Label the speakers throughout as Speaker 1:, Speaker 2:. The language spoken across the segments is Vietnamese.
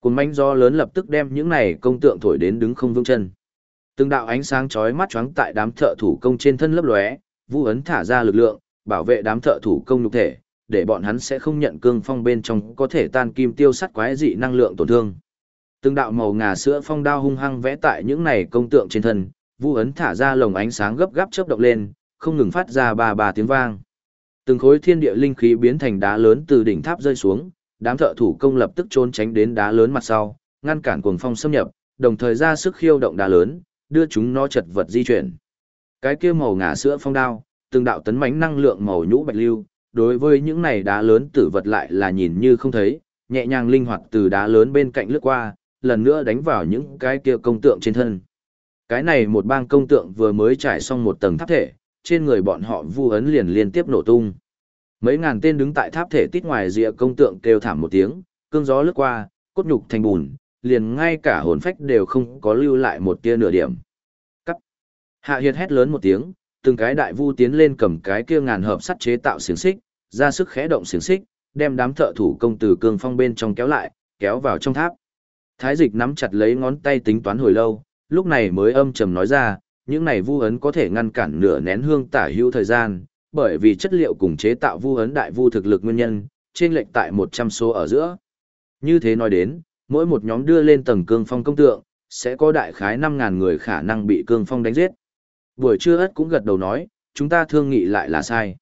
Speaker 1: Cùng mánh gió lớn lập tức đem những này công tượng thổi đến đứng không vững chân. Từng đạo ánh sáng chói mắt choáng tại đám thợ thủ công trên thân lấp lóe, Vu ấn thả ra lực lượng, bảo vệ đám thợ thủ công nhục thể, để bọn hắn sẽ không nhận cương phong bên trong có thể tan kim tiêu sắt quái dị năng lượng tổn thương. Từng đạo màu ngà sữa phong đao hung hăng vẽ tại những này công tượng trên thân, Vu ấn thả ra lồng ánh sáng gấp gáp chớp động lên, không ngừng phát ra ba ba tiếng vang. Từng khối thiên địa linh khí biến thành đá lớn từ đỉnh tháp rơi xuống, đám thợ thủ công lập tức trốn tránh đến đá lớn mặt sau, ngăn cản cuồng phong xâm nhập, đồng thời ra sức khiêu động đá lớn, đưa chúng nó chật vật di chuyển. Cái kia màu ngà sữa phong đao, từng đạo tấn mãnh năng lượng màu nhũ bạch lưu, đối với những này đá lớn tử vật lại là nhìn như không thấy, nhẹ nhàng linh hoạt từ đá lớn bên cạnh lướt qua, lần nữa đánh vào những cái kia công tượng trên thân. Cái này một bang công tượng vừa mới trải xong một tầng tháp thể, trên người bọn họ vu ấn liền liên tiếp nổ tung. Mấy ngàn tên đứng tại tháp thể tít ngoài rìa công tượng kêu thảm một tiếng, cương gió lướt qua, cốt nhục thành bùn, liền ngay cả hồn phách đều không có lưu lại một tia nửa điểm. Cắt. Hạ Hiệt hét lớn một tiếng, từng cái đại vu tiến lên cầm cái kia ngàn hợp sắt chế tạo xiềng xích, ra sức khẽ động xiềng xích, đem đám thợ thủ công từ cương phong bên trong kéo lại, kéo vào trong tháp. Thái dịch nắm chặt lấy ngón tay tính toán hồi lâu, lúc này mới âm trầm nói ra, những này vu ấn có thể ngăn cản nửa nén hương tả hữu thời gian, bởi vì chất liệu cùng chế tạo vu ấn đại vu thực lực nguyên nhân, trên lệch tại 100 số ở giữa. Như thế nói đến, mỗi một nhóm đưa lên tầng cương phong công tượng, sẽ có đại khái 5.000 người khả năng bị cương phong đánh giết. Buổi trưa ất cũng gật đầu nói, chúng ta thương nghị lại là sai.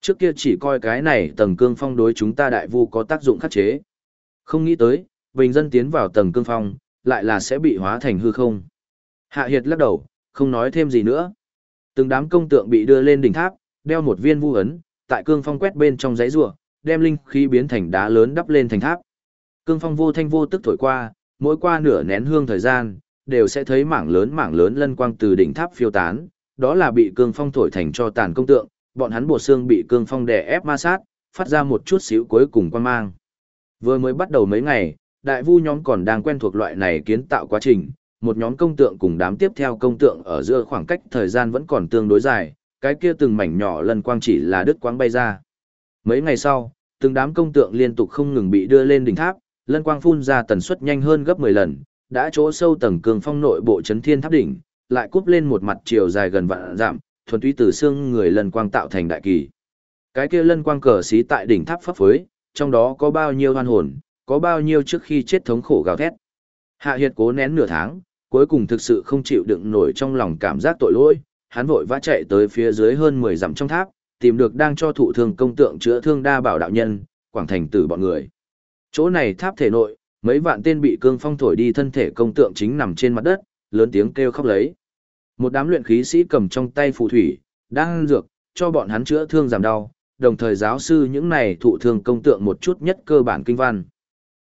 Speaker 1: Trước kia chỉ coi cái này tầng cương phong đối chúng ta đại vu có tác dụng khắc chế. Không nghĩ tới, bình dân tiến vào tầng cương phong, lại là sẽ bị hóa thành hư không. Hạ Hiệt lắc đầu, không nói thêm gì nữa. Từng đám công tượng bị đưa lên đỉnh tháp, đeo một viên vu ấn, tại cương phong quét bên trong giấy rùa, đem linh khí biến thành đá lớn đắp lên thành tháp. Cương phong vô thanh vô tức thổi qua, mỗi qua nửa nén hương thời gian, đều sẽ thấy mảng lớn mảng lớn lân quang từ đỉnh tháp phiêu tán, đó là bị cương phong thổi thành cho tàn công tượng, bọn hắn bộ xương bị cương phong đè ép ma sát, phát ra một chút xíu cuối cùng quan mang. Vừa mới bắt đầu mấy ngày, đại vu nhóm còn đang quen thuộc loại này kiến tạo quá trình, một nhóm công tượng cùng đám tiếp theo công tượng ở giữa khoảng cách thời gian vẫn còn tương đối dài, cái kia từng mảnh nhỏ lần quang chỉ là đứt quang bay ra. Mấy ngày sau, từng đám công tượng liên tục không ngừng bị đưa lên đỉnh tháp, lân quang phun ra tần suất nhanh hơn gấp 10 lần, đã chỗ sâu tầng cường phong nội bộ chấn thiên tháp đỉnh, lại cúp lên một mặt chiều dài gần vạn dặm, thuần túy từ xương người lân quang tạo thành đại kỳ. Cái kia lân quang cờ xí tại đỉnh tháp pháp phối, trong đó có bao nhiêu hoan hồn, có bao nhiêu trước khi chết thống khổ gào thét. Hạ Hiệt cố nén nửa tháng, cuối cùng thực sự không chịu đựng nổi trong lòng cảm giác tội lỗi, hắn vội vã chạy tới phía dưới hơn 10 dặm trong tháp, tìm được đang cho thụ thương công tượng chữa thương đa bảo đạo nhân, quảng thành tử bọn người. Chỗ này tháp thể nội, mấy vạn tên bị cương phong thổi đi thân thể công tượng chính nằm trên mặt đất, lớn tiếng kêu khóc lấy. Một đám luyện khí sĩ cầm trong tay phù thủy, đang dược, cho bọn hắn chữa thương giảm đau, đồng thời giáo sư những này thụ thương công tượng một chút nhất cơ bản kinh văn.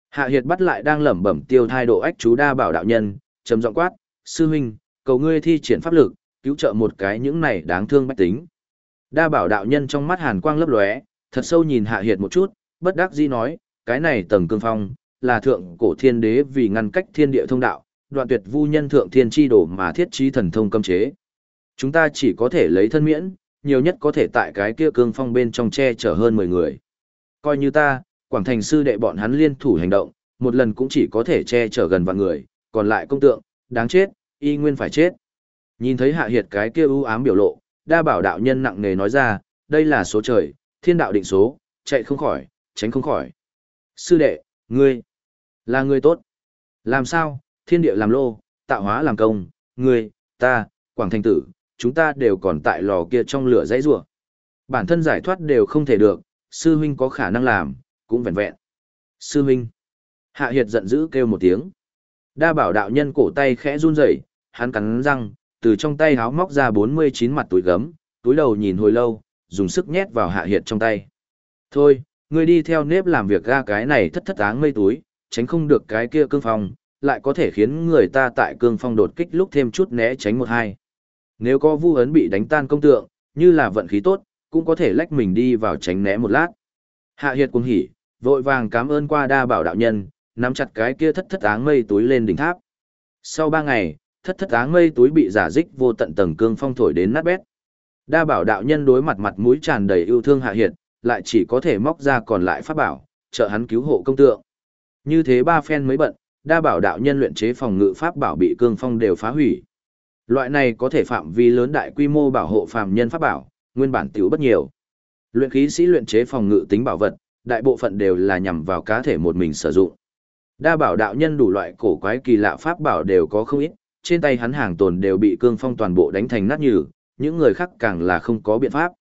Speaker 1: Hạ Hiệt bắt lại đang lẩm bẩm tiêu thai độ ách chú đa bảo đạo nhân, trầm giọng quát, sư huynh, cầu ngươi thi triển pháp lực, cứu trợ một cái những này đáng thương bách tính. Đa bảo đạo nhân trong mắt hàn quang lấp lóe, thật sâu nhìn Hạ Hiệt một chút, bất đắc dĩ nói, cái này tầng cương phong, là thượng cổ thiên đế vì ngăn cách thiên địa thông đạo, đoạn tuyệt vu nhân thượng thiên chi đổ mà thiết trí thần thông cấm chế. Chúng ta chỉ có thể lấy thân miễn, nhiều nhất có thể tại cái kia cương phong bên trong che chở hơn 10 người. Coi như ta, Quảng Thành sư đệ bọn hắn liên thủ hành động, một lần cũng chỉ có thể che chở gần vạn người, còn lại công tượng, đáng chết, y nguyên phải chết. Nhìn thấy hạ hiệt cái kia ưu ám biểu lộ, đa bảo đạo nhân nặng nề nói ra, đây là số trời, thiên đạo định số, chạy không khỏi, tránh không khỏi. Sư đệ, ngươi, là ngươi tốt. Làm sao, thiên địa làm lô, tạo hóa làm công, ngươi, ta, quảng thành tử, chúng ta đều còn tại lò kia trong lửa dãy rủa. Bản thân giải thoát đều không thể được, sư huynh có khả năng làm, cũng vẹn vẹn. Sư huynh. Hạ Hiệt giận dữ kêu một tiếng. Đa bảo đạo nhân cổ tay khẽ run rẩy, hắn cắn răng, từ trong tay háo móc ra 49 mặt túi gấm, túi đầu nhìn hồi lâu, dùng sức nhét vào Hạ Hiệt trong tay. Thôi, ngươi đi theo nếp làm việc ra cái này thất thất áng mây túi, tránh không được cái kia cương phong, lại có thể khiến người ta tại cương phong đột kích lúc thêm chút né tránh một hai. Nếu có vu ấn bị đánh tan công tượng, như là vận khí tốt, cũng có thể lách mình đi vào tránh né một lát. Hạ Hiệt cũng hỉ, vội vàng cảm ơn qua đa bảo đạo nhân, nắm chặt cái kia thất thất áng mây túi lên đỉnh tháp. Sau ba ngày, thất thất áng mây túi bị giả dích vô tận tầng cương phong thổi đến nát bét. Đa bảo đạo nhân đối mặt mặt mũi tràn đầy yêu thương hạ hiệt, lại chỉ có thể móc ra còn lại pháp bảo, trợ hắn cứu hộ công tượng. Như thế ba phen mới bận, đa bảo đạo nhân luyện chế phòng ngự pháp bảo bị cương phong đều phá hủy. Loại này có thể phạm vi lớn đại quy mô bảo hộ phàm nhân pháp bảo, nguyên bản tiểu bất nhiều. Luyện khí sĩ luyện chế phòng ngự tính bảo vật, đại bộ phận đều là nhằm vào cá thể một mình sử dụng. Đa bảo đạo nhân đủ loại cổ quái kỳ lạ pháp bảo đều có không ít, trên tay hắn hàng tồn đều bị cương phong toàn bộ đánh thành nát nhừ, những người khác càng là không có biện pháp.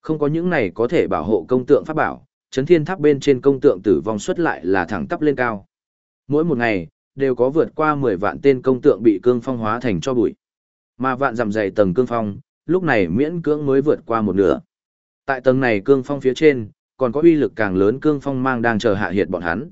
Speaker 1: Không có những này có thể bảo hộ công tượng pháp bảo, chấn thiên tháp bên trên công tượng tử vong xuất lại là thẳng tắp lên cao. Mỗi một ngày, đều có vượt qua 10 vạn tên công tượng bị cương phong hóa thành cho bụi. Mà vạn dặm dày tầng cương phong, lúc này miễn cưỡng mới vượt qua một nửa. Tại tầng này cương phong phía trên, còn có uy lực càng lớn cương phong mang đang chờ hạ hiệt bọn hắn.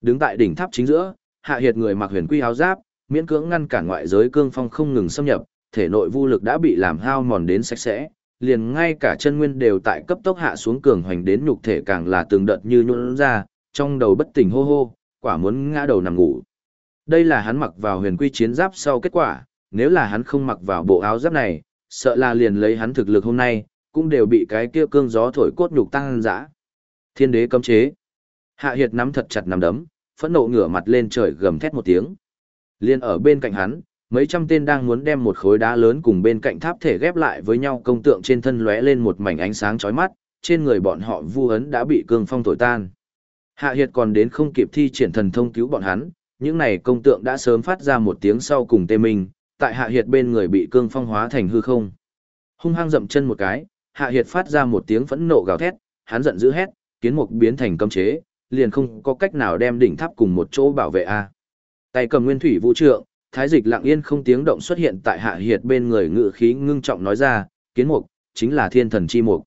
Speaker 1: Đứng tại đỉnh tháp chính giữa, hạ hiệt người mặc huyền quy áo giáp, miễn cưỡng ngăn cản ngoại giới cương phong không ngừng xâm nhập, thể nội vu lực đã bị làm hao mòn đến sạch sẽ, liền ngay cả chân nguyên đều tại cấp tốc hạ xuống cường hoành đến nhục thể càng là từng đợt như nhũn ra, trong đầu bất tỉnh hô hô, quả muốn ngã đầu nằm ngủ. Đây là hắn mặc vào huyền quy chiến giáp sau kết quả, nếu là hắn không mặc vào bộ áo giáp này, sợ là liền lấy hắn thực lực hôm nay, cũng đều bị cái kia cương gió thổi cốt nhục tăng dã. Thiên đế cấm chế. Hạ Hiệt nắm thật chặt nắm đấm, phẫn nộ ngửa mặt lên trời gầm thét một tiếng. Liên ở bên cạnh hắn, mấy trăm tên đang muốn đem một khối đá lớn cùng bên cạnh tháp thể ghép lại với nhau công tượng trên thân lóe lên một mảnh ánh sáng chói mắt, trên người bọn họ vu ấn đã bị cương phong thổi tan. Hạ Hiệt còn đến không kịp thi triển thần thông cứu bọn hắn, những này công tượng đã sớm phát ra một tiếng sau cùng tê minh, tại Hạ Hiệt bên người bị cương phong hóa thành hư không. Hung hăng dậm chân một cái, Hạ Hiệt phát ra một tiếng phẫn nộ gào thét, hắn giận dữ hét, kiến mục biến thành cấm chế, liền không có cách nào đem đỉnh tháp cùng một chỗ bảo vệ a. Tay cầm nguyên thủy vũ trượng, thái dịch lặng yên không tiếng động xuất hiện tại Hạ Hiệt bên người ngự khí ngưng trọng nói ra, kiến mục chính là thiên thần chi mục.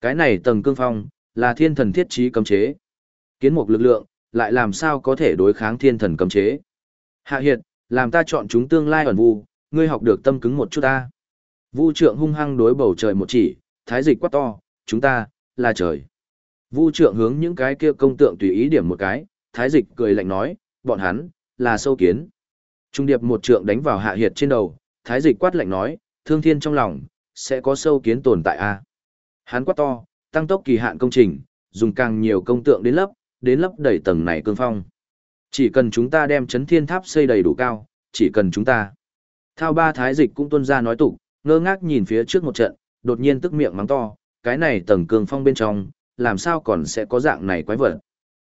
Speaker 1: Cái này tầng cương phong là thiên thần thiết trí cấm chế. Kiến mục lực lượng lại làm sao có thể đối kháng thiên thần cấm chế? Hạ Hiệt, làm ta chọn chúng tương lai ẩn vu, ngươi học được tâm cứng một chút ta. Vu trượng hung hăng đối bầu trời một chỉ, thái dịch quát to, chúng ta, là trời. Vu trượng hướng những cái kia công tượng tùy ý điểm một cái, thái dịch cười lạnh nói, bọn hắn, là sâu kiến. Trung điệp một trượng đánh vào hạ hiệt trên đầu, thái dịch quát lạnh nói, thương thiên trong lòng, sẽ có sâu kiến tồn tại a Hắn quát to, tăng tốc kỳ hạn công trình, dùng càng nhiều công tượng đến lấp, đến lấp đầy tầng này cương phong. Chỉ cần chúng ta đem chấn thiên tháp xây đầy đủ cao, chỉ cần chúng ta. Thao ba thái dịch cũng tuân ra nói tục, ngơ ngác nhìn phía trước một trận, đột nhiên tức miệng mắng to, cái này tầng cương phong bên trong, làm sao còn sẽ có dạng này quái vật.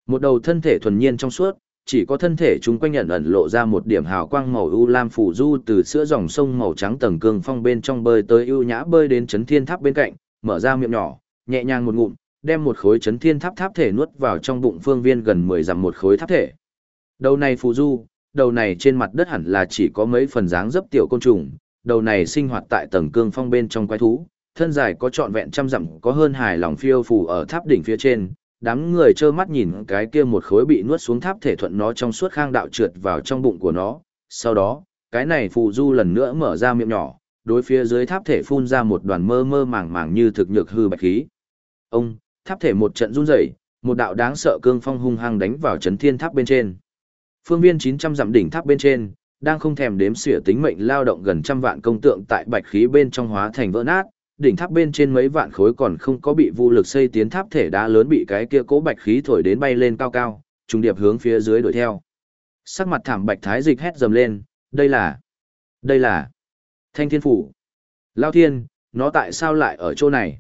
Speaker 1: Một đầu thân thể thuần nhiên trong suốt, chỉ có thân thể chúng quanh nhận ẩn lộ ra một điểm hào quang màu u lam phủ du từ sữa dòng sông màu trắng tầng cương phong bên trong bơi tới ưu nhã bơi đến chấn thiên tháp bên cạnh, mở ra miệng nhỏ, nhẹ nhàng một ngụm, đem một khối chấn thiên tháp tháp thể nuốt vào trong bụng phương viên gần 10 dặm một khối tháp thể. Đầu này phù du, đầu này trên mặt đất hẳn là chỉ có mấy phần dáng dấp tiểu côn trùng, đầu này sinh hoạt tại tầng cương phong bên trong quái thú, thân dài có trọn vẹn trăm dặm có hơn hài lòng phiêu phù ở tháp đỉnh phía trên, đám người trơ mắt nhìn cái kia một khối bị nuốt xuống tháp thể thuận nó trong suốt khang đạo trượt vào trong bụng của nó, sau đó, cái này phù du lần nữa mở ra miệng nhỏ, đối phía dưới tháp thể phun ra một đoàn mơ mơ màng màng như thực nhược hư bạch khí. Ông, tháp thể một trận run rẩy, một đạo đáng sợ cương phong hung hăng đánh vào chấn thiên tháp bên trên. Phương viên 900 dặm đỉnh tháp bên trên, đang không thèm đếm xỉa tính mệnh lao động gần trăm vạn công tượng tại bạch khí bên trong hóa thành vỡ nát, đỉnh tháp bên trên mấy vạn khối còn không có bị vô lực xây tiến tháp thể đá lớn bị cái kia cố bạch khí thổi đến bay lên cao cao, trùng điệp hướng phía dưới đuổi theo. Sắc mặt thảm bạch thái dịch hét dầm lên, đây là, đây là thanh thiên phủ. Lao thiên, nó tại sao lại ở chỗ này?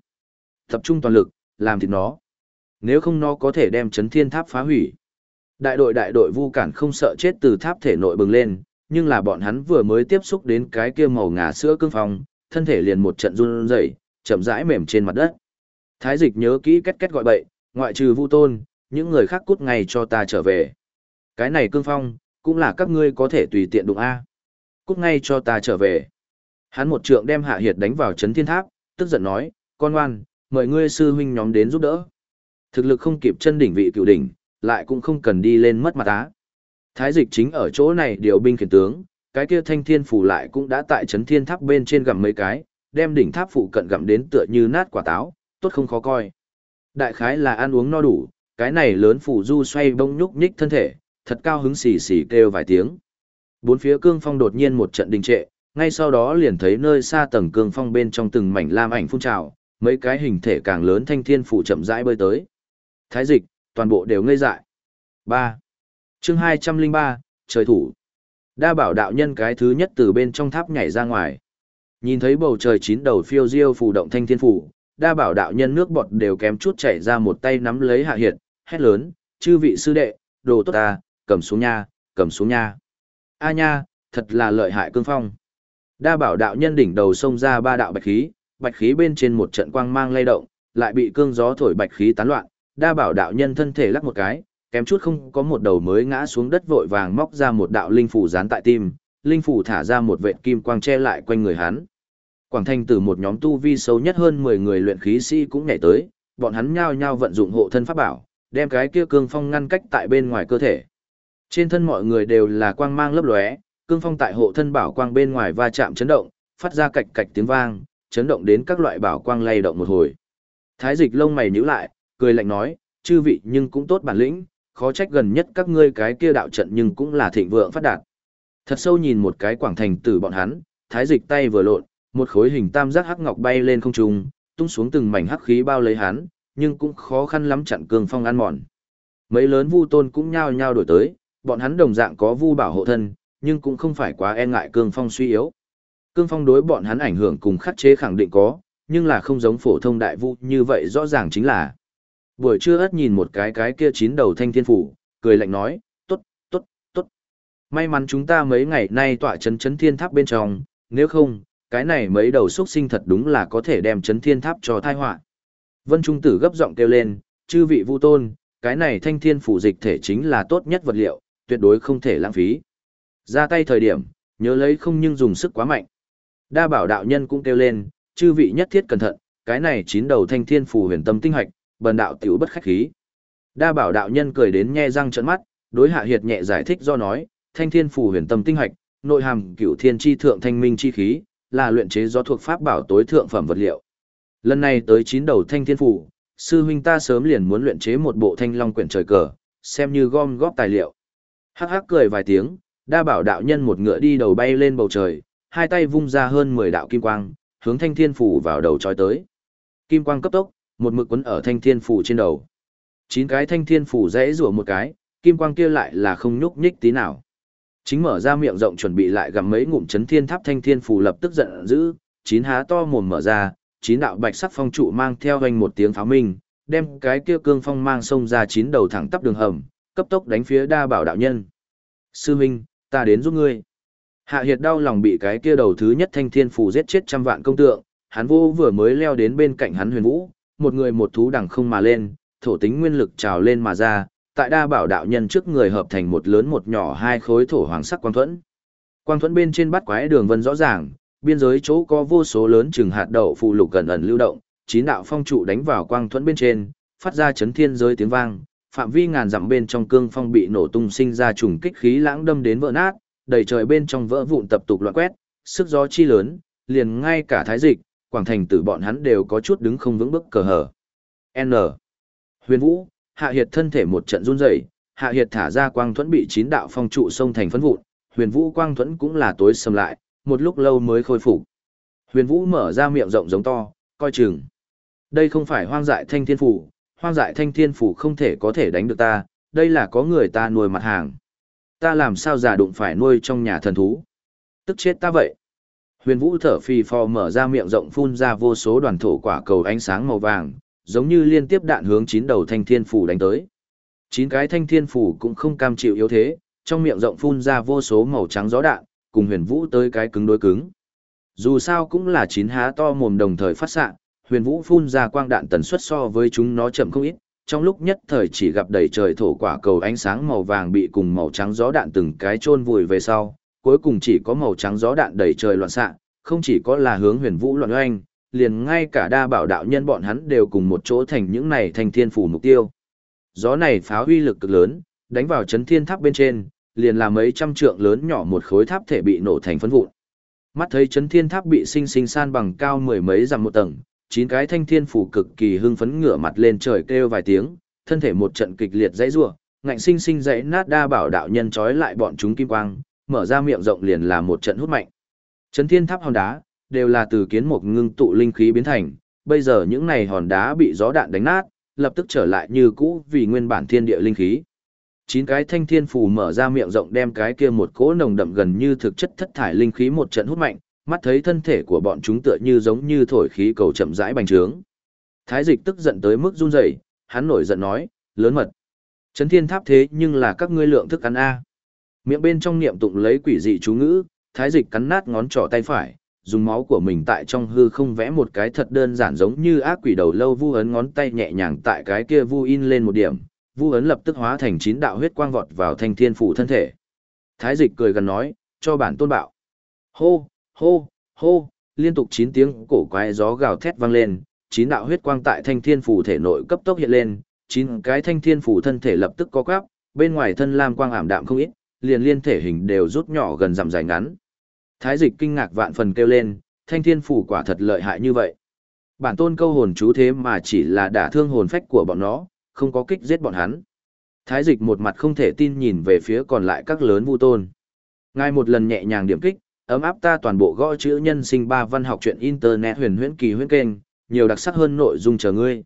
Speaker 1: Tập trung toàn lực, làm thịt nó. Nếu không nó có thể đem chấn thiên tháp phá hủy. Đại đội đại đội vu cản không sợ chết từ tháp thể nội bừng lên, nhưng là bọn hắn vừa mới tiếp xúc đến cái kia màu ngà sữa cương phong, thân thể liền một trận run rẩy, chậm rãi mềm trên mặt đất. Thái dịch nhớ kỹ két két gọi bậy, ngoại trừ vu tôn, những người khác cút ngay cho ta trở về. Cái này cương phong, cũng là các ngươi có thể tùy tiện đụng A. Cút ngay cho ta trở về. Hắn một trượng đem hạ hiệt đánh vào chấn thiên tháp, tức giận nói, con ngoan, mời ngươi sư huynh nhóm đến giúp đỡ. Thực lực không kịp chân đỉnh vị cựu đỉnh, lại cũng không cần đi lên mất mặt á. Thái dịch chính ở chỗ này điều binh khiển tướng, cái kia thanh thiên phủ lại cũng đã tại chấn thiên tháp bên trên gặm mấy cái, đem đỉnh tháp phụ cận gặm đến tựa như nát quả táo, tốt không khó coi. Đại khái là ăn uống no đủ, cái này lớn phủ du xoay bông nhúc nhích thân thể, thật cao hứng xì xì kêu vài tiếng. Bốn phía cương phong đột nhiên một trận đình trệ, ngay sau đó liền thấy nơi xa tầng cương phong bên trong từng mảnh lam ảnh phun trào, mấy cái hình thể càng lớn thanh thiên phủ chậm rãi bơi tới. Thái dịch, toàn bộ đều ngây dại. 3. chương 203, trời thủ. Đa bảo đạo nhân cái thứ nhất từ bên trong tháp nhảy ra ngoài. Nhìn thấy bầu trời chín đầu phiêu diêu phù động thanh thiên phủ, đa bảo đạo nhân nước bọt đều kém chút chảy ra một tay nắm lấy hạ hiệt, hét lớn, chư vị sư đệ, đồ tốt ta, cầm xuống nha, cầm xuống nha. A nha, thật là lợi hại cương phong. Đa bảo đạo nhân đỉnh đầu xông ra ba đạo bạch khí, bạch khí bên trên một trận quang mang lay động, lại bị cương gió thổi bạch khí tán loạn, đa bảo đạo nhân thân thể lắc một cái, kém chút không có một đầu mới ngã xuống đất vội vàng móc ra một đạo linh phủ dán tại tim, linh phủ thả ra một vệt kim quang che lại quanh người hắn. Quảng Thanh từ một nhóm tu vi sâu nhất hơn 10 người luyện khí sĩ cũng nhảy tới, bọn hắn nhao nhao vận dụng hộ thân pháp bảo, đem cái kia cương phong ngăn cách tại bên ngoài cơ thể. Trên thân mọi người đều là quang mang lấp lóe, cương phong tại hộ thân bảo quang bên ngoài va chạm chấn động, phát ra cạch cạch tiếng vang, chấn động đến các loại bảo quang lay động một hồi. Thái dịch lông mày nhíu lại, cười lạnh nói, chư vị nhưng cũng tốt bản lĩnh, khó trách gần nhất các ngươi cái kia đạo trận nhưng cũng là thịnh vượng phát đạt. Thật sâu nhìn một cái quảng thành tử bọn hắn, thái dịch tay vừa lộn, một khối hình tam giác hắc ngọc bay lên không trung, tung xuống từng mảnh hắc khí bao lấy hắn, nhưng cũng khó khăn lắm chặn cường phong ăn mòn. Mấy lớn vu tôn cũng nhao nhao đổi tới, bọn hắn đồng dạng có vu bảo hộ thân, nhưng cũng không phải quá e ngại cương phong suy yếu. Cương phong đối bọn hắn ảnh hưởng cùng khắc chế khẳng định có, nhưng là không giống phổ thông đại vu như vậy rõ ràng chính là. Buổi trưa ất nhìn một cái cái kia chín đầu thanh thiên phủ, cười lạnh nói, tốt, tốt, tốt. May mắn chúng ta mấy ngày nay tỏa chấn chấn thiên tháp bên trong, nếu không, cái này mấy đầu xuất sinh thật đúng là có thể đem chấn thiên tháp cho thai họa Vân Trung Tử gấp giọng kêu lên, chư vị vu tôn, cái này thanh thiên phủ dịch thể chính là tốt nhất vật liệu, tuyệt đối không thể lãng phí. Ra tay thời điểm, nhớ lấy không nhưng dùng sức quá mạnh. Đa bảo đạo nhân cũng kêu lên, chư vị nhất thiết cẩn thận, cái này chín đầu thanh thiên phủ huyền tâm tinh hạch, bần đạo tiểu bất khách khí. Đa bảo đạo nhân cười đến nhe răng trợn mắt, đối hạ hiệt nhẹ giải thích do nói, thanh thiên phù huyền tâm tinh hoạch, nội hàm cửu thiên chi thượng thanh minh chi khí, là luyện chế do thuộc pháp bảo tối thượng phẩm vật liệu. Lần này tới chín đầu thanh thiên phù, sư huynh ta sớm liền muốn luyện chế một bộ thanh long quyển trời cờ, xem như gom góp tài liệu. Hắc hắc cười vài tiếng, đa bảo đạo nhân một ngựa đi đầu bay lên bầu trời, hai tay vung ra hơn 10 đạo kim quang, hướng thanh thiên phủ vào đầu trói tới. Kim quang cấp tốc, một mực quấn ở thanh thiên phủ trên đầu. Chín cái thanh thiên phủ rẽ rủa một cái, kim quang kia lại là không nhúc nhích tí nào. Chính mở ra miệng rộng chuẩn bị lại gặm mấy ngụm chấn thiên tháp thanh thiên phủ lập tức giận dữ, chín há to mồm mở ra, chín đạo bạch sắc phong trụ mang theo hoành một tiếng pháo minh, đem cái kia cương phong mang sông ra chín đầu thẳng tắp đường hầm, cấp tốc đánh phía đa bảo đạo nhân. Sư Minh, ta đến giúp ngươi. Hạ Hiệt đau lòng bị cái kia đầu thứ nhất thanh thiên phủ giết chết trăm vạn công tượng, hắn vô vừa mới leo đến bên cạnh hắn huyền vũ, một người một thú đằng không mà lên, thổ tính nguyên lực trào lên mà ra, tại đa bảo đạo nhân trước người hợp thành một lớn một nhỏ hai khối thổ hoàng sắc quang thuẫn. Quang thuẫn bên trên bắt quái đường vân rõ ràng, biên giới chỗ có vô số lớn chừng hạt đậu phụ lục gần ẩn lưu động, chín đạo phong trụ đánh vào quang thuẫn bên trên, phát ra chấn thiên giới tiếng vang, phạm vi ngàn dặm bên trong cương phong bị nổ tung sinh ra trùng kích khí lãng đâm đến vỡ nát, đầy trời bên trong vỡ vụn tập tục loạn quét, sức gió chi lớn, liền ngay cả thái dịch, quảng thành tử bọn hắn đều có chút đứng không vững bước cờ hở. N. Huyền Vũ, Hạ Hiệt thân thể một trận run rẩy, Hạ Hiệt thả ra quang thuẫn bị chín đạo phong trụ sông thành phấn vụn, Huyền Vũ quang thuẫn cũng là tối sầm lại, một lúc lâu mới khôi phục. Huyền Vũ mở ra miệng rộng giống to, coi chừng. Đây không phải hoang dại thanh thiên phủ, hoang dại thanh thiên phủ không thể có thể đánh được ta, đây là có người ta nuôi mặt hàng. Ta làm sao giả đụng phải nuôi trong nhà thần thú? Tức chết ta vậy. Huyền Vũ thở phì phò mở ra miệng rộng phun ra vô số đoàn thổ quả cầu ánh sáng màu vàng, giống như liên tiếp đạn hướng chín đầu thanh thiên phủ đánh tới. Chín cái thanh thiên phủ cũng không cam chịu yếu thế, trong miệng rộng phun ra vô số màu trắng gió đạn, cùng huyền vũ tới cái cứng đối cứng. Dù sao cũng là chín há to mồm đồng thời phát xạ, huyền vũ phun ra quang đạn tần suất so với chúng nó chậm không ít, trong lúc nhất thời chỉ gặp đầy trời thổ quả cầu ánh sáng màu vàng bị cùng màu trắng gió đạn từng cái chôn vùi về sau, cuối cùng chỉ có màu trắng gió đạn đầy trời loạn xạ, không chỉ có là hướng huyền vũ loạn oanh, liền ngay cả đa bảo đạo nhân bọn hắn đều cùng một chỗ thành những này thành thiên phủ mục tiêu. Gió này phá huy lực cực lớn, đánh vào chấn thiên tháp bên trên, liền là mấy trăm trượng lớn nhỏ một khối tháp thể bị nổ thành phấn vụn. Mắt thấy chấn thiên tháp bị sinh sinh san bằng cao mười mấy dặm một tầng, chín cái thanh thiên phủ cực kỳ hưng phấn ngửa mặt lên trời kêu vài tiếng, thân thể một trận kịch liệt dãy rủa, ngạnh sinh sinh dãy nát đa bảo đạo nhân trói lại bọn chúng kim quang, mở ra miệng rộng liền là một trận hút mạnh. Chấn thiên tháp hòn đá đều là từ kiến một ngưng tụ linh khí biến thành, bây giờ những này hòn đá bị gió đạn đánh nát, lập tức trở lại như cũ vì nguyên bản thiên địa linh khí. Chín cái thanh thiên phù mở ra miệng rộng đem cái kia một cỗ nồng đậm gần như thực chất thất thải linh khí một trận hút mạnh, mắt thấy thân thể của bọn chúng tựa như giống như thổi khí cầu chậm rãi bành trướng. Thái dịch tức giận tới mức run rẩy, hắn nổi giận nói, lớn mật. Chấn thiên tháp thế nhưng là các ngươi lượng thức ăn A. Miệng bên trong niệm tụng lấy quỷ dị chú ngữ, thái dịch cắn nát ngón trỏ tay phải, dùng máu của mình tại trong hư không vẽ một cái thật đơn giản giống như ác quỷ đầu lâu vu ấn ngón tay nhẹ nhàng tại cái kia vu in lên một điểm, vu ấn lập tức hóa thành chín đạo huyết quang vọt vào thanh thiên phủ thân thể. Thái dịch cười gần nói, cho bản tôn bạo. Hô, hô, hô, liên tục chín tiếng cổ quái gió gào thét vang lên, chín đạo huyết quang tại thanh thiên phủ thể nội cấp tốc hiện lên, chín cái thanh thiên phủ thân thể lập tức có quắp, bên ngoài thân lam quang ảm đạm không ít, liền liên thể hình đều rút nhỏ gần dặm dài ngắn. Thái dịch kinh ngạc vạn phần kêu lên, thanh thiên phủ quả thật lợi hại như vậy. Bản tôn câu hồn chú thế mà chỉ là đả thương hồn phách của bọn nó, không có kích giết bọn hắn. Thái dịch một mặt không thể tin nhìn về phía còn lại các lớn vu tôn. Ngài một lần nhẹ nhàng điểm kích, ấm áp ta toàn bộ gõ chữ nhân sinh ba văn học truyện internet huyền huyễn kỳ huyễn kênh, nhiều đặc sắc hơn nội dung chờ ngươi.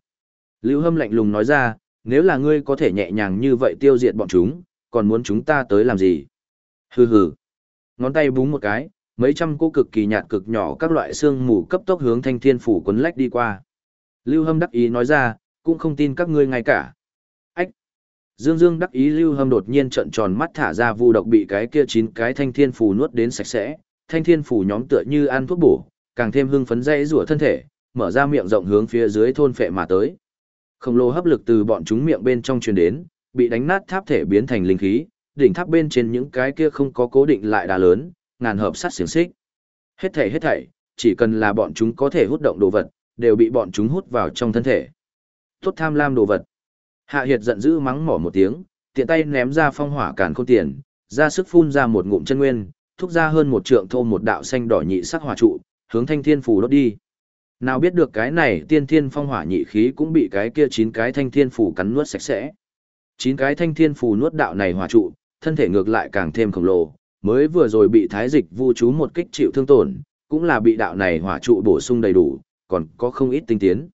Speaker 1: Lưu Hâm lạnh lùng nói ra, nếu là ngươi có thể nhẹ nhàng như vậy tiêu diệt bọn chúng, còn muốn chúng ta tới làm gì? Hừ hừ. Ngón tay búng một cái, mấy trăm cô cực kỳ nhạt cực nhỏ các loại xương mù cấp tốc hướng thanh thiên phủ quấn lách đi qua. Lưu Hâm đắc ý nói ra, cũng không tin các ngươi ngay cả. Ách! Dương Dương đắc ý Lưu Hâm đột nhiên trợn tròn mắt thả ra vu độc bị cái kia chín cái thanh thiên phủ nuốt đến sạch sẽ, thanh thiên phủ nhóm tựa như ăn thuốc bổ, càng thêm hưng phấn dây rủa thân thể, mở ra miệng rộng hướng phía dưới thôn phệ mà tới. Khổng lồ hấp lực từ bọn chúng miệng bên trong truyền đến, bị đánh nát tháp thể biến thành linh khí, đỉnh tháp bên trên những cái kia không có cố định lại đá lớn, ngàn hợp sắt xiềng xích. Hết thảy hết thảy, chỉ cần là bọn chúng có thể hút động đồ vật, đều bị bọn chúng hút vào trong thân thể. Tốt tham lam đồ vật. Hạ Hiệt giận dữ mắng mỏ một tiếng, tiện tay ném ra phong hỏa càn khôn tiền, ra sức phun ra một ngụm chân nguyên, thúc ra hơn một trượng thô một đạo xanh đỏ nhị sắc hỏa trụ, hướng thanh thiên phủ đốt đi. Nào biết được cái này tiên thiên phong hỏa nhị khí cũng bị cái kia chín cái thanh thiên phủ cắn nuốt sạch sẽ. Chín cái thanh thiên phù nuốt đạo này hỏa trụ, thân thể ngược lại càng thêm khổng lồ, mới vừa rồi bị thái dịch vu chú một kích chịu thương tổn, cũng là bị đạo này hỏa trụ bổ sung đầy đủ, còn có không ít tinh tiến.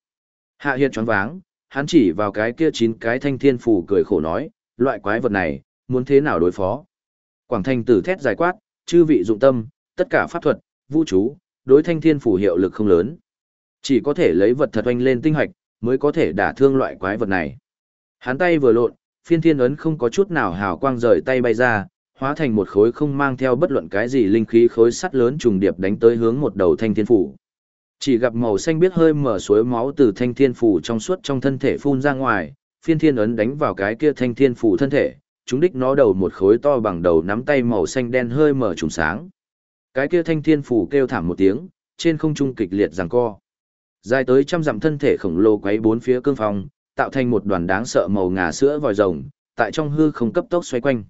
Speaker 1: Hạ Hiệt choáng váng, hắn chỉ vào cái kia chín cái thanh thiên phù cười khổ nói, loại quái vật này, muốn thế nào đối phó? Quảng Thanh tử thét giải quát, chư vị dụng tâm, tất cả pháp thuật, vũ chú, đối thanh thiên phù hiệu lực không lớn. Chỉ có thể lấy vật thật oanh lên tinh hoạch, mới có thể đả thương loại quái vật này. Hắn tay vừa lộn, phiên thiên ấn không có chút nào hào quang rời tay bay ra, hóa thành một khối không mang theo bất luận cái gì linh khí khối sắt lớn trùng điệp đánh tới hướng một đầu thanh thiên phủ. Chỉ gặp màu xanh biết hơi mở suối máu từ thanh thiên phủ trong suốt trong thân thể phun ra ngoài, phiên thiên ấn đánh vào cái kia thanh thiên phủ thân thể, chúng đích nó đầu một khối to bằng đầu nắm tay màu xanh đen hơi mở trùng sáng. Cái kia thanh thiên phủ kêu thảm một tiếng, trên không trung kịch liệt giằng co. Dài tới trăm dặm thân thể khổng lồ quấy bốn phía cương phong, tạo thành một đoàn đáng sợ màu ngà sữa vòi rồng, tại trong hư không cấp tốc xoay quanh.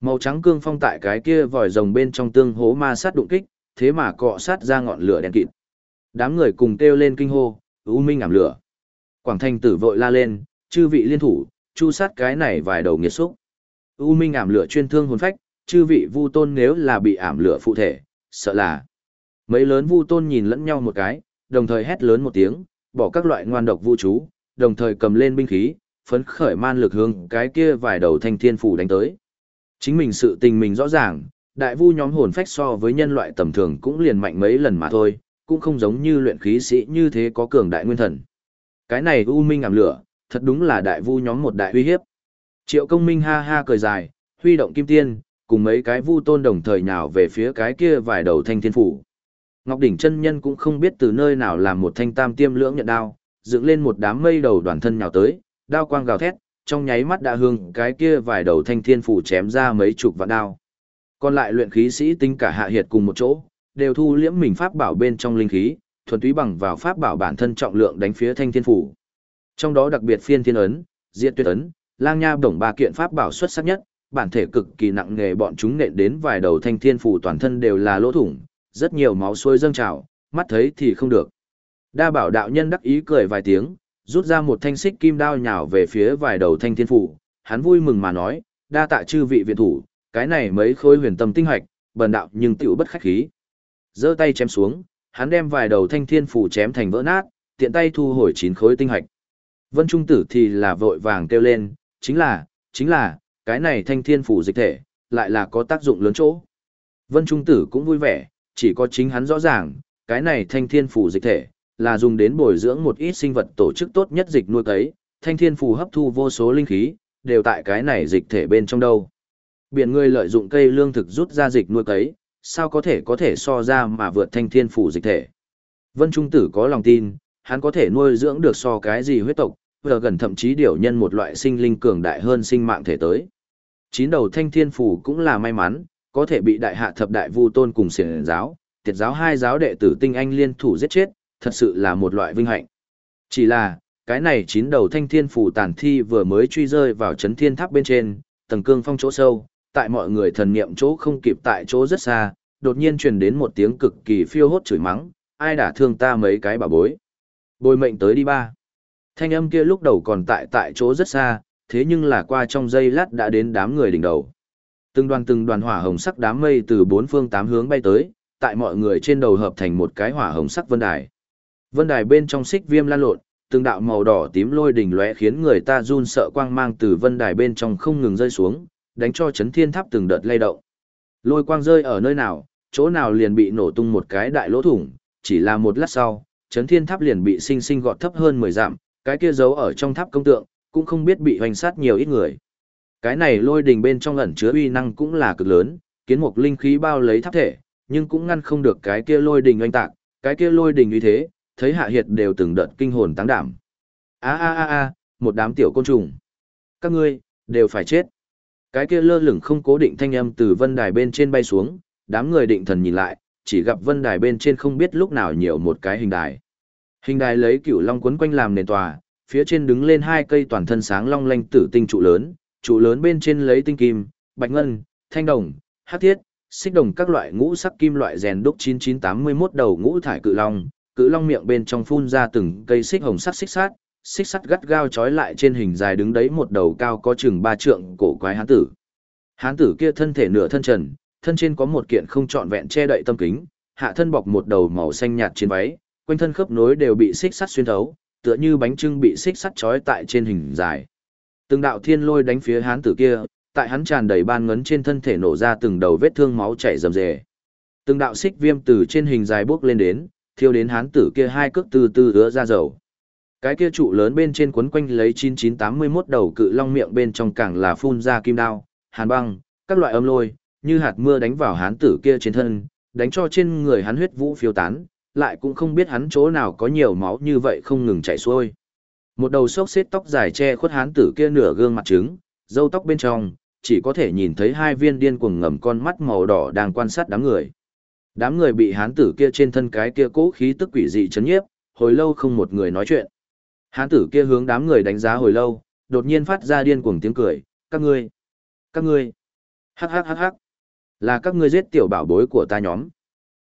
Speaker 1: Màu trắng cương phong tại cái kia vòi rồng bên trong tương hố ma sát đụng kích, thế mà cọ sát ra ngọn lửa đen kịt. Đám người cùng kêu lên kinh hô, u minh ảm lửa. Quảng Thanh tử vội la lên, chư vị liên thủ, chu sát cái này vài đầu nghiệt xúc. U minh ảm lửa chuyên thương hồn phách, chư vị vu tôn nếu là bị ảm lửa phụ thể, sợ là. Mấy lớn vu tôn nhìn lẫn nhau một cái, đồng thời hét lớn một tiếng, bỏ các loại ngoan độc vu chú, đồng thời cầm lên binh khí, phấn khởi man lực hướng cái kia vài đầu thanh thiên phủ đánh tới. Chính mình sự tình mình rõ ràng, đại vu nhóm hồn phách so với nhân loại tầm thường cũng liền mạnh mấy lần mà thôi, cũng không giống như luyện khí sĩ như thế có cường đại nguyên thần. Cái này u minh ảm lửa, thật đúng là đại vu nhóm một đại uy hiếp. Triệu công minh ha ha cười dài, huy động kim tiên, cùng mấy cái vu tôn đồng thời nhào về phía cái kia vài đầu thanh thiên phủ. Ngọc Đỉnh chân nhân cũng không biết từ nơi nào làm một thanh tam tiêm lưỡng nhận đao, dựng lên một đám mây đầu đoàn thân nhào tới, đao quang gào thét, trong nháy mắt đã hương cái kia vài đầu thanh thiên phủ chém ra mấy chục vạn đao. Còn lại luyện khí sĩ tinh cả hạ hiệt cùng một chỗ, đều thu liễm mình pháp bảo bên trong linh khí, thuần túy bằng vào pháp bảo bản thân trọng lượng đánh phía thanh thiên phủ. Trong đó đặc biệt phiên thiên ấn, diệt tuyệt ấn, lang nha bổng ba kiện pháp bảo xuất sắc nhất, bản thể cực kỳ nặng nghề bọn chúng nện đến vài đầu thanh thiên phủ toàn thân đều là lỗ thủng, rất nhiều máu xuôi dâng trào, mắt thấy thì không được. Đa bảo đạo nhân đắc ý cười vài tiếng, rút ra một thanh xích kim đao nhào về phía vài đầu thanh thiên phủ, hắn vui mừng mà nói, đa tạ chư vị viện thủ, cái này mấy khối huyền tâm tinh hoạch, bần đạo nhưng tiểu bất khách khí. giơ tay chém xuống, hắn đem vài đầu thanh thiên phủ chém thành vỡ nát, tiện tay thu hồi chín khối tinh hoạch. Vân Trung Tử thì là vội vàng kêu lên, chính là, chính là, cái này thanh thiên phủ dịch thể, lại là có tác dụng lớn chỗ. Vân Trung Tử cũng vui vẻ, chỉ có chính hắn rõ ràng, cái này thanh thiên phủ dịch thể, là dùng đến bồi dưỡng một ít sinh vật tổ chức tốt nhất dịch nuôi cấy, thanh thiên phù hấp thu vô số linh khí, đều tại cái này dịch thể bên trong đâu. Biển người lợi dụng cây lương thực rút ra dịch nuôi cấy, sao có thể có thể so ra mà vượt thanh thiên phù dịch thể. Vân Trung Tử có lòng tin, hắn có thể nuôi dưỡng được so cái gì huyết tộc, vừa gần thậm chí điều nhân một loại sinh linh cường đại hơn sinh mạng thể tới. Chín đầu thanh thiên phù cũng là may mắn, có thể bị đại hạ thập đại vu tôn cùng xiển giáo, tiệt giáo hai giáo đệ tử tinh anh liên thủ giết chết, thật sự là một loại vinh hạnh. Chỉ là, cái này chín đầu thanh thiên phủ tàn thi vừa mới truy rơi vào chấn thiên tháp bên trên, tầng cương phong chỗ sâu, tại mọi người thần niệm chỗ không kịp tại chỗ rất xa, đột nhiên truyền đến một tiếng cực kỳ phiêu hốt chửi mắng, ai đã thương ta mấy cái bà bối. Bồi mệnh tới đi ba. Thanh âm kia lúc đầu còn tại tại chỗ rất xa, thế nhưng là qua trong giây lát đã đến đám người đỉnh đầu. Từng đoàn từng đoàn hỏa hồng sắc đám mây từ bốn phương tám hướng bay tới, tại mọi người trên đầu hợp thành một cái hỏa hồng sắc vân đài. Vân đài bên trong xích viêm lan lộn, từng đạo màu đỏ tím lôi đỉnh lóe khiến người ta run sợ quang mang từ vân đài bên trong không ngừng rơi xuống, đánh cho chấn thiên tháp từng đợt lay động. Lôi quang rơi ở nơi nào, chỗ nào liền bị nổ tung một cái đại lỗ thủng, chỉ là một lát sau, chấn thiên tháp liền bị sinh sinh gọt thấp hơn 10 dặm, cái kia giấu ở trong tháp công tượng, cũng không biết bị hoành sát nhiều ít người. Cái này lôi đình bên trong ẩn chứa uy năng cũng là cực lớn, kiến mục linh khí bao lấy tháp thể, nhưng cũng ngăn không được cái kia lôi đình oanh tạc, cái kia lôi đình như thế, thấy hạ hiệt đều từng đợt kinh hồn táng đảm. A a a a, một đám tiểu côn trùng. Các ngươi, đều phải chết. Cái kia lơ lửng không cố định thanh âm từ vân đài bên trên bay xuống, đám người định thần nhìn lại, chỉ gặp vân đài bên trên không biết lúc nào nhiều một cái hình đài. Hình đài lấy cửu long quấn quanh làm nền tòa, phía trên đứng lên hai cây toàn thân sáng long lanh tử tinh trụ lớn, trụ lớn bên trên lấy tinh kim, bạch ngân, thanh đồng, hắc thiết, xích đồng các loại ngũ sắc kim loại rèn đúc 9981 đầu ngũ thải cự long, cự long miệng bên trong phun ra từng cây xích hồng sắt xích sát, xích sắt gắt gao trói lại trên hình dài đứng đấy một đầu cao có chừng ba trượng cổ quái hán tử. Hán tử kia thân thể nửa thân trần, thân trên có một kiện không trọn vẹn che đậy tâm kính, hạ thân bọc một đầu màu xanh nhạt trên váy, quanh thân khớp nối đều bị xích sắt xuyên thấu, tựa như bánh trưng bị xích sắt trói tại trên hình dài. Từng đạo thiên lôi đánh phía hán tử kia, tại hắn tràn đầy ban ngấn trên thân thể nổ ra từng đầu vết thương máu chảy rầm rề. Từng đạo xích viêm từ trên hình dài bước lên đến, thiêu đến hán tử kia hai cước từ từ ứa ra dầu. Cái kia trụ lớn bên trên quấn quanh lấy 9981 đầu cự long miệng bên trong càng là phun ra kim đao, hàn băng, các loại âm lôi, như hạt mưa đánh vào hán tử kia trên thân, đánh cho trên người hắn huyết vũ phiêu tán, lại cũng không biết hắn chỗ nào có nhiều máu như vậy không ngừng chảy xuôi. Một đầu xốc xếp tóc dài che khuất hán tử kia nửa gương mặt trứng, dâu tóc bên trong, chỉ có thể nhìn thấy hai viên điên cuồng ngầm con mắt màu đỏ đang quan sát đám người. Đám người bị hán tử kia trên thân cái kia cố khí tức quỷ dị chấn nhiếp, hồi lâu không một người nói chuyện. Hán tử kia hướng đám người đánh giá hồi lâu, đột nhiên phát ra điên cuồng tiếng cười, các ngươi, các ngươi, hắc hắc hắc hắc, là các ngươi giết tiểu bảo bối của ta nhóm.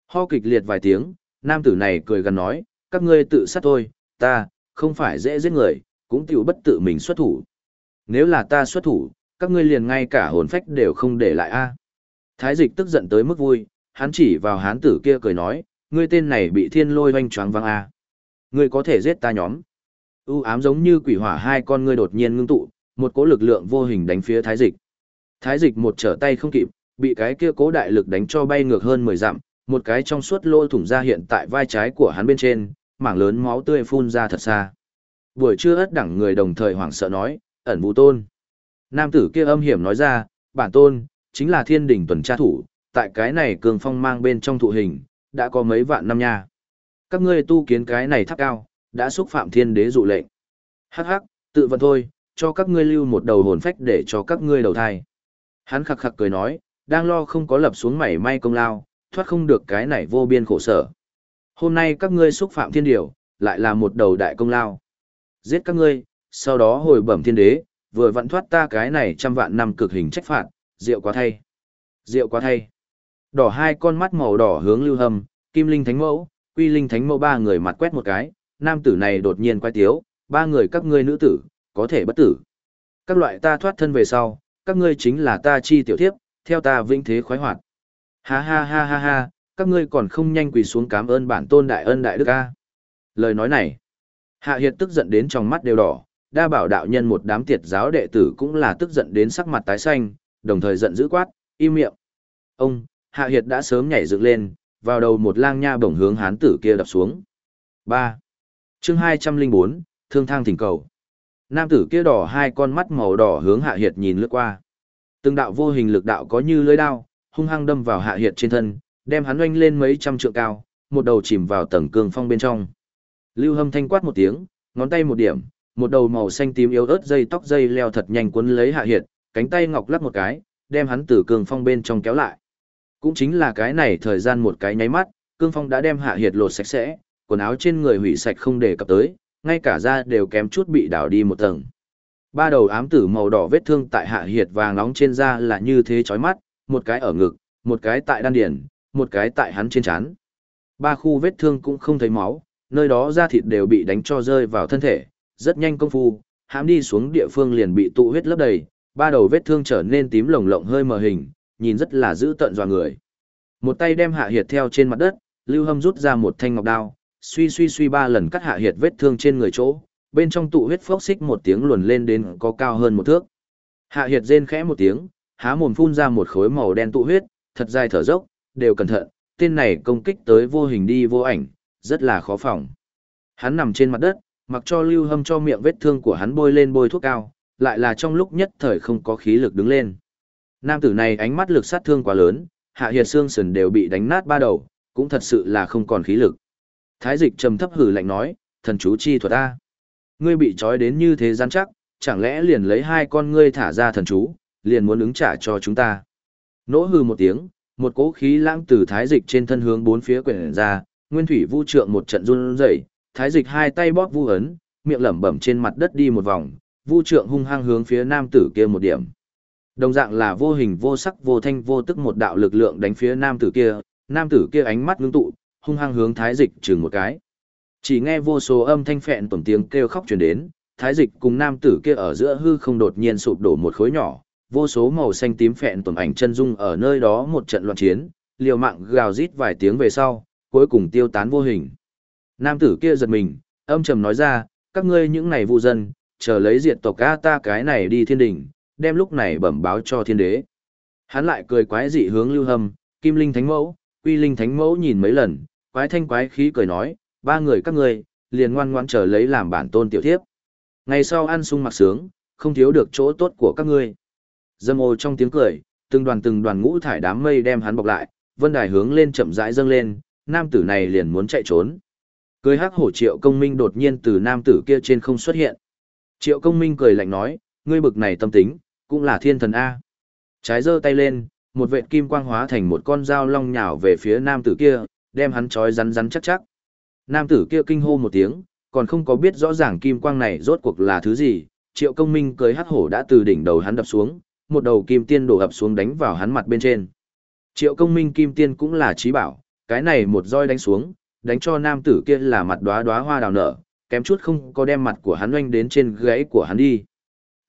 Speaker 1: Ho kịch liệt vài tiếng, nam tử này cười gần nói, các ngươi tự sát thôi, ta, không phải dễ giết người, cũng tiểu bất tự mình xuất thủ. Nếu là ta xuất thủ, các ngươi liền ngay cả hồn phách đều không để lại a. Thái dịch tức giận tới mức vui, hắn chỉ vào hán tử kia cười nói, ngươi tên này bị thiên lôi hoanh choáng văng a. À? Ngươi có thể giết ta nhóm u ám giống như quỷ hỏa hai con ngươi đột nhiên ngưng tụ, một cỗ lực lượng vô hình đánh phía thái dịch. Thái dịch một trở tay không kịp, bị cái kia cố đại lực đánh cho bay ngược hơn 10 dặm, một cái trong suốt lôi thủng ra hiện tại vai trái của hắn bên trên, mảng lớn máu tươi phun ra thật xa. Buổi trưa ất đẳng người đồng thời hoảng sợ nói, ẩn vũ tôn. Nam tử kia âm hiểm nói ra, bản tôn, chính là thiên đình tuần tra thủ, tại cái này cường phong mang bên trong thụ hình, đã có mấy vạn năm nha. Các ngươi tu kiến cái này tháp cao, đã xúc phạm thiên đế dụ lệnh. Hắc hắc, tự vận thôi, cho các ngươi lưu một đầu hồn phách để cho các ngươi đầu thai. Hắn khặc khặc cười nói, đang lo không có lập xuống mảy may công lao, thoát không được cái này vô biên khổ sở. Hôm nay các ngươi xúc phạm thiên điều, lại là một đầu đại công lao. Giết các ngươi, sau đó hồi bẩm thiên đế, vừa vặn thoát ta cái này trăm vạn năm cực hình trách phạt, rượu quá thay. Rượu quá thay. Đỏ hai con mắt màu đỏ hướng lưu hầm, kim linh thánh mẫu, quy linh thánh mẫu ba người mặt quét một cái, nam tử này đột nhiên quay tiếu, ba người các ngươi nữ tử, có thể bất tử. Các loại ta thoát thân về sau, các ngươi chính là ta chi tiểu thiếp, theo ta vinh thế khoái hoạt. Ha ha ha ha ha, các ngươi còn không nhanh quỳ xuống cảm ơn bản tôn đại ân đại đức a. Lời nói này, Hạ Hiệt tức giận đến trong mắt đều đỏ, đa bảo đạo nhân một đám tiệt giáo đệ tử cũng là tức giận đến sắc mặt tái xanh, đồng thời giận dữ quát, im miệng. Ông, Hạ Hiệt đã sớm nhảy dựng lên, vào đầu một lang nha bổng hướng hán tử kia đập xuống. 3. chương 204, Thương thang thỉnh cầu. Nam tử kia đỏ hai con mắt màu đỏ hướng Hạ Hiệt nhìn lướt qua. Từng đạo vô hình lực đạo có như lưỡi đao, hung hăng đâm vào Hạ Hiệt trên thân, đem hắn oanh lên mấy trăm trượng cao, một đầu chìm vào tầng cương phong bên trong. Lưu Hâm thanh quát một tiếng, ngón tay một điểm, một đầu màu xanh tím yếu ớt dây tóc dây leo thật nhanh cuốn lấy Hạ Hiệt, cánh tay ngọc lắc một cái, đem hắn từ cương phong bên trong kéo lại. Cũng chính là cái này thời gian một cái nháy mắt, cương phong đã đem Hạ Hiệt lột sạch sẽ, quần áo trên người hủy sạch không để cập tới, ngay cả da đều kém chút bị đảo đi một tầng. Ba đầu ám tử màu đỏ vết thương tại Hạ Hiệt vàng nóng trên da là như thế chói mắt, một cái ở ngực, một cái tại đan điển, một cái tại hắn trên trán. Ba khu vết thương cũng không thấy máu, nơi đó da thịt đều bị đánh cho rơi vào thân thể, rất nhanh công phu, hãm đi xuống địa phương liền bị tụ huyết lấp đầy, ba đầu vết thương trở nên tím lồng lộng hơi mờ hình, nhìn rất là dữ tợn dọa người. Một tay đem hạ hiệt theo trên mặt đất, Lưu Hâm rút ra một thanh ngọc đao, suy suy suy ba lần cắt hạ hiệt vết thương trên người chỗ, bên trong tụ huyết phốc xích một tiếng luồn lên đến có cao hơn một thước. Hạ hiệt rên khẽ một tiếng, há mồm phun ra một khối màu đen tụ huyết, thật dài thở dốc, đều cẩn thận, tên này công kích tới vô hình đi vô ảnh, rất là khó phòng. Hắn nằm trên mặt đất, mặc cho lưu hâm cho miệng vết thương của hắn bôi lên bôi thuốc cao, lại là trong lúc nhất thời không có khí lực đứng lên. Nam tử này ánh mắt lực sát thương quá lớn, hạ hiệt xương sườn đều bị đánh nát ba đầu, cũng thật sự là không còn khí lực. Thái dịch trầm thấp hử lạnh nói, thần chú chi thuật A. Ngươi bị trói đến như thế gian chắc, chẳng lẽ liền lấy hai con ngươi thả ra thần chú, liền muốn ứng trả cho chúng ta. Nỗ hừ một tiếng, một cỗ khí lãng từ thái dịch trên thân hướng bốn phía quyển ra, nguyên thủy vu trượng một trận run rẩy, thái dịch hai tay bóp vu ấn, miệng lẩm bẩm trên mặt đất đi một vòng, vu trượng hung hăng hướng phía nam tử kia một điểm. Đồng dạng là vô hình vô sắc vô thanh vô tức một đạo lực lượng đánh phía nam tử kia, nam tử kia ánh mắt ngưng tụ, hung hăng hướng thái dịch chừng một cái. Chỉ nghe vô số âm thanh phẹn tổn tiếng kêu khóc truyền đến, thái dịch cùng nam tử kia ở giữa hư không đột nhiên sụp đổ một khối nhỏ, vô số màu xanh tím phẹn tổn ảnh chân dung ở nơi đó một trận loạn chiến, liều mạng gào rít vài tiếng về sau, cuối cùng tiêu tán vô hình. Nam tử kia giật mình, âm trầm nói ra, các ngươi những này vụ dân, chờ lấy diệt tộc ca ta cái này đi thiên đỉnh, đem lúc này bẩm báo cho thiên đế. Hắn lại cười quái dị hướng lưu hâm, kim linh thánh mẫu, quy linh thánh mẫu nhìn mấy lần, quái thanh quái khí cười nói, ba người các ngươi, liền ngoan ngoãn chờ lấy làm bản tôn tiểu thiếp. Ngày sau ăn sung mặc sướng, không thiếu được chỗ tốt của các ngươi. Dâm ô trong tiếng cười, từng đoàn từng đoàn ngũ thải đám mây đem hắn bọc lại, vân đài hướng lên chậm rãi dâng lên, nam tử này liền muốn chạy trốn. Cười hắc hổ triệu công minh đột nhiên từ nam tử kia trên không xuất hiện. Triệu công minh cười lạnh nói, ngươi bực này tâm tính, cũng là thiên thần A. Trái giơ tay lên, một vệt kim quang hóa thành một con dao long nhào về phía nam tử kia, đem hắn trói rắn rắn chắc chắc. Nam tử kia kinh hô một tiếng, còn không có biết rõ ràng kim quang này rốt cuộc là thứ gì, triệu công minh cưới hắc hổ đã từ đỉnh đầu hắn đập xuống, một đầu kim tiên đổ ập xuống đánh vào hắn mặt bên trên. Triệu công minh kim tiên cũng là trí bảo, cái này một roi đánh xuống, đánh cho nam tử kia là mặt đóa đóa hoa đào nở, kém chút không có đem mặt của hắn oanh đến trên gáy của hắn đi.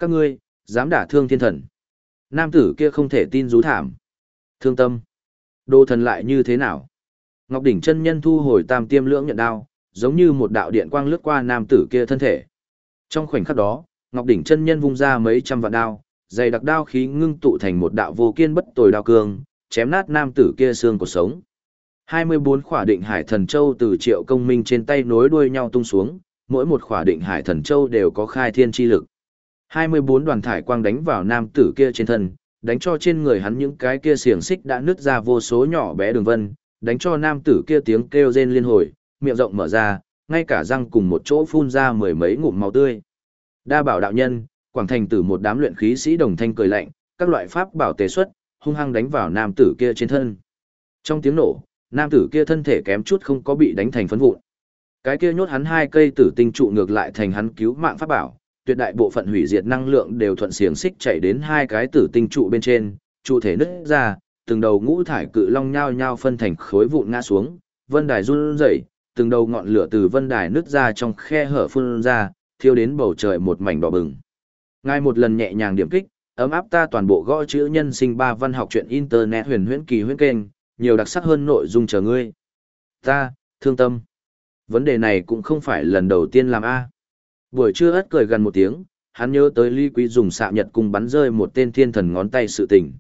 Speaker 1: Các ngươi, dám đả thương thiên thần. Nam tử kia không thể tin rú thảm. Thương tâm. Đồ thần lại như thế nào? Ngọc đỉnh chân nhân thu hồi tam tiêm lưỡng nhận đao, giống như một đạo điện quang lướt qua nam tử kia thân thể. Trong khoảnh khắc đó, Ngọc đỉnh chân nhân vung ra mấy trăm vạn đao, dày đặc đao khí ngưng tụ thành một đạo vô kiên bất tồi đao cương, chém nát nam tử kia xương cuộc sống. 24 khỏa định hải thần châu từ triệu công minh trên tay nối đuôi nhau tung xuống, mỗi một khỏa định hải thần châu đều có khai thiên chi lực. 24 đoàn thải quang đánh vào nam tử kia trên thân, đánh cho trên người hắn những cái kia xiềng xích đã nứt ra vô số nhỏ bé đường vân, đánh cho nam tử kia tiếng kêu rên liên hồi, miệng rộng mở ra, ngay cả răng cùng một chỗ phun ra mười mấy ngụm máu tươi. Đa bảo đạo nhân, quảng thành tử một đám luyện khí sĩ đồng thanh cười lạnh, các loại pháp bảo tề xuất, hung hăng đánh vào nam tử kia trên thân. Trong tiếng nổ, nam tử kia thân thể kém chút không có bị đánh thành phấn vụn. Cái kia nhốt hắn hai cây tử tinh trụ ngược lại thành hắn cứu mạng pháp bảo, tuyệt đại bộ phận hủy diệt năng lượng đều thuận xiềng xích chạy đến hai cái tử tinh trụ bên trên, trụ thể nứt ra, từng đầu ngũ thải cự long nhao nhao phân thành khối vụn ngã xuống, vân đài run rẩy, từng đầu ngọn lửa từ vân đài nứt ra trong khe hở phun ra, thiêu đến bầu trời một mảnh đỏ bừng. ngay một lần nhẹ nhàng điểm kích, ấm áp ta toàn bộ gõ chữ nhân sinh ba văn học truyện internet huyền huyễn kỳ huyễn kênh, nhiều đặc sắc hơn nội dung chờ ngươi. Ta, thương tâm. Vấn đề này cũng không phải lần đầu tiên làm A. Buổi trưa ất cười gần một tiếng, hắn nhớ tới Lý Quý dùng xạ nhật cùng bắn rơi một tên thiên thần ngón tay sự tình.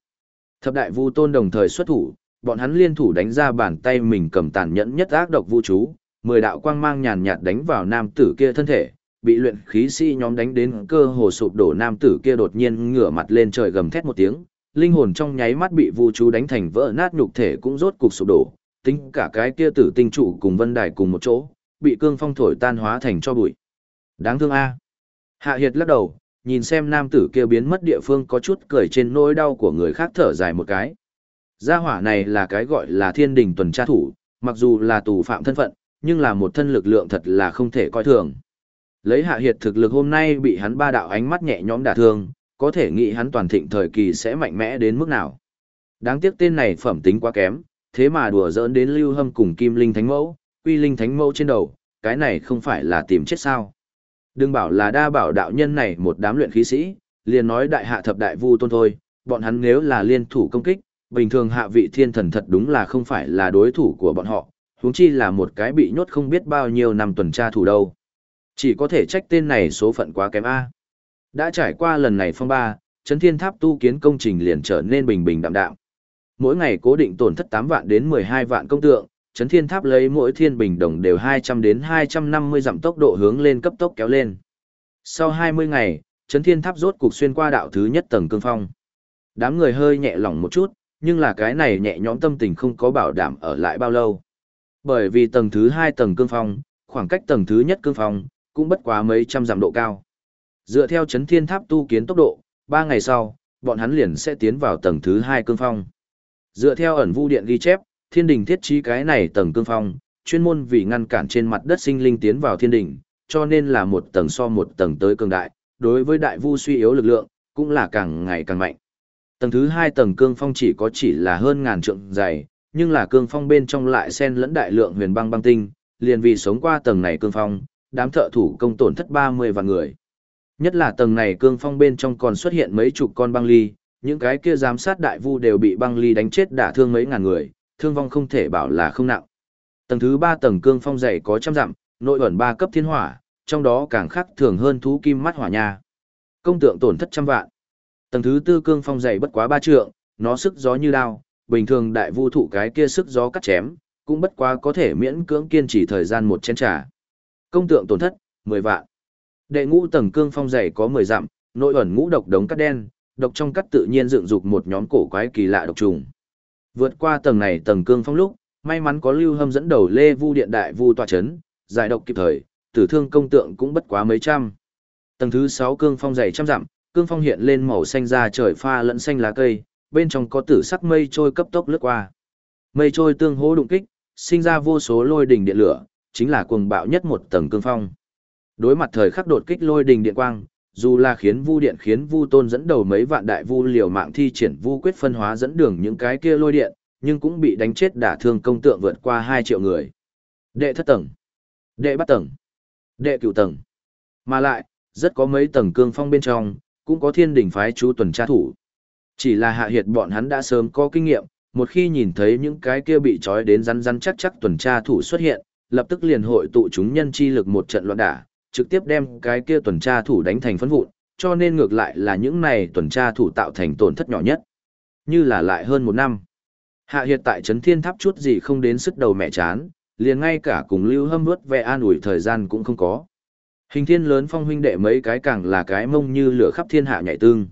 Speaker 1: Thập đại vu tôn đồng thời xuất thủ, bọn hắn liên thủ đánh ra bàn tay mình cầm tàn nhẫn nhất ác độc vũ chú, mười đạo quang mang nhàn nhạt đánh vào nam tử kia thân thể, bị luyện khí sĩ nhóm đánh đến cơ hồ sụp đổ nam tử kia đột nhiên ngửa mặt lên trời gầm thét một tiếng, linh hồn trong nháy mắt bị vu chú đánh thành vỡ nát nhục thể cũng rốt cục sụp đổ, tính cả cái kia tử tinh trụ cùng vân đài cùng một chỗ, bị cương phong thổi tan hóa thành cho bụi. Đáng thương a. Hạ Hiệt lắc đầu, nhìn xem nam tử kia biến mất địa phương có chút cười trên nỗi đau của người khác thở dài một cái. Gia hỏa này là cái gọi là thiên đình tuần tra thủ, mặc dù là tù phạm thân phận, nhưng là một thân lực lượng thật là không thể coi thường. Lấy hạ hiệt thực lực hôm nay bị hắn ba đạo ánh mắt nhẹ nhõm đả thương, có thể nghĩ hắn toàn thịnh thời kỳ sẽ mạnh mẽ đến mức nào. Đáng tiếc tên này phẩm tính quá kém, thế mà đùa giỡn đến lưu hâm cùng kim linh thánh mẫu, quy linh thánh mẫu trên đầu, cái này không phải là tìm chết sao. Đừng bảo là đa bảo đạo nhân này một đám luyện khí sĩ, liền nói đại hạ thập đại vu tôn thôi, bọn hắn nếu là liên thủ công kích, bình thường hạ vị thiên thần thật đúng là không phải là đối thủ của bọn họ, huống chi là một cái bị nhốt không biết bao nhiêu năm tuần tra thủ đâu. Chỉ có thể trách tên này số phận quá kém A. Đã trải qua lần này phong ba, chấn thiên tháp tu kiến công trình liền trở nên bình bình đạm đạm. Mỗi ngày cố định tổn thất 8 vạn đến 12 vạn công tượng, chấn thiên tháp lấy mỗi thiên bình đồng đều 200 đến 250 dặm tốc độ hướng lên cấp tốc kéo lên. Sau 20 ngày, chấn thiên tháp rốt cục xuyên qua đạo thứ nhất tầng cương phong. Đám người hơi nhẹ lòng một chút, nhưng là cái này nhẹ nhõm tâm tình không có bảo đảm ở lại bao lâu. Bởi vì tầng thứ hai tầng cương phong, khoảng cách tầng thứ nhất cương phong, cũng bất quá mấy trăm dặm độ cao. Dựa theo chấn thiên tháp tu kiến tốc độ, ba ngày sau, bọn hắn liền sẽ tiến vào tầng thứ hai cương phong. Dựa theo ẩn vu điện ghi chép, thiên đình thiết trí cái này tầng cương phong, chuyên môn vì ngăn cản trên mặt đất sinh linh tiến vào thiên đình, cho nên là một tầng so một tầng tới cường đại, đối với đại vu suy yếu lực lượng, cũng là càng ngày càng mạnh. Tầng thứ hai tầng cương phong chỉ có chỉ là hơn ngàn trượng dày, nhưng là cương phong bên trong lại xen lẫn đại lượng huyền băng băng tinh, liền vì sống qua tầng này cương phong, đám thợ thủ công tổn thất 30 vạn người. Nhất là tầng này cương phong bên trong còn xuất hiện mấy chục con băng ly, những cái kia giám sát đại vu đều bị băng ly đánh chết đả thương mấy ngàn người, thương vong không thể bảo là không nặng. Tầng thứ 3 tầng cương phong dày có trăm dặm, nội ẩn 3 cấp thiên hỏa, trong đó càng khắc thường hơn thú kim mắt hỏa nha. Công tượng tổn thất trăm vạn. Tầng thứ tư cương phong dày bất quá ba trượng, nó sức gió như đao, bình thường đại vu thụ cái kia sức gió cắt chém, cũng bất quá có thể miễn cưỡng kiên trì thời gian một chén trà. Công tượng tổn thất, 10 vạn. Đệ ngũ tầng cương phong dày có 10 dặm, nội ẩn ngũ độc đống cắt đen, độc trong cắt tự nhiên dựng dục một nhóm cổ quái kỳ lạ độc trùng. Vượt qua tầng này tầng cương phong lúc, may mắn có lưu hâm dẫn đầu lê vu điện đại vu tọa chấn, giải độc kịp thời, tử thương công tượng cũng bất quá mấy trăm. Tầng thứ 6 cương phong dày trăm dặm, cương phong hiện lên màu xanh da trời pha lẫn xanh lá cây, bên trong có tử sắc mây trôi cấp tốc lướt qua. Mây trôi tương hỗ đụng kích, sinh ra vô số lôi đỉnh điện lửa, chính là cuồng bạo nhất một tầng cương phong. Đối mặt thời khắc đột kích lôi đỉnh điện quang, dù là khiến Vu Điện khiến Vu Tôn dẫn đầu mấy vạn đại vu liều mạng thi triển Vu quyết phân hóa dẫn đường những cái kia lôi điện, nhưng cũng bị đánh chết đả thương công tượng vượt qua hai triệu người. Đệ thất tầng, đệ bát tầng, đệ cửu tầng. Mà lại, rất có mấy tầng cương phong bên trong, cũng có thiên đỉnh phái chú tuần tra thủ. Chỉ là hạ hiệt bọn hắn đã sớm có kinh nghiệm, một khi nhìn thấy những cái kia bị trói đến rắn rắn chắc chắc tuần tra thủ xuất hiện, lập tức liền hội tụ chúng nhân chi lực một trận loạn đả, trực tiếp đem cái kia tuần tra thủ đánh thành phấn vụn, cho nên ngược lại là những này tuần tra thủ tạo thành tổn thất nhỏ nhất. Như là lại hơn một năm. Hạ hiệt tại trấn thiên tháp chút gì không đến sức đầu mẹ chán, liền ngay cả cùng lưu hâm vớt về an ủi thời gian cũng không có. Hình thiên lớn phong huynh đệ mấy cái càng là cái mông như lửa khắp thiên hạ nhảy tương.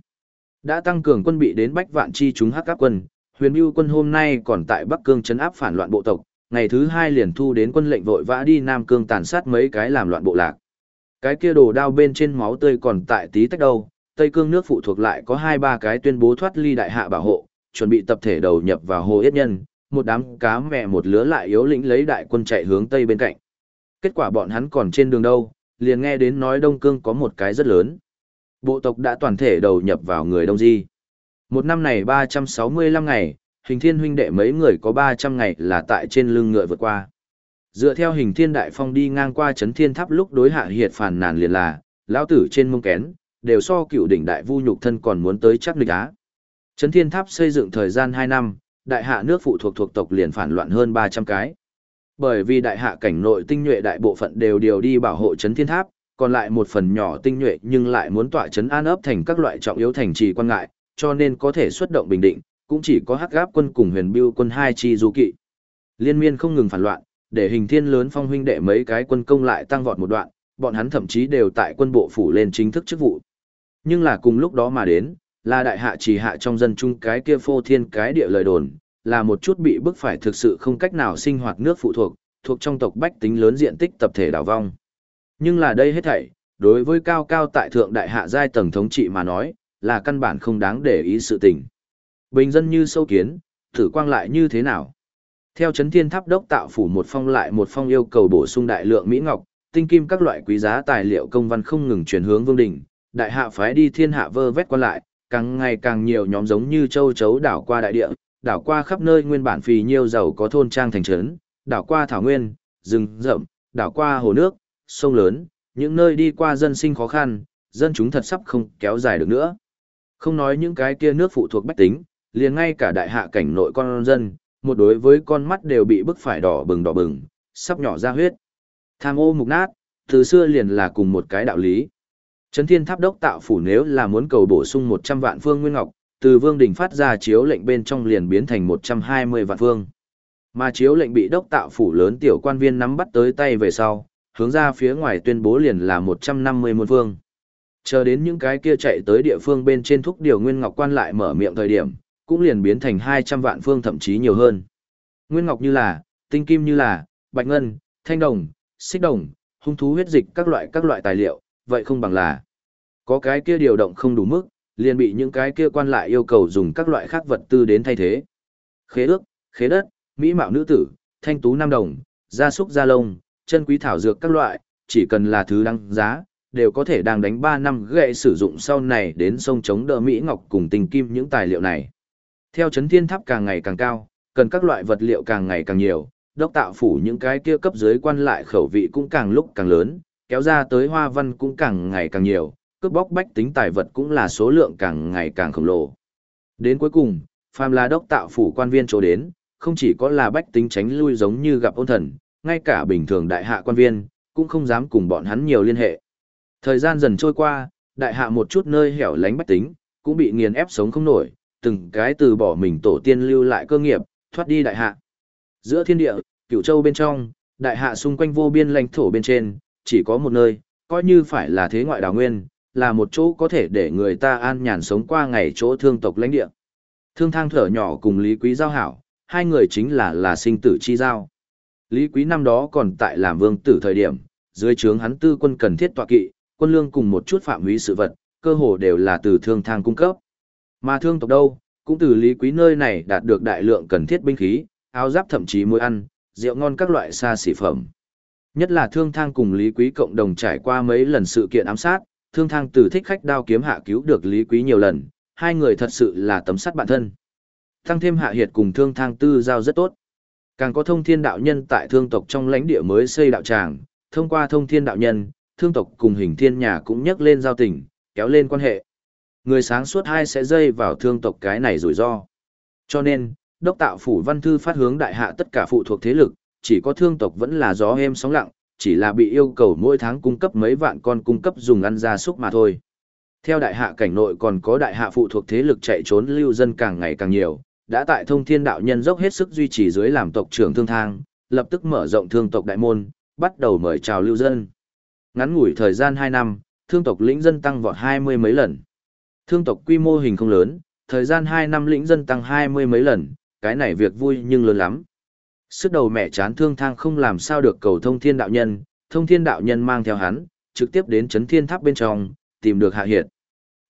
Speaker 1: Đã tăng cường quân bị đến bách vạn chi chúng hắc các quân, huyền mưu quân hôm nay còn tại Bắc Cương chấn áp phản loạn bộ tộc, ngày thứ hai liền thu đến quân lệnh vội vã đi Nam Cương tàn sát mấy cái làm loạn bộ lạc. Cái kia đồ đao bên trên máu tươi còn tại tí tách đâu, Tây Cương nước phụ thuộc lại có hai ba cái tuyên bố thoát ly đại hạ bảo hộ, chuẩn bị tập thể đầu nhập vào hồ yết nhân, một đám cá mẹ một lứa lại yếu lĩnh lấy đại quân chạy hướng Tây bên cạnh. Kết quả bọn hắn còn trên đường đâu, liền nghe đến nói Đông Cương có một cái rất lớn. Bộ tộc đã toàn thể đầu nhập vào người Đông Di. Một năm này 365 ngày, hình thiên huynh đệ mấy người có 300 ngày là tại trên lưng ngựa vượt qua. Dựa theo hình thiên đại phong đi ngang qua chấn thiên tháp lúc đối hạ hiệt phản nàn liền là, lão tử trên mông kén, đều so cựu đỉnh đại vu nhục thân còn muốn tới chắc địch á. Chấn thiên tháp xây dựng thời gian 2 năm, đại hạ nước phụ thuộc thuộc tộc liền phản loạn hơn 300 cái. Bởi vì đại hạ cảnh nội tinh nhuệ đại bộ phận đều điều đi bảo hộ chấn thiên tháp, còn lại một phần nhỏ tinh nhuệ nhưng lại muốn tọa chấn an ấp thành các loại trọng yếu thành trì quan ngại, cho nên có thể xuất động bình định, cũng chỉ có hắc gáp quân cùng huyền biêu quân hai chi du kỵ. Liên miên không ngừng phản loạn, để hình thiên lớn phong huynh đệ mấy cái quân công lại tăng vọt một đoạn, bọn hắn thậm chí đều tại quân bộ phủ lên chính thức chức vụ. Nhưng là cùng lúc đó mà đến, là đại hạ chỉ hạ trong dân chung cái kia phô thiên cái địa lời đồn, là một chút bị bức phải thực sự không cách nào sinh hoạt nước phụ thuộc, thuộc trong tộc bách tính lớn diện tích tập thể đảo vong. Nhưng là đây hết thảy, đối với cao cao tại thượng đại hạ giai tầng thống trị mà nói, là căn bản không đáng để ý sự tình. Bình dân như sâu kiến, thử quang lại như thế nào? Theo chấn thiên tháp đốc tạo phủ một phong lại một phong yêu cầu bổ sung đại lượng Mỹ Ngọc, tinh kim các loại quý giá tài liệu công văn không ngừng chuyển hướng vương đỉnh, đại hạ phái đi thiên hạ vơ vét qua lại, càng ngày càng nhiều nhóm giống như châu chấu đảo qua đại địa, đảo qua khắp nơi nguyên bản phì nhiêu giàu có thôn trang thành trấn, đảo qua thảo nguyên, rừng rậm, đảo qua hồ nước, sông lớn, những nơi đi qua dân sinh khó khăn, dân chúng thật sắp không kéo dài được nữa. Không nói những cái kia nước phụ thuộc bách tính, liền ngay cả đại hạ cảnh nội con dân, một đối với con mắt đều bị bức phải đỏ bừng đỏ bừng, sắp nhỏ ra huyết. Tham ô mục nát, từ xưa liền là cùng một cái đạo lý. Trấn Thiên Tháp đốc tạo phủ nếu là muốn cầu bổ sung 100 vạn phương nguyên ngọc, từ Vương Đình phát ra chiếu lệnh bên trong liền biến thành 120 vạn phương. Mà chiếu lệnh bị đốc tạo phủ lớn tiểu quan viên nắm bắt tới tay về sau, hướng ra phía ngoài tuyên bố liền là 150 muôn phương. Chờ đến những cái kia chạy tới địa phương bên trên thúc điều Nguyên Ngọc quan lại mở miệng thời điểm, cũng liền biến thành 200 vạn phương thậm chí nhiều hơn. Nguyên Ngọc như là, tinh kim như là, bạch ngân, thanh đồng, xích đồng, hung thú huyết dịch các loại các loại tài liệu, vậy không bằng là có cái kia điều động không đủ mức, liền bị những cái kia quan lại yêu cầu dùng các loại khác vật tư đến thay thế. Khế ước, khế đất, mỹ mạo nữ tử, thanh tú nam đồng, gia súc gia lông, chân quý thảo dược các loại, chỉ cần là thứ đăng giá, đều có thể đang đánh 3 năm gậy sử dụng sau này đến sông chống đỡ Mỹ Ngọc cùng tình kim những tài liệu này. Theo chấn thiên tháp càng ngày càng cao, cần các loại vật liệu càng ngày càng nhiều, đốc tạo phủ những cái kia cấp dưới quan lại khẩu vị cũng càng lúc càng lớn, kéo ra tới hoa văn cũng càng ngày càng nhiều, cướp bóc bách tính tài vật cũng là số lượng càng ngày càng khổng lồ. Đến cuối cùng, phàm là đốc tạo phủ quan viên chỗ đến, không chỉ có là bách tính tránh lui giống như gặp ôn thần, ngay cả bình thường đại hạ quan viên, cũng không dám cùng bọn hắn nhiều liên hệ. Thời gian dần trôi qua, đại hạ một chút nơi hẻo lánh bách tính, cũng bị nghiền ép sống không nổi, từng cái từ bỏ mình tổ tiên lưu lại cơ nghiệp, thoát đi đại hạ. Giữa thiên địa, cửu châu bên trong, đại hạ xung quanh vô biên lãnh thổ bên trên, chỉ có một nơi, coi như phải là thế ngoại đảo nguyên, là một chỗ có thể để người ta an nhàn sống qua ngày chỗ thương tộc lãnh địa. Thương thang thở nhỏ cùng Lý Quý giao hảo, hai người chính là là sinh tử chi giao. Lý Quý năm đó còn tại làm vương tử thời điểm, dưới trướng hắn tư quân cần thiết tọa kỵ, quân lương cùng một chút phạm húy sự vật, cơ hồ đều là từ thương thang cung cấp. Mà thương tộc đâu, cũng từ Lý Quý nơi này đạt được đại lượng cần thiết binh khí, áo giáp thậm chí muối ăn, rượu ngon các loại xa xỉ phẩm. Nhất là thương thang cùng Lý Quý cộng đồng trải qua mấy lần sự kiện ám sát, thương thang từ thích khách đao kiếm hạ cứu được Lý Quý nhiều lần, hai người thật sự là tấm sắt bản thân. Thăng thêm hạ hiệt cùng thương thang tư giao rất tốt. Càng có thông thiên đạo nhân tại thương tộc trong lãnh địa mới xây đạo tràng, thông qua thông thiên đạo nhân, thương tộc cùng hình thiên nhà cũng nhắc lên giao tình, kéo lên quan hệ. Người sáng suốt hai sẽ dây vào thương tộc cái này rủi ro. Cho nên, đốc tạo phủ văn thư phát hướng đại hạ tất cả phụ thuộc thế lực, chỉ có thương tộc vẫn là gió êm sóng lặng, chỉ là bị yêu cầu mỗi tháng cung cấp mấy vạn con cung cấp dùng ăn gia súc mà thôi. Theo đại hạ cảnh nội còn có đại hạ phụ thuộc thế lực chạy trốn lưu dân càng ngày càng nhiều, đã tại thông thiên đạo nhân dốc hết sức duy trì dưới làm tộc trưởng thương thang, lập tức mở rộng thương tộc đại môn, bắt đầu mời chào lưu dân. Ngắn ngủi thời gian 2 năm, thương tộc lĩnh dân tăng vọt hai mươi mấy lần. Thương tộc quy mô hình không lớn, thời gian 2 năm lĩnh dân tăng hai mươi mấy lần, cái này việc vui nhưng lớn lắm. Sức đầu mẹ chán thương thang không làm sao được cầu thông thiên đạo nhân, thông thiên đạo nhân mang theo hắn, trực tiếp đến chấn thiên tháp bên trong, tìm được hạ hiệt.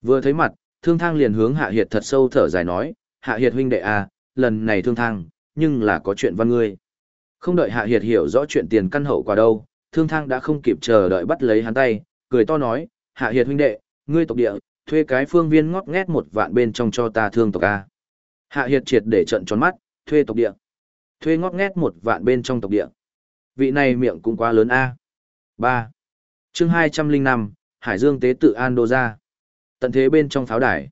Speaker 1: Vừa thấy mặt, thương thang liền hướng hạ hiệt thật sâu thở dài nói, hạ hiệt huynh đệ à, lần này thương thang, nhưng là có chuyện văn ngươi. Không đợi hạ hiệt hiểu rõ chuyện tiền căn hậu quả đâu, thương thang đã không kịp chờ đợi bắt lấy hắn tay, cười to nói, hạ hiệt huynh đệ, ngươi tộc địa, thuê cái phương viên ngót nghét một vạn bên trong cho ta thương tộc a. Hạ hiệt triệt để trận tròn mắt, thuê tộc địa. Thuê ngót nghét một vạn bên trong tộc địa. Vị này miệng cũng quá lớn a. Ba. Chương hai trăm linh năm, Hải Dương tế tự An Đô ra. Tận thế bên trong pháo đài.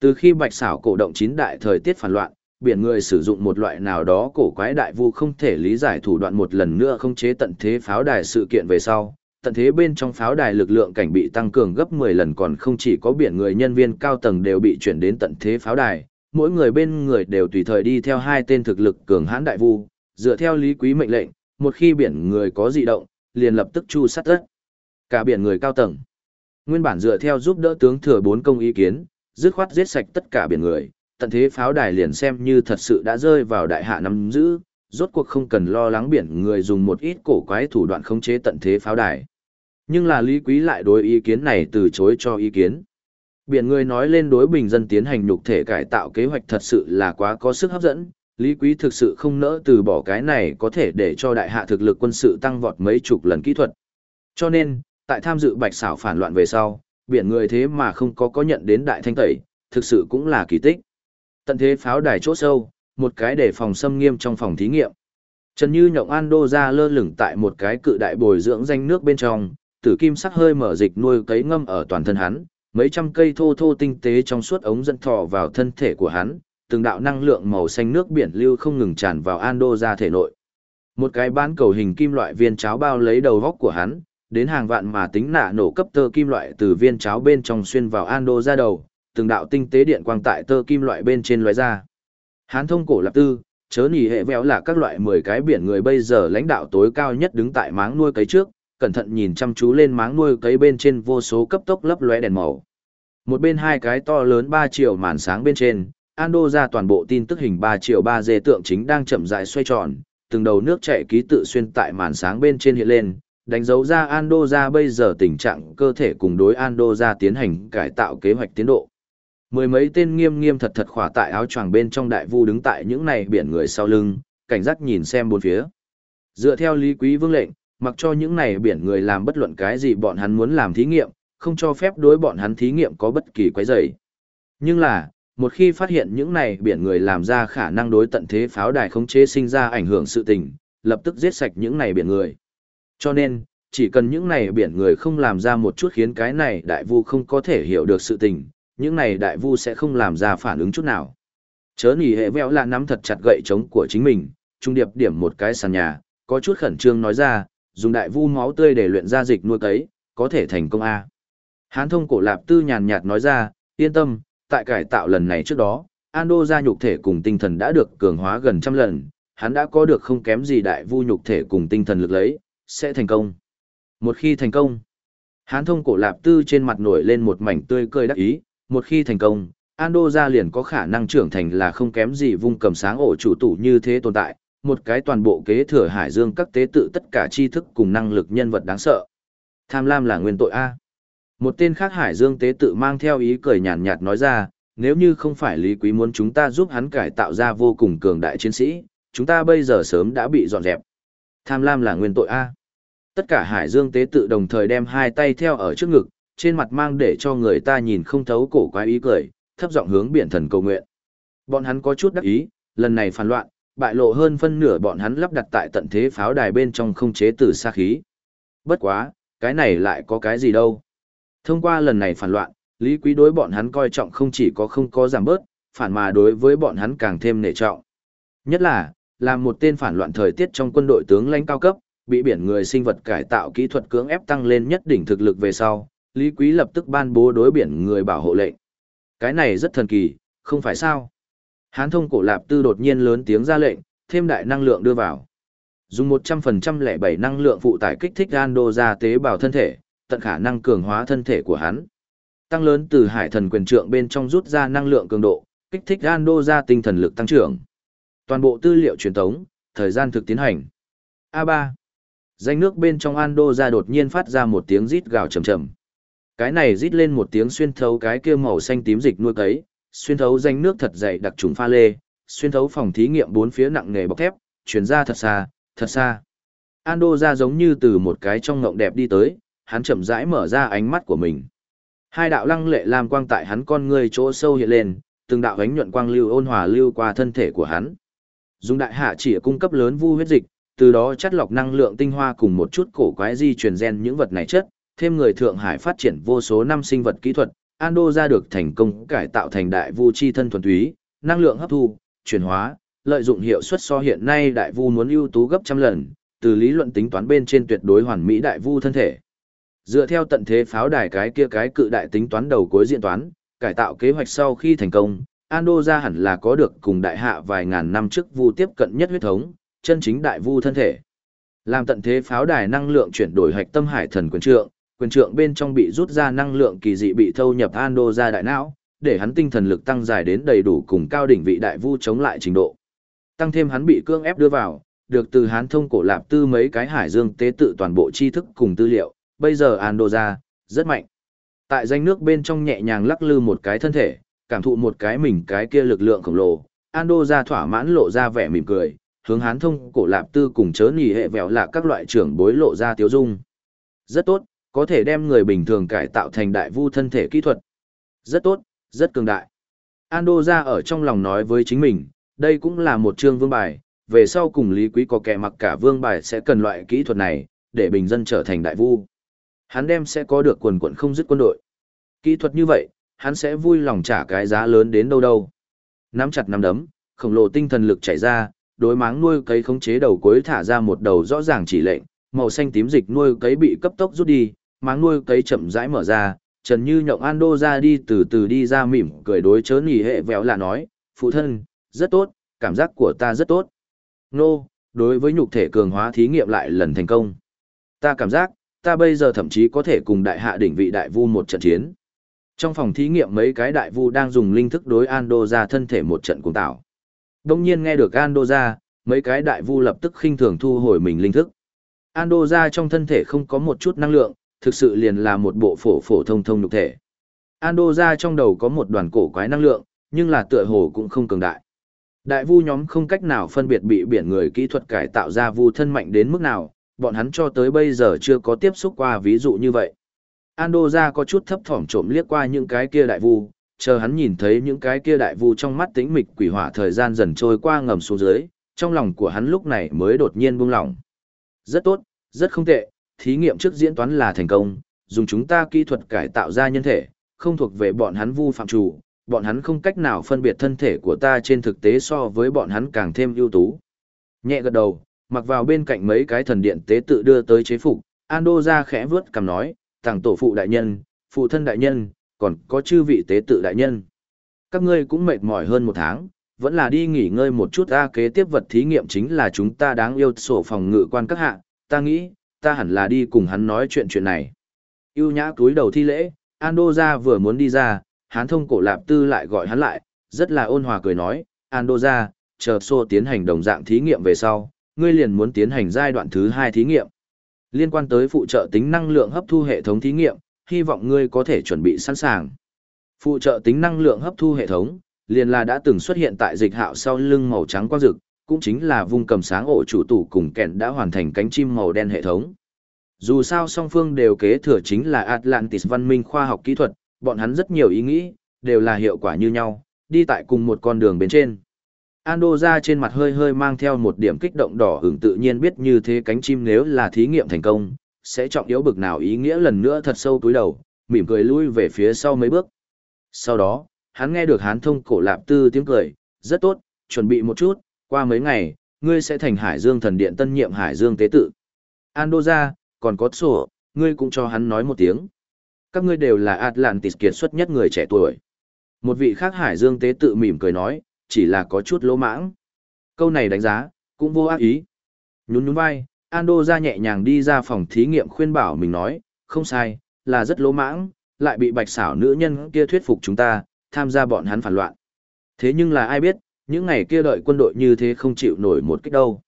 Speaker 1: Từ khi Bạch Xảo cổ động chín đại thời tiết phản loạn, biển người sử dụng một loại nào đó cổ quái đại vu không thể lý giải thủ đoạn một lần nữa không chế tận thế pháo đài sự kiện về sau, tận thế bên trong pháo đài lực lượng cảnh bị tăng cường gấp 10 lần còn không chỉ có biển người nhân viên cao tầng đều bị chuyển đến tận thế pháo đài, mỗi người bên người đều tùy thời đi theo hai tên thực lực cường hãn đại vu, dựa theo lý quý mệnh lệnh, một khi biển người có dị động, liền lập tức chu sát tất. Cả biển người cao tầng. Nguyên bản dựa theo giúp đỡ tướng thừa bốn công ý kiến, dứt khoát giết sạch tất cả biển người, tận thế pháo đài liền xem như thật sự đã rơi vào đại hạ nắm giữ, rốt cuộc không cần lo lắng biển người dùng một ít cổ quái thủ đoạn khống chế tận thế pháo đài. Nhưng là Lý Quý lại đối ý kiến này từ chối cho ý kiến. Biển người nói lên đối bình dân tiến hành nhục thể cải tạo kế hoạch thật sự là quá có sức hấp dẫn, Lý Quý thực sự không nỡ từ bỏ cái này có thể để cho đại hạ thực lực quân sự tăng vọt mấy chục lần kỹ thuật. Cho nên, tại tham dự bạch xảo phản loạn về sau, biển người thế mà không có có nhận đến đại thanh tẩy, thực sự cũng là kỳ tích. Tận thế pháo đài chỗ sâu, một cái để phòng xâm nghiêm trong phòng thí nghiệm. Trần Như nhộng An Đô ra lơ lửng tại một cái cự đại bồi dưỡng danh nước bên trong, tử kim sắc hơi mở dịch nuôi cấy ngâm ở toàn thân hắn, mấy trăm cây thô thô tinh tế trong suốt ống dẫn thọ vào thân thể của hắn, từng đạo năng lượng màu xanh nước biển lưu không ngừng tràn vào Ando ra thể nội. Một cái bán cầu hình kim loại viên cháo bao lấy đầu góc của hắn, đến hàng vạn mà tính nạ nổ cấp tơ kim loại từ viên cháo bên trong xuyên vào Ando ra đầu, từng đạo tinh tế điện quang tại tơ kim loại bên trên lóe ra. Hán thông cổ lạc tư, chớ nỉ hệ véo là các loại 10 cái biển người bây giờ lãnh đạo tối cao nhất đứng tại máng nuôi cấy trước, cẩn thận nhìn chăm chú lên máng nuôi cấy bên trên vô số cấp tốc lấp lóe đèn màu. Một bên hai cái to lớn 3 triệu màn sáng bên trên, Ando ra toàn bộ tin tức hình 3 triệu 3 dê tượng chính đang chậm rãi xoay tròn, từng đầu nước chảy ký tự xuyên tại màn sáng bên trên hiện lên, đánh dấu ra Ando ra bây giờ tình trạng cơ thể cùng đối Ando ra tiến hành cải tạo kế hoạch tiến độ. Mười mấy tên nghiêm nghiêm thật thật khỏa tại áo choàng bên trong đại vu đứng tại những này biển người sau lưng, cảnh giác nhìn xem bốn phía. Dựa theo lý quý vương lệnh, mặc cho những này biển người làm bất luận cái gì bọn hắn muốn làm thí nghiệm, không cho phép đối bọn hắn thí nghiệm có bất kỳ quái rầy. Nhưng là, một khi phát hiện những này biển người làm ra khả năng đối tận thế pháo đài khống chế sinh ra ảnh hưởng sự tình, lập tức giết sạch những này biển người. Cho nên, chỉ cần những này biển người không làm ra một chút khiến cái này đại vu không có thể hiểu được sự tình, những này đại vu sẽ không làm ra phản ứng chút nào. Chớ nỉ hệ vẹo là nắm thật chặt gậy trống của chính mình, trung điệp điểm một cái sàn nhà, có chút khẩn trương nói ra, dùng đại vu máu tươi để luyện ra dịch nuôi cấy, có thể thành công A. Hán thông cổ lạp tư nhàn nhạt nói ra, yên tâm, tại cải tạo lần này trước đó, Ando ra nhục thể cùng tinh thần đã được cường hóa gần trăm lần, hắn đã có được không kém gì đại vu nhục thể cùng tinh thần lực lấy, sẽ thành công. Một khi thành công, hán thông cổ lạp tư trên mặt nổi lên một mảnh tươi cười đắc ý, một khi thành công, Ando ra liền có khả năng trưởng thành là không kém gì vung cầm sáng ổ chủ tủ như thế tồn tại, một cái toàn bộ kế thừa hải dương các tế tự tất cả tri thức cùng năng lực nhân vật đáng sợ. Tham lam là nguyên tội A. Một tên khác hải dương tế tự mang theo ý cười nhàn nhạt nói ra, nếu như không phải lý quý muốn chúng ta giúp hắn cải tạo ra vô cùng cường đại chiến sĩ, chúng ta bây giờ sớm đã bị dọn dẹp. Tham lam là nguyên tội A. Tất cả hải dương tế tự đồng thời đem hai tay theo ở trước ngực, trên mặt mang để cho người ta nhìn không thấu cổ quái ý cười, thấp giọng hướng biển thần cầu nguyện. Bọn hắn có chút đắc ý, lần này phản loạn, bại lộ hơn phân nửa bọn hắn lắp đặt tại tận thế pháo đài bên trong không chế từ xa khí. Bất quá, cái này lại có cái gì đâu. Thông qua lần này phản loạn, Lý Quý đối bọn hắn coi trọng không chỉ có không có giảm bớt, phản mà đối với bọn hắn càng thêm nể trọng. Nhất là, làm một tên phản loạn thời tiết trong quân đội tướng lãnh cao cấp, bị biển người sinh vật cải tạo kỹ thuật cưỡng ép tăng lên nhất đỉnh thực lực về sau, Lý Quý lập tức ban bố đối biển người bảo hộ lệnh. Cái này rất thần kỳ, không phải sao? Hán thông cổ lạp tư đột nhiên lớn tiếng ra lệnh, thêm đại năng lượng đưa vào. Dùng 100% lẻ bảy năng lượng phụ tải kích thích Ando ra tế bào thân thể, tận khả năng cường hóa thân thể của hắn. Tăng lớn từ hải thần quyền trượng bên trong rút ra năng lượng cường độ, kích thích Ando ra tinh thần lực tăng trưởng. Toàn bộ tư liệu truyền tống, thời gian thực tiến hành. A3. Danh nước bên trong Ando ra đột nhiên phát ra một tiếng rít gào trầm trầm. Cái này rít lên một tiếng xuyên thấu cái kia màu xanh tím dịch nuôi cấy, xuyên thấu danh nước thật dày đặc trùng pha lê, xuyên thấu phòng thí nghiệm bốn phía nặng nghề bọc thép, chuyển ra thật xa, thật xa. Ando ra giống như từ một cái trong ngộng đẹp đi tới, hắn chậm rãi mở ra ánh mắt của mình. Hai đạo lăng lệ làm quang tại hắn con người chỗ sâu hiện lên, từng đạo ánh nhuận quang lưu ôn hòa lưu qua thân thể của hắn. Dùng đại hạ chỉ cung cấp lớn vu huyết dịch, từ đó chất lọc năng lượng tinh hoa cùng một chút cổ quái di truyền gen những vật này chất, thêm người Thượng Hải phát triển vô số năm sinh vật kỹ thuật, Ando ra được thành công cải tạo thành đại vu chi thân thuần túy, năng lượng hấp thu, chuyển hóa, lợi dụng hiệu suất so hiện nay đại vu muốn ưu tú gấp trăm lần, từ lý luận tính toán bên trên tuyệt đối hoàn mỹ đại vu thân thể, Dựa theo tận thế pháo đài cái kia cái cự đại tính toán đầu cuối diện toán, cải tạo kế hoạch sau khi thành công, Ando ra hẳn là có được cùng đại hạ vài ngàn năm trước vu tiếp cận nhất huyết thống, chân chính đại vu thân thể. Làm tận thế pháo đài năng lượng chuyển đổi hạch tâm hải thần quyền trượng, quyền trượng bên trong bị rút ra năng lượng kỳ dị bị thâu nhập Ando ra đại não, để hắn tinh thần lực tăng dài đến đầy đủ cùng cao đỉnh vị đại vu chống lại trình độ. Tăng thêm hắn bị cương ép đưa vào, được từ hán thông cổ lạp tư mấy cái hải dương tế tự toàn bộ tri thức cùng tư liệu, bây giờ Ando ra, rất mạnh. Tại danh nước bên trong nhẹ nhàng lắc lư một cái thân thể, cảm thụ một cái mình cái kia lực lượng khổng lồ, Ando ra thỏa mãn lộ ra vẻ mỉm cười, hướng hán thông cổ lạp tư cùng chớ nỉ hệ vẹo là các loại trưởng bối lộ ra tiếu dung. Rất tốt, có thể đem người bình thường cải tạo thành đại vu thân thể kỹ thuật. Rất tốt, rất cường đại. Ando ra ở trong lòng nói với chính mình, đây cũng là một chương vương bài, về sau cùng Lý Quý có kẻ mặc cả vương bài sẽ cần loại kỹ thuật này, để bình dân trở thành đại vu. Hắn đem sẽ có được quần quận không dứt quân đội. Kỹ thuật như vậy, hắn sẽ vui lòng trả cái giá lớn đến đâu đâu. Nắm chặt nắm đấm, khổng lồ tinh thần lực chảy ra, đối máng nuôi cấy khống chế đầu cuối thả ra một đầu rõ ràng chỉ lệnh, màu xanh tím dịch nuôi cấy bị cấp tốc rút đi, máng nuôi cấy chậm rãi mở ra, Trần Như nhộng Ando ra đi từ từ đi ra mỉm cười đối chớ nỉ hệ véo là nói, phụ thân, rất tốt, cảm giác của ta rất tốt. Nô, đối với nhục thể cường hóa thí nghiệm lại lần thành công. Ta cảm giác, ta bây giờ thậm chí có thể cùng đại hạ đỉnh vị đại vu một trận chiến. Trong phòng thí nghiệm mấy cái đại vu đang dùng linh thức đối Ando ra thân thể một trận cùng tạo. Đông nhiên nghe được Ando ra, mấy cái đại vu lập tức khinh thường thu hồi mình linh thức. Ando ra trong thân thể không có một chút năng lượng, thực sự liền là một bộ phổ phổ thông thông nhục thể. Ando ra trong đầu có một đoàn cổ quái năng lượng, nhưng là tựa hồ cũng không cường đại. Đại vu nhóm không cách nào phân biệt bị biển người kỹ thuật cải tạo ra vu thân mạnh đến mức nào, bọn hắn cho tới bây giờ chưa có tiếp xúc qua ví dụ như vậy. Ando ra có chút thấp thỏm trộm liếc qua những cái kia đại vu, chờ hắn nhìn thấy những cái kia đại vu trong mắt tĩnh mịch quỷ hỏa thời gian dần trôi qua ngầm xuống dưới, trong lòng của hắn lúc này mới đột nhiên buông lỏng. Rất tốt, rất không tệ, thí nghiệm trước diễn toán là thành công, dùng chúng ta kỹ thuật cải tạo ra nhân thể, không thuộc về bọn hắn vu phạm chủ, bọn hắn không cách nào phân biệt thân thể của ta trên thực tế so với bọn hắn càng thêm ưu tú. Nhẹ gật đầu, mặc vào bên cạnh mấy cái thần điện tế tự đưa tới chế phục, Ando ra khẽ vướt cầm nói, tàng tổ phụ đại nhân, phụ thân đại nhân, còn có chư vị tế tự đại nhân. Các ngươi cũng mệt mỏi hơn một tháng, vẫn là đi nghỉ ngơi một chút a kế tiếp vật thí nghiệm chính là chúng ta đáng yêu sổ phòng ngự quan các hạ, ta nghĩ, ta hẳn là đi cùng hắn nói chuyện chuyện này. Yêu nhã túi đầu thi lễ, Ando ra vừa muốn đi ra, hán thông cổ lạp tư lại gọi hắn lại, rất là ôn hòa cười nói, Ando ra, chờ xô tiến hành đồng dạng thí nghiệm về sau, ngươi liền muốn tiến hành giai đoạn thứ hai thí nghiệm. Liên quan tới phụ trợ tính năng lượng hấp thu hệ thống thí nghiệm, hy vọng ngươi có thể chuẩn bị sẵn sàng. Phụ trợ tính năng lượng hấp thu hệ thống, liền là đã từng xuất hiện tại dịch hạo sau lưng màu trắng quang dực cũng chính là vùng cầm sáng ổ chủ tủ cùng kẹn đã hoàn thành cánh chim màu đen hệ thống. Dù sao song phương đều kế thừa chính là Atlantis văn minh khoa học kỹ thuật, bọn hắn rất nhiều ý nghĩ, đều là hiệu quả như nhau, đi tại cùng một con đường bên trên. Ando ra trên mặt hơi hơi mang theo một điểm kích động đỏ hưởng tự nhiên biết như thế cánh chim nếu là thí nghiệm thành công, sẽ trọng yếu bực nào ý nghĩa lần nữa thật sâu túi đầu, mỉm cười lui về phía sau mấy bước. Sau đó, hắn nghe được hán thông cổ lạp tư tiếng cười, rất tốt, chuẩn bị một chút, qua mấy ngày, ngươi sẽ thành Hải Dương thần điện tân nhiệm Hải Dương tế tự. Ando ra, còn có sổ, ngươi cũng cho hắn nói một tiếng. Các ngươi đều là Atlantis kiệt xuất nhất người trẻ tuổi. Một vị khác Hải Dương tế tự mỉm cười nói, chỉ là có chút lỗ mãng. Câu này đánh giá, cũng vô ác ý. Nhún nhún vai, Ando ra nhẹ nhàng đi ra phòng thí nghiệm khuyên bảo mình nói, không sai, là rất lỗ mãng, lại bị bạch xảo nữ nhân kia thuyết phục chúng ta, tham gia bọn hắn phản loạn. Thế nhưng là ai biết, những ngày kia đợi quân đội như thế không chịu nổi một kích đâu.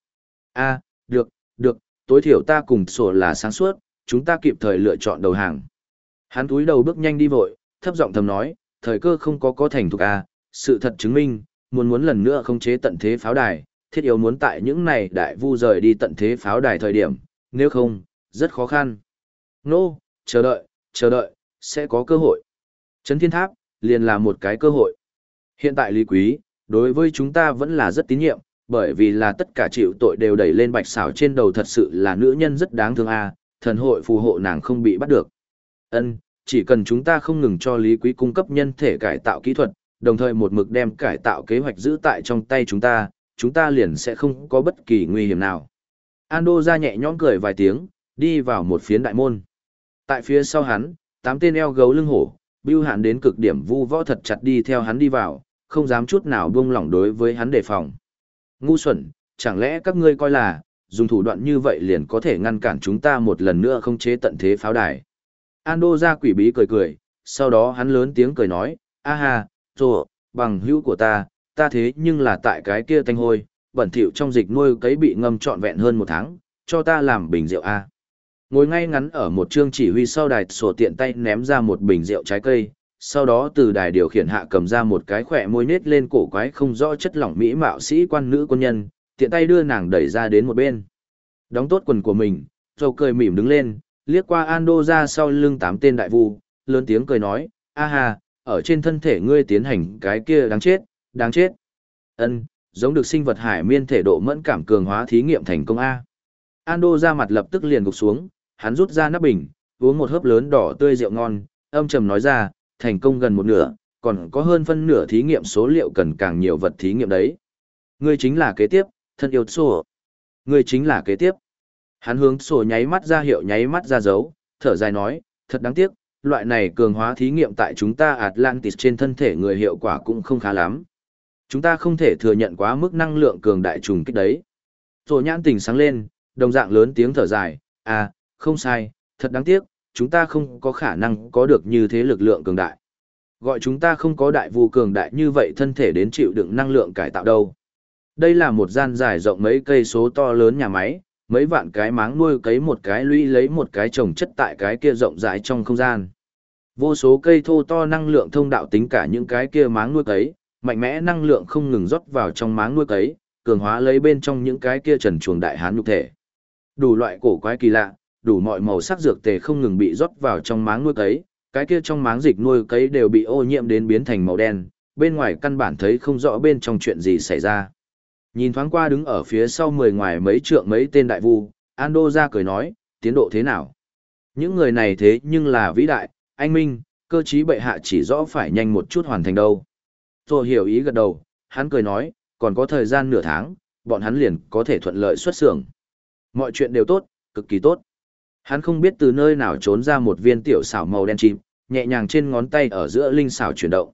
Speaker 1: a được, được, tối thiểu ta cùng sổ là sáng suốt, chúng ta kịp thời lựa chọn đầu hàng. Hắn túi đầu bước nhanh đi vội, thấp giọng thầm nói, thời cơ không có có thành thục a sự thật chứng minh, muốn muốn lần nữa không chế tận thế pháo đài, thiết yếu muốn tại những này đại vu rời đi tận thế pháo đài thời điểm, nếu không, rất khó khăn. Nô, no, chờ đợi, chờ đợi, sẽ có cơ hội. Trấn thiên tháp, liền là một cái cơ hội. Hiện tại Lý Quý, đối với chúng ta vẫn là rất tín nhiệm, bởi vì là tất cả chịu tội đều đẩy lên bạch xảo trên đầu thật sự là nữ nhân rất đáng thương a thần hội phù hộ nàng không bị bắt được. Ân, chỉ cần chúng ta không ngừng cho Lý Quý cung cấp nhân thể cải tạo kỹ thuật, đồng thời một mực đem cải tạo kế hoạch giữ tại trong tay chúng ta, chúng ta liền sẽ không có bất kỳ nguy hiểm nào. Ando ra nhẹ nhõm cười vài tiếng, đi vào một phiến đại môn. Tại phía sau hắn, tám tên eo gấu lưng hổ, bưu hạn đến cực điểm vu võ thật chặt đi theo hắn đi vào, không dám chút nào buông lỏng đối với hắn đề phòng. Ngu xuẩn, chẳng lẽ các ngươi coi là, dùng thủ đoạn như vậy liền có thể ngăn cản chúng ta một lần nữa không chế tận thế pháo đài. Ando ra quỷ bí cười cười, sau đó hắn lớn tiếng cười nói, a ha, rồi, bằng hữu của ta, ta thế nhưng là tại cái kia thanh hôi, bẩn thỉu trong dịch nuôi cấy bị ngâm trọn vẹn hơn một tháng, cho ta làm bình rượu a. Ngồi ngay ngắn ở một chương chỉ huy sau đài sổ tiện tay ném ra một bình rượu trái cây, sau đó từ đài điều khiển hạ cầm ra một cái khỏe môi nết lên cổ quái không rõ chất lỏng mỹ mạo sĩ quan nữ quân nhân, tiện tay đưa nàng đẩy ra đến một bên. Đóng tốt quần của mình, rồi cười mỉm đứng lên, liếc qua Ando ra sau lưng tám tên đại vu, lớn tiếng cười nói, a ha, ở trên thân thể ngươi tiến hành cái kia đáng chết, đáng chết. Ân, giống được sinh vật hải miên thể độ mẫn cảm cường hóa thí nghiệm thành công A. Ando ra mặt lập tức liền gục xuống, hắn rút ra nắp bình, uống một hớp lớn đỏ tươi rượu ngon, âm trầm nói ra, thành công gần một nửa, còn có hơn phân nửa thí nghiệm số liệu cần càng nhiều vật thí nghiệm đấy. Ngươi chính là kế tiếp, thân yêu sổ. Ngươi chính là kế tiếp. Hắn hướng sổ nháy mắt ra hiệu nháy mắt ra dấu, thở dài nói, thật đáng tiếc, loại này cường hóa thí nghiệm tại chúng ta Atlantis trên thân thể người hiệu quả cũng không khá lắm. Chúng ta không thể thừa nhận quá mức năng lượng cường đại trùng kích đấy. Rồi nhãn tình sáng lên, đồng dạng lớn tiếng thở dài, à, không sai, thật đáng tiếc, chúng ta không có khả năng có được như thế lực lượng cường đại. Gọi chúng ta không có đại vu cường đại như vậy thân thể đến chịu đựng năng lượng cải tạo đâu. Đây là một gian dài rộng mấy cây số to lớn nhà máy, mấy vạn cái máng nuôi cấy một cái lũy lấy một cái trồng chất tại cái kia rộng rãi trong không gian. Vô số cây thô to năng lượng thông đạo tính cả những cái kia máng nuôi cấy, mạnh mẽ năng lượng không ngừng rót vào trong máng nuôi cấy, cường hóa lấy bên trong những cái kia trần chuồng đại hán nhục thể. Đủ loại cổ quái kỳ lạ, đủ mọi màu sắc dược tề không ngừng bị rót vào trong máng nuôi cấy, cái kia trong máng dịch nuôi cấy đều bị ô nhiễm đến biến thành màu đen, bên ngoài căn bản thấy không rõ bên trong chuyện gì xảy ra. Nhìn thoáng qua đứng ở phía sau mười ngoài mấy trượng mấy tên đại vu, Ando ra cười nói, tiến độ thế nào? Những người này thế nhưng là vĩ đại, anh Minh, cơ trí bệ hạ chỉ rõ phải nhanh một chút hoàn thành đâu. Tôi hiểu ý gật đầu, hắn cười nói, còn có thời gian nửa tháng, bọn hắn liền có thể thuận lợi xuất xưởng. Mọi chuyện đều tốt, cực kỳ tốt. Hắn không biết từ nơi nào trốn ra một viên tiểu xảo màu đen chìm, nhẹ nhàng trên ngón tay ở giữa linh xảo chuyển động.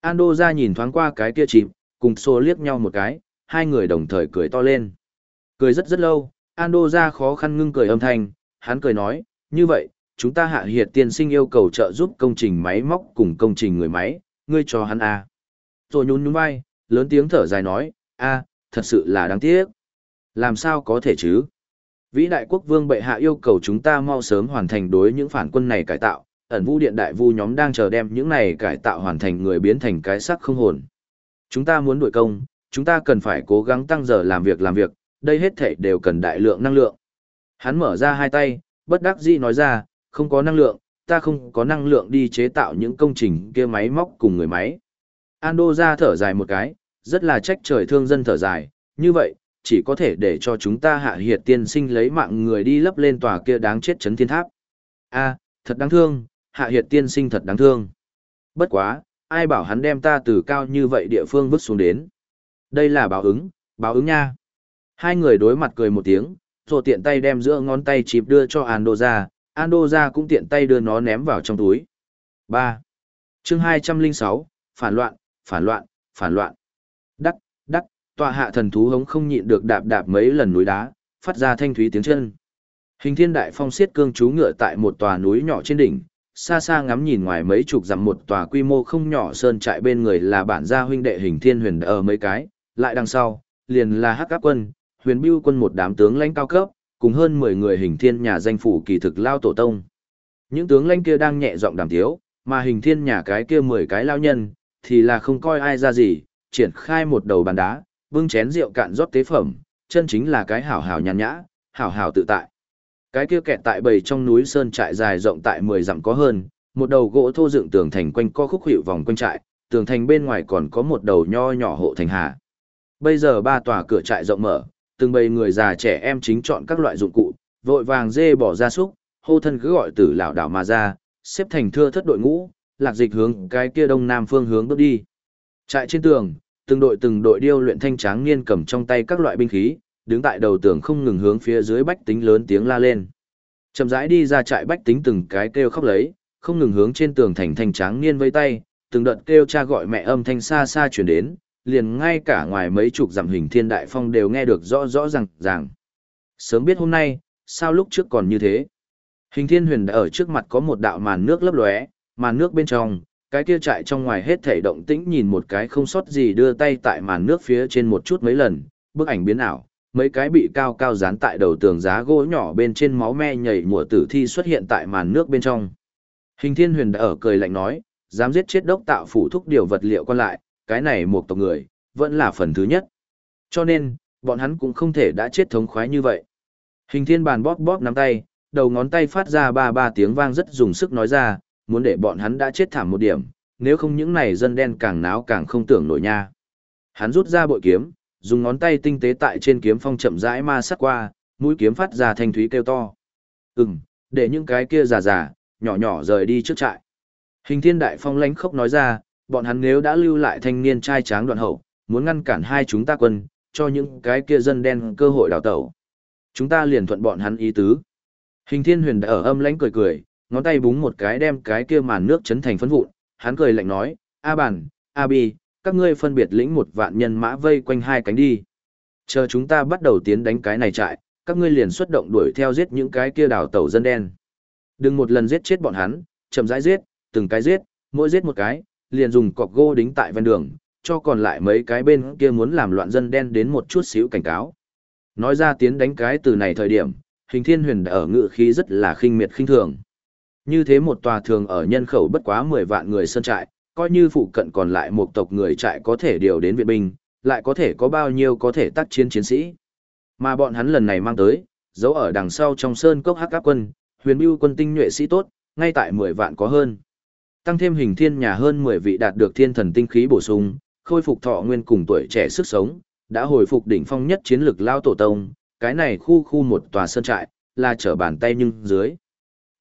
Speaker 1: Ando ra nhìn thoáng qua cái kia chìm, cùng xô liếc nhau một cái, hai người đồng thời cười to lên. Cười rất rất lâu, Ando ra khó khăn ngưng cười âm thanh, hắn cười nói, như vậy, chúng ta hạ hiệt tiên sinh yêu cầu trợ giúp công trình máy móc cùng công trình người máy, ngươi cho hắn a. À. Rồi nhún nhún vai, lớn tiếng thở dài nói, a, thật sự là đáng tiếc. Làm sao có thể chứ? Vĩ đại quốc vương bệ hạ yêu cầu chúng ta mau sớm hoàn thành đối những phản quân này cải tạo, ẩn vũ điện đại vu nhóm đang chờ đem những này cải tạo hoàn thành người biến thành cái sắc không hồn. Chúng ta muốn đuổi công, chúng ta cần phải cố gắng tăng giờ làm việc làm việc, đây hết thể đều cần đại lượng năng lượng. Hắn mở ra hai tay, bất đắc dĩ nói ra, không có năng lượng, ta không có năng lượng đi chế tạo những công trình kia máy móc cùng người máy. Ando ra thở dài một cái, rất là trách trời thương dân thở dài, như vậy, chỉ có thể để cho chúng ta hạ hiệt tiên sinh lấy mạng người đi lấp lên tòa kia đáng chết chấn thiên tháp. a thật đáng thương, hạ hiệt tiên sinh thật đáng thương. Bất quá, ai bảo hắn đem ta từ cao như vậy địa phương vứt xuống đến. Đây là báo ứng, báo ứng nha. Hai người đối mặt cười một tiếng, rồi tiện tay đem giữa ngón tay chịp đưa cho Ando ra, Ando ra cũng tiện tay đưa nó ném vào trong túi. 3. chương 206, phản loạn, phản loạn, phản loạn. Tọa hạ thần thú hống không nhịn được đạp đạp mấy lần núi đá, phát ra thanh thúy tiếng chân. Hình thiên đại phong siết cương chú ngựa tại một tòa núi nhỏ trên đỉnh, xa xa ngắm nhìn ngoài mấy chục dặm một tòa quy mô không nhỏ sơn trại bên người là bản gia huynh đệ hình thiên huyền ở mấy cái, lại đằng sau, liền là hắc áp quân, huyền bưu quân một đám tướng lãnh cao cấp, cùng hơn 10 người hình thiên nhà danh phủ kỳ thực lao tổ tông. Những tướng lãnh kia đang nhẹ giọng đàm tiếu, mà hình thiên nhà cái kia 10 cái lao nhân, thì là không coi ai ra gì, triển khai một đầu bàn đá, bưng chén rượu cạn rót tế phẩm, chân chính là cái hảo hảo nhàn nhã, hảo hảo tự tại. Cái kia kẹt tại bầy trong núi sơn trại dài rộng tại 10 dặm có hơn, một đầu gỗ thô dựng tường thành quanh co khúc hiệu vòng quanh trại, tường thành bên ngoài còn có một đầu nho nhỏ hộ thành hà. Bây giờ ba tòa cửa trại rộng mở, từng bầy người già trẻ em chính chọn các loại dụng cụ, vội vàng dê bỏ ra súc, hô thân cứ gọi tử lão đảo mà ra, xếp thành thưa thất đội ngũ, lạc dịch hướng cái kia đông nam phương hướng bước đi. Trại trên tường, từng đội từng đội điêu luyện thanh tráng niên cầm trong tay các loại binh khí, đứng tại đầu tường không ngừng hướng phía dưới bách tính lớn tiếng la lên. Chậm rãi đi ra trại bách tính từng cái kêu khóc lấy, không ngừng hướng trên tường thành thanh tráng niên vây tay, từng đợt kêu cha gọi mẹ âm thanh xa xa truyền đến, liền ngay cả ngoài mấy chục dặm hình thiên đại phong đều nghe được rõ rõ ràng ràng. Sớm biết hôm nay, sao lúc trước còn như thế? Hình thiên huyền đã ở trước mặt có một đạo màn nước lấp lóe, màn nước bên trong, cái kia trại trong ngoài hết thảy động tĩnh nhìn một cái không sót gì đưa tay tại màn nước phía trên một chút mấy lần, bức ảnh biến ảo, mấy cái bị cao cao dán tại đầu tường giá gỗ nhỏ bên trên máu me nhảy mùa tử thi xuất hiện tại màn nước bên trong. Hình thiên huyền đã ở cười lạnh nói, dám giết chết đốc tạo phủ thúc điều vật liệu còn lại, cái này một tộc người, vẫn là phần thứ nhất. Cho nên, bọn hắn cũng không thể đã chết thống khoái như vậy. Hình thiên bàn bóp bóp nắm tay, đầu ngón tay phát ra ba ba tiếng vang rất dùng sức nói ra, muốn để bọn hắn đã chết thảm một điểm, nếu không những này dân đen càng náo càng không tưởng nổi nha. Hắn rút ra bội kiếm, dùng ngón tay tinh tế tại trên kiếm phong chậm rãi ma sát qua, mũi kiếm phát ra thanh thúy kêu to. Ừm, để những cái kia già già, nhỏ nhỏ rời đi trước trại. Hình thiên đại phong lánh khốc nói ra, bọn hắn nếu đã lưu lại thanh niên trai tráng đoạn hậu, muốn ngăn cản hai chúng ta quân, cho những cái kia dân đen cơ hội đào tẩu. Chúng ta liền thuận bọn hắn ý tứ. Hình thiên huyền đã ở âm lãnh cười cười, ngón tay búng một cái đem cái kia màn nước chấn thành phấn vụn, hắn cười lạnh nói, A bản, A bi, các ngươi phân biệt lĩnh một vạn nhân mã vây quanh hai cánh đi. Chờ chúng ta bắt đầu tiến đánh cái này trại, các ngươi liền xuất động đuổi theo giết những cái kia đảo tàu dân đen. Đừng một lần giết chết bọn hắn, chậm rãi giết, từng cái giết, mỗi giết một cái, liền dùng cọc gỗ đính tại ven đường, cho còn lại mấy cái bên kia muốn làm loạn dân đen đến một chút xíu cảnh cáo. Nói ra tiến đánh cái từ này thời điểm, hình thiên huyền đã ở ngự khí rất là khinh miệt khinh thường. Như thế một tòa thường ở nhân khẩu bất quá 10 vạn người sơn trại, coi như phụ cận còn lại một tộc người trại có thể điều đến viện binh, lại có thể có bao nhiêu có thể tác chiến chiến sĩ. Mà bọn hắn lần này mang tới, giấu ở đằng sau trong sơn cốc hắc áp quân, huyền bưu quân tinh nhuệ sĩ tốt, ngay tại 10 vạn có hơn. Tăng thêm hình thiên nhà hơn 10 vị đạt được thiên thần tinh khí bổ sung, khôi phục thọ nguyên cùng tuổi trẻ sức sống, đã hồi phục đỉnh phong nhất chiến lực lao tổ tông, cái này khu khu một tòa sơn trại, là trở bàn tay nhưng dưới.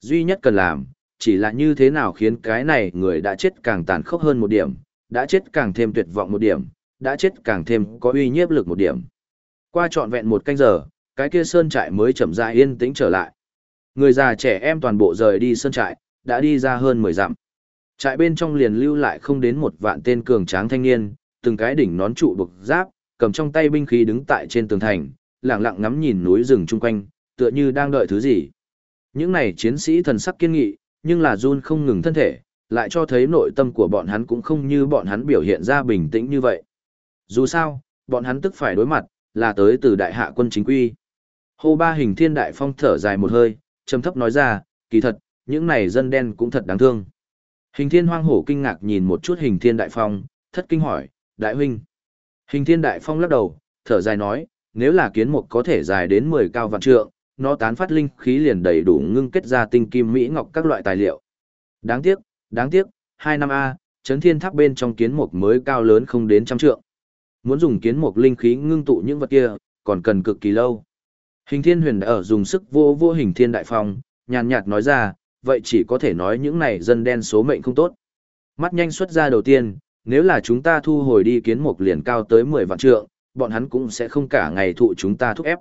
Speaker 1: Duy nhất cần làm, chỉ là như thế nào khiến cái này người đã chết càng tàn khốc hơn một điểm, đã chết càng thêm tuyệt vọng một điểm, đã chết càng thêm có uy nhiếp lực một điểm. Qua trọn vẹn một canh giờ, cái kia sơn trại mới chậm rãi yên tĩnh trở lại. Người già trẻ em toàn bộ rời đi sơn trại, đã đi ra hơn 10 dặm. Trại bên trong liền lưu lại không đến một vạn tên cường tráng thanh niên, từng cái đỉnh nón trụ buộc giáp, cầm trong tay binh khí đứng tại trên tường thành, lặng lặng ngắm nhìn núi rừng chung quanh, tựa như đang đợi thứ gì. Những này chiến sĩ thần sắc kiên nghị, nhưng là run không ngừng thân thể, lại cho thấy nội tâm của bọn hắn cũng không như bọn hắn biểu hiện ra bình tĩnh như vậy. Dù sao, bọn hắn tức phải đối mặt, là tới từ đại hạ quân chính quy. Hô ba hình thiên đại phong thở dài một hơi, trầm thấp nói ra, kỳ thật, những này dân đen cũng thật đáng thương. Hình thiên hoang hổ kinh ngạc nhìn một chút hình thiên đại phong, thất kinh hỏi, đại huynh. Hình thiên đại phong lắc đầu, thở dài nói, nếu là kiến mục có thể dài đến 10 cao vạn trượng, nó tán phát linh khí liền đầy đủ ngưng kết ra tinh kim mỹ ngọc các loại tài liệu. Đáng tiếc, đáng tiếc, 2 năm A, chấn thiên tháp bên trong kiến mục mới cao lớn không đến trăm trượng. Muốn dùng kiến mục linh khí ngưng tụ những vật kia, còn cần cực kỳ lâu. Hình thiên huyền đã ở dùng sức vô vô hình thiên đại phong, nhàn nhạt nói ra, vậy chỉ có thể nói những này dân đen số mệnh không tốt. Mắt nhanh xuất ra đầu tiên, nếu là chúng ta thu hồi đi kiến mục liền cao tới 10 vạn trượng, bọn hắn cũng sẽ không cả ngày thụ chúng ta thúc ép.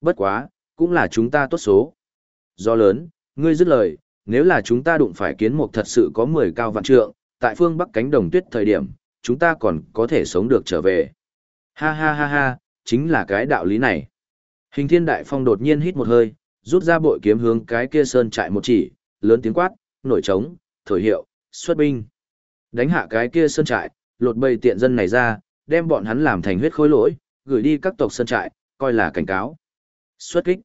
Speaker 1: Bất quá, cũng là chúng ta tốt số. Do lớn, ngươi dứt lời, nếu là chúng ta đụng phải kiến mục thật sự có 10 cao vạn trượng, tại phương Bắc cánh đồng tuyết thời điểm, chúng ta còn có thể sống được trở về. Ha ha ha ha, chính là cái đạo lý này. Hình thiên đại phong đột nhiên hít một hơi, rút ra bội kiếm hướng cái kia sơn trại một chỉ, lớn tiếng quát, nổi trống, thổi hiệu, xuất binh. Đánh hạ cái kia sơn trại, lột bầy tiện dân này ra, đem bọn hắn làm thành huyết khối lỗi, gửi đi các tộc sơn trại, coi là cảnh cáo. Xuất kích.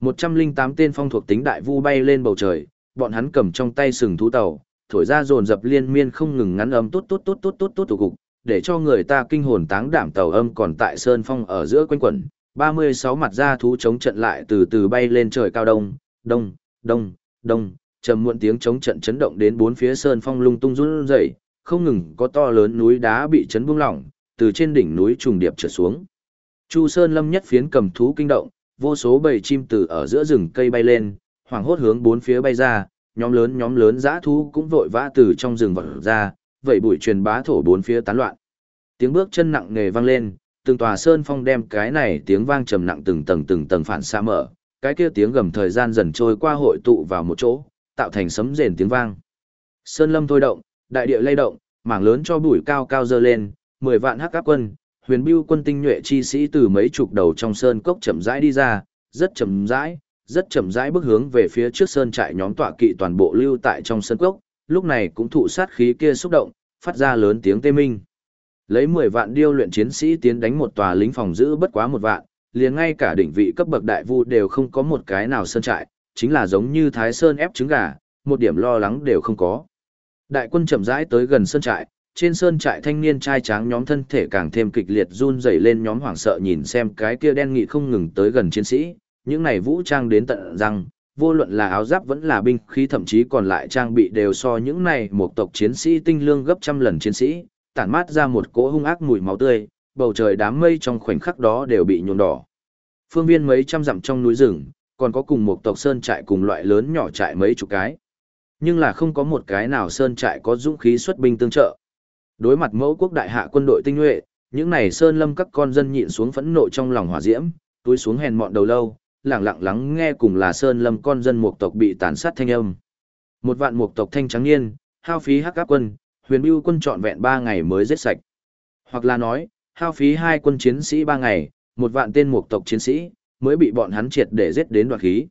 Speaker 1: 108 tên phong thuộc tính đại vu bay lên bầu trời, bọn hắn cầm trong tay sừng thú tàu, thổi ra dồn dập liên miên không ngừng ngắn âm tốt tốt tốt tốt tốt tốt tụ cục, để cho người ta kinh hồn táng đảm tàu âm còn tại sơn phong ở giữa quanh quẩn. 36 mặt da thú chống trận lại từ từ bay lên trời cao đông, đông, đông, đông, trầm muộn tiếng chống trận chấn động đến bốn phía sơn phong lung tung run rẩy, không ngừng có to lớn núi đá bị chấn buông lỏng, từ trên đỉnh núi trùng điệp trượt xuống. Chu Sơn Lâm nhất phiến cầm thú kinh động, vô số bầy chim từ ở giữa rừng cây bay lên, hoảng hốt hướng bốn phía bay ra, nhóm lớn nhóm lớn dã thú cũng vội vã từ trong rừng vọt ra, vậy bụi truyền bá thổ bốn phía tán loạn. Tiếng bước chân nặng nề vang lên, từng tòa sơn phong đem cái này tiếng vang trầm nặng từng tầng từng tầng phản xa mở, cái kia tiếng gầm thời gian dần trôi qua hội tụ vào một chỗ, tạo thành sấm rền tiếng vang. Sơn lâm thôi động, đại địa lay động, mảng lớn cho bụi cao cao dơ lên, 10 vạn hắc áp quân, huyền bưu quân tinh nhuệ chi sĩ từ mấy chục đầu trong sơn cốc chậm rãi đi ra, rất chậm rãi, rất chậm rãi bước hướng về phía trước sơn trại nhóm tọa kỵ toàn bộ lưu tại trong sơn cốc, lúc này cũng thụ sát khí kia xúc động, phát ra lớn tiếng tê minh. Lấy 10 vạn điêu luyện chiến sĩ tiến đánh một tòa lính phòng giữ bất quá một vạn, liền ngay cả đỉnh vị cấp bậc đại vu đều không có một cái nào sơn trại, chính là giống như Thái Sơn ép trứng gà, một điểm lo lắng đều không có. Đại quân chậm rãi tới gần sơn trại, trên sơn trại thanh niên trai tráng nhóm thân thể càng thêm kịch liệt run rẩy lên nhóm hoảng sợ nhìn xem cái kia đen nghị không ngừng tới gần chiến sĩ, những này vũ trang đến tận răng, vô luận là áo giáp vẫn là binh khí thậm chí còn lại trang bị đều so những này một tộc chiến sĩ tinh lương gấp trăm lần chiến sĩ, tản mát ra một cỗ hung ác mùi máu tươi, bầu trời đám mây trong khoảnh khắc đó đều bị nhuộm đỏ. Phương viên mấy trăm dặm trong núi rừng, còn có cùng một tộc sơn trại cùng loại lớn nhỏ trại mấy chục cái. Nhưng là không có một cái nào sơn trại có dũng khí xuất binh tương trợ. Đối mặt mẫu quốc đại hạ quân đội tinh nhuệ, những này sơn lâm các con dân nhịn xuống phẫn nộ trong lòng hỏa diễm, túi xuống hèn mọn đầu lâu, lẳng lặng lắng nghe cùng là sơn lâm con dân mục tộc bị tàn sát thanh âm. Một vạn mục tộc thanh trắng niên, hao phí hắc áp quân, huyền bưu quân trọn vẹn ba ngày mới giết sạch. Hoặc là nói, hao phí hai quân chiến sĩ ba ngày, một vạn tên mục tộc chiến sĩ, mới bị bọn hắn triệt để giết đến đoạt khí.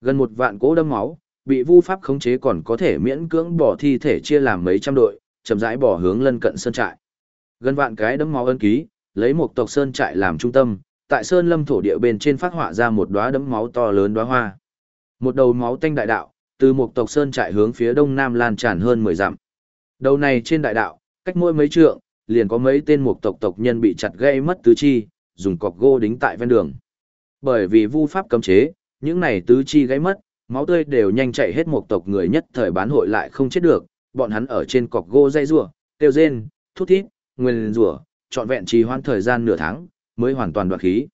Speaker 1: Gần một vạn cố đâm máu, bị vu pháp khống chế còn có thể miễn cưỡng bỏ thi thể chia làm mấy trăm đội, chậm rãi bỏ hướng lân cận sơn trại. Gần vạn cái đấm máu ân ký, lấy một tộc sơn trại làm trung tâm, tại sơn lâm thổ địa bên trên phát họa ra một đóa đấm máu to lớn đóa hoa. Một đầu máu tanh đại đạo, từ một tộc sơn trại hướng phía đông nam lan tràn hơn 10 dặm. Đầu này trên đại đạo, cách mỗi mấy trượng, liền có mấy tên một tộc tộc nhân bị chặt gãy mất tứ chi, dùng cọc gỗ đính tại ven đường. Bởi vì vu pháp cấm chế, những này tứ chi gãy mất, máu tươi đều nhanh chạy hết một tộc người nhất thời bán hội lại không chết được, bọn hắn ở trên cọc gỗ dây rủa, tiêu rên, thút thít, nguyên rủa, trọn vẹn trì hoãn thời gian nửa tháng, mới hoàn toàn đoạt khí.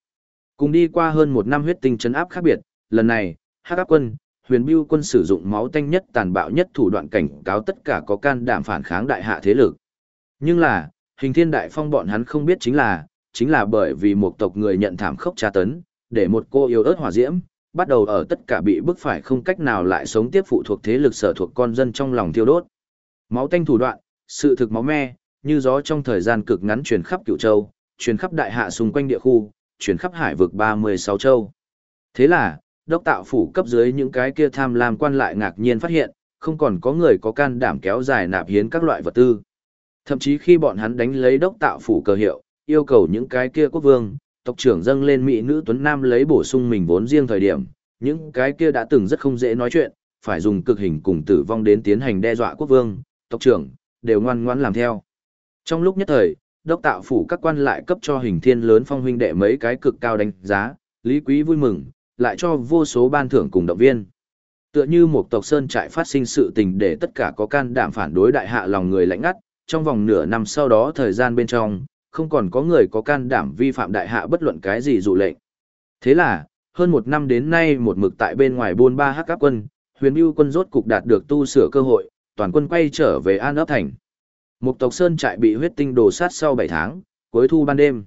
Speaker 1: Cùng đi qua hơn một năm huyết tinh chấn áp khác biệt, lần này, Hắc áp quân, Huyền Bưu quân sử dụng máu tanh nhất tàn bạo nhất thủ đoạn cảnh cáo tất cả có can đảm phản kháng đại hạ thế lực. Nhưng là, hình thiên đại phong bọn hắn không biết chính là, chính là bởi vì một tộc người nhận thảm khốc tra tấn, để một cô yêu ớt hỏa diễm, bắt đầu ở tất cả bị bức phải không cách nào lại sống tiếp phụ thuộc thế lực sở thuộc con dân trong lòng tiêu đốt. Máu tanh thủ đoạn, sự thực máu me, như gió trong thời gian cực ngắn truyền khắp cựu châu, truyền khắp đại hạ xung quanh địa khu, truyền khắp hải vực 36 châu. Thế là, đốc tạo phủ cấp dưới những cái kia tham lam quan lại ngạc nhiên phát hiện, không còn có người có can đảm kéo dài nạp hiến các loại vật tư. Thậm chí khi bọn hắn đánh lấy đốc tạo phủ cờ hiệu, yêu cầu những cái kia quốc vương, tộc trưởng dâng lên mỹ nữ tuấn nam lấy bổ sung mình vốn riêng thời điểm, những cái kia đã từng rất không dễ nói chuyện, phải dùng cực hình cùng tử vong đến tiến hành đe dọa quốc vương, tộc trưởng, đều ngoan ngoãn làm theo. Trong lúc nhất thời, đốc tạo phủ các quan lại cấp cho hình thiên lớn phong huynh đệ mấy cái cực cao đánh giá, lý quý vui mừng, lại cho vô số ban thưởng cùng động viên. Tựa như một tộc sơn trại phát sinh sự tình để tất cả có can đảm phản đối đại hạ lòng người lạnh ngắt, trong vòng nửa năm sau đó thời gian bên trong, không còn có người có can đảm vi phạm đại hạ bất luận cái gì dụ lệnh. Thế là, hơn một năm đến nay một mực tại bên ngoài buôn ba hắc các quân, huyền mưu quân rốt cục đạt được tu sửa cơ hội, toàn quân quay trở về An ấp thành. mục tộc sơn trại bị huyết tinh đổ sát sau 7 tháng, cuối thu ban đêm.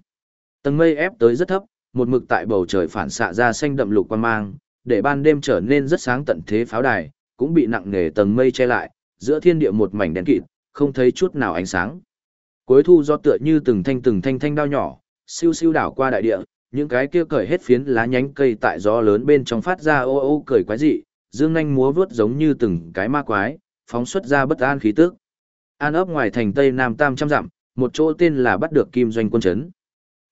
Speaker 1: Tầng mây ép tới rất thấp, một mực tại bầu trời phản xạ ra xanh đậm lục quan mang, để ban đêm trở nên rất sáng tận thế pháo đài, cũng bị nặng nề tầng mây che lại, giữa thiên địa một mảnh đen kịt, không thấy chút nào ánh sáng. Cuối thu do tựa như từng thanh từng thanh thanh đao nhỏ, siêu siêu đảo qua đại địa, những cái kia cởi hết phiến lá nhánh cây tại gió lớn bên trong phát ra ô ô cười quái dị, dương nhanh múa vướt giống như từng cái ma quái, phóng xuất ra bất an khí tức. An ấp ngoài thành tây nam tam trăm dặm, một chỗ tên là bắt được kim doanh quân chấn.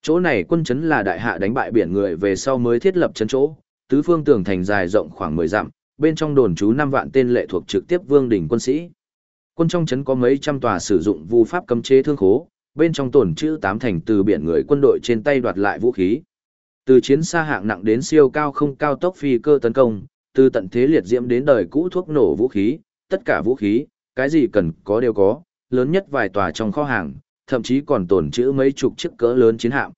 Speaker 1: Chỗ này quân chấn là đại hạ đánh bại biển người về sau mới thiết lập trấn chỗ, tứ phương tường thành dài rộng khoảng 10 dặm, bên trong đồn trú 5 vạn tên lệ thuộc trực tiếp vương đỉnh quân sĩ. Quân trong chấn có mấy trăm tòa sử dụng vu pháp cấm chế thương khố, bên trong tổn chữ tám thành từ biển người quân đội trên tay đoạt lại vũ khí. Từ chiến xa hạng nặng đến siêu cao không cao tốc phi cơ tấn công, từ tận thế liệt diễm đến đời cũ thuốc nổ vũ khí, tất cả vũ khí, cái gì cần có đều có, lớn nhất vài tòa trong kho hàng, thậm chí còn tồn trữ mấy chục chiếc cỡ lớn chiến hạm.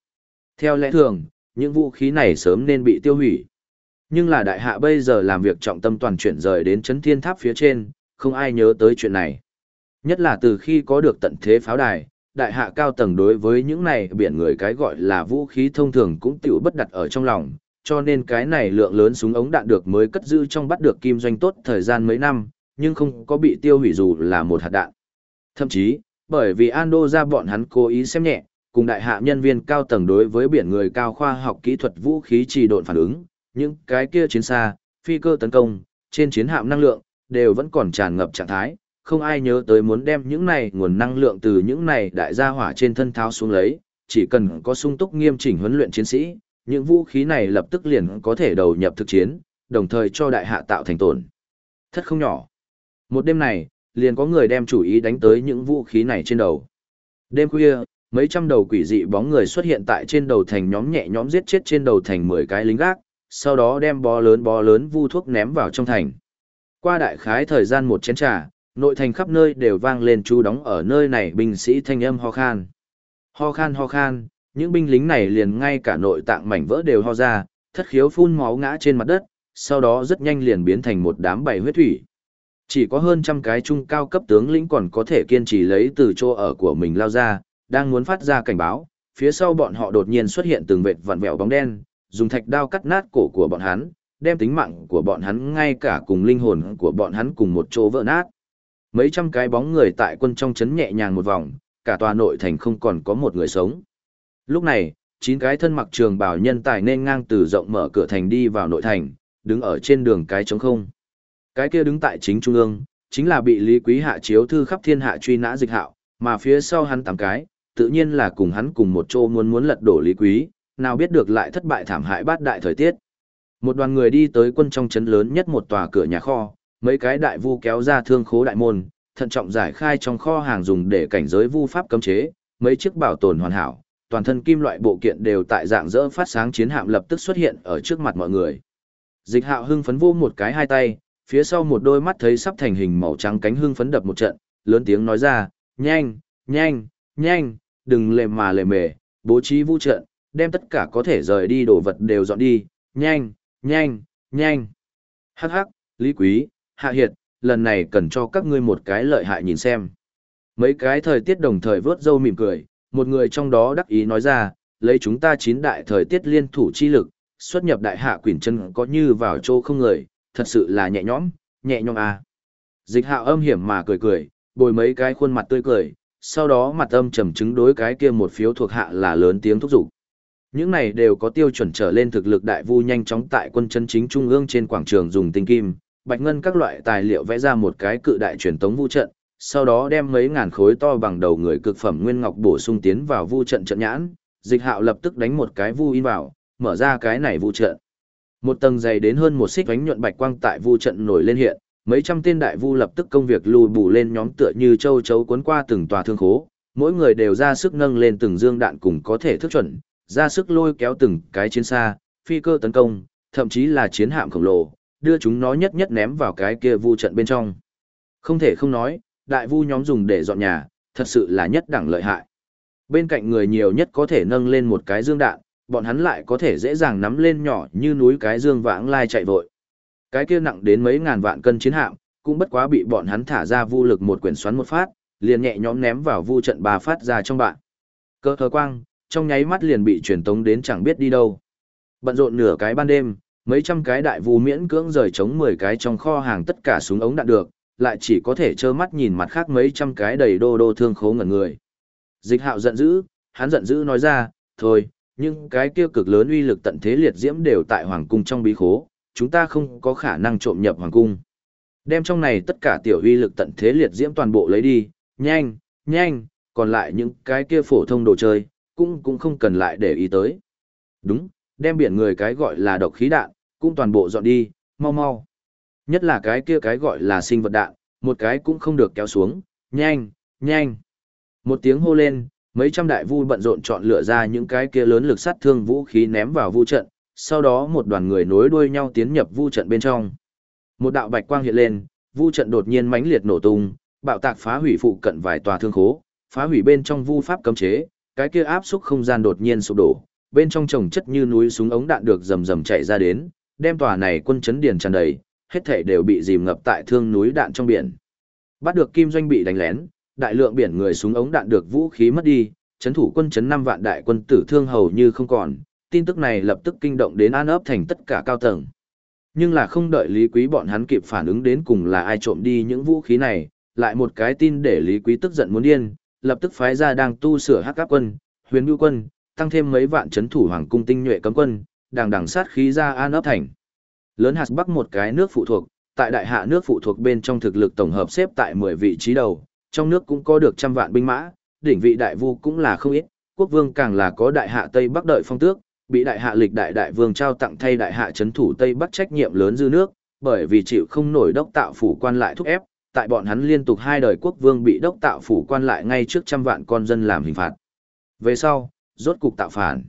Speaker 1: Theo lẽ thường, những vũ khí này sớm nên bị tiêu hủy. Nhưng là đại hạ bây giờ làm việc trọng tâm toàn chuyển rời đến chấn thiên tháp phía trên, không ai nhớ tới chuyện này. Nhất là từ khi có được tận thế pháo đài, đại hạ cao tầng đối với những này biển người cái gọi là vũ khí thông thường cũng tiểu bất đặt ở trong lòng, cho nên cái này lượng lớn súng ống đạn được mới cất giữ trong bắt được kim doanh tốt thời gian mấy năm, nhưng không có bị tiêu hủy dù là một hạt đạn. Thậm chí, bởi vì Ando ra bọn hắn cố ý xem nhẹ, cùng đại hạ nhân viên cao tầng đối với biển người cao khoa học kỹ thuật vũ khí trì độn phản ứng, những cái kia chiến xa, phi cơ tấn công, trên chiến hạm năng lượng, đều vẫn còn tràn ngập trạng thái, không ai nhớ tới muốn đem những này nguồn năng lượng từ những này đại gia hỏa trên thân tháo xuống lấy, chỉ cần có sung túc nghiêm chỉnh huấn luyện chiến sĩ, những vũ khí này lập tức liền có thể đầu nhập thực chiến, đồng thời cho đại hạ tạo thành tổn. Thất không nhỏ. Một đêm này, liền có người đem chủ ý đánh tới những vũ khí này trên đầu. Đêm khuya, mấy trăm đầu quỷ dị bóng người xuất hiện tại trên đầu thành nhóm nhẹ nhóm giết chết trên đầu thành 10 cái lính gác, sau đó đem bó lớn bó lớn vu thuốc ném vào trong thành. Qua đại khái thời gian một chén trà, nội thành khắp nơi đều vang lên chú đóng ở nơi này binh sĩ thanh âm ho khan. Ho khan ho khan, những binh lính này liền ngay cả nội tạng mảnh vỡ đều ho ra, thất khiếu phun máu ngã trên mặt đất, sau đó rất nhanh liền biến thành một đám bầy huyết thủy. Chỉ có hơn trăm cái trung cao cấp tướng lĩnh còn có thể kiên trì lấy từ chỗ ở của mình lao ra, đang muốn phát ra cảnh báo, phía sau bọn họ đột nhiên xuất hiện từng vệt vặn vẹo bóng đen, dùng thạch đao cắt nát cổ của bọn hắn, đem tính mạng của bọn hắn ngay cả cùng linh hồn của bọn hắn cùng một chỗ vỡ nát. Mấy trăm cái bóng người tại quân trong chấn nhẹ nhàng một vòng, cả tòa nội thành không còn có một người sống. Lúc này, chín cái thân mặc trường bảo nhân tài nên ngang từ rộng mở cửa thành đi vào nội thành, đứng ở trên đường cái trống không. Cái kia đứng tại chính trung ương, chính là bị Lý Quý Hạ chiếu thư khắp thiên hạ truy nã dịch hạo, mà phía sau hắn tám cái, tự nhiên là cùng hắn cùng một chỗ muốn muốn lật đổ Lý Quý, nào biết được lại thất bại thảm hại bát đại thời tiết. Một đoàn người đi tới quân trong trấn lớn nhất một tòa cửa nhà kho, mấy cái đại vu kéo ra thương khố đại môn, thận trọng giải khai trong kho hàng dùng để cảnh giới vu pháp cấm chế, mấy chiếc bảo tồn hoàn hảo, toàn thân kim loại bộ kiện đều tại dạng dỡ phát sáng chiến hạm lập tức xuất hiện ở trước mặt mọi người. Dịch Hạo hưng phấn vô một cái hai tay, phía sau một đôi mắt thấy sắp thành hình màu trắng cánh hương phấn đập một trận, lớn tiếng nói ra, "Nhanh, nhanh, nhanh, đừng lề mà lề mề, bố trí vũ trận, đem tất cả có thể rời đi đồ vật đều dọn đi, nhanh, nhanh, nhanh." Hắc hắc, Lý Quý, Hạ Hiệt, lần này cần cho các ngươi một cái lợi hại nhìn xem. Mấy cái thời tiết đồng thời vớt dâu mỉm cười, một người trong đó đắc ý nói ra, lấy chúng ta chín đại thời tiết liên thủ chi lực, xuất nhập đại hạ quỷ chân có như vào chỗ không người, thật sự là nhẹ nhõm, nhẹ nhõm à. Dịch hạo âm hiểm mà cười cười, bồi mấy cái khuôn mặt tươi cười, sau đó mặt âm trầm chứng đối cái kia một phiếu thuộc hạ là lớn tiếng thúc giục. Những này đều có tiêu chuẩn trở lên thực lực đại vu nhanh chóng tại quân chân chính trung ương trên quảng trường dùng tinh kim, bạch ngân các loại tài liệu vẽ ra một cái cự đại truyền tống vu trận, sau đó đem mấy ngàn khối to bằng đầu người cực phẩm nguyên ngọc bổ sung tiến vào vu trận trận nhãn, dịch hạo lập tức đánh một cái vu in vào, mở ra cái này vu trận. Một tầng dày đến hơn một xích ánh nhuận bạch quang tại vu trận nổi lên hiện, mấy trăm tên đại vu lập tức công việc lùi bù lên nhóm tựa như châu chấu cuốn qua từng tòa thương khố, mỗi người đều ra sức nâng lên từng dương đạn cùng có thể thức chuẩn, ra sức lôi kéo từng cái chiến xa, phi cơ tấn công, thậm chí là chiến hạm khổng lồ, đưa chúng nó nhất nhất ném vào cái kia vu trận bên trong. Không thể không nói, đại vu nhóm dùng để dọn nhà, thật sự là nhất đẳng lợi hại. Bên cạnh người nhiều nhất có thể nâng lên một cái dương đạn, bọn hắn lại có thể dễ dàng nắm lên nhỏ như núi cái dương vãng lai chạy vội. Cái kia nặng đến mấy ngàn vạn cân chiến hạm, cũng bất quá bị bọn hắn thả ra vu lực một quyển xoắn một phát, liền nhẹ nhõm ném vào vu trận ba phát ra trong bạn. Cơ thờ quang, trong nháy mắt liền bị truyền tống đến chẳng biết đi đâu. Bận rộn nửa cái ban đêm, mấy trăm cái đại vu miễn cưỡng rời chống 10 cái trong kho hàng tất cả súng ống đạn được, lại chỉ có thể trơ mắt nhìn mặt khác mấy trăm cái đầy đô đô thương khố ngẩn người. Dịch hạo giận dữ, hắn giận dữ nói ra, thôi, nhưng cái kia cực lớn uy lực tận thế liệt diễm đều tại hoàng cung trong bí khố, chúng ta không có khả năng trộm nhập hoàng cung. Đem trong này tất cả tiểu uy lực tận thế liệt diễm toàn bộ lấy đi, nhanh, nhanh, còn lại những cái kia phổ thông đồ chơi, cũng cũng không cần lại để ý tới. Đúng, đem biển người cái gọi là độc khí đạn, cũng toàn bộ dọn đi, mau mau. Nhất là cái kia cái gọi là sinh vật đạn, một cái cũng không được kéo xuống, nhanh, nhanh. Một tiếng hô lên, mấy trăm đại vu bận rộn chọn lựa ra những cái kia lớn lực sát thương vũ khí ném vào vu trận, sau đó một đoàn người nối đuôi nhau tiến nhập vu trận bên trong. Một đạo bạch quang hiện lên, vu trận đột nhiên mãnh liệt nổ tung, bạo tạc phá hủy phụ cận vài tòa thương khố, phá hủy bên trong vu pháp cấm chế, cái kia áp xúc không gian đột nhiên sụp đổ, bên trong trồng chất như núi súng ống đạn được rầm rầm chạy ra đến, đem tòa này quân chấn điền tràn đầy, hết thảy đều bị dìm ngập tại thương núi đạn trong biển. Bắt được kim doanh bị đánh lén, đại lượng biển người súng ống đạn được vũ khí mất đi, chấn thủ quân chấn năm vạn đại quân tử thương hầu như không còn, tin tức này lập tức kinh động đến an ấp thành tất cả cao tầng. Nhưng là không đợi Lý Quý bọn hắn kịp phản ứng đến cùng là ai trộm đi những vũ khí này, lại một cái tin để Lý Quý tức giận muốn điên, lập tức phái ra đang tu sửa hắc áp quân, huyền bưu quân, tăng thêm mấy vạn chấn thủ hoàng cung tinh nhuệ cấm quân, đang đằng sát khí ra an ấp thành. Lớn hạt bắc một cái nước phụ thuộc, tại đại hạ nước phụ thuộc bên trong thực lực tổng hợp xếp tại 10 vị trí đầu, trong nước cũng có được trăm vạn binh mã, đỉnh vị đại vu cũng là không ít, quốc vương càng là có đại hạ Tây Bắc đợi phong tước, bị đại hạ lịch đại đại vương trao tặng thay đại hạ chấn thủ Tây Bắc trách nhiệm lớn dư nước, bởi vì chịu không nổi đốc tạo phủ quan lại thúc ép, tại bọn hắn liên tục hai đời quốc vương bị đốc tạo phủ quan lại ngay trước trăm vạn con dân làm hình phạt. Về sau, rốt cục tạo phản.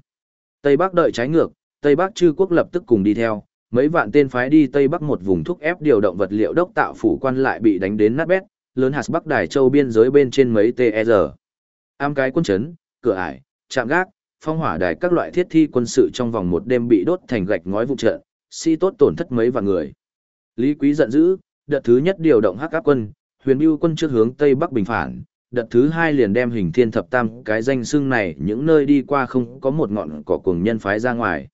Speaker 1: Tây Bắc đợi trái ngược, Tây Bắc chư quốc lập tức cùng đi theo, mấy vạn tên phái đi Tây Bắc một vùng thúc ép điều động vật liệu đốc tạo phủ quan lại bị đánh đến nát bét, lớn hạt Bắc Đài Châu biên giới bên trên mấy TR. E Am cái quân chấn, cửa ải, trạm gác, phong hỏa đài các loại thiết thi quân sự trong vòng một đêm bị đốt thành gạch ngói vụ trợ, si tốt tổn thất mấy vạn người. Lý Quý giận dữ, đợt thứ nhất điều động hắc áp quân, huyền bưu quân trước hướng Tây Bắc bình phản, đợt thứ hai liền đem hình thiên thập tam cái danh xưng này những nơi đi qua không có một ngọn cỏ cuồng nhân phái ra ngoài.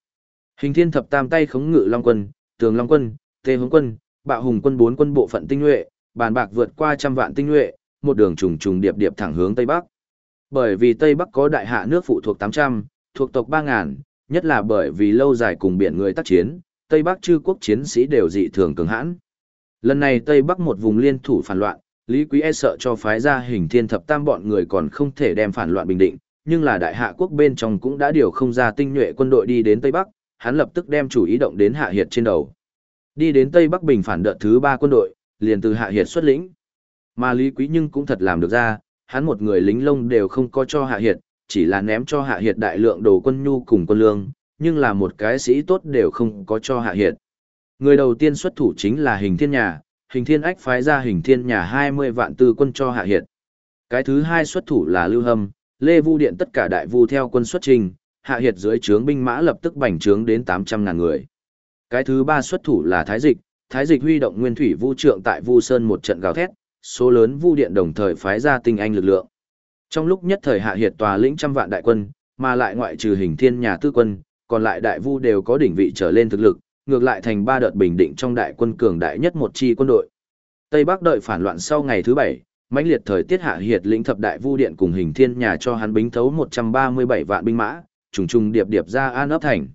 Speaker 1: Hình thiên thập tam tay khống ngự long quân, tường long quân, tê hướng quân, bạo hùng quân bốn quân bộ phận tinh nhuệ, bàn bạc vượt qua trăm vạn tinh nhuệ, một đường trùng trùng điệp điệp thẳng hướng Tây Bắc. Bởi vì Tây Bắc có đại hạ nước phụ thuộc 800, thuộc tộc 3000, nhất là bởi vì lâu dài cùng biển người tác chiến, Tây Bắc chư quốc chiến sĩ đều dị thường cường hãn. Lần này Tây Bắc một vùng liên thủ phản loạn, Lý Quý e sợ cho phái ra hình thiên thập tam bọn người còn không thể đem phản loạn bình định, nhưng là đại hạ quốc bên trong cũng đã điều không ra tinh nhuệ quân đội đi đến Tây Bắc, hắn lập tức đem chủ ý động đến hạ hiệt trên đầu. Đi đến Tây Bắc bình phản đợt thứ ba quân đội, liền từ hạ hiệt xuất lĩnh. Mà Lý Quý nhưng cũng thật làm được ra, hắn một người lính lông đều không có cho hạ hiệt, chỉ là ném cho hạ hiệt đại lượng đồ quân nhu cùng quân lương, nhưng là một cái sĩ tốt đều không có cho hạ hiệt. Người đầu tiên xuất thủ chính là hình thiên nhà, hình thiên ách phái ra hình thiên nhà 20 vạn tư quân cho hạ hiệt. Cái thứ hai xuất thủ là Lưu Hâm, Lê Vu Điện tất cả đại vu theo quân xuất trình, hạ hiệt dưới trướng binh mã lập tức bành trướng đến 800 ngàn người. Cái thứ ba xuất thủ là Thái Dịch, Thái Dịch huy động nguyên thủy vu trượng tại Vu Sơn một trận gào thét, số lớn vu điện đồng thời phái ra tinh anh lực lượng. Trong lúc nhất thời hạ hiệt tòa lĩnh trăm vạn đại quân, mà lại ngoại trừ hình thiên nhà tư quân, còn lại đại vu đều có đỉnh vị trở lên thực lực, ngược lại thành ba đợt bình định trong đại quân cường đại nhất một chi quân đội. Tây Bắc đợi phản loạn sau ngày thứ bảy, mãnh liệt thời tiết hạ hiệt lĩnh thập đại vu điện cùng hình thiên nhà cho hắn bính thấu 137 vạn binh mã, trùng trùng điệp điệp ra an ấp thành.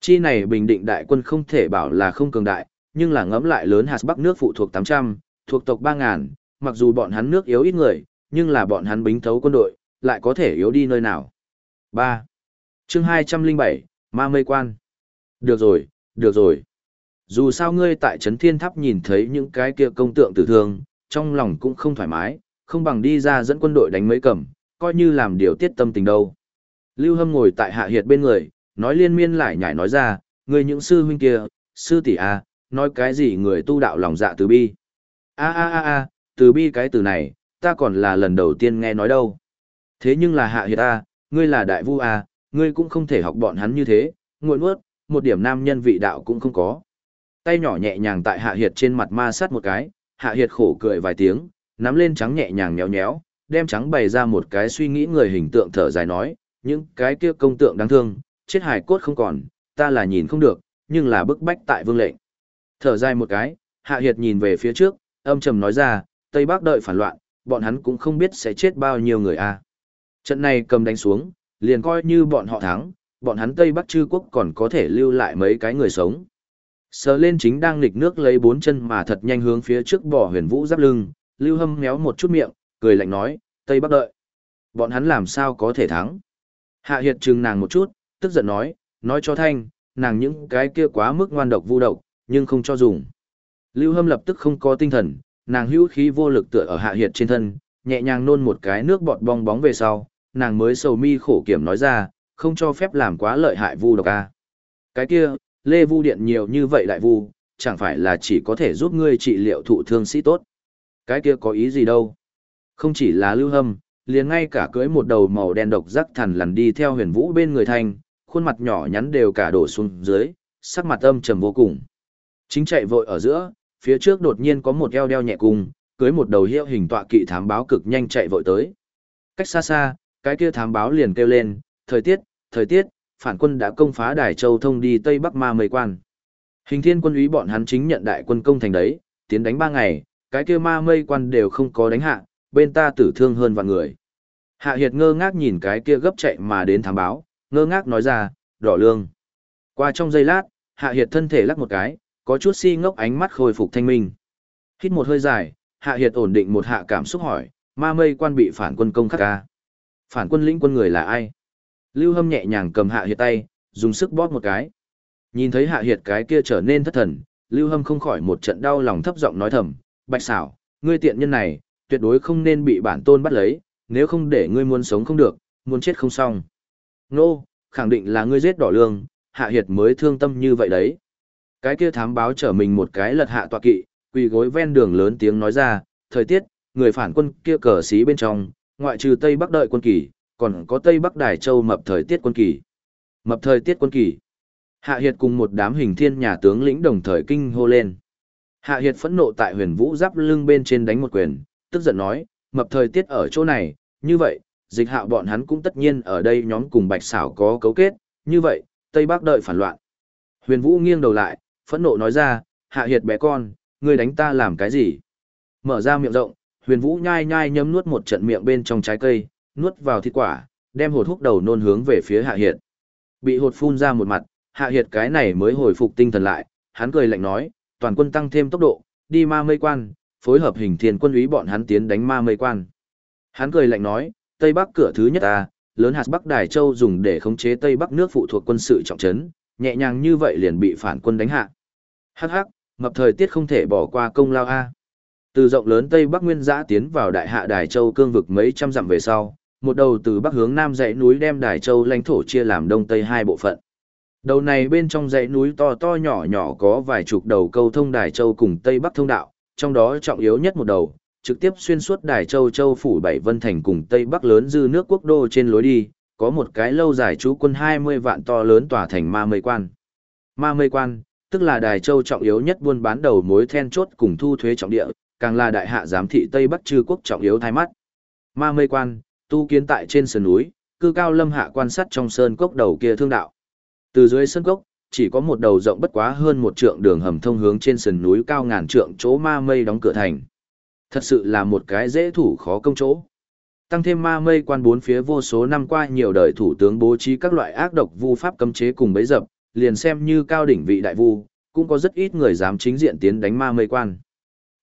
Speaker 1: Chi này bình định đại quân không thể bảo là không cường đại, nhưng là ngẫm lại lớn hạt bắc nước phụ thuộc 800, thuộc tộc 3000, mặc dù bọn hắn nước yếu ít người, nhưng là bọn hắn bính thấu quân đội, lại có thể yếu đi nơi nào. 3. chương 207, Ma Mây Quan. Được rồi, được rồi. Dù sao ngươi tại Trấn Thiên Tháp nhìn thấy những cái kia công tượng tử thương, trong lòng cũng không thoải mái, không bằng đi ra dẫn quân đội đánh mấy cầm, coi như làm điều tiết tâm tình đâu. Lưu Hâm ngồi tại Hạ Hiệt bên người, nói liên miên lại nhảy nói ra, người những sư huynh kia, sư tỷ a, nói cái gì người tu đạo lòng dạ từ bi. A a a a, từ bi cái từ này, ta còn là lần đầu tiên nghe nói đâu. Thế nhưng là Hạ Hiệt a, ngươi là đại vu a, ngươi cũng không thể học bọn hắn như thế, nguội nuốt, một điểm nam nhân vị đạo cũng không có. Tay nhỏ nhẹ nhàng tại Hạ Hiệt trên mặt ma sát một cái, Hạ Hiệt khổ cười vài tiếng, nắm lên trắng nhẹ nhàng nhéo nhéo, đem trắng bày ra một cái suy nghĩ người hình tượng thở dài nói, những cái kia công tượng đáng thương, chết hài cốt không còn, ta là nhìn không được, nhưng là bức bách tại vương lệnh. Thở dài một cái, Hạ Hiệt nhìn về phía trước, âm trầm nói ra, Tây Bắc đợi phản loạn, bọn hắn cũng không biết sẽ chết bao nhiêu người a. Trận này cầm đánh xuống, liền coi như bọn họ thắng, bọn hắn Tây Bắc chư quốc còn có thể lưu lại mấy cái người sống. Sờ lên chính đang nghịch nước lấy bốn chân mà thật nhanh hướng phía trước bỏ huyền vũ giáp lưng, lưu hâm méo một chút miệng, cười lạnh nói, Tây Bắc đợi. Bọn hắn làm sao có thể thắng. Hạ Hiệt trừng nàng một chút, tức giận nói, nói cho Thanh, nàng những cái kia quá mức ngoan độc vu độc, nhưng không cho dùng. Lưu Hâm lập tức không có tinh thần, nàng hữu khí vô lực tựa ở Hạ Hiệt trên thân, nhẹ nhàng nôn một cái nước bọt bong bóng về sau, nàng mới sầu mi khổ kiểm nói ra, không cho phép làm quá lợi hại vu độc a. Cái kia, Lê Vu Điện nhiều như vậy đại vu, chẳng phải là chỉ có thể giúp ngươi trị liệu thụ thương sĩ tốt. Cái kia có ý gì đâu. Không chỉ là Lưu Hâm, liền ngay cả cưới một đầu màu đen độc rắc thằn lằn đi theo huyền vũ bên người thanh, khuôn mặt nhỏ nhắn đều cả đổ xuống dưới, sắc mặt âm trầm vô cùng. Chính chạy vội ở giữa, phía trước đột nhiên có một eo đeo nhẹ cung, cưới một đầu hiệu hình tọa kỵ thám báo cực nhanh chạy vội tới. Cách xa xa, cái kia thám báo liền kêu lên, thời tiết, thời tiết, phản quân đã công phá Đài Châu thông đi Tây Bắc Ma Mây Quan. Hình thiên quân úy bọn hắn chính nhận đại quân công thành đấy, tiến đánh ba ngày, cái kia Ma Mây Quan đều không có đánh hạ, bên ta tử thương hơn vạn người. Hạ Hiệt ngơ ngác nhìn cái kia gấp chạy mà đến thám báo, ngơ ngác nói ra, đỏ lương. Qua trong giây lát, Hạ Hiệt thân thể lắc một cái, có chút si ngốc ánh mắt khôi phục thanh minh. Hít một hơi dài, Hạ Hiệt ổn định một hạ cảm xúc hỏi, ma mây quan bị phản quân công khắc ca. Phản quân lĩnh quân người là ai? Lưu Hâm nhẹ nhàng cầm Hạ Hiệt tay, dùng sức bóp một cái. Nhìn thấy Hạ Hiệt cái kia trở nên thất thần, Lưu Hâm không khỏi một trận đau lòng thấp giọng nói thầm, bạch xảo, ngươi tiện nhân này, tuyệt đối không nên bị bản tôn bắt lấy, nếu không để ngươi muốn sống không được, muốn chết không xong. Nô, khẳng định là ngươi giết đỏ lương, Hạ Hiệt mới thương tâm như vậy đấy. Cái kia thám báo trở mình một cái lật hạ tọa kỵ, quỳ gối ven đường lớn tiếng nói ra, thời tiết, người phản quân kia cờ xí bên trong, ngoại trừ Tây Bắc đợi quân kỳ, còn có Tây Bắc Đài Châu mập thời tiết quân kỳ. Mập thời tiết quân kỳ. Hạ Hiệt cùng một đám hình thiên nhà tướng lĩnh đồng thời kinh hô lên. Hạ Hiệt phẫn nộ tại huyền vũ giáp lưng bên trên đánh một quyền, tức giận nói, mập thời tiết ở chỗ này, như vậy, dịch hạo bọn hắn cũng tất nhiên ở đây nhóm cùng bạch xảo có cấu kết, như vậy, Tây Bắc đợi phản loạn. Huyền vũ nghiêng đầu lại, phẫn nộ nói ra, Hạ Hiệt bé con, ngươi đánh ta làm cái gì? Mở ra miệng rộng, huyền vũ nhai nhai nhấm nuốt một trận miệng bên trong trái cây, nuốt vào thịt quả, đem hột húc đầu nôn hướng về phía hạ hiệt. Bị hột phun ra một mặt, hạ hiệt cái này mới hồi phục tinh thần lại, hắn cười lạnh nói, toàn quân tăng thêm tốc độ, đi ma mây quan, phối hợp hình thiên quân úy bọn hắn tiến đánh ma mây quan. Hắn cười lạnh nói, Tây Bắc cửa thứ nhất ta, lớn hạt Bắc Đài Châu dùng để khống chế Tây Bắc nước phụ thuộc quân sự trọng trấn, nhẹ nhàng như vậy liền bị phản quân đánh hạ. Hắc hắc, mập thời tiết không thể bỏ qua công lao a. Từ rộng lớn Tây Bắc Nguyên giã tiến vào đại hạ Đài Châu cương vực mấy trăm dặm về sau, một đầu từ bắc hướng nam dãy núi đem Đài Châu lãnh thổ chia làm đông tây hai bộ phận. Đầu này bên trong dãy núi to to nhỏ nhỏ có vài chục đầu câu thông Đài Châu cùng Tây Bắc thông đạo, trong đó trọng yếu nhất một đầu, trực tiếp xuyên suốt Đài Châu Châu phủ Bảy Vân Thành cùng Tây Bắc lớn dư nước quốc đô trên lối đi, có một cái lâu dài trú quân 20 vạn to lớn tòa thành Ma Mây Quan. Ma Mây Quan, tức là Đài Châu trọng yếu nhất buôn bán đầu mối then chốt cùng thu thuế trọng địa, càng là đại hạ giám thị Tây Bắc chư quốc trọng yếu thái mắt. Ma mây quan, tu kiến tại trên sườn núi, cư cao lâm hạ quan sát trong sơn cốc đầu kia thương đạo. Từ dưới sơn cốc, chỉ có một đầu rộng bất quá hơn một trượng đường hầm thông hướng trên sườn núi cao ngàn trượng chỗ ma mây đóng cửa thành. Thật sự là một cái dễ thủ khó công chỗ. Tăng thêm ma mây quan bốn phía vô số năm qua nhiều đời thủ tướng bố trí các loại ác độc vu pháp cấm chế cùng bấy dập, liền xem như cao đỉnh vị đại vu, cũng có rất ít người dám chính diện tiến đánh ma mây quan.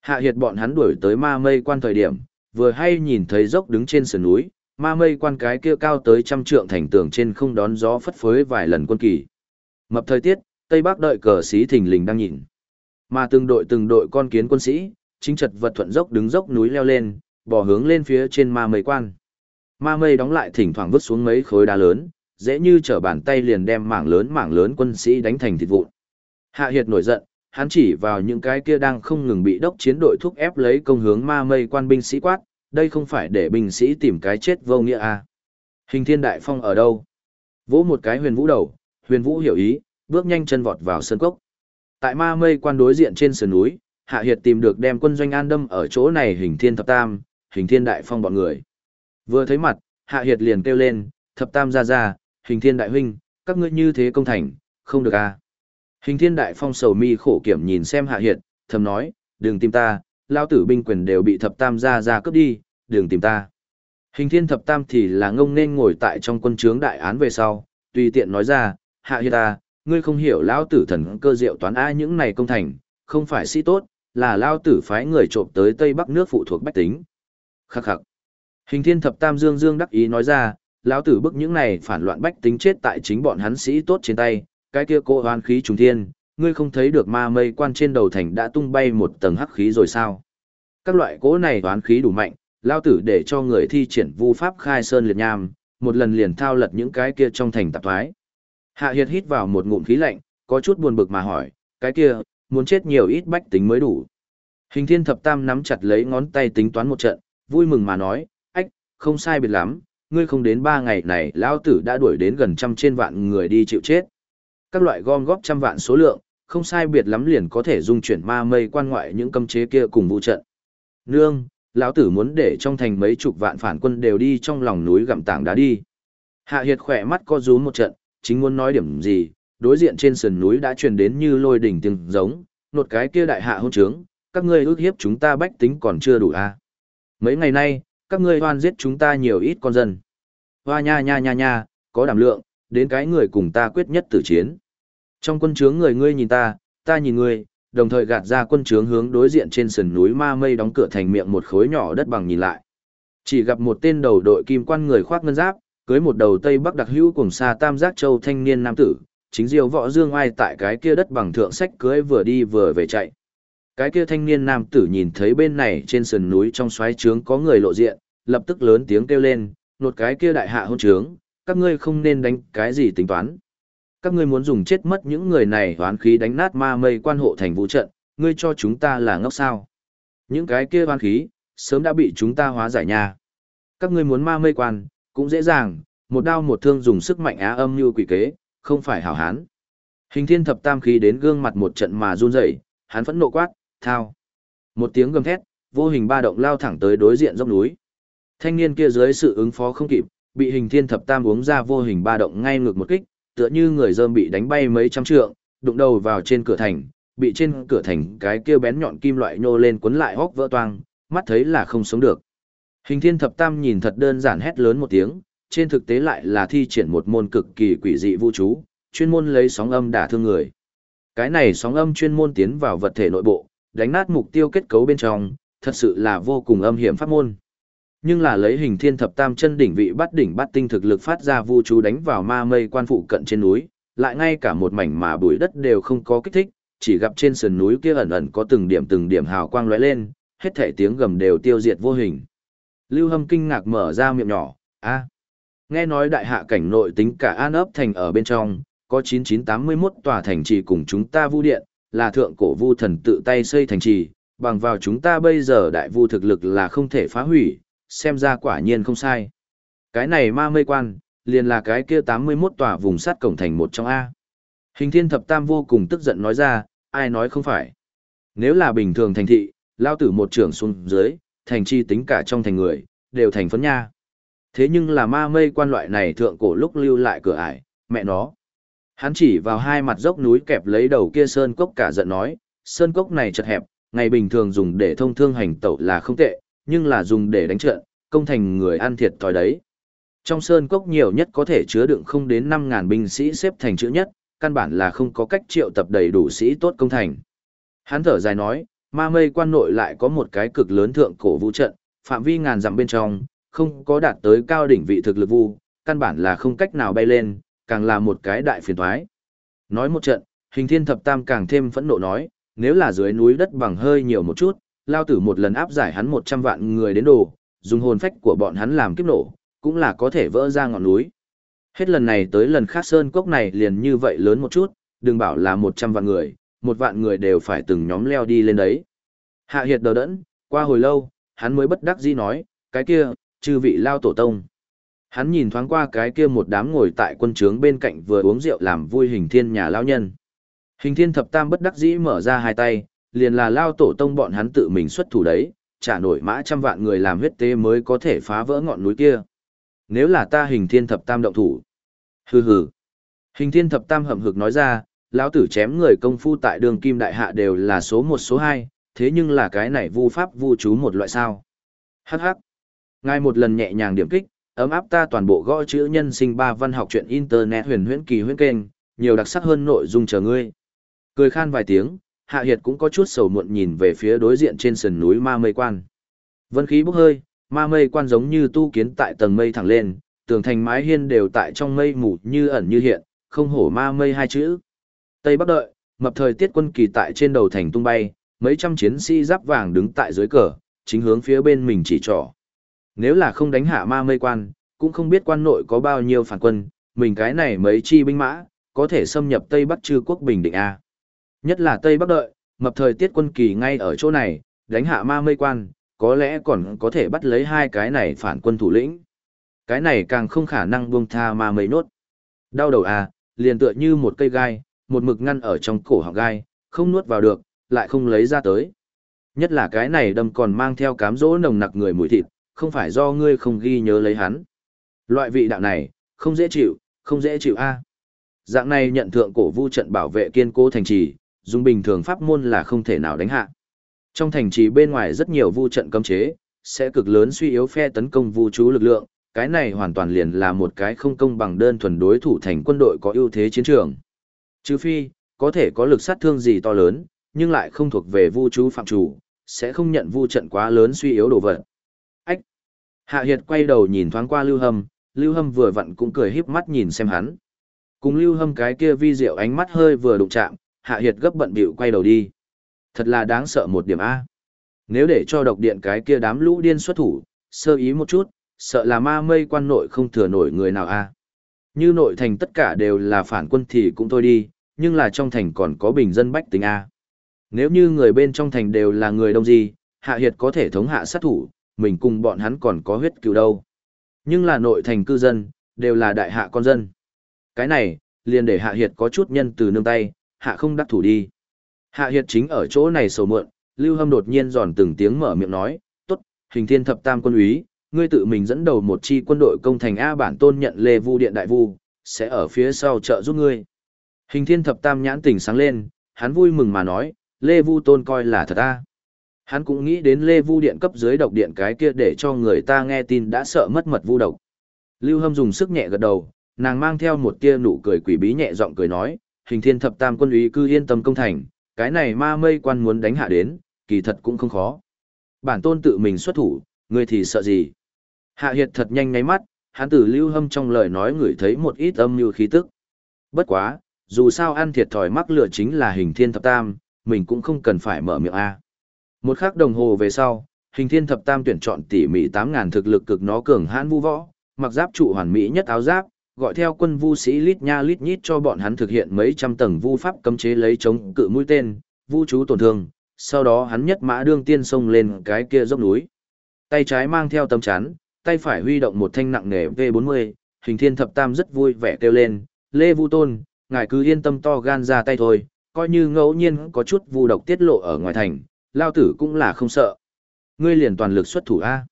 Speaker 1: Hạ hiệt bọn hắn đuổi tới ma mây quan thời điểm, vừa hay nhìn thấy dốc đứng trên sườn núi, ma mây quan cái kia cao tới trăm trượng thành tường trên không đón gió phất phới vài lần quân kỳ. Mập thời tiết, Tây Bắc đợi cờ sĩ thình lình đang nhìn. Mà từng đội từng đội con kiến quân sĩ, chính chật vật thuận dốc đứng dốc núi leo lên, bỏ hướng lên phía trên ma mây quan. Ma mây đóng lại thỉnh thoảng vứt xuống mấy khối đá lớn, dễ như trở bàn tay liền đem mảng lớn mảng lớn quân sĩ đánh thành thịt vụn. Hạ Hiệt nổi giận, hắn chỉ vào những cái kia đang không ngừng bị đốc chiến đội thúc ép lấy công hướng ma mây quan binh sĩ quát, đây không phải để binh sĩ tìm cái chết vô nghĩa à. Hình thiên đại phong ở đâu? Vỗ một cái huyền vũ đầu, huyền vũ hiểu ý, bước nhanh chân vọt vào sân cốc. Tại ma mây quan đối diện trên sườn núi, Hạ Hiệt tìm được đem quân doanh an đâm ở chỗ này hình thiên thập tam, hình thiên đại phong bọn người. Vừa thấy mặt, Hạ Hiệt liền kêu lên, thập tam ra ra, hình thiên đại huynh, các ngươi như thế công thành, không được à. Hình thiên đại phong sầu mi khổ kiểm nhìn xem hạ hiệt, thầm nói, đừng tìm ta, lao tử binh quyền đều bị thập tam ra ra cướp đi, đừng tìm ta. Hình thiên thập tam thì là ngông nên ngồi tại trong quân trướng đại án về sau, tùy tiện nói ra, hạ hiệt ta, ngươi không hiểu lao tử thần cơ diệu toán ai những này công thành, không phải sĩ tốt, là lao tử phái người trộm tới Tây Bắc nước phụ thuộc bách tính. Khắc khắc. Hình thiên thập tam dương dương đắc ý nói ra, lão tử bức những này phản loạn bách tính chết tại chính bọn hắn sĩ tốt trên tay, cái kia cô hoán khí trùng thiên, ngươi không thấy được ma mây quan trên đầu thành đã tung bay một tầng hắc khí rồi sao? Các loại cỗ này hoán khí đủ mạnh, Lão tử để cho người thi triển vu pháp khai sơn liệt nham, một lần liền thao lật những cái kia trong thành tạp thoái. Hạ Hiệt hít vào một ngụm khí lạnh, có chút buồn bực mà hỏi, cái kia, muốn chết nhiều ít bách tính mới đủ. Hình thiên thập tam nắm chặt lấy ngón tay tính toán một trận, vui mừng mà nói, ách, không sai biệt lắm, ngươi không đến ba ngày này Lão tử đã đuổi đến gần trăm trên vạn người đi chịu chết. Các loại gom góp trăm vạn số lượng, không sai biệt lắm liền có thể dung chuyển ma mây quan ngoại những cấm chế kia cùng vũ trận. Nương, lão tử muốn để trong thành mấy chục vạn phản quân đều đi trong lòng núi gặm tảng đá đi. Hạ Hiệt khỏe mắt co rúm một trận, chính muốn nói điểm gì, đối diện trên sườn núi đã truyền đến như lôi đỉnh tiếng giống, nột cái kia đại hạ hôn trướng, các ngươi ước hiếp chúng ta bách tính còn chưa đủ à. Mấy ngày nay, các ngươi hoan giết chúng ta nhiều ít con dân. Hoa nha nha nha nha, có đảm lượng, đến cái người cùng ta quyết nhất tử chiến. Trong quân trướng người ngươi nhìn ta, ta nhìn ngươi, đồng thời gạt ra quân trướng hướng đối diện trên sườn núi ma mây đóng cửa thành miệng một khối nhỏ đất bằng nhìn lại. Chỉ gặp một tên đầu đội kim quan người khoác ngân giáp, cưới một đầu tây bắc đặc hữu cùng xa tam giác châu thanh niên nam tử, chính diêu võ dương ai tại cái kia đất bằng thượng sách cưới vừa đi vừa về chạy. Cái kia thanh niên nam tử nhìn thấy bên này trên sườn núi trong xoáy trướng có người lộ diện, lập tức lớn tiếng kêu lên, nột cái kia đại hạ hôn trướng, các ngươi không nên đánh cái gì tính toán. Các ngươi muốn dùng chết mất những người này hoán khí đánh nát ma mây quan hộ thành vũ trận, ngươi cho chúng ta là ngốc sao. Những cái kia hoán khí, sớm đã bị chúng ta hóa giải nha. Các ngươi muốn ma mây quan, cũng dễ dàng, một đao một thương dùng sức mạnh á âm như quỷ kế, không phải hảo hán. Hình thiên thập tam khí đến gương mặt một trận mà run rẩy, hắn phẫn nộ quát, thao. Một tiếng gầm thét, vô hình ba động lao thẳng tới đối diện dốc núi. Thanh niên kia dưới sự ứng phó không kịp, bị hình thiên thập tam uống ra vô hình ba động ngay ngược một kích, tựa như người dơm bị đánh bay mấy trăm trượng, đụng đầu vào trên cửa thành, bị trên cửa thành cái kia bén nhọn kim loại nhô lên cuốn lại hốc vỡ toang, mắt thấy là không sống được. Hình thiên thập tam nhìn thật đơn giản hét lớn một tiếng, trên thực tế lại là thi triển một môn cực kỳ quỷ dị vũ chú, chuyên môn lấy sóng âm đả thương người. Cái này sóng âm chuyên môn tiến vào vật thể nội bộ, đánh nát mục tiêu kết cấu bên trong, thật sự là vô cùng âm hiểm pháp môn. Nhưng là lấy hình thiên thập tam chân đỉnh vị bắt đỉnh bắt tinh thực lực phát ra vu chú đánh vào ma mây quan phụ cận trên núi, lại ngay cả một mảnh mà bụi đất đều không có kích thích, chỉ gặp trên sườn núi kia ẩn ẩn có từng điểm từng điểm hào quang lóe lên, hết thảy tiếng gầm đều tiêu diệt vô hình. Lưu Hâm kinh ngạc mở ra miệng nhỏ, a, nghe nói đại hạ cảnh nội tính cả an ấp thành ở bên trong, có 9981 tòa thành trì cùng chúng ta vu điện, là thượng cổ vu thần tự tay xây thành trì, bằng vào chúng ta bây giờ đại vu thực lực là không thể phá hủy, xem ra quả nhiên không sai. Cái này ma mây quan, liền là cái kia 81 tòa vùng sát cổng thành một trong A. Hình thiên thập tam vô cùng tức giận nói ra, ai nói không phải. Nếu là bình thường thành thị, lao tử một trưởng xuống dưới, thành chi tính cả trong thành người, đều thành phấn nha. Thế nhưng là ma mây quan loại này thượng cổ lúc lưu lại cửa ải, mẹ nó. Hắn chỉ vào hai mặt dốc núi kẹp lấy đầu kia sơn cốc cả giận nói, sơn cốc này chật hẹp, ngày bình thường dùng để thông thương hành tẩu là không tệ, nhưng là dùng để đánh trận, công thành người ăn thiệt thòi đấy. Trong sơn cốc nhiều nhất có thể chứa đựng không đến 5.000 binh sĩ xếp thành chữ nhất, căn bản là không có cách triệu tập đầy đủ sĩ tốt công thành. Hắn thở dài nói, ma mây quan nội lại có một cái cực lớn thượng cổ vũ trận, phạm vi ngàn dặm bên trong, không có đạt tới cao đỉnh vị thực lực vu, căn bản là không cách nào bay lên, càng là một cái đại phiền toái. Nói một trận, hình thiên thập tam càng thêm phẫn nộ nói, nếu là dưới núi đất bằng hơi nhiều một chút, lao tử một lần áp giải hắn 100 vạn người đến đồ, dùng hồn phách của bọn hắn làm kiếp nổ, cũng là có thể vỡ ra ngọn núi. Hết lần này tới lần khác sơn cốc này liền như vậy lớn một chút, đừng bảo là 100 vạn người, một vạn người đều phải từng nhóm leo đi lên đấy. Hạ hiệt đờ đẫn, qua hồi lâu, hắn mới bất đắc dĩ nói, cái kia, chư vị lao tổ tông. Hắn nhìn thoáng qua cái kia một đám ngồi tại quân trướng bên cạnh vừa uống rượu làm vui hình thiên nhà lao nhân. Hình thiên thập tam bất đắc dĩ mở ra hai tay, liền là lao tổ tông bọn hắn tự mình xuất thủ đấy, trả nổi mã trăm vạn người làm huyết tế mới có thể phá vỡ ngọn núi kia. Nếu là ta hình thiên thập tam động thủ. Hừ hừ. Hình thiên thập tam hậm hực nói ra, lão tử chém người công phu tại đường kim đại hạ đều là số một số hai, thế nhưng là cái này vu pháp vu chú một loại sao. Hắc hắc. Ngài một lần nhẹ nhàng điểm kích, ấm áp ta toàn bộ gõ chữ nhân sinh ba văn học truyện internet huyền huyễn kỳ huyễn kênh, nhiều đặc sắc hơn nội dung chờ ngươi. Cười khan vài tiếng, Hạ Hiệt cũng có chút sầu muộn nhìn về phía đối diện trên sườn núi ma mây quan. Vân khí bốc hơi, ma mây quan giống như tu kiến tại tầng mây thẳng lên, tường thành mái hiên đều tại trong mây mù như ẩn như hiện, không hổ ma mây hai chữ. Tây Bắc đợi, mập thời tiết quân kỳ tại trên đầu thành tung bay, mấy trăm chiến sĩ giáp vàng đứng tại dưới cờ, chính hướng phía bên mình chỉ trỏ. Nếu là không đánh hạ ma mây quan, cũng không biết quan nội có bao nhiêu phản quân, mình cái này mấy chi binh mã, có thể xâm nhập Tây Bắc chư quốc bình định A. Nhất là Tây Bắc đợi, mập thời tiết quân kỳ ngay ở chỗ này, đánh hạ ma mây quan, có lẽ còn có thể bắt lấy hai cái này phản quân thủ lĩnh. Cái này càng không khả năng buông tha ma mây nốt. Đau đầu à, liền tựa như một cây gai, một mực ngăn ở trong cổ họng gai, không nuốt vào được, lại không lấy ra tới. Nhất là cái này đâm còn mang theo cám dỗ nồng nặc người mùi thịt, không phải do ngươi không ghi nhớ lấy hắn. Loại vị đạo này, không dễ chịu, không dễ chịu a. Dạng này nhận thượng cổ vu trận bảo vệ kiên cố thành trì, dùng bình thường pháp môn là không thể nào đánh hạ. Trong thành trì bên ngoài rất nhiều vu trận cấm chế, sẽ cực lớn suy yếu phe tấn công vu chú lực lượng, cái này hoàn toàn liền là một cái không công bằng đơn thuần đối thủ thành quân đội có ưu thế chiến trường. Trừ phi, có thể có lực sát thương gì to lớn, nhưng lại không thuộc về vu chú phạm chủ, sẽ không nhận vu trận quá lớn suy yếu đồ vật. Hạ Hiệt quay đầu nhìn thoáng qua Lưu Hâm, Lưu Hâm vừa vặn cũng cười híp mắt nhìn xem hắn. Cùng Lưu Hâm cái kia vi diệu ánh mắt hơi vừa đụng chạm, Hạ Hiệt gấp bận bịu quay đầu đi. Thật là đáng sợ một điểm A. Nếu để cho độc điện cái kia đám lũ điên xuất thủ, sơ ý một chút, sợ là ma mây quan nội không thừa nổi người nào A. Như nội thành tất cả đều là phản quân thì cũng thôi đi, nhưng là trong thành còn có bình dân bách tính A. Nếu như người bên trong thành đều là người đông gì, Hạ Hiệt có thể thống hạ sát thủ, mình cùng bọn hắn còn có huyết cứu đâu. Nhưng là nội thành cư dân, đều là đại hạ con dân. Cái này, liền để Hạ Hiệt có chút nhân từ nương tay, Hạ không đắc thủ đi. Hạ Hiệt chính ở chỗ này sầu mượn, Lưu Hâm đột nhiên giòn từng tiếng mở miệng nói, tốt, hình thiên thập tam quân úy, ngươi tự mình dẫn đầu một chi quân đội công thành A bản tôn nhận lê vu điện đại vu, sẽ ở phía sau trợ giúp ngươi. Hình thiên thập tam nhãn tỉnh sáng lên, hắn vui mừng mà nói, lê vu tôn coi là thật A. Hắn cũng nghĩ đến lê vu điện cấp dưới độc điện cái kia để cho người ta nghe tin đã sợ mất mật vu độc. Lưu Hâm dùng sức nhẹ gật đầu, nàng mang theo một tia nụ cười quỷ bí nhẹ giọng cười nói, hình thiên thập tam quân úy cư yên tâm công thành, cái này ma mây quan muốn đánh hạ đến, kỳ thật cũng không khó. Bản tôn tự mình xuất thủ, ngươi thì sợ gì? Hạ Hiệt thật nhanh nháy mắt, hắn tử lưu hâm trong lời nói ngửi thấy một ít âm như khí tức. Bất quá, dù sao ăn thiệt thòi mắc lửa chính là hình thiên thập tam, mình cũng không cần phải mở miệng A. Một khắc đồng hồ về sau, hình thiên thập tam tuyển chọn tỉ mỉ 8.000 thực lực cực nó cường hãn vu võ, mặc giáp trụ hoàn mỹ nhất áo giáp, gọi theo quân vu sĩ lít nha lít nhít cho bọn hắn thực hiện mấy trăm tầng vu pháp cấm chế lấy chống cự mũi tên, vu chú tổn thương, sau đó hắn nhất mã đương tiên xông lên cái kia dốc núi. Tay trái mang theo tấm chắn, tay phải huy động một thanh nặng nề V40, hình thiên thập tam rất vui vẻ kêu lên, Lê Vu Tôn, ngài cứ yên tâm to gan ra tay thôi, coi như ngẫu nhiên có chút vu độc tiết lộ ở ngoài thành, lao tử cũng là không sợ. Ngươi liền toàn lực xuất thủ A.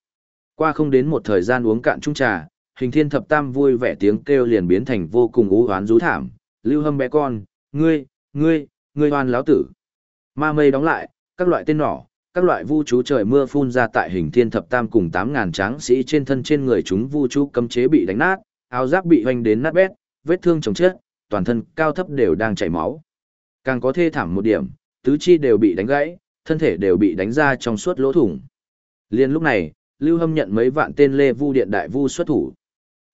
Speaker 1: Qua không đến một thời gian uống cạn chung trà, hình thiên thập tam vui vẻ tiếng kêu liền biến thành vô cùng ú hoán rú thảm, lưu hâm bé con, ngươi, ngươi, ngươi hoan lão tử. Ma mây đóng lại, các loại tên nỏ, các loại vu chú trời mưa phun ra tại hình thiên thập tam cùng tám ngàn tráng sĩ trên thân trên người chúng vu chú cấm chế bị đánh nát, áo giáp bị hoành đến nát bét, vết thương chồng chết, toàn thân cao thấp đều đang chảy máu. Càng có thê thảm một điểm, tứ chi đều bị đánh gãy, thân thể đều bị đánh ra trong suốt lỗ thủng. Liên lúc này, Lưu Hâm nhận mấy vạn tên Lê Vu Điện đại vu xuất thủ.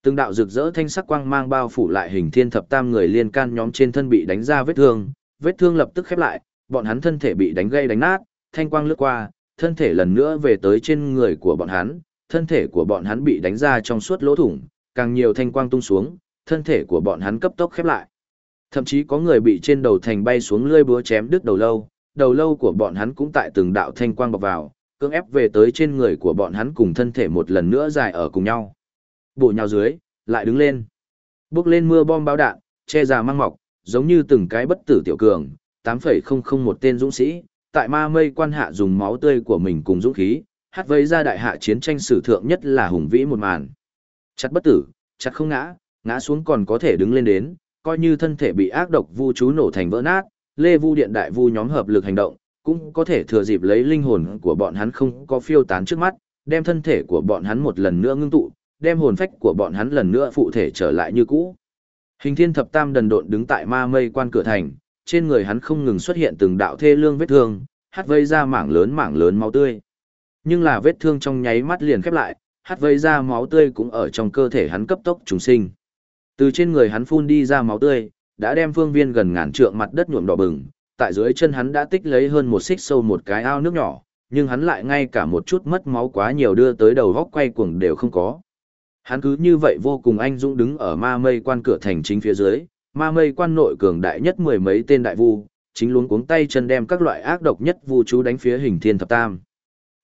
Speaker 1: Từng đạo rực rỡ thanh sắc quang mang bao phủ lại hình thiên thập tam người liên can nhóm trên thân bị đánh ra vết thương, vết thương lập tức khép lại, bọn hắn thân thể bị đánh gây đánh nát, thanh quang lướt qua, thân thể lần nữa về tới trên người của bọn hắn, thân thể của bọn hắn bị đánh ra trong suốt lỗ thủng, càng nhiều thanh quang tung xuống, thân thể của bọn hắn cấp tốc khép lại. Thậm chí có người bị trên đầu thành bay xuống lưỡi búa chém đứt đầu lâu, đầu lâu của bọn hắn cũng tại từng đạo thanh quang bọc vào, cưỡng ép về tới trên người của bọn hắn cùng thân thể một lần nữa dài ở cùng nhau. Bổ nhào dưới, lại đứng lên. Bước lên mưa bom báo đạn, che già mang mọc, giống như từng cái bất tử tiểu cường, 8,001 tên dũng sĩ, tại ma mây quan hạ dùng máu tươi của mình cùng dũng khí, hát vây ra đại hạ chiến tranh sử thượng nhất là hùng vĩ một màn. Chặt bất tử, chặt không ngã, ngã xuống còn có thể đứng lên đến, coi như thân thể bị ác độc vu chú nổ thành vỡ nát, lê vu điện đại vu nhóm hợp lực hành động, cũng có thể thừa dịp lấy linh hồn của bọn hắn không có phiêu tán trước mắt, đem thân thể của bọn hắn một lần nữa ngưng tụ, đem hồn phách của bọn hắn lần nữa phụ thể trở lại như cũ. Hình thiên thập tam đần độn đứng tại ma mây quan cửa thành, trên người hắn không ngừng xuất hiện từng đạo thê lương vết thương, hắt vây ra mảng lớn mảng lớn máu tươi. Nhưng là vết thương trong nháy mắt liền khép lại, hắt vây ra máu tươi cũng ở trong cơ thể hắn cấp tốc trùng sinh. Từ trên người hắn phun đi ra máu tươi, đã đem phương viên gần ngàn trượng mặt đất nhuộm đỏ bừng, tại dưới chân hắn đã tích lấy hơn một xích sâu một cái ao nước nhỏ, nhưng hắn lại ngay cả một chút mất máu quá nhiều đưa tới đầu góc quay cuồng đều không có. Hắn cứ như vậy vô cùng anh dũng đứng ở ma mây quan cửa thành chính phía dưới, ma mây quan nội cường đại nhất mười mấy tên đại vu, chính luống cuống tay chân đem các loại ác độc nhất vu chú đánh phía hình thiên thập tam.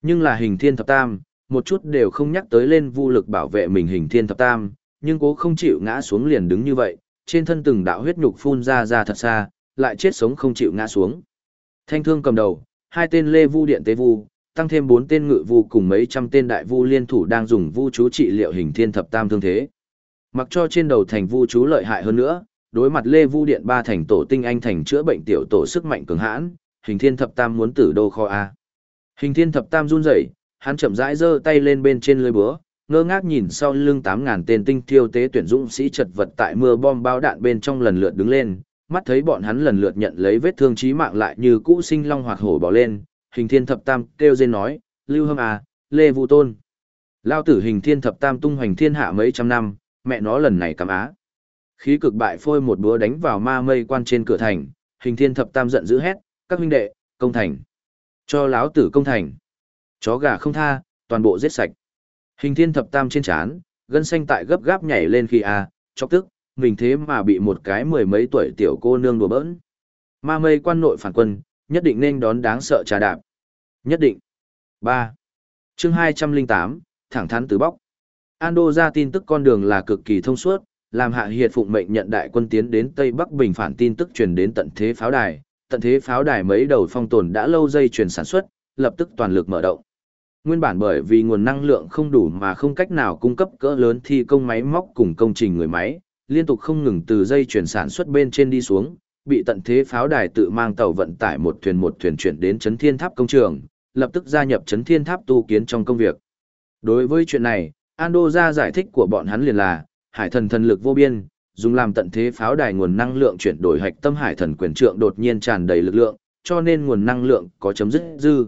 Speaker 1: Nhưng là hình thiên thập tam, một chút đều không nhắc tới lên vu lực bảo vệ mình hình thiên thập tam, nhưng cố không chịu ngã xuống liền đứng như vậy, trên thân từng đạo huyết nhục phun ra ra thật xa, lại chết sống không chịu ngã xuống. Thanh thương cầm đầu, hai tên lê vu điện tế vu, tăng thêm bốn tên ngự vu cùng mấy trăm tên đại vu liên thủ đang dùng vu chú trị liệu hình thiên thập tam thương thế. Mặc cho trên đầu thành vu chú lợi hại hơn nữa, đối mặt Lê Vu Điện ba thành tổ tinh anh thành chữa bệnh tiểu tổ sức mạnh cường hãn, Hình Thiên Thập Tam muốn tử đô kho a. Hình Thiên Thập Tam run rẩy, hắn chậm rãi giơ tay lên bên trên lưới búa, ngơ ngác nhìn sau lưng tám ngàn tên tinh thiêu tế tuyển dũng sĩ chật vật tại mưa bom bao đạn bên trong lần lượt đứng lên, mắt thấy bọn hắn lần lượt nhận lấy vết thương chí mạng lại như cũ sinh long hoạt hổ bỏ lên, Hình Thiên Thập Tam kêu rên nói, "Lưu Hâm à, Lê Vũ Tôn." Lao tử Hình Thiên Thập Tam tung hoành thiên hạ mấy trăm năm, mẹ nó lần này cắm á. Khí cực bại phôi một búa đánh vào ma mây quan trên cửa thành, Hình Thiên Thập Tam giận dữ hét, "Các huynh đệ, công thành!" Cho láo tử công thành. Chó gà không tha, toàn bộ giết sạch. Hình thiên thập tam trên chán, gân xanh tại gấp gáp nhảy lên khi a, à, chọc tức, mình thế mà bị một cái mười mấy tuổi tiểu cô nương đùa bỡn. Ma mây quan nội phản quân, nhất định nên đón đáng sợ trà đạp. Nhất định. 3. chương 208, thẳng thắn từ bóc. Ando ra tin tức con đường là cực kỳ thông suốt, làm hạ hiệt phụng mệnh nhận đại quân tiến đến Tây Bắc Bình phản tin tức truyền đến tận thế pháo đài. Tận thế pháo đài mấy đầu phong tồn đã lâu dây chuyển sản xuất, lập tức toàn lực mở động. Nguyên bản bởi vì nguồn năng lượng không đủ mà không cách nào cung cấp cỡ lớn thi công máy móc cùng công trình người máy, liên tục không ngừng từ dây chuyển sản xuất bên trên đi xuống, bị tận thế pháo đài tự mang tàu vận tải một thuyền một thuyền chuyển đến chấn thiên tháp công trường, lập tức gia nhập chấn thiên tháp tu kiến trong công việc. Đối với chuyện này, Ando ra giải thích của bọn hắn liền là, hải thần thần lực vô biên, dùng làm tận thế pháo đài nguồn năng lượng chuyển đổi hạch tâm hải thần quyền trượng đột nhiên tràn đầy lực lượng, cho nên nguồn năng lượng có chấm dứt dư.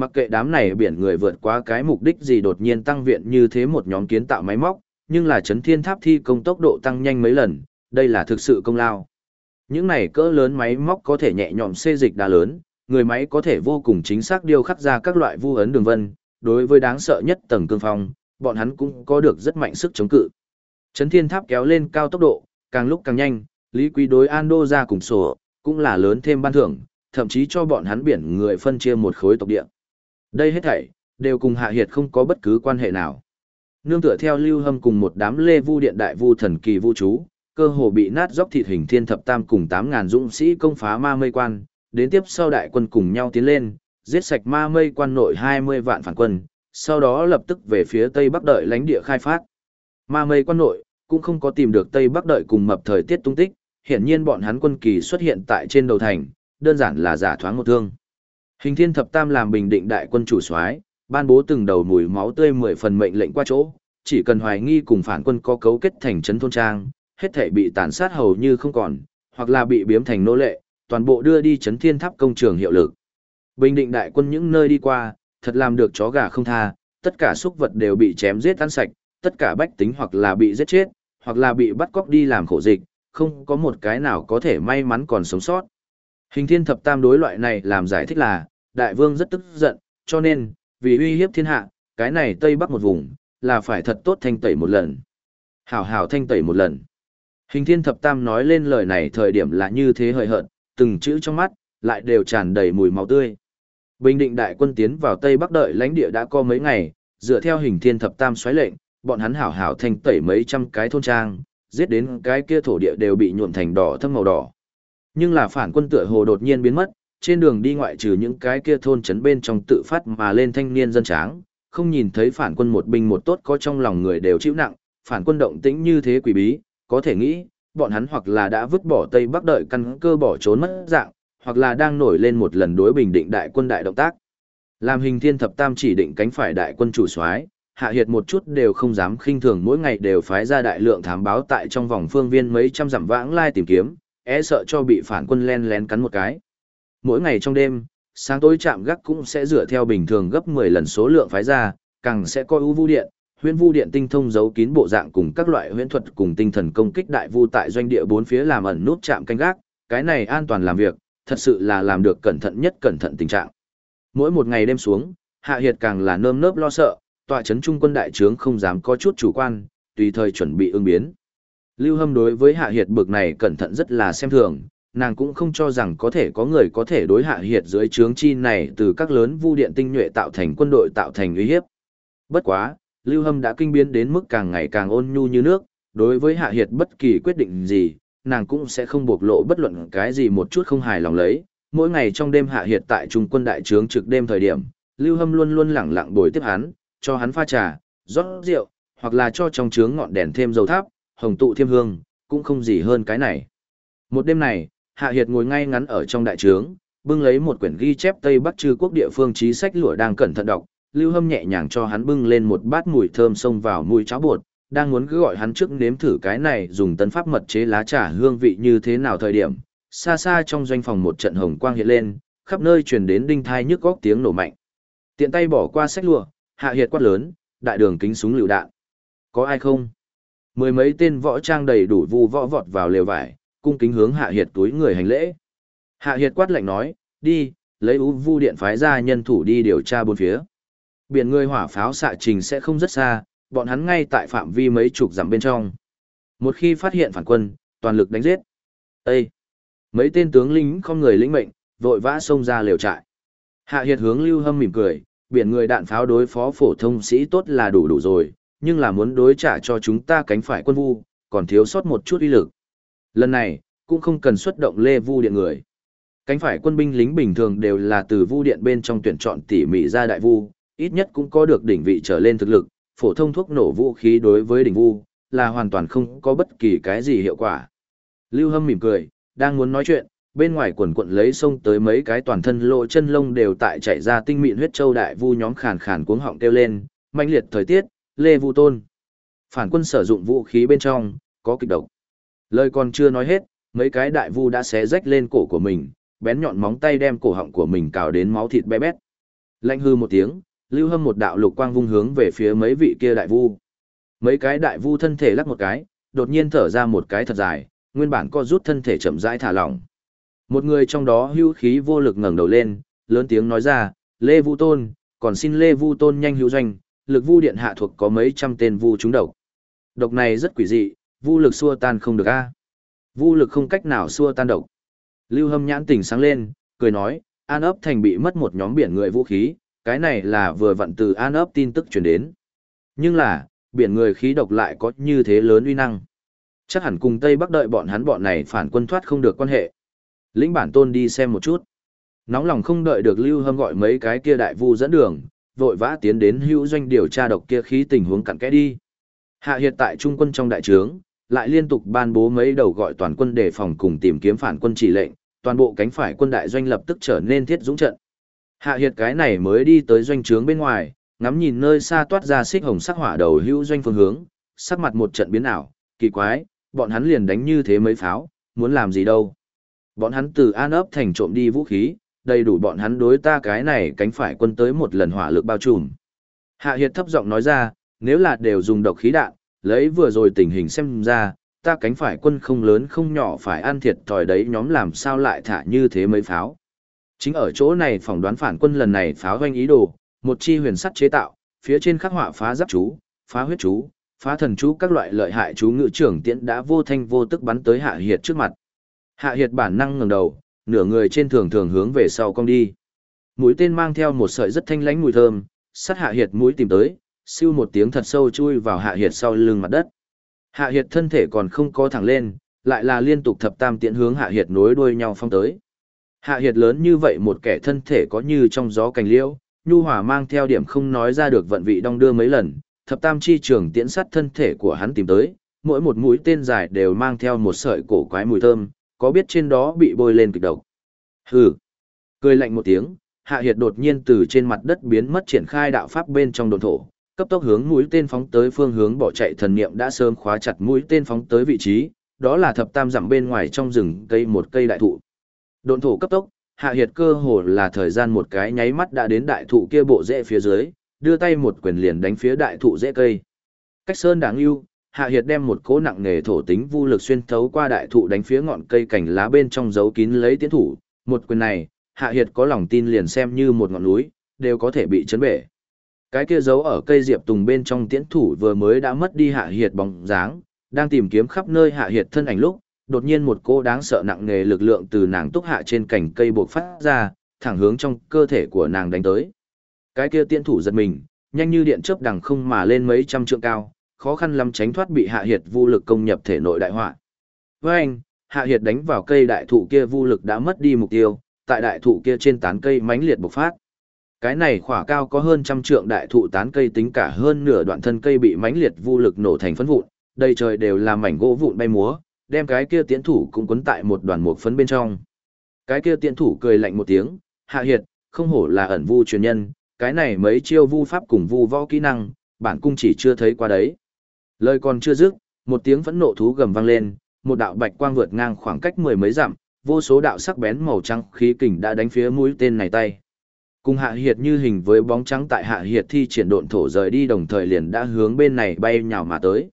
Speaker 1: Mặc kệ đám này biển người vượt qua cái mục đích gì đột nhiên tăng viện như thế một nhóm kiến tạo máy móc, nhưng là chấn thiên tháp thi công tốc độ tăng nhanh mấy lần, đây là thực sự công lao. Những này cỡ lớn máy móc có thể nhẹ nhõm xê dịch đa lớn, người máy có thể vô cùng chính xác điêu khắc ra các loại vu ấn đường vân, đối với đáng sợ nhất tầng cương phong, bọn hắn cũng có được rất mạnh sức chống cự. Chấn thiên tháp kéo lên cao tốc độ, càng lúc càng nhanh, Lý Quý đối Ando ra cùng sổ, cũng là lớn thêm ban thưởng, thậm chí cho bọn hắn biển người phân chia một khối tộc địa. Đây hết thảy, đều cùng Hạ Hiệt không có bất cứ quan hệ nào. Nương tựa theo lưu hâm cùng một đám lê vu điện đại vu thần kỳ vu chú, cơ hồ bị nát dốc thịt hình thiên thập tam cùng 8.000 dũng sĩ công phá ma mây quan, đến tiếp sau đại quân cùng nhau tiến lên, giết sạch ma mây quan nội 20 vạn phản quân, sau đó lập tức về phía tây bắc đợi lãnh địa khai phát. Ma mây quan nội, cũng không có tìm được tây bắc đợi cùng mập thời tiết tung tích, hiển nhiên bọn hắn quân kỳ xuất hiện tại trên đầu thành, đơn giản là giả thoáng một thương. Hình thiên thập tam làm bình định đại quân chủ soái, ban bố từng đầu mùi máu tươi mười phần mệnh lệnh qua chỗ, chỉ cần hoài nghi cùng phản quân có cấu kết thành trấn thôn trang, hết thể bị tàn sát hầu như không còn, hoặc là bị biếm thành nô lệ, toàn bộ đưa đi trấn thiên tháp công trường hiệu lực. Bình định đại quân những nơi đi qua, thật làm được chó gà không tha, tất cả súc vật đều bị chém giết ăn sạch, tất cả bách tính hoặc là bị giết chết, hoặc là bị bắt cóc đi làm khổ dịch, không có một cái nào có thể may mắn còn sống sót. Hình thiên thập tam đối loại này làm giải thích là, đại vương rất tức giận, cho nên, vì uy hiếp thiên hạ, cái này Tây Bắc một vùng, là phải thật tốt thanh tẩy một lần. Hảo hảo thanh tẩy một lần. Hình thiên thập tam nói lên lời này thời điểm là như thế hời hợt, từng chữ trong mắt, lại đều tràn đầy mùi máu tươi. Bình định đại quân tiến vào Tây Bắc đợi lãnh địa đã có mấy ngày, dựa theo hình thiên thập tam xoáy lệnh, bọn hắn hảo hảo thanh tẩy mấy trăm cái thôn trang, giết đến cái kia thổ địa đều bị nhuộm thành đỏ thâm màu đỏ. Nhưng là phản quân tựa hồ đột nhiên biến mất, trên đường đi ngoại trừ những cái kia thôn trấn bên trong tự phát mà lên thanh niên dân tráng, không nhìn thấy phản quân một binh một tốt có trong lòng người đều chịu nặng, phản quân động tĩnh như thế quỷ bí, có thể nghĩ, bọn hắn hoặc là đã vứt bỏ Tây Bắc đợi căn cơ bỏ trốn mất dạng, hoặc là đang nổi lên một lần đối bình định đại quân đại động tác. Làm hình thiên thập tam chỉ định cánh phải đại quân chủ soái, hạ hiệt một chút đều không dám khinh thường mỗi ngày đều phái ra đại lượng thám báo tại trong vòng phương viên mấy trăm dặm vãng lai tìm kiếm, e sợ cho bị phản quân len lén cắn một cái. Mỗi ngày trong đêm, sáng tối chạm gác cũng sẽ dựa theo bình thường gấp 10 lần số lượng phái ra, càng sẽ coi ưu vu điện, huyễn vu điện tinh thông giấu kín bộ dạng cùng các loại huyễn thuật cùng tinh thần công kích đại vu tại doanh địa bốn phía làm ẩn nút chạm canh gác, cái này an toàn làm việc, thật sự là làm được cẩn thận nhất cẩn thận tình trạng. Mỗi một ngày đêm xuống, Hạ Hiệt càng là nơm nớp lo sợ, tọa chấn trung quân đại trướng không dám có chút chủ quan, tùy thời chuẩn bị ứng biến. Lưu Hâm đối với Hạ Hiệt bực này cẩn thận rất là xem thường, nàng cũng không cho rằng có thể có người có thể đối Hạ Hiệt dưới trướng chi này từ các lớn vu điện tinh nhuệ tạo thành quân đội tạo thành uy hiếp. Bất quá, Lưu Hâm đã kinh biến đến mức càng ngày càng ôn nhu như nước, đối với Hạ Hiệt bất kỳ quyết định gì, nàng cũng sẽ không bộc lộ bất luận cái gì một chút không hài lòng lấy. Mỗi ngày trong đêm Hạ Hiệt tại trung quân đại trướng trực đêm thời điểm, Lưu Hâm luôn luôn lẳng lặng bồi tiếp hắn, cho hắn pha trà, rót rượu, hoặc là cho trong trướng ngọn đèn thêm dầu tháp, hồng tụ thiêm hương, cũng không gì hơn cái này. Một đêm này, Hạ Hiệt ngồi ngay ngắn ở trong đại trướng, bưng lấy một quyển ghi chép Tây Bắc Trư quốc địa phương trí sách lụa đang cẩn thận đọc, Lưu Hâm nhẹ nhàng cho hắn bưng lên một bát mùi thơm xông vào mùi cháo bột, đang muốn cứ gọi hắn trước nếm thử cái này dùng tân pháp mật chế lá trà hương vị như thế nào thời điểm. Xa xa trong doanh phòng một trận hồng quang hiện lên, khắp nơi truyền đến đinh thai nhức góc tiếng nổ mạnh. Tiện tay bỏ qua sách lụa, hạ hiệt quát lớn, đại đường kính súng lựu đạn. Có ai không? Mười mấy tên võ trang đầy đủ vu võ vọt vào lều vải, cung kính hướng hạ hiệt túi người hành lễ. Hạ hiệt quát lạnh nói, đi, lấy ú vu điện phái ra nhân thủ đi điều tra bốn phía. Biển người hỏa pháo xạ trình sẽ không rất xa, bọn hắn ngay tại phạm vi mấy chục dặm bên trong. Một khi phát hiện phản quân, toàn lực đánh giết. Ê! Mấy tên tướng lính không người lĩnh mệnh, vội vã xông ra lều trại. Hạ Hiệt hướng Lưu Hâm mỉm cười, biển người đạn pháo đối phó phổ thông sĩ tốt là đủ đủ rồi, nhưng là muốn đối trả cho chúng ta cánh phải quân vu, còn thiếu sót một chút uy lực. Lần này, cũng không cần xuất động lê vu điện người. Cánh phải quân binh lính bình thường đều là từ vu điện bên trong tuyển chọn tỉ mỉ ra đại vu, ít nhất cũng có được đỉnh vị trở lên thực lực, phổ thông thuốc nổ vũ khí đối với đỉnh vu, là hoàn toàn không có bất kỳ cái gì hiệu quả. Lưu Hâm mỉm cười, đang muốn nói chuyện, bên ngoài quần quận lấy sông tới mấy cái toàn thân lộ chân lông đều tại chảy ra tinh mịn huyết châu đại vu nhóm khàn khàn cuống họng kêu lên, mãnh liệt thời tiết, lê vu tôn. Phản quân sử dụng vũ khí bên trong, có kịch độc. Lời còn chưa nói hết, mấy cái đại vu đã xé rách lên cổ của mình, bén nhọn móng tay đem cổ họng của mình cào đến máu thịt bé bét. Lạnh hư một tiếng, lưu hâm một đạo lục quang vung hướng về phía mấy vị kia đại vu. Mấy cái đại vu thân thể lắc một cái, đột nhiên thở ra một cái thật dài, nguyên bản co rút thân thể chậm rãi thả lỏng. Một người trong đó hưu khí vô lực ngẩng đầu lên, lớn tiếng nói ra, Lê Vu Tôn, còn xin Lê Vu Tôn nhanh hữu doanh, lực vu điện hạ thuộc có mấy trăm tên vu trúng độc. Độc này rất quỷ dị, vu lực xua tan không được a. Vu lực không cách nào xua tan độc. Lưu Hâm nhãn tỉnh sáng lên, cười nói, An ấp thành bị mất một nhóm biển người vũ khí, cái này là vừa vặn từ An ấp tin tức truyền đến. Nhưng là, biển người khí độc lại có như thế lớn uy năng. Chắc hẳn cùng Tây Bắc đợi bọn hắn bọn này phản quân thoát không được quan hệ. Lĩnh bản tôn đi xem một chút. Nóng lòng không đợi được Lưu Hâm gọi mấy cái kia đại vu dẫn đường, vội vã tiến đến hữu doanh điều tra độc kia khí tình huống cặn kẽ đi. Hạ hiện tại trung quân trong đại trướng, lại liên tục ban bố mấy đầu gọi toàn quân đề phòng cùng tìm kiếm phản quân chỉ lệnh, toàn bộ cánh phải quân đại doanh lập tức trở nên thiết dũng trận. Hạ hiệt cái này mới đi tới doanh trướng bên ngoài, ngắm nhìn nơi xa toát ra xích hồng sắc hỏa đầu hữu doanh phương hướng, sắc mặt một trận biến ảo, kỳ quái, bọn hắn liền đánh như thế mấy pháo, muốn làm gì đâu. Bọn hắn từ an ấp thành trộm đi vũ khí, đầy đủ bọn hắn đối ta cái này cánh phải quân tới một lần hỏa lực bao trùm. Hạ Hiệt thấp giọng nói ra, nếu là đều dùng độc khí đạn, lấy vừa rồi tình hình xem ra, ta cánh phải quân không lớn không nhỏ phải ăn thiệt thòi đấy nhóm làm sao lại thả như thế mấy pháo. Chính ở chỗ này phỏng đoán phản quân lần này pháo hoanh ý đồ, một chi huyền sắt chế tạo, phía trên khắc họa phá giáp chú, phá huyết chú, phá thần chú các loại lợi hại chú ngự trưởng tiễn đã vô thanh vô tức bắn tới Hạ Hiệt trước mặt. Hạ Hiệt bản năng ngẩng đầu, nửa người trên thường thường hướng về sau cong đi. Mũi tên mang theo một sợi rất thanh lãnh mùi thơm, sát Hạ Hiệt mũi tìm tới, siêu một tiếng thật sâu chui vào Hạ Hiệt sau lưng mặt đất. Hạ Hiệt thân thể còn không có thẳng lên, lại là liên tục thập tam tiễn hướng Hạ Hiệt nối đuôi nhau phong tới. Hạ Hiệt lớn như vậy một kẻ thân thể có như trong gió cành liễu, nhu hòa mang theo điểm không nói ra được vận vị đong đưa mấy lần, thập tam chi trường tiễn sắt thân thể của hắn tìm tới, mỗi một mũi tên dài đều mang theo một sợi cổ quái mùi thơm, có biết trên đó bị bôi lên kịch độc. Hừ. Cười lạnh một tiếng, Hạ Hiệt đột nhiên từ trên mặt đất biến mất triển khai đạo pháp bên trong đồn thổ, cấp tốc hướng mũi tên phóng tới phương hướng bỏ chạy thần niệm đã sớm khóa chặt mũi tên phóng tới vị trí, đó là thập tam dặm bên ngoài trong rừng cây một cây đại thụ. Đồn thổ cấp tốc, Hạ Hiệt cơ hồ là thời gian một cái nháy mắt đã đến đại thụ kia bộ rễ phía dưới, đưa tay một quyền liền đánh phía đại thụ rễ cây. Cách sơn đáng yêu, Hạ Hiệt đem một cỗ nặng nghề thổ tính vu lực xuyên thấu qua đại thụ đánh phía ngọn cây cành lá bên trong giấu kín lấy tiến thủ, một quyền này, Hạ Hiệt có lòng tin liền xem như một ngọn núi, đều có thể bị chấn bể. Cái kia giấu ở cây diệp tùng bên trong tiến thủ vừa mới đã mất đi Hạ Hiệt bóng dáng, đang tìm kiếm khắp nơi Hạ Hiệt thân ảnh lúc, đột nhiên một cô đáng sợ nặng nghề lực lượng từ nàng túc hạ trên cành cây buộc phát ra, thẳng hướng trong cơ thể của nàng đánh tới. Cái kia tiến thủ giật mình, nhanh như điện chớp đằng không mà lên mấy trăm trượng cao, khó khăn lắm tránh thoát bị hạ hiệt vô lực công nhập thể nội đại họa. Với anh, hạ hiệt đánh vào cây đại thụ kia vô lực đã mất đi mục tiêu, tại đại thụ kia trên tán cây mãnh liệt bộc phát. Cái này khỏa cao có hơn trăm trượng đại thụ tán cây tính cả hơn nửa đoạn thân cây bị mãnh liệt vô lực nổ thành phấn vụn, đầy trời đều là mảnh gỗ vụn bay múa, đem cái kia tiến thủ cũng quấn tại một đoàn mục phấn bên trong. Cái kia tiến thủ cười lạnh một tiếng, hạ hiệt, không hổ là ẩn vu truyền nhân, cái này mấy chiêu vu pháp cùng vu võ kỹ năng, bản cung chỉ chưa thấy qua đấy. Lời còn chưa dứt, một tiếng phẫn nộ thú gầm vang lên, một đạo bạch quang vượt ngang khoảng cách mười mấy dặm, vô số đạo sắc bén màu trắng khí kình đã đánh phía mũi tên này tay. Cùng hạ hiệt như hình với bóng trắng tại hạ hiệt thi triển độn thổ rời đi đồng thời liền đã hướng bên này bay nhào mà tới.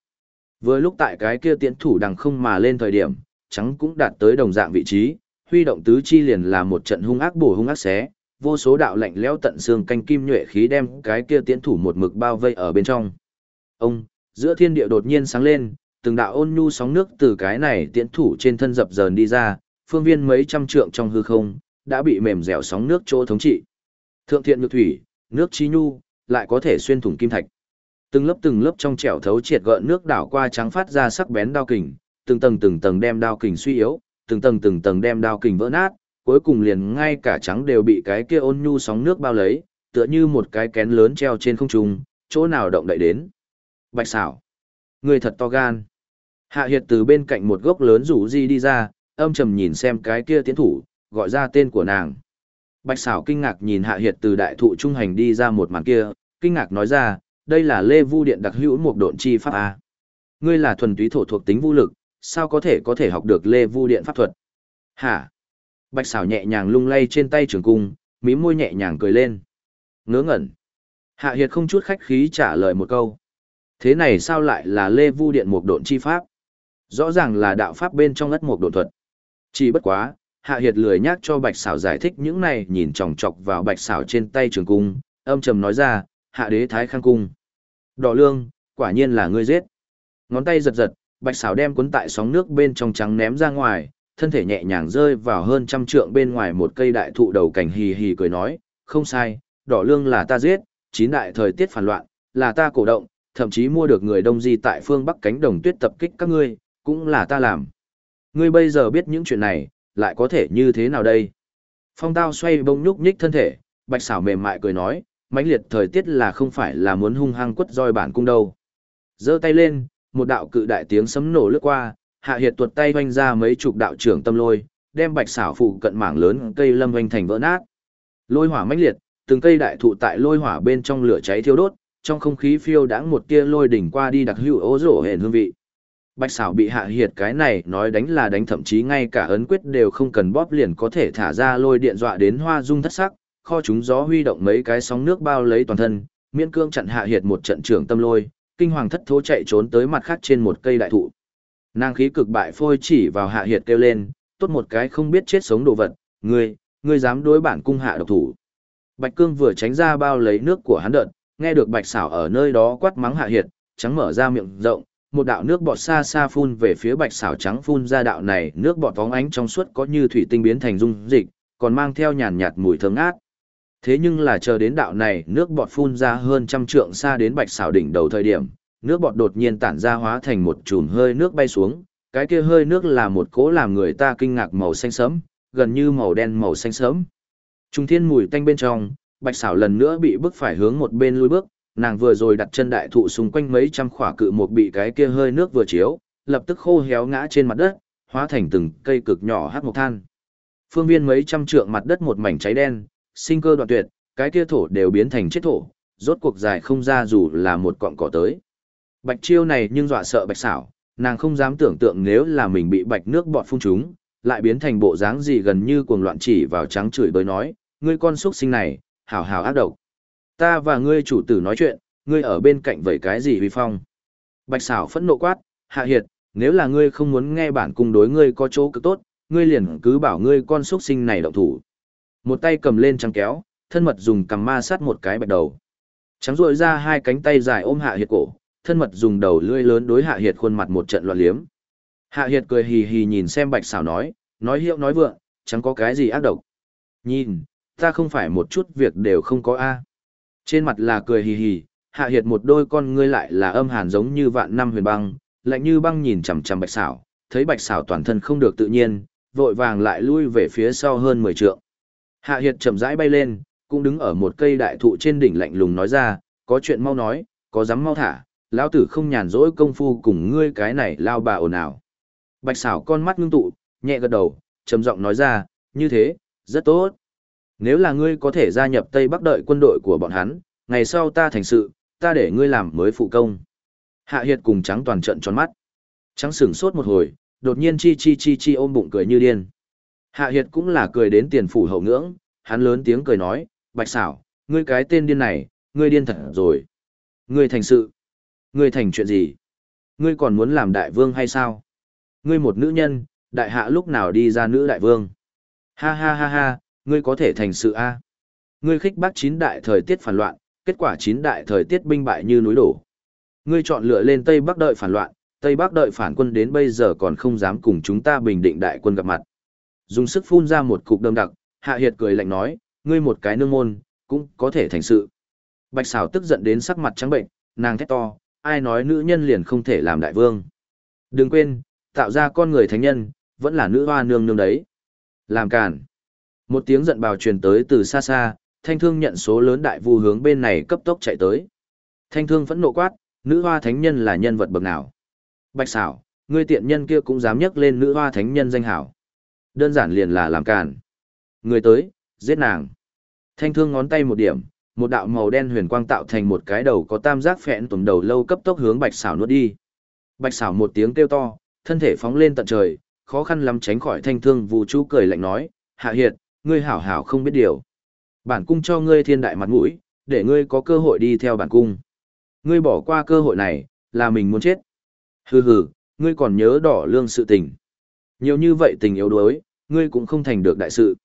Speaker 1: Vừa lúc tại cái kia tiễn thủ đằng không mà lên thời điểm, trắng cũng đạt tới đồng dạng vị trí, huy động tứ chi liền là một trận hung ác bổ hung ác xé, vô số đạo lạnh lẽo tận xương canh kim nhuệ khí đem cái kia tiễn thủ một mực bao vây ở bên trong. Ông, giữa thiên địa đột nhiên sáng lên, từng đạo ôn nhu sóng nước từ cái này tiễn thủ trên thân dập dờn đi ra, phương viên mấy trăm trượng trong hư không, đã bị mềm dẻo sóng nước chỗ thống trị. Thượng thiện nhược thủy, nước chi nhu, lại có thể xuyên thủng kim thạch. Từng lớp từng lớp trong trẻo thấu triệt gợn nước đảo qua trắng phát ra sắc bén đao kình, từng tầng từng tầng đem đao kình suy yếu, từng tầng từng tầng đem đao kình vỡ nát, cuối cùng liền ngay cả trắng đều bị cái kia ôn nhu sóng nước bao lấy, tựa như một cái kén lớn treo trên không trung, chỗ nào động đậy đến. Bạch xảo. Người thật to gan. Hạ Hiệt từ bên cạnh một gốc lớn rủ di đi ra, âm trầm nhìn xem cái kia tiến thủ, gọi ra tên của nàng. Bạch xảo kinh ngạc nhìn Hạ Hiệt từ đại thụ trung hành đi ra một màn kia, kinh ngạc nói ra, đây là Lê Vu Điện đặc hữu một độn chi pháp A. Ngươi là thuần túy thổ thuộc tính vũ lực, sao có thể có thể học được Lê Vu Điện pháp thuật? Hả? Bạch xảo nhẹ nhàng lung lay trên tay trường cung, mí môi nhẹ nhàng cười lên. Ngớ ngẩn. Hạ Hiệt không chút khách khí trả lời một câu. Thế này sao lại là Lê Vu Điện một độn chi pháp? Rõ ràng là đạo pháp bên trong ất một độn thuật. Chỉ bất quá, Hạ Hiệt lười nhắc cho Bạch xảo giải thích những này nhìn chòng chọc vào Bạch xảo trên tay trường cung, âm trầm nói ra, Hạ đế thái khang cung. Đỏ lương, quả nhiên là ngươi giết. Ngón tay giật giật, Bạch xảo đem cuốn tại sóng nước bên trong trắng ném ra ngoài, thân thể nhẹ nhàng rơi vào hơn trăm trượng bên ngoài một cây đại thụ đầu cảnh hì hì cười nói, không sai, đỏ lương là ta giết, chín đại thời tiết phản loạn, là ta cổ động, thậm chí mua được người đông di tại phương Bắc cánh đồng tuyết tập kích các ngươi, cũng là ta làm. Ngươi bây giờ biết những chuyện này, lại có thể như thế nào đây? Phong tao xoay bông nhúc nhích thân thể, bạch xảo mềm mại cười nói, mãnh liệt thời tiết là không phải là muốn hung hăng quất roi bản cung đâu. giơ tay lên, một đạo cự đại tiếng sấm nổ lướt qua, hạ hiệt tuột tay vanh ra mấy chục đạo trưởng tâm lôi, đem bạch xảo phụ cận mảng lớn cây lâm vanh thành vỡ nát. Lôi hỏa mãnh liệt, từng cây đại thụ tại lôi hỏa bên trong lửa cháy thiêu đốt, trong không khí phiêu đãng một tia lôi đỉnh qua đi đặc hữu ố rổ hển hương vị. Bạch xảo bị hạ hiệt cái này nói đánh là đánh thậm chí ngay cả ấn quyết đều không cần bóp liền có thể thả ra lôi điện dọa đến hoa dung thất sắc, kho chúng gió huy động mấy cái sóng nước bao lấy toàn thân, miễn cương chặn hạ hiệt một trận trưởng tâm lôi, kinh hoàng thất thố chạy trốn tới mặt khác trên một cây đại thụ. Nàng khí cực bại phôi chỉ vào hạ hiệt kêu lên, tốt một cái không biết chết sống đồ vật, ngươi, ngươi dám đối bản cung hạ độc thủ. Bạch cương vừa tránh ra bao lấy nước của hắn đợt, nghe được bạch xảo ở nơi đó quát mắng hạ hiệt, trắng mở ra miệng rộng, một đạo nước bọt xa xa phun về phía bạch xảo trắng phun ra đạo này, nước bọt phóng ánh trong suốt có như thủy tinh biến thành dung dịch, còn mang theo nhàn nhạt mùi thơm ngát. Thế nhưng là chờ đến đạo này, nước bọt phun ra hơn trăm trượng xa đến bạch xảo đỉnh đầu thời điểm, nước bọt đột nhiên tản ra hóa thành một chùm hơi nước bay xuống, cái kia hơi nước là một cỗ làm người ta kinh ngạc màu xanh sẫm, gần như màu đen màu xanh sẫm. Trung thiên mùi tanh bên trong, bạch xảo lần nữa bị bức phải hướng một bên lui bước, nàng vừa rồi đặt chân đại thụ xung quanh mấy trăm khỏa cự một bị cái kia hơi nước vừa chiếu, lập tức khô héo ngã trên mặt đất, hóa thành từng cây cực nhỏ hắc mộc than. Phương viên mấy trăm trượng mặt đất một mảnh cháy đen, sinh cơ đoạn tuyệt, cái kia thổ đều biến thành chết thổ, rốt cuộc dài không ra dù là một cọng cỏ tới. Bạch chiêu này nhưng dọa sợ bạch xảo, nàng không dám tưởng tượng nếu là mình bị bạch nước bọt phun chúng, lại biến thành bộ dáng gì gần như cuồng loạn chỉ vào trắng chửi bới nói, ngươi con xuất sinh này, hảo hảo ác độc. Ta và ngươi chủ tử nói chuyện, ngươi ở bên cạnh vậy cái gì huy phong. Bạch xảo phẫn nộ quát, hạ hiệt, nếu là ngươi không muốn nghe bản cung đối ngươi có chỗ cực tốt, ngươi liền cứ bảo ngươi con xuất sinh này động thủ. Một tay cầm lên trắng kéo, thân mật dùng cầm ma sát một cái bạch đầu. Trắng rội ra hai cánh tay dài ôm hạ hiệt cổ, thân mật dùng đầu lưỡi lớn đối hạ hiệt khuôn mặt một trận loạn liếm. Hạ hiệt cười hì hì nhìn xem bạch xảo nói, nói hiệu nói vượng, chẳng có cái gì ác độc. Nhìn, ta không phải một chút việc đều không có a. À. Trên mặt là cười hì hì, hạ hiệt một đôi con ngươi lại là âm hàn giống như vạn năm huyền băng, lạnh như băng nhìn chằm chằm bạch xảo, thấy bạch xảo toàn thân không được tự nhiên, vội vàng lại lui về phía sau hơn 10 trượng. Hạ hiệt chậm rãi bay lên, cũng đứng ở một cây đại thụ trên đỉnh lạnh lùng nói ra, có chuyện mau nói, có dám mau thả, lão tử không nhàn rỗi công phu cùng ngươi cái này lao bà ồn ào. Bạch xảo con mắt ngưng tụ, nhẹ gật đầu, trầm giọng nói ra, như thế, rất tốt. Nếu là ngươi có thể gia nhập Tây Bắc đợi quân đội của bọn hắn, ngày sau ta thành sự, ta để ngươi làm mới phụ công. Hạ Hiệt cùng trắng toàn trận tròn mắt. Trắng sửng sốt một hồi, đột nhiên chi chi chi chi ôm bụng cười như điên. Hạ Hiệt cũng là cười đến tiền phủ hậu ngưỡng, hắn lớn tiếng cười nói, bạch xảo, ngươi cái tên điên này, ngươi điên thật rồi. Ngươi thành sự. Ngươi thành chuyện gì? Ngươi còn muốn làm đại vương hay sao? Ngươi một nữ nhân, đại hạ lúc nào đi ra nữ đại vương? Ha ha ha ha, ngươi có thể thành sự a. Ngươi khích bác chín đại thời tiết phản loạn, kết quả chín đại thời tiết binh bại như núi đổ. Ngươi chọn lựa lên Tây Bắc đợi phản loạn, Tây Bắc đợi phản quân đến bây giờ còn không dám cùng chúng ta bình định đại quân gặp mặt. Dùng sức phun ra một cục đâm đặc, Hạ Hiệt cười lạnh nói, ngươi một cái nương môn, cũng có thể thành sự. Bạch xảo tức giận đến sắc mặt trắng bệnh, nàng thét to, ai nói nữ nhân liền không thể làm đại vương. Đừng quên, tạo ra con người thánh nhân, vẫn là nữ hoa nương nương đấy. Làm cản. Một tiếng giận bào truyền tới từ xa xa, thanh thương nhận số lớn đại vu hướng bên này cấp tốc chạy tới. Thanh thương phẫn nộ quát, nữ hoa thánh nhân là nhân vật bậc nào? Bạch xảo, ngươi tiện nhân kia cũng dám nhắc lên nữ hoa thánh nhân danh hảo. Đơn giản liền là làm càn. Người tới, giết nàng. Thanh thương ngón tay một điểm, một đạo màu đen huyền quang tạo thành một cái đầu có tam giác phẹn tùm đầu lâu cấp tốc hướng bạch xảo nuốt đi. Bạch xảo một tiếng kêu to, thân thể phóng lên tận trời, khó khăn lắm tránh khỏi thanh thương vũ chú cười lạnh nói, hạ hiệt, ngươi hảo hảo không biết điều. Bản cung cho ngươi thiên đại mặt mũi, để ngươi có cơ hội đi theo bản cung. Ngươi bỏ qua cơ hội này, là mình muốn chết. Hừ hừ, ngươi còn nhớ đỏ lương sự tình. Nhiều như vậy tình yếu đuối, ngươi cũng không thành được đại sự.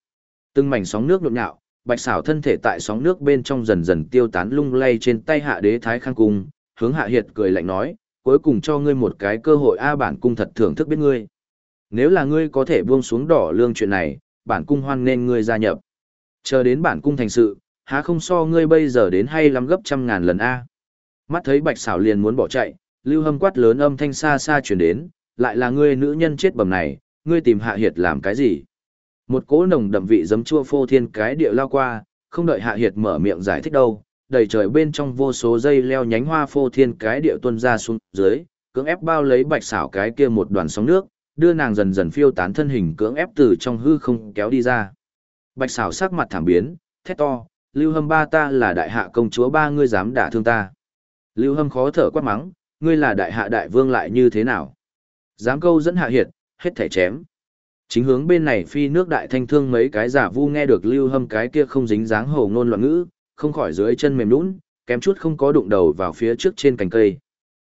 Speaker 1: Từng mảnh sóng nước nhộn nhạo, bạch xảo thân thể tại sóng nước bên trong dần dần tiêu tán lung lay trên tay hạ đế thái khang cung, hướng hạ hiệt cười lạnh nói, cuối cùng cho ngươi một cái cơ hội a bản cung thật thưởng thức biết ngươi. Nếu là ngươi có thể buông xuống đỏ lương chuyện này, bản cung hoan nên ngươi gia nhập. Chờ đến bản cung thành sự, há không so ngươi bây giờ đến hay lắm gấp trăm ngàn lần a. Mắt thấy bạch xảo liền muốn bỏ chạy, lưu hâm quát lớn âm thanh xa xa chuyển đến, lại là ngươi nữ nhân chết bầm này, ngươi tìm hạ hiệt làm cái gì? Một cỗ nồng đậm vị giấm chua phô thiên cái địa lao qua, không đợi hạ hiệt mở miệng giải thích đâu, đầy trời bên trong vô số dây leo nhánh hoa phô thiên cái địa tuôn ra xuống dưới, cưỡng ép bao lấy bạch xảo cái kia một đoàn sóng nước, đưa nàng dần dần phiêu tán thân hình cưỡng ép từ trong hư không kéo đi ra. Bạch xảo sắc mặt thảm biến, thét to, lưu hâm ba ta là đại hạ công chúa ba ngươi dám đả thương ta. Lưu hâm khó thở quát mắng, ngươi là đại hạ đại vương lại như thế nào? Dám câu dẫn hạ hiệt, hết thể chém. Chính hướng bên này phi nước đại thanh thương mấy cái giả vu nghe được lưu hâm cái kia không dính dáng hồ ngôn loạn ngữ, không khỏi dưới chân mềm nũng, kém chút không có đụng đầu vào phía trước trên cành cây.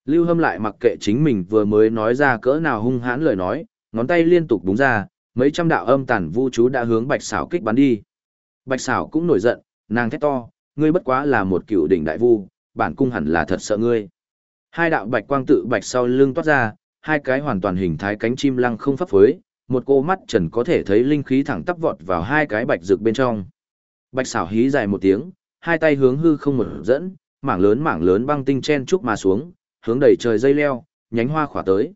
Speaker 1: Lưu hâm lại mặc kệ chính mình vừa mới nói ra cỡ nào hung hãn lời nói, ngón tay liên tục búng ra, mấy trăm đạo âm tản vu chú đã hướng bạch xảo kích bắn đi. Bạch xảo cũng nổi giận, nàng thét to, ngươi bất quá là một cựu đỉnh đại vu, bản cung hẳn là thật sợ ngươi. Hai đạo bạch quang tự bạch sau lưng toát ra, hai cái hoàn toàn hình thái cánh chim lăng không phấp phới, một cô mắt trần có thể thấy linh khí thẳng tắp vọt vào hai cái bạch rực bên trong. Bạch xảo hí dài một tiếng, hai tay hướng hư không mở dẫn, mảng lớn mảng lớn băng tinh chen chúc mà xuống, hướng đầy trời dây leo, nhánh hoa khỏa tới.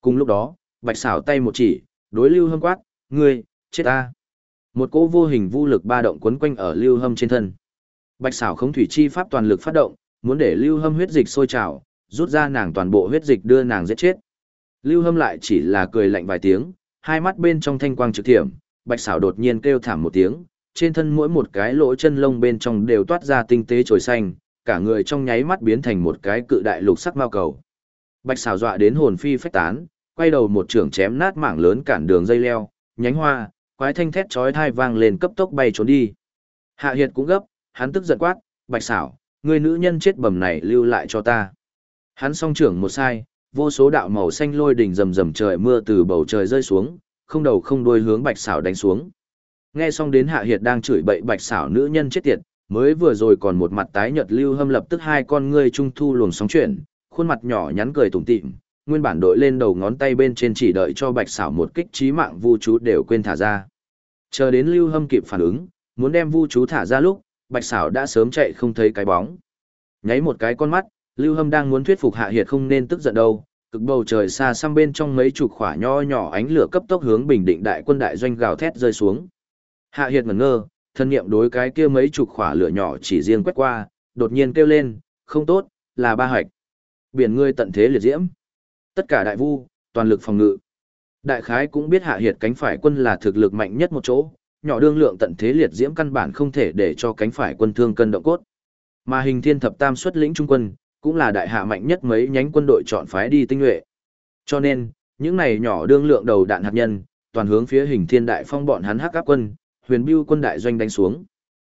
Speaker 1: Cùng lúc đó, bạch xảo tay một chỉ, đối lưu hâm quát, ngươi, chết ta. Một cỗ vô hình vô lực ba động quấn quanh ở lưu hâm trên thân. Bạch xảo không thủy chi pháp toàn lực phát động, muốn để lưu hâm huyết dịch sôi trào, rút ra nàng toàn bộ huyết dịch đưa nàng giết chết. Lưu hâm lại chỉ là cười lạnh vài tiếng, hai mắt bên trong thanh quang trực thiểm, bạch xảo đột nhiên kêu thảm một tiếng, trên thân mỗi một cái lỗ chân lông bên trong đều toát ra tinh tế trồi xanh, cả người trong nháy mắt biến thành một cái cự đại lục sắc mao cầu. Bạch xảo dọa đến hồn phi phách tán, quay đầu một trường chém nát mảng lớn cản đường dây leo, nhánh hoa, quái thanh thét chói tai vang lên cấp tốc bay trốn đi. Hạ Hiệt cũng gấp, hắn tức giận quát, "Bạch xảo, người nữ nhân chết bầm này lưu lại cho ta." Hắn song trưởng một sai, vô số đạo màu xanh lôi đỉnh rầm rầm trời mưa từ bầu trời rơi xuống, không đầu không đuôi hướng Bạch xảo đánh xuống. Nghe xong đến Hạ Hiệt đang chửi bậy Bạch xảo nữ nhân chết tiệt, mới vừa rồi còn một mặt tái nhợt lưu hâm lập tức hai con ngươi trung thu luồng sóng chuyển, khuôn mặt nhỏ nhắn cười tủm tỉm, nguyên bản đội lên đầu ngón tay bên trên chỉ đợi cho bạch xảo một kích trí mạng vu chú đều quên thả ra. Chờ đến lưu hâm kịp phản ứng, muốn đem vu chú thả ra lúc, bạch xảo đã sớm chạy không thấy cái bóng. Nháy một cái con mắt, lưu hâm đang muốn thuyết phục hạ hiệt không nên tức giận đâu, cực bầu trời xa xăm bên trong mấy chục khỏa nho nhỏ ánh lửa cấp tốc hướng bình định đại quân đại doanh gào thét rơi xuống. Hạ hiệt ngẩn ngơ, thân nghiệm đối cái kia mấy chục khỏa lửa nhỏ chỉ riêng quét qua, đột nhiên kêu lên, không tốt, là ba hạch. Biển ngươi tận thế liệt diễm. Tất cả đại vu, toàn lực phòng ngự. Đại khái cũng biết hạ hiệt cánh phải quân là thực lực mạnh nhất một chỗ, nhỏ đương lượng tận thế liệt diễm căn bản không thể để cho cánh phải quân thương cân động cốt. Mà hình thiên thập tam xuất lĩnh trung quân, cũng là đại hạ mạnh nhất mấy nhánh quân đội chọn phái đi tinh nhuệ. Cho nên, những này nhỏ đương lượng đầu đạn hạt nhân, toàn hướng phía hình thiên đại phong bọn hắn hắc áp quân, huyền bưu quân đại doanh đánh xuống.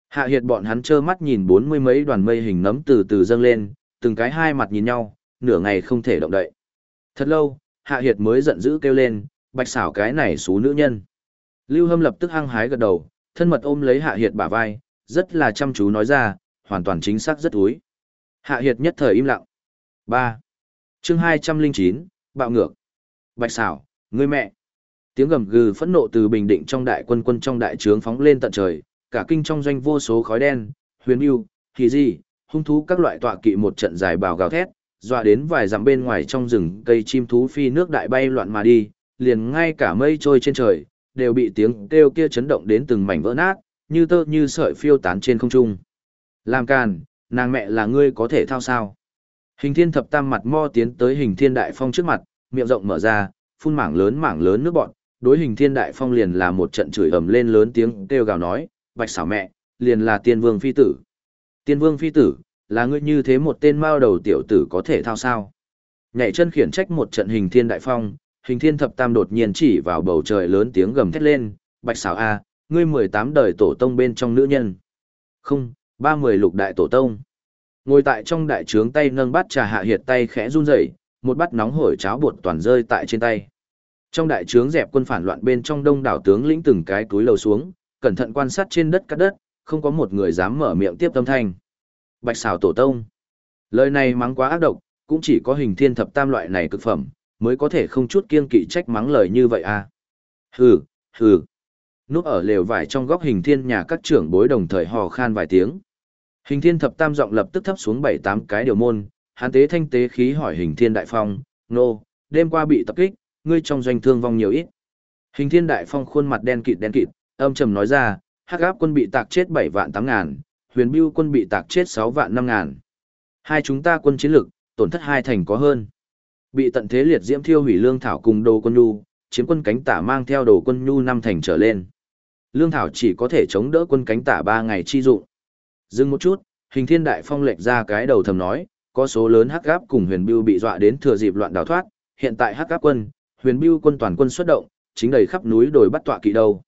Speaker 1: Hạ hiệt bọn hắn trơ mắt nhìn bốn mươi mấy đoàn mây hình nấm từ từ dâng lên, từng cái hai mặt nhìn nhau, nửa ngày không thể động đậy. Thật lâu, hạ hiệt mới giận dữ kêu lên, bạch xảo cái này xú nữ nhân. Lưu Hâm lập tức hăng hái gật đầu, thân mật ôm lấy hạ hiệt bả vai, rất là chăm chú nói ra, hoàn toàn chính xác rất úi Hạ hiệt nhất thời im lặng. 3. chương 209, bạo ngược. Bạch xảo, ngươi mẹ. Tiếng gầm gừ phẫn nộ từ bình định trong đại quân quân trong đại trướng phóng lên tận trời, cả kinh trong doanh vô số khói đen, huyền yêu, kỳ gì, hung thú các loại tọa kỵ một trận dài bào gào thét, dọa đến vài dặm bên ngoài trong rừng cây chim thú phi nước đại bay loạn mà đi, liền ngay cả mây trôi trên trời, đều bị tiếng kêu kia chấn động đến từng mảnh vỡ nát, như tơ như sợi phiêu tán trên không trung. Làm càn, nàng mẹ là ngươi có thể thao sao? Hình thiên thập tam mặt mo tiến tới hình thiên đại phong trước mặt, miệng rộng mở ra, phun mảng lớn mảng lớn nước bọn, đối hình thiên đại phong liền là một trận chửi ầm lên lớn tiếng kêu gào nói, bạch xảo mẹ, liền là tiên vương phi tử. Tiên vương phi tử, là ngươi như thế một tên mao đầu tiểu tử có thể thao sao? Nhảy chân khiển trách một trận hình thiên đại phong, hình thiên thập tam đột nhiên chỉ vào bầu trời lớn tiếng gầm thét lên, bạch xảo a, ngươi mười tám đời tổ tông bên trong nữ nhân. Không, ba mười lục đại tổ tông. Ngồi tại trong đại trướng tay nâng bát trà hạ hiệt tay khẽ run rẩy, một bát nóng hổi cháo bột toàn rơi tại trên tay. Trong đại trướng dẹp quân phản loạn bên trong đông đảo tướng lĩnh từng cái túi lầu xuống, cẩn thận quan sát trên đất cắt đất, không có một người dám mở miệng tiếp tâm thanh. Bạch xảo tổ tông. Lời này mắng quá ác độc, cũng chỉ có hình thiên thập tam loại này cực phẩm, mới có thể không chút kiêng kỵ trách mắng lời như vậy à. Hừ, hừ. Núp ở lều vải trong góc hình thiên nhà các trưởng bối đồng thời hò khan vài tiếng. Hình thiên thập tam giọng lập tức thấp xuống bảy tám cái điều môn, hán tế thanh tế khí hỏi hình thiên đại phong, nô, đêm qua bị tập kích, ngươi trong doanh thương vong nhiều ít. Hình thiên đại phong khuôn mặt đen kịt đen kịt, âm trầm nói ra, hắc áp quân bị tạc chết bảy vạn tám ngàn, huyền bưu quân bị tạc chết sáu vạn năm ngàn. Hai chúng ta quân chiến lực, tổn thất hai thành có hơn. Bị tận thế liệt diễm thiêu hủy lương thảo cùng đồ quân nhu, chiếm quân cánh tả mang theo đồ quân nhu năm thành trở lên. Lương thảo chỉ có thể chống đỡ quân cánh tả ba ngày chi dụng. Dừng một chút, hình thiên đại phong lệch ra cái đầu thầm nói, có số lớn hắc Áp cùng huyền bưu bị dọa đến thừa dịp loạn đào thoát, hiện tại hắc Áp quân, huyền bưu quân toàn quân xuất động, chính đầy khắp núi đồi bắt tọa kỵ đâu.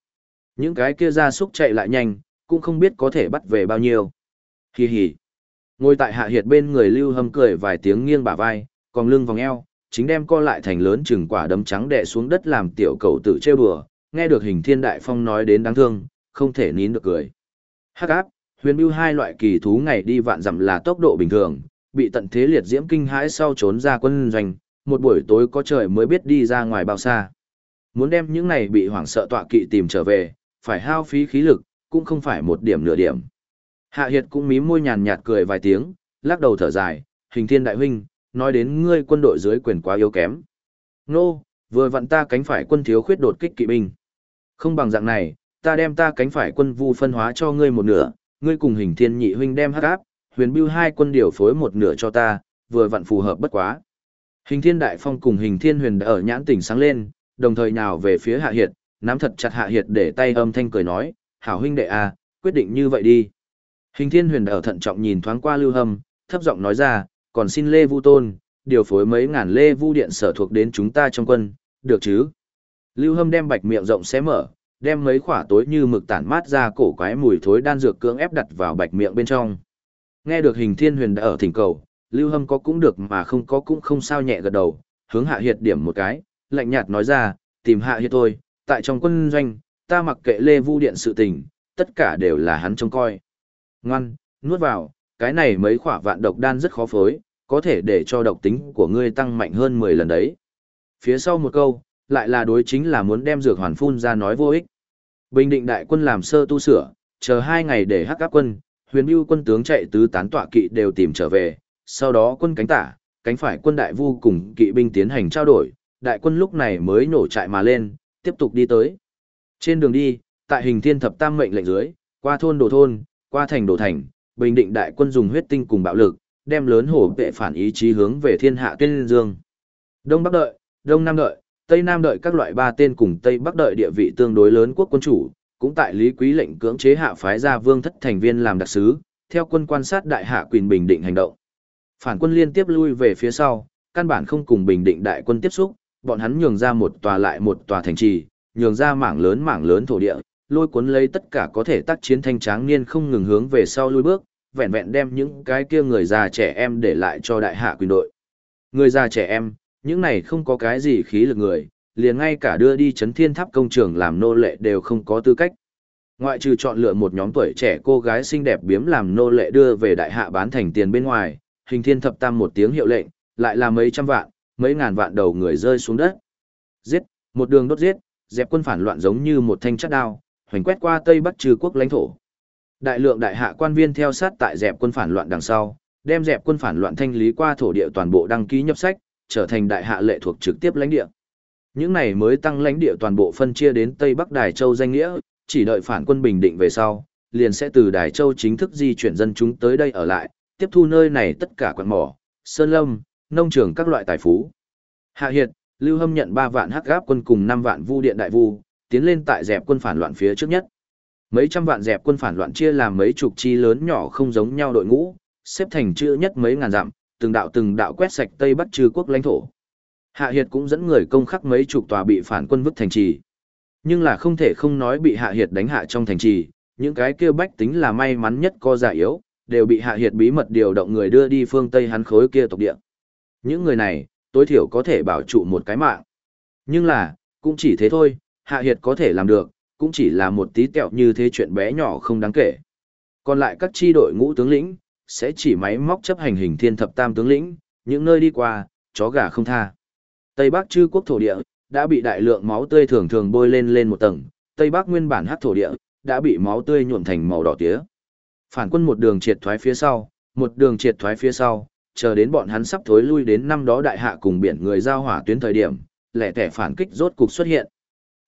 Speaker 1: Những cái kia ra súc chạy lại nhanh, cũng không biết có thể bắt về bao nhiêu. Hì hì. Ngồi tại hạ hiệt bên người lưu hâm cười vài tiếng nghiêng bả vai, còn lưng vòng eo, chính đem co lại thành lớn chừng quả đấm trắng đè xuống đất làm tiểu cầu tự trêu đùa, nghe được hình thiên đại phong nói đến đáng thương, không thể nín được cười. Hắc áp, huyền bưu hai loại kỳ thú ngày đi vạn dặm là tốc độ bình thường, bị tận thế liệt diễm kinh hãi sau trốn ra quân doanh, một buổi tối có trời mới biết đi ra ngoài bao xa. Muốn đem những này bị hoảng sợ tọa kỵ tìm trở về, phải hao phí khí lực, cũng không phải một điểm nửa điểm. Hạ Hiệt cũng mím môi nhàn nhạt cười vài tiếng, lắc đầu thở dài, hình thiên đại huynh, nói đến ngươi quân đội dưới quyền quá yếu kém. Nô, vừa vặn ta cánh phải quân thiếu khuyết đột kích kỵ binh. Không bằng dạng này, ta đem ta cánh phải quân vu phân hóa cho ngươi một nửa, ngươi cùng hình thiên nhị huynh đem hắc áp, huyền bưu hai quân điều phối một nửa cho ta, vừa vặn phù hợp bất quá. Hình thiên đại phong cùng hình thiên huyền đã ở nhãn tỉnh sáng lên, đồng thời nhào về phía hạ hiệt, nắm thật chặt hạ hiệt để tay âm thanh cười nói, hảo huynh đệ à, quyết định như vậy đi. Hình thiên huyền ở thận trọng nhìn thoáng qua lưu hâm, thấp giọng nói ra, còn xin Lê Vu Tôn, điều phối mấy ngàn Lê Vu điện sở thuộc đến chúng ta trong quân, được chứ? Lưu hâm đem bạch miệng rộng xé mở, đem mấy khỏa tối như mực tản mát ra cổ quái mùi thối đan dược cưỡng ép đặt vào bạch miệng bên trong. Nghe được hình thiên huyền đã ở thỉnh cầu, lưu hâm có cũng được mà không có cũng không sao nhẹ gật đầu, hướng hạ hiệt điểm một cái, lạnh nhạt nói ra, tìm hạ hiệt thôi tại trong quân doanh, ta mặc kệ Lê Vu Điện sự tình, tất cả đều là hắn trông coi. Ngoan, nuốt vào, cái này mấy khỏa vạn độc đan rất khó phối, có thể để cho độc tính của ngươi tăng mạnh hơn 10 lần đấy. Phía sau một câu, lại là đối chính là muốn đem dược hoàn phun ra nói vô ích. Bình định đại quân làm sơ tu sửa, chờ hai ngày để hắc áp quân, huyền bưu quân tướng chạy tứ tán tọa kỵ đều tìm trở về, sau đó quân cánh tả, cánh phải quân đại vu cùng kỵ binh tiến hành trao đổi, đại quân lúc này mới nổ trại mà lên, tiếp tục đi tới. Trên đường đi, tại hình thiên thập tam mệnh lệnh dưới, qua thôn đồ thôn, qua thành đồ thành, bình định đại quân dùng huyết tinh cùng bạo lực, đem lớn hổ vệ phản ý chí hướng về thiên hạ tuyên dương. Đông Bắc đợi, Đông Nam đợi, Tây Nam đợi các loại ba tên cùng Tây Bắc đợi địa vị tương đối lớn quốc quân chủ, cũng tại Lý Quý lệnh cưỡng chế hạ phái ra vương thất thành viên làm đặc sứ, theo quân quan sát đại hạ quyền bình định hành động. Phản quân liên tiếp lui về phía sau, căn bản không cùng bình định đại quân tiếp xúc, bọn hắn nhường ra một tòa lại một tòa thành trì, nhường ra mảng lớn mảng lớn thổ địa, lôi cuốn lấy tất cả có thể tác chiến thanh tráng niên không ngừng hướng về sau lui bước, vẹn vẹn đem những cái kia người già trẻ em để lại cho đại hạ quân đội. Người già trẻ em, những này không có cái gì khí lực người, liền ngay cả đưa đi chấn thiên tháp công trường làm nô lệ đều không có tư cách. Ngoại trừ chọn lựa một nhóm tuổi trẻ cô gái xinh đẹp biếm làm nô lệ đưa về đại hạ bán thành tiền bên ngoài, hình thiên thập tam một tiếng hiệu lệnh, lại là mấy trăm vạn, mấy ngàn vạn đầu người rơi xuống đất. Giết, một đường đốt giết, dẹp quân phản loạn giống như một thanh chát đao, hoành quét qua Tây Bắc trừ quốc lãnh thổ. Đại lượng đại hạ quan viên theo sát tại dẹp quân phản loạn đằng sau, đem dẹp quân phản loạn thanh lý qua thổ địa toàn bộ đăng ký nhập sách, trở thành đại hạ lệ thuộc trực tiếp lãnh địa. Những này mới tăng lãnh địa toàn bộ phân chia đến Tây Bắc Đài Châu danh nghĩa, chỉ đợi phản quân bình định về sau, liền sẽ từ Đài Châu chính thức di chuyển dân chúng tới đây ở lại, tiếp thu nơi này tất cả quặng mỏ, sơn lâm, nông trường các loại tài phú. Hạ Hiệt, Lưu Hâm nhận 3 vạn hắc gáp quân cùng 5 vạn vu điện đại vu, tiến lên tại dẹp quân phản loạn phía trước nhất. Mấy trăm vạn dẹp quân phản loạn chia làm mấy chục chi lớn nhỏ không giống nhau đội ngũ, xếp thành chữ nhất mấy ngàn dặm, từng đạo từng đạo quét sạch Tây Bắc trừ quốc lãnh thổ. Hạ Hiệt cũng dẫn người công khắc mấy chục tòa bị phản quân vứt thành trì. Nhưng là không thể không nói bị Hạ Hiệt đánh hạ trong thành trì, những cái kia bách tính là may mắn nhất co giả yếu, đều bị Hạ Hiệt bí mật điều động người đưa đi phương Tây hắn khối kia tộc địa. Những người này, tối thiểu có thể bảo trụ một cái mạng. Nhưng là, cũng chỉ thế thôi, Hạ Hiệt có thể làm được, cũng chỉ là một tí tẹo như thế chuyện bé nhỏ không đáng kể. Còn lại các chi đội ngũ tướng lĩnh, sẽ chỉ máy móc chấp hành hình thiên thập tam tướng lĩnh, những nơi đi qua, chó gà không tha. Tây Bắc chư quốc thổ địa, đã bị đại lượng máu tươi thường thường bôi lên lên một tầng, Tây Bắc nguyên bản hắc thổ địa, đã bị máu tươi nhuộm thành màu đỏ tía. Phản quân một đường triệt thoái phía sau, một đường triệt thoái phía sau, chờ đến bọn hắn sắp thối lui đến năm đó đại hạ cùng biển người giao hỏa tuyến thời điểm, lẻ tẻ phản kích rốt cục xuất hiện.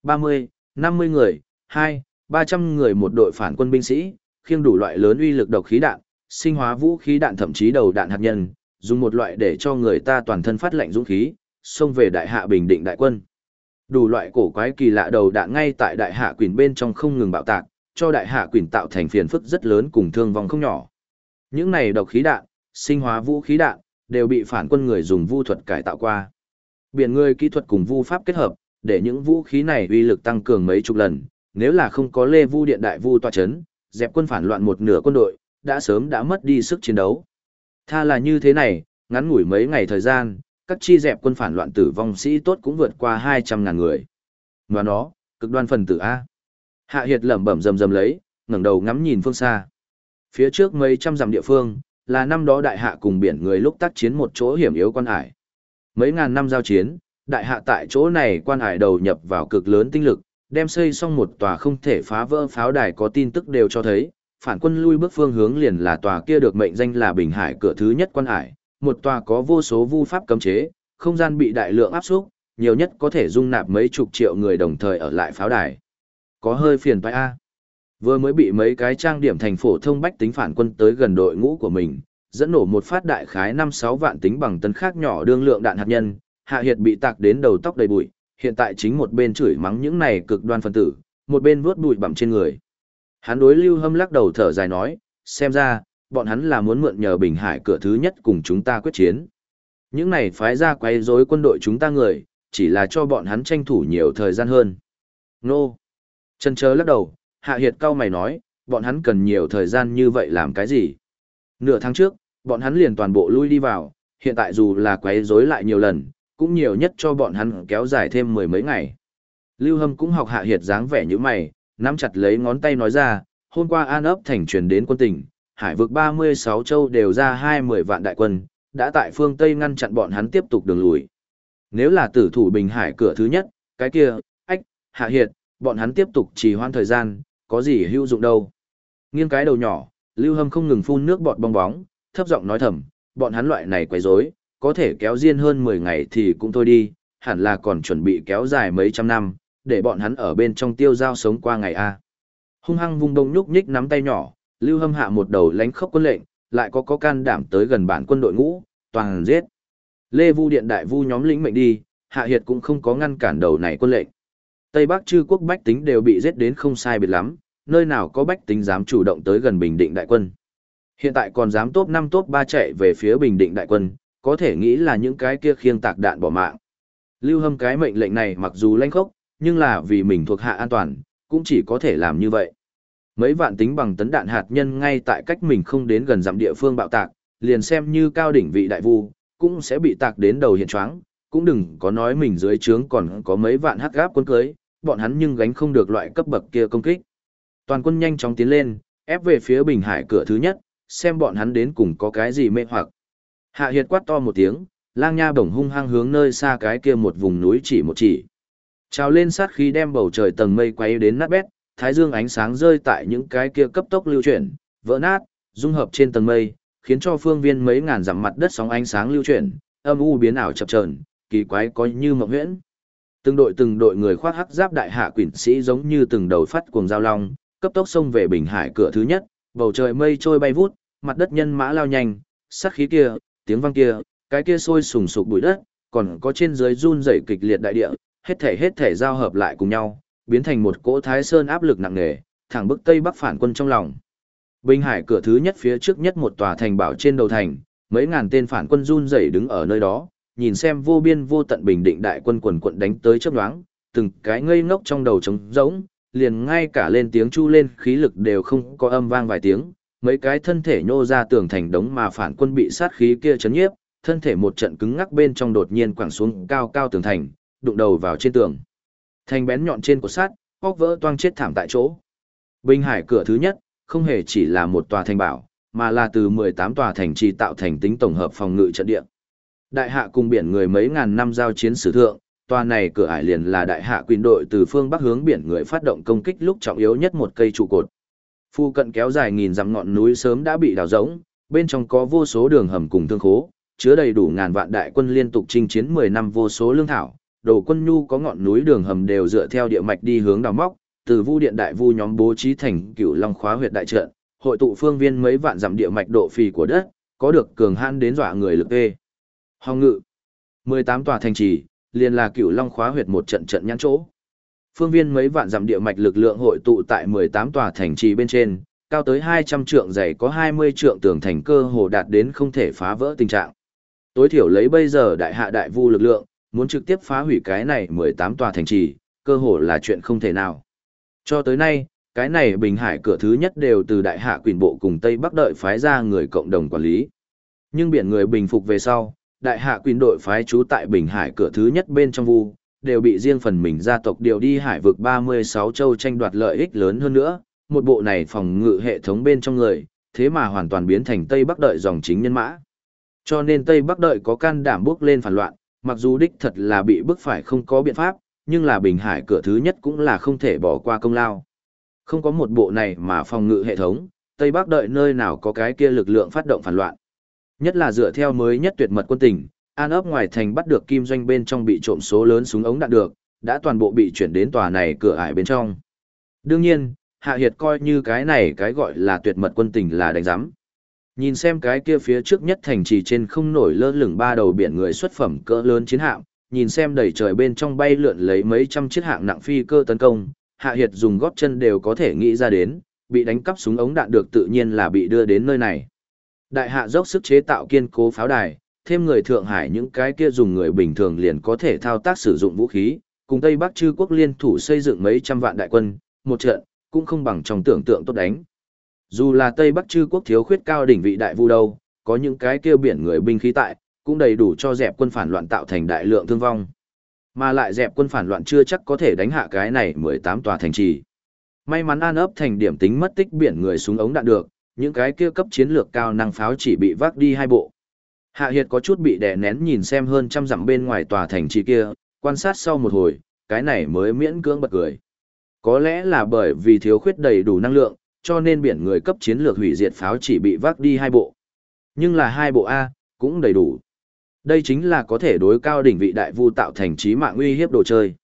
Speaker 1: 30, 50 người, 2, 300 người một đội phản quân binh sĩ, khiêng đủ loại lớn uy lực độc khí đạn, sinh hóa vũ khí đạn thậm chí đầu đạn hạt nhân, dùng một loại để cho người ta toàn thân phát lạnh dũng khí, xông về đại hạ bình định đại quân. Đủ loại cổ quái kỳ lạ đầu đạn ngay tại đại hạ quỷ bên trong không ngừng bạo tạc, cho đại hạ quỷ tạo thành phiền phức rất lớn cùng thương vong không nhỏ. Những này độc khí đạn, sinh hóa vũ khí đạn, đều bị phản quân người dùng vu thuật cải tạo qua. Biển người kỹ thuật cùng vu pháp kết hợp, để những vũ khí này uy lực tăng cường mấy chục lần, nếu là không có lê vu điện đại vu tọa chấn, dẹp quân phản loạn một nửa quân đội, đã sớm đã mất đi sức chiến đấu. Tha là như thế này, ngắn ngủi mấy ngày thời gian, các chi dẹp quân phản loạn tử vong sĩ tốt cũng vượt qua 200 ngàn người. Ngoài nó, cực đoan phần tử A. Hạ Hiệt lẩm bẩm rầm rầm lấy, ngẩng đầu ngắm nhìn phương xa. Phía trước mấy trăm dặm địa phương, là năm đó đại hạ cùng biển người lúc tác chiến một chỗ hiểm yếu quan hải. Mấy ngàn năm giao chiến, đại hạ tại chỗ này quan hải đầu nhập vào cực lớn tinh lực, đem xây xong một tòa không thể phá vỡ pháo đài có tin tức đều cho thấy, phản quân lui bước phương hướng liền là tòa kia được mệnh danh là Bình Hải cửa thứ nhất quan hải, một tòa có vô số vu pháp cấm chế, không gian bị đại lượng áp xúc, nhiều nhất có thể dung nạp mấy chục triệu người đồng thời ở lại pháo đài. Có hơi phiền toái a. Vừa mới bị mấy cái trang điểm thành phổ thông bách tính phản quân tới gần đội ngũ của mình, dẫn nổ một phát đại khái 5-6 vạn tính bằng tấn khác nhỏ đương lượng đạn hạt nhân, hạ hiệt bị tạc đến đầu tóc đầy bụi, hiện tại chính một bên chửi mắng những này cực đoan phân tử, một bên vuốt bụi bặm trên người. Hắn đối Lưu Hâm lắc đầu thở dài nói, xem ra, bọn hắn là muốn mượn nhờ Bình Hải cửa thứ nhất cùng chúng ta quyết chiến. Những này phái ra quay rối quân đội chúng ta người, chỉ là cho bọn hắn tranh thủ nhiều thời gian hơn. Nô! Chân chớ lắc đầu, Hạ Hiệt cao mày nói, bọn hắn cần nhiều thời gian như vậy làm cái gì? Nửa tháng trước, bọn hắn liền toàn bộ lui đi vào, hiện tại dù là quấy rối lại nhiều lần, cũng nhiều nhất cho bọn hắn kéo dài thêm mười mấy ngày. Lưu Hâm cũng học Hạ Hiệt dáng vẻ như mày, nắm chặt lấy ngón tay nói ra, hôm qua An ấp thành truyền đến quân tỉnh, hải vực 36 châu đều ra 20 vạn đại quân, đã tại phương Tây ngăn chặn bọn hắn tiếp tục đường lùi. Nếu là tử thủ Bình Hải cửa thứ nhất, cái kia, ách, hạ hiệt, bọn hắn tiếp tục trì hoãn thời gian, có gì hữu dụng đâu. Nghiêng cái đầu nhỏ, Lưu Hâm không ngừng phun nước bọt bong bóng, thấp giọng nói thầm, bọn hắn loại này quấy rối, có thể kéo riêng hơn 10 ngày thì cũng thôi đi, hẳn là còn chuẩn bị kéo dài mấy trăm năm, để bọn hắn ở bên trong tiêu giao sống qua ngày a. Hung hăng vung đông nhúc nhích nắm tay nhỏ, Lưu Hâm hạ một đầu lánh khốc quân lệnh, lại có có can đảm tới gần bản quân đội ngũ, toàn giết. Lê Vu điện đại vu nhóm lĩnh mệnh đi, Hạ Hiệt cũng không có ngăn cản đầu này quân lệnh. Tây Bắc chư quốc bách tính đều bị giết đến không sai biệt lắm, nơi nào có bách tính dám chủ động tới gần Bình Định đại quân. Hiện tại còn dám top 5 top 3 chạy về phía Bình Định đại quân, có thể nghĩ là những cái kia khiêng tạc đạn bỏ mạng. Lưu Hâm cái mệnh lệnh này mặc dù lanh khốc, nhưng là vì mình thuộc hạ an toàn, cũng chỉ có thể làm như vậy. Mấy vạn tính bằng tấn đạn hạt nhân ngay tại cách mình không đến gần dặm địa phương bạo tạc, liền xem như cao đỉnh vị đại vu, cũng sẽ bị tạc đến đầu hiện choáng, cũng đừng có nói mình dưới trướng còn có mấy vạn hắc gáp quân cưới, bọn hắn nhưng gánh không được loại cấp bậc kia công kích. Toàn quân nhanh chóng tiến lên, ép về phía Bình Hải cửa thứ nhất, xem bọn hắn đến cùng có cái gì mê hoặc. Hạ Hiệt quát to một tiếng, lang nha bổng hung hăng hướng nơi xa cái kia một vùng núi chỉ một chỉ. Trào lên sát khí đem bầu trời tầng mây quay đến nát bét, thái dương ánh sáng rơi tại những cái kia cấp tốc lưu chuyển, vỡ nát, dung hợp trên tầng mây, khiến cho phương viên mấy ngàn dặm mặt đất sóng ánh sáng lưu chuyển, âm u biến ảo chập chờn, kỳ quái có như mộng huyễn. Từng đội từng đội người khoác hắc giáp đại hạ quỷ sĩ giống như từng đầu phát cuồng giao long, cấp tốc xông về bình hải cửa thứ nhất, bầu trời mây trôi bay vút, mặt đất nhân mã lao nhanh, sát khí kia, tiếng vang kia, cái kia sôi sùng sục bụi đất, còn có trên dưới run rẩy kịch liệt đại địa, hết thể hết thể giao hợp lại cùng nhau, biến thành một cỗ thái sơn áp lực nặng nề, thẳng bức tây bắc phản quân trong lòng. Bình Hải cửa thứ nhất phía trước nhất một tòa thành bảo trên đầu thành, mấy ngàn tên phản quân run rẩy đứng ở nơi đó, nhìn xem vô biên vô tận bình định đại quân quần quận đánh tới chớp nhoáng, từng cái ngây ngốc trong đầu trống rỗng, liền ngay cả lên tiếng chu lên khí lực đều không có âm vang vài tiếng, mấy cái thân thể nhô ra tường thành đống mà phản quân bị sát khí kia chấn nhiếp, thân thể một trận cứng ngắc bên trong đột nhiên quẳng xuống cao cao tường thành, đụng đầu vào trên tường. Thành bén nhọn trên cột sắt, óc vỡ toang chết thảm tại chỗ. Bình Hải cửa thứ nhất, không hề chỉ là một tòa thành bảo, mà là từ 18 tòa thành trì tạo thành tính tổng hợp phòng ngự trận địa. Đại hạ cùng biển người mấy ngàn năm giao chiến sử thượng, tòa này cửa ải liền là đại hạ quyền đội từ phương bắc hướng biển người phát động công kích lúc trọng yếu nhất một cây trụ cột. Phu cận kéo dài nghìn dặm ngọn núi sớm đã bị đào rỗng, bên trong có vô số đường hầm cùng thương khố, chứa đầy đủ ngàn vạn đại quân liên tục chinh chiến 10 năm vô số lương thảo, đồ quân nhu có ngọn núi đường hầm đều dựa theo địa mạch đi hướng đào móc, từ vu điện đại vu nhóm bố trí thành cửu long khóa huyệt đại trận, hội tụ phương viên mấy vạn dặm địa mạch độ phì của đất, có được cường hãn đến dọa người lực ê. Hồng ngự, 18 tòa thành trì, liền là cửu long khóa huyệt một trận trận nhãn chỗ. Phương viên mấy vạn dặm địa mạch lực lượng hội tụ tại 18 tòa thành trì bên trên, cao tới 200 trượng dày có 20 trượng tường thành cơ hồ đạt đến không thể phá vỡ tình trạng. Tối thiểu lấy bây giờ đại hạ đại vu lực lượng, muốn trực tiếp phá hủy cái này 18 tòa thành trì, cơ hồ là chuyện không thể nào. Cho tới nay, cái này Bình Hải cửa thứ nhất đều từ đại hạ quyền bộ cùng Tây Bắc đợi phái ra người cộng đồng quản lý. Nhưng biển người bình phục về sau, đại hạ quyền đội phái trú tại Bình Hải cửa thứ nhất bên trong vu, đều bị riêng phần mình gia tộc điều đi hải vực 36 châu tranh đoạt lợi ích lớn hơn nữa, một bộ này phòng ngự hệ thống bên trong người, thế mà hoàn toàn biến thành Tây Bắc đợi dòng chính nhân mã. Cho nên Tây Bắc đợi có can đảm bước lên phản loạn, mặc dù đích thật là bị bức phải không có biện pháp, nhưng là Bình Hải cửa thứ nhất cũng là không thể bỏ qua công lao. Không có một bộ này mà phòng ngự hệ thống, Tây Bắc đợi nơi nào có cái kia lực lượng phát động phản loạn. Nhất là dựa theo mới nhất tuyệt mật quân tình, an ấp ngoài thành bắt được kim doanh bên trong bị trộm số lớn súng ống đạn được, đã toàn bộ bị chuyển đến tòa này cửa ải bên trong. Đương nhiên, Hạ Hiệt coi như cái này cái gọi là tuyệt mật quân tình là đánh giám. Nhìn xem cái kia phía trước nhất thành trì trên không nổi lơ lửng ba đầu biển người xuất phẩm cỡ lớn chiến hạm, nhìn xem đầy trời bên trong bay lượn lấy mấy trăm chiếc hạng nặng phi cơ tấn công, Hạ Hiệt dùng gót chân đều có thể nghĩ ra đến, bị đánh cắp súng ống đạn được tự nhiên là bị đưa đến nơi này. Đại hạ dốc sức chế tạo kiên cố pháo đài, thêm người Thượng Hải những cái kia dùng người bình thường liền có thể thao tác sử dụng vũ khí, cùng Tây Bắc chư quốc liên thủ xây dựng mấy trăm vạn đại quân, một trận, cũng không bằng trong tưởng tượng tốt đánh. Dù là Tây Bắc chư quốc thiếu khuyết cao đỉnh vị đại vu đâu, có những cái kia biển người binh khí tại, cũng đầy đủ cho dẹp quân phản loạn tạo thành đại lượng thương vong. Mà lại dẹp quân phản loạn chưa chắc có thể đánh hạ cái này 18 tòa thành trì. May mắn an ấp thành điểm tính mất tích biển người xuống ống đạn được, những cái kia cấp chiến lược cao năng pháo chỉ bị vác đi hai bộ. Hạ Hiệt có chút bị đè nén nhìn xem hơn trăm dặm bên ngoài tòa thành trì kia, quan sát sau một hồi, cái này mới miễn cưỡng bật cười. Có lẽ là bởi vì thiếu khuyết đầy đủ năng lượng, cho nên biển người cấp chiến lược hủy diệt pháo chỉ bị vác đi hai bộ. Nhưng là hai bộ A, cũng đầy đủ. Đây chính là có thể đối cao đỉnh vị đại vu tạo thành trí mạng uy hiếp đồ chơi.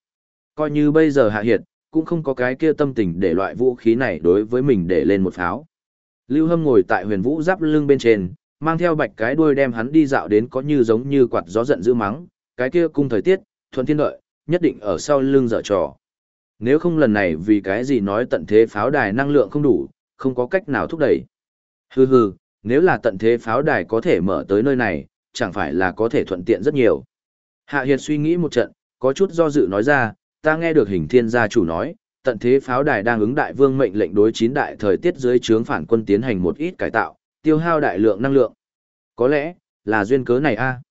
Speaker 1: Coi như bây giờ hạ hiệt, cũng không có cái kia tâm tình để loại vũ khí này đối với mình để lên một pháo. Lưu Hâm ngồi tại huyền vũ giáp lưng bên trên, mang theo bạch cái đuôi đem hắn đi dạo đến có như giống như quạt gió giận dữ mắng, cái kia cung thời tiết, thuận thiên đợi, nhất định ở sau lưng dở trò. Nếu không lần này vì cái gì nói tận thế pháo đài năng lượng không đủ, không có cách nào thúc đẩy. Hừ hừ, nếu là tận thế pháo đài có thể mở tới nơi này, chẳng phải là có thể thuận tiện rất nhiều. Hạ Hiệt suy nghĩ một trận, có chút do dự nói ra, ta nghe được hình thiên gia chủ nói, tận thế pháo đài đang ứng đại vương mệnh lệnh đối chín đại thời tiết dưới trướng phản quân tiến hành một ít cải tạo, tiêu hao đại lượng năng lượng. Có lẽ, là duyên cớ này a.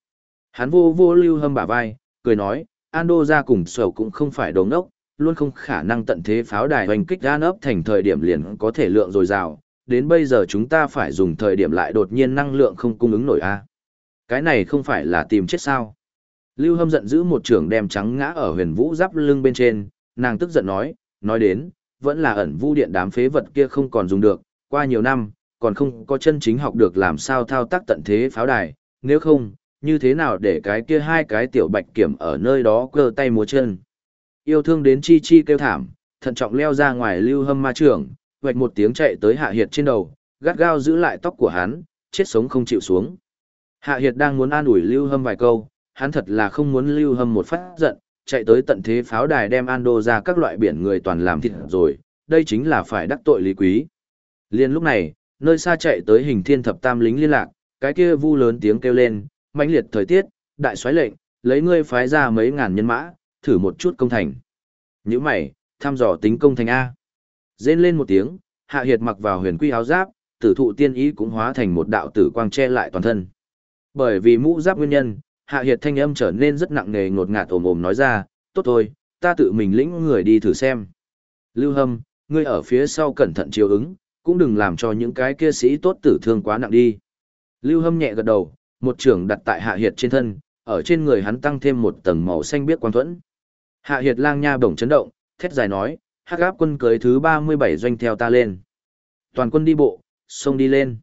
Speaker 1: Hắn vô vô lưu hâm bả vai, cười nói, Ando ra cùng sầu cũng không phải đồ ngốc, luôn không khả năng tận thế pháo đài hoành kích gan ấp thành thời điểm liền có thể lượng dồi dào, đến bây giờ chúng ta phải dùng thời điểm lại đột nhiên năng lượng không cung ứng nổi a. Cái này không phải là tìm chết sao? Lưu Hâm giận dữ một trường đem trắng ngã ở huyền vũ giáp lưng bên trên, nàng tức giận nói, nói đến, vẫn là ẩn vu điện đám phế vật kia không còn dùng được, qua nhiều năm, còn không có chân chính học được làm sao thao tác tận thế pháo đài, nếu không, như thế nào để cái kia hai cái tiểu bạch kiểm ở nơi đó cơ tay múa chân. Yêu thương đến chi chi kêu thảm, thận trọng leo ra ngoài lưu hâm ma trưởng, vạch một tiếng chạy tới hạ hiệt trên đầu, gắt gao giữ lại tóc của hắn, chết sống không chịu xuống. Hạ hiệt đang muốn an ủi lưu hâm vài câu, hắn thật là không muốn lưu hâm một phát giận, chạy tới tận thế pháo đài đem Ando ra các loại biển người toàn làm thịt rồi, đây chính là phải đắc tội lý quý. Liên lúc này, nơi xa chạy tới hình thiên thập tam lính liên lạc, cái kia vu lớn tiếng kêu lên, mãnh liệt thời tiết, đại soái lệnh, lấy ngươi phái ra mấy ngàn nhân mã, thử một chút công thành. Những mày, tham dò tính công thành A. dên lên một tiếng, hạ hiệt mặc vào huyền quy áo giáp, tử thụ tiên ý cũng hóa thành một đạo tử quang che lại toàn thân. Bởi vì mũ giáp nguyên nhân, hạ hiệt thanh âm trở nên rất nặng nề ngột ngạt ồm ồm nói ra, tốt thôi, ta tự mình lĩnh người đi thử xem. Lưu Hâm, ngươi ở phía sau cẩn thận chiều ứng, cũng đừng làm cho những cái kia sĩ tốt tử thương quá nặng đi. Lưu Hâm nhẹ gật đầu, một trưởng đặt tại Hạ Hiệt trên thân, ở trên người hắn tăng thêm một tầng màu xanh biếc quang thuẫn. Hạ Hiệt lang nha bổng chấn động, thét dài nói, hắc áp quân cưới thứ 37 doanh theo ta lên. Toàn quân đi bộ, sông đi lên.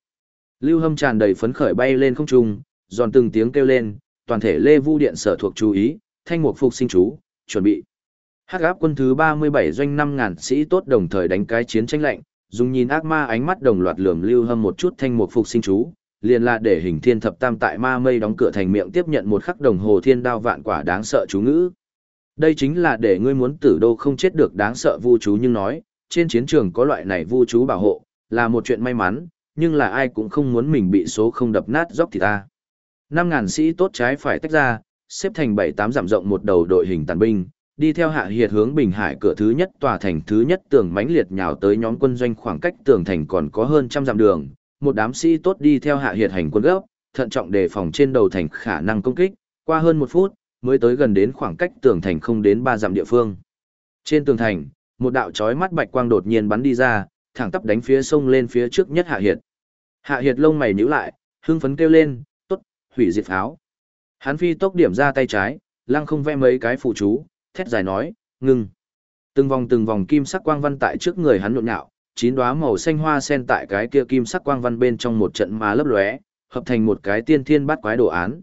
Speaker 1: Lưu Hâm tràn đầy phấn khởi bay lên không trung, giòn từng tiếng kêu lên, toàn thể Lê Vu Điện sở thuộc chú ý, thanh mục phục sinh chú, chuẩn bị. Hắc áp quân thứ 37 doanh năm ngàn sĩ tốt đồng thời đánh cái chiến tranh lạnh, dùng nhìn ác ma ánh mắt đồng loạt lườm lưu hâm một chút thanh mục phục sinh chú, liền là để hình thiên thập tam tại ma mây đóng cửa thành miệng tiếp nhận một khắc đồng hồ thiên đao vạn quả đáng sợ chú ngữ. Đây chính là để ngươi muốn tử đô không chết được đáng sợ vu chú nhưng nói, trên chiến trường có loại này vu chú bảo hộ, là một chuyện may mắn, nhưng là ai cũng không muốn mình bị số không đập nát dốc thì ta. 5.000 sĩ tốt trái phải tách ra, xếp thành 7-8 giảm rộng một đầu đội hình tàn binh, đi theo hạ hiệt hướng Bình Hải cửa thứ nhất tòa thành thứ nhất tường mãnh liệt nhào tới nhóm quân doanh khoảng cách tường thành còn có hơn trăm dặm đường, một đám sĩ tốt đi theo hạ hiệt hành quân gấp, thận trọng đề phòng trên đầu thành khả năng công kích, qua hơn một phút, mới tới gần đến khoảng cách tường thành không đến ba dặm địa phương. Trên tường thành, một đạo chói mắt bạch quang đột nhiên bắn đi ra, thẳng tắp đánh phía sông lên phía trước nhất hạ hiệt. Hạ hiệt lông mày nhíu lại, hưng phấn kêu lên, hủy diệt pháo. Hắn phi tốc điểm ra tay trái, lăng không vẽ mấy cái phụ chú, thét dài nói, ngừng. Từng vòng từng vòng kim sắc quang văn tại trước người hắn nhộn nhạo, chín đóa màu xanh hoa sen tại cái kia kim sắc quang văn bên trong một trận mà lấp lóe, hợp thành một cái tiên thiên bát quái đồ án.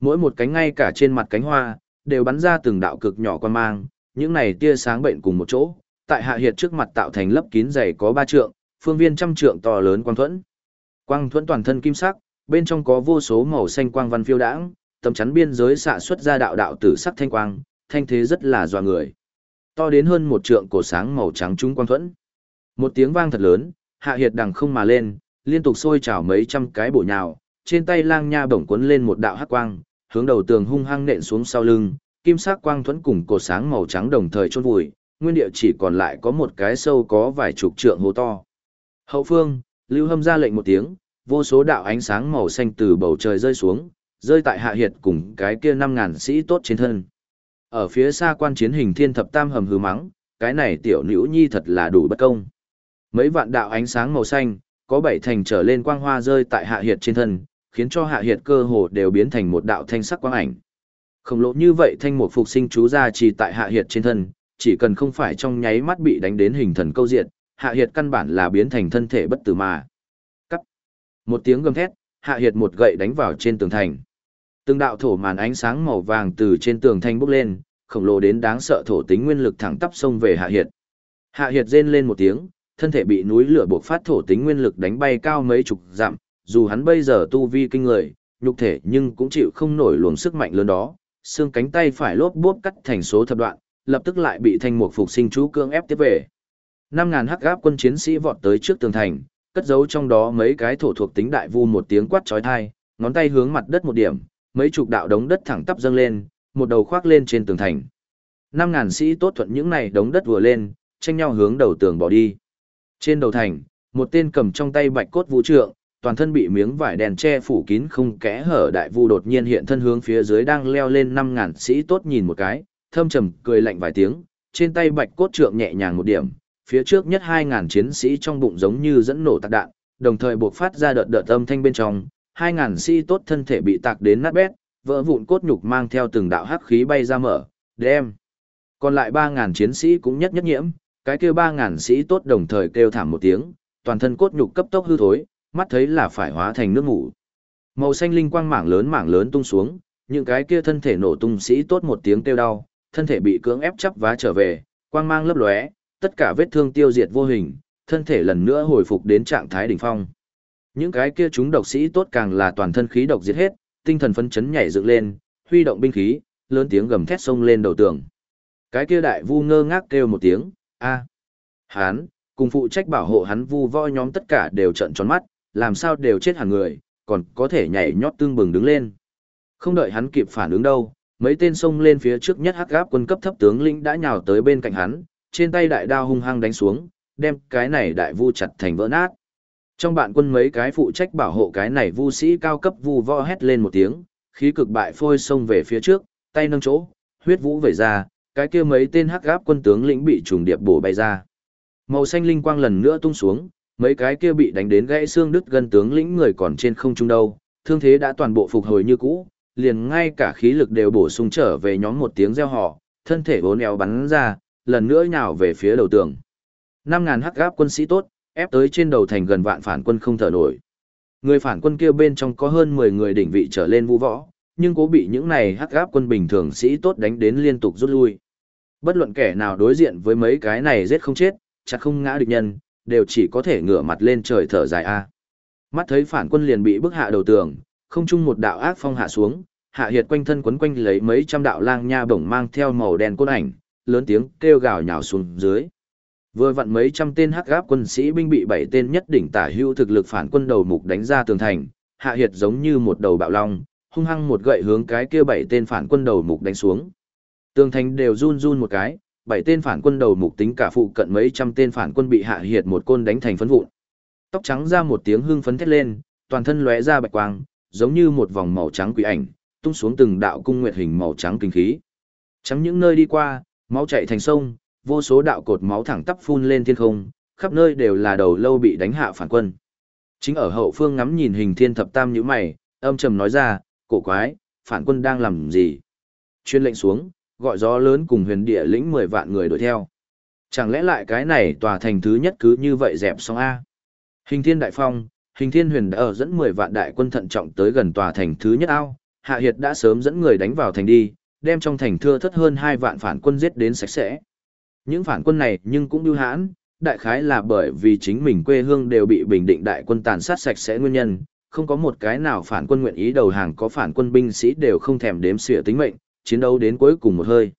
Speaker 1: Mỗi một cánh ngay cả trên mặt cánh hoa, đều bắn ra từng đạo cực nhỏ quan mang, những này tia sáng bệnh cùng một chỗ, tại hạ hiệt trước mặt tạo thành lớp kín dày có ba trượng, phương viên trăm trượng to lớn quang thuẫn. Quang thuẫn toàn thân kim sắc, bên trong có vô số màu xanh quang văn phiêu đãng, tấm chắn biên giới xạ xuất ra đạo đạo tử sắc thanh quang, thanh thế rất là dọa người. To đến hơn một trượng cổ sáng màu trắng trung quang thuẫn. Một tiếng vang thật lớn, hạ hiệt đằng không mà lên, liên tục sôi trào mấy trăm cái bổ nhào, trên tay lang nha bổng cuốn lên một đạo hắc quang, hướng đầu tường hung hăng nện xuống sau lưng, kim sắc quang thuẫn cùng cổ sáng màu trắng đồng thời chôn vùi, nguyên địa chỉ còn lại có một cái sâu có vài chục trượng hố to. Hậu phương, Lưu Hâm ra lệnh một tiếng, vô số đạo ánh sáng màu xanh từ bầu trời rơi xuống, rơi tại hạ hiệt cùng cái kia năm ngàn sĩ tốt trên thân. Ở phía xa quan chiến hình thiên thập tam hầm hừ mắng, cái này tiểu nữ nhi thật là đủ bất công. Mấy vạn đạo ánh sáng màu xanh, có bảy thành trở lên quang hoa rơi tại hạ hiệt trên thân, khiến cho hạ hiệt cơ hồ đều biến thành một đạo thanh sắc quang ảnh. Khổng lồ như vậy thanh một phục sinh chú ra chỉ tại hạ hiệt trên thân, chỉ cần không phải trong nháy mắt bị đánh đến hình thần câu diện, hạ hiệt căn bản là biến thành thân thể bất tử mà. Một tiếng gầm thét, hạ hiệt một gậy đánh vào trên tường thành. Từng đạo thổ màn ánh sáng màu vàng từ trên tường thành bốc lên, khổng lồ đến đáng sợ thổ tính nguyên lực thẳng tắp xông về hạ hiệt. Hạ hiệt rên lên một tiếng, thân thể bị núi lửa buộc phát thổ tính nguyên lực đánh bay cao mấy chục dặm, dù hắn bây giờ tu vi kinh người, nhục thể nhưng cũng chịu không nổi luồng sức mạnh lớn đó, xương cánh tay phải lốp bốp cắt thành số thập đoạn, lập tức lại bị thanh mục phục sinh chú cương ép tiếp về. 5000 hắc gáp quân chiến sĩ vọt tới trước tường thành, cất giấu trong đó mấy cái thổ thuộc tính đại vu một tiếng quát chói tai, ngón tay hướng mặt đất một điểm, mấy chục đạo đống đất thẳng tắp dâng lên, một đầu khoác lên trên tường thành. 5000 sĩ tốt thuận những này đống đất vừa lên, tranh nhau hướng đầu tường bỏ đi. Trên đầu thành, một tên cầm trong tay bạch cốt vũ trượng, toàn thân bị miếng vải đèn che phủ kín không kẽ hở đại vu đột nhiên hiện thân hướng phía dưới đang leo lên 5000 sĩ tốt nhìn một cái, thâm trầm cười lạnh vài tiếng, trên tay bạch cốt trượng nhẹ nhàng một điểm, phía trước nhất 2.000 chiến sĩ trong bụng giống như dẫn nổ tạc đạn, đồng thời buộc phát ra đợt đợt âm thanh bên trong, 2.000 sĩ tốt thân thể bị tạc đến nát bét, vỡ vụn cốt nhục mang theo từng đạo hắc khí bay ra mở, đem. Còn lại 3.000 chiến sĩ cũng nhất nhất nhiễm, cái kia 3000 sĩ tốt đồng thời kêu thảm một tiếng, toàn thân cốt nhục cấp tốc hư thối, mắt thấy là phải hóa thành nước ngủ. Màu xanh linh quang mảng lớn mảng lớn tung xuống, những cái kia thân thể nổ tung sĩ tốt một tiếng kêu đau, thân thể bị cưỡng ép chắp vá trở về, quang mang lấp lóe, tất cả vết thương tiêu diệt vô hình, thân thể lần nữa hồi phục đến trạng thái đỉnh phong. Những cái kia chúng độc sĩ tốt càng là toàn thân khí độc diệt hết, tinh thần phấn chấn nhảy dựng lên, huy động binh khí, lớn tiếng gầm thét xông lên đầu tường. Cái kia đại vu ngơ ngác kêu một tiếng, a. Hán, cùng phụ trách bảo hộ hắn vu võ nhóm tất cả đều trợn tròn mắt, làm sao đều chết hẳn người, còn có thể nhảy nhót tương bừng đứng lên. Không đợi hắn kịp phản ứng đâu, mấy tên xông lên phía trước nhất hắc gáp quân cấp thấp tướng lĩnh đã nhào tới bên cạnh hắn, trên tay đại đao hung hăng đánh xuống, đem cái này đại vu chặt thành vỡ nát. Trong bạn quân mấy cái phụ trách bảo hộ cái này vu sĩ cao cấp vu vo hét lên một tiếng, khí cực bại phôi xông về phía trước, tay nâng chỗ, huyết vũ vẩy ra, cái kia mấy tên hắc gáp quân tướng lĩnh bị trùng điệp bổ bay ra. Màu xanh linh quang lần nữa tung xuống, mấy cái kia bị đánh đến gãy xương đứt gần tướng lĩnh người còn trên không trung đâu, thương thế đã toàn bộ phục hồi như cũ, liền ngay cả khí lực đều bổ sung trở về nhóm một tiếng reo hò, thân thể bốn éo bắn ra, lần nữa nhào về phía đầu tường. 5000 hắc gáp quân sĩ tốt, ép tới trên đầu thành gần vạn phản quân không thở nổi. Người phản quân kia bên trong có hơn 10 người đỉnh vị trở lên vũ võ, nhưng cố bị những này hắc gáp quân bình thường sĩ tốt đánh đến liên tục rút lui. Bất luận kẻ nào đối diện với mấy cái này giết không chết, chặt không ngã địch nhân, đều chỉ có thể ngửa mặt lên trời thở dài a. Mắt thấy phản quân liền bị bức hạ đầu tường, không chung một đạo ác phong hạ xuống, hạ hiệt quanh thân quấn quanh lấy mấy trăm đạo lang nha bổng mang theo màu đen côn ảnh, lớn tiếng kêu gào nhào xuống dưới. Vừa vặn mấy trăm tên hắc gáp quân sĩ binh bị bảy tên nhất đỉnh tả hưu thực lực phản quân đầu mục đánh ra tường thành, hạ hiệt giống như một đầu bạo long, hung hăng một gậy hướng cái kia bảy tên phản quân đầu mục đánh xuống. Tường thành đều run run một cái, bảy tên phản quân đầu mục tính cả phụ cận mấy trăm tên phản quân bị hạ hiệt một côn đánh thành phấn vụn. Tóc trắng ra một tiếng hưng phấn thét lên, toàn thân lóe ra bạch quang, giống như một vòng màu trắng quỷ ảnh, tung xuống từng đạo cung nguyệt hình màu trắng kinh khí. Trắng những nơi đi qua, máu chảy thành sông, vô số đạo cột máu thẳng tắp phun lên thiên không, khắp nơi đều là đầu lâu bị đánh hạ phản quân. Chính ở hậu phương ngắm nhìn hình thiên thập tam nhíu mày, âm trầm nói ra, cổ quái, phản quân đang làm gì? Chuyên lệnh xuống, gọi gió lớn cùng huyền địa lĩnh 10 vạn người đuổi theo. Chẳng lẽ lại cái này tòa thành thứ nhất cứ như vậy dẹp xong A? Hình thiên đại phong, hình thiên huyền đã ở dẫn 10 vạn đại quân thận trọng tới gần tòa thành thứ nhất ao, Hạ Hiệt đã sớm dẫn người đánh vào thành đi, đem trong thành thưa thất hơn 2 vạn phản quân giết đến sạch sẽ. Những phản quân này nhưng cũng biêu hãn, đại khái là bởi vì chính mình quê hương đều bị bình định đại quân tàn sát sạch sẽ nguyên nhân, không có một cái nào phản quân nguyện ý đầu hàng có phản quân binh sĩ đều không thèm đếm xỉa tính mệnh, chiến đấu đến cuối cùng một hơi.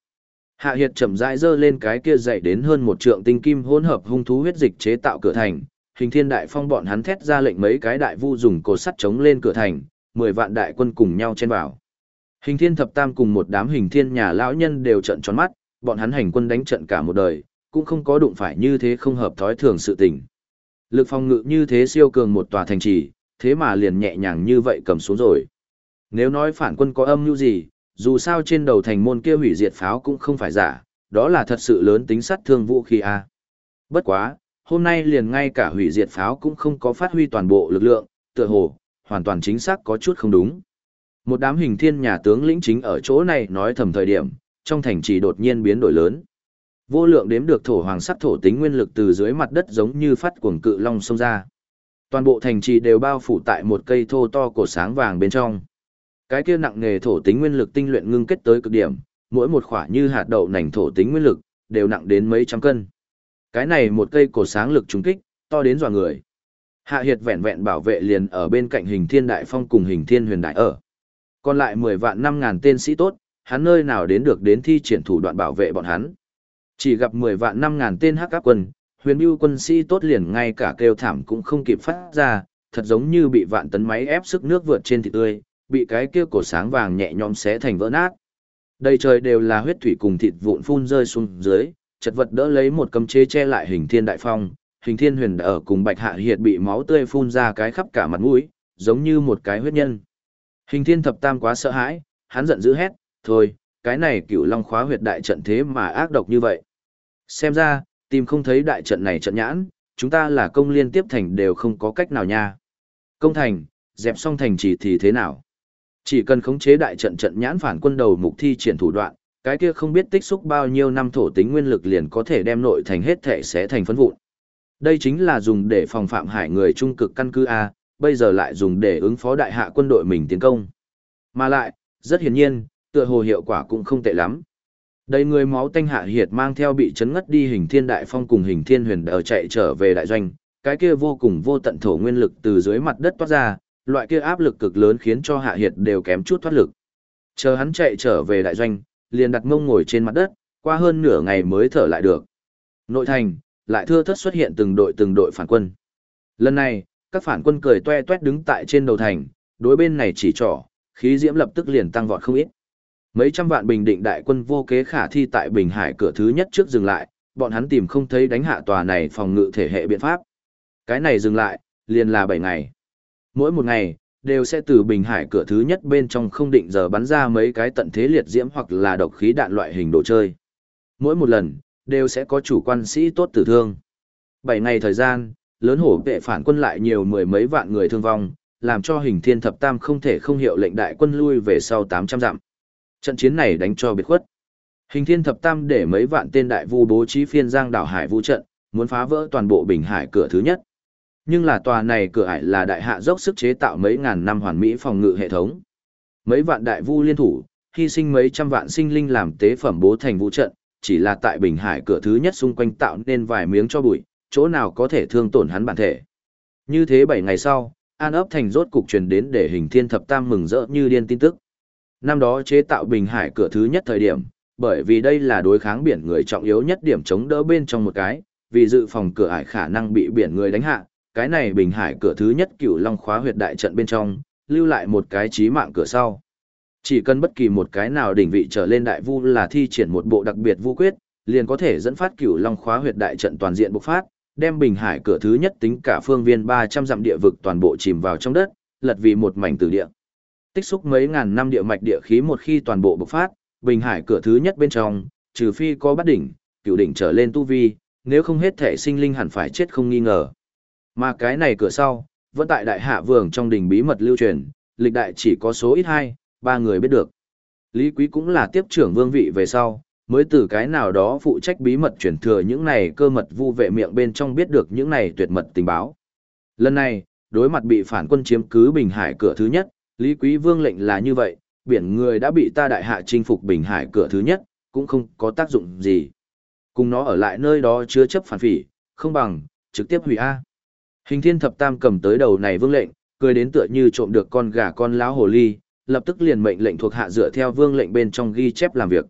Speaker 1: Hạ Hiệt chậm rãi giơ lên cái kia dậy đến hơn một trượng tinh kim hỗn hợp hung thú huyết dịch chế tạo cửa thành, hình thiên đại phong bọn hắn thét ra lệnh mấy cái đại vu dùng cột sắt chống lên cửa thành, 10 vạn đại quân cùng nhau chen vào. Hình thiên thập tam cùng một đám hình thiên nhà lão nhân đều trận tròn mắt, bọn hắn hành quân đánh trận cả một đời, cũng không có đụng phải như thế không hợp thói thường sự tình. Lực phòng ngự như thế siêu cường một tòa thành trì, thế mà liền nhẹ nhàng như vậy cầm xuống rồi. Nếu nói phản quân có âm mưu gì, dù sao trên đầu thành môn kia hủy diệt pháo cũng không phải giả, đó là thật sự lớn tính sát thương vũ khí a. Bất quá, hôm nay liền ngay cả hủy diệt pháo cũng không có phát huy toàn bộ lực lượng, tựa hồ, hoàn toàn chính xác có chút không đúng. Một đám hình thiên nhà tướng lĩnh chính ở chỗ này nói thầm thời điểm, trong thành trì đột nhiên biến đổi lớn. Vô lượng đếm được thổ hoàng sắc thổ tính nguyên lực từ dưới mặt đất giống như phát cuồng cự long xông ra. Toàn bộ thành trì đều bao phủ tại một cây thô to cổ sáng vàng bên trong. Cái kia nặng nghề thổ tính nguyên lực tinh luyện ngưng kết tới cực điểm, mỗi một khỏa như hạt đậu nành thổ tính nguyên lực, đều nặng đến mấy trăm cân. Cái này một cây cổ sáng lực trùng kích, to đến dọa người. Hạ Hiệt vẹn vẹn bảo vệ liền ở bên cạnh hình thiên đại phong cùng hình thiên huyền đại ở. Còn lại 10 vạn 5 ngàn tên sĩ tốt, hắn nơi nào đến được đến thi triển thủ đoạn bảo vệ bọn hắn. Chỉ gặp 10 vạn 5 ngàn tên hắc áp quân, huyền bưu quân sĩ tốt liền ngay cả kêu thảm cũng không kịp phát ra, thật giống như bị vạn tấn máy ép sức nước vượt trên thịt tươi, bị cái kia cổ sáng vàng nhẹ nhõm xé thành vỡ nát. Đầy trời đều là huyết thủy cùng thịt vụn phun rơi xuống dưới, chật vật đỡ lấy một cấm chế che lại hình thiên đại phong, hình thiên huyền ở cùng bạch hạ hiệt bị máu tươi phun ra cái khắp cả mặt mũi, giống như một cái huyết nhân. Hình thiên thập tam quá sợ hãi, hắn giận dữ hét, thôi, cái này cựu long khóa huyệt đại trận thế mà ác độc như vậy. Xem ra, tìm không thấy đại trận này trận nhãn, chúng ta là công liên tiếp thành đều không có cách nào nha. Công thành, dẹp xong thành chỉ thì thế nào? Chỉ cần khống chế đại trận trận nhãn phản quân đầu mục thi triển thủ đoạn, cái kia không biết tích xúc bao nhiêu năm thổ tính nguyên lực liền có thể đem nội thành hết thể sẽ thành phấn vụn. Đây chính là dùng để phòng phạm hải người trung cực căn cứ A, bây giờ lại dùng để ứng phó đại hạ quân đội mình tiến công. Mà lại, rất hiển nhiên, tựa hồ hiệu quả cũng không tệ lắm. Đầy người máu tanh hạ hiệt mang theo bị chấn ngất đi hình thiên đại phong cùng hình thiên huyền đờ chạy trở về đại doanh, cái kia vô cùng vô tận thổ nguyên lực từ dưới mặt đất toát ra, loại kia áp lực cực lớn khiến cho hạ hiệt đều kém chút thoát lực. Chờ hắn chạy trở về đại doanh, liền đặt mông ngồi trên mặt đất, qua hơn nửa ngày mới thở lại được. Nội thành, lại thưa thất xuất hiện từng đội từng đội phản quân. Lần này, các phản quân cười toe toét đứng tại trên đầu thành, đối bên này chỉ trỏ, khí diễm lập tức liền tăng vọt không ít. Mấy trăm vạn bình định đại quân vô kế khả thi tại Bình Hải cửa thứ nhất trước dừng lại, bọn hắn tìm không thấy đánh hạ tòa này phòng ngự thể hệ biện pháp. Cái này dừng lại, liền là 7 ngày. Mỗi một ngày, đều sẽ từ Bình Hải cửa thứ nhất bên trong không định giờ bắn ra mấy cái tận thế liệt diễm hoặc là độc khí đạn loại hình đồ chơi. Mỗi một lần, đều sẽ có chủ quan sĩ tốt tử thương. 7 ngày thời gian, lớn hổ vệ phản quân lại nhiều mười mấy vạn người thương vong, làm cho hình thiên thập tam không thể không hiệu lệnh đại quân lui về sau 800 dặm. Trận chiến này đánh cho biệt khuất. Hình thiên thập tam để mấy vạn tên đại vu bố trí phiên giang đảo hải vũ trận, muốn phá vỡ toàn bộ bình hải cửa thứ nhất. Nhưng là tòa này cửa ải là đại hạ dốc sức chế tạo mấy ngàn năm hoàn mỹ phòng ngự hệ thống. Mấy vạn đại vu liên thủ, hy sinh mấy trăm vạn sinh linh làm tế phẩm bố thành vũ trận, chỉ là tại bình hải cửa thứ nhất xung quanh tạo nên vài miếng cho bụi, chỗ nào có thể thương tổn hắn bản thể. Như thế bảy ngày sau, An ấp thành rốt cục truyền đến để hình thiên thập tam mừng rỡ như điên tin tức. Năm đó chế tạo bình hải cửa thứ nhất thời điểm, bởi vì đây là đối kháng biển người trọng yếu nhất điểm chống đỡ bên trong một cái, vì dự phòng cửa ải khả năng bị biển người đánh hạ, cái này bình hải cửa thứ nhất cửu long khóa huyệt đại trận bên trong, lưu lại một cái chí mạng cửa sau. Chỉ cần bất kỳ một cái nào đỉnh vị trở lên đại vu là thi triển một bộ đặc biệt vu quyết, liền có thể dẫn phát cửu long khóa huyệt đại trận toàn diện bộc phát, đem bình hải cửa thứ nhất tính cả phương viên 300 dặm địa vực toàn bộ chìm vào trong đất, lật vì một mảnh tử địa. Tích xúc mấy ngàn năm địa mạch địa khí một khi toàn bộ bộc phát, bình hải cửa thứ nhất bên trong, trừ phi có bắt đỉnh, cửu đỉnh trở lên tu vi, nếu không hết thể sinh linh hẳn phải chết không nghi ngờ. Mà cái này cửa sau, vẫn tại đại hạ vương trong đình bí mật lưu truyền, lịch đại chỉ có số ít hai, ba người biết được. Lý Quý cũng là tiếp trưởng vương vị về sau, mới từ cái nào đó phụ trách bí mật chuyển thừa những này cơ mật vu vệ miệng bên trong biết được những này tuyệt mật tình báo. Lần này, đối mặt bị phản quân chiếm cứ Bình Hải cửa thứ nhất, Lý Quý Vương lệnh là như vậy, biển người đã bị ta đại hạ chinh phục Bình Hải cửa thứ nhất, cũng không có tác dụng gì. Cùng nó ở lại nơi đó chứa chấp phản phỉ, không bằng, trực tiếp hủy A. Hình thiên thập tam cầm tới đầu này vương lệnh, cười đến tựa như trộm được con gà con lão hồ ly, lập tức liền mệnh lệnh thuộc hạ dựa theo vương lệnh bên trong ghi chép làm việc.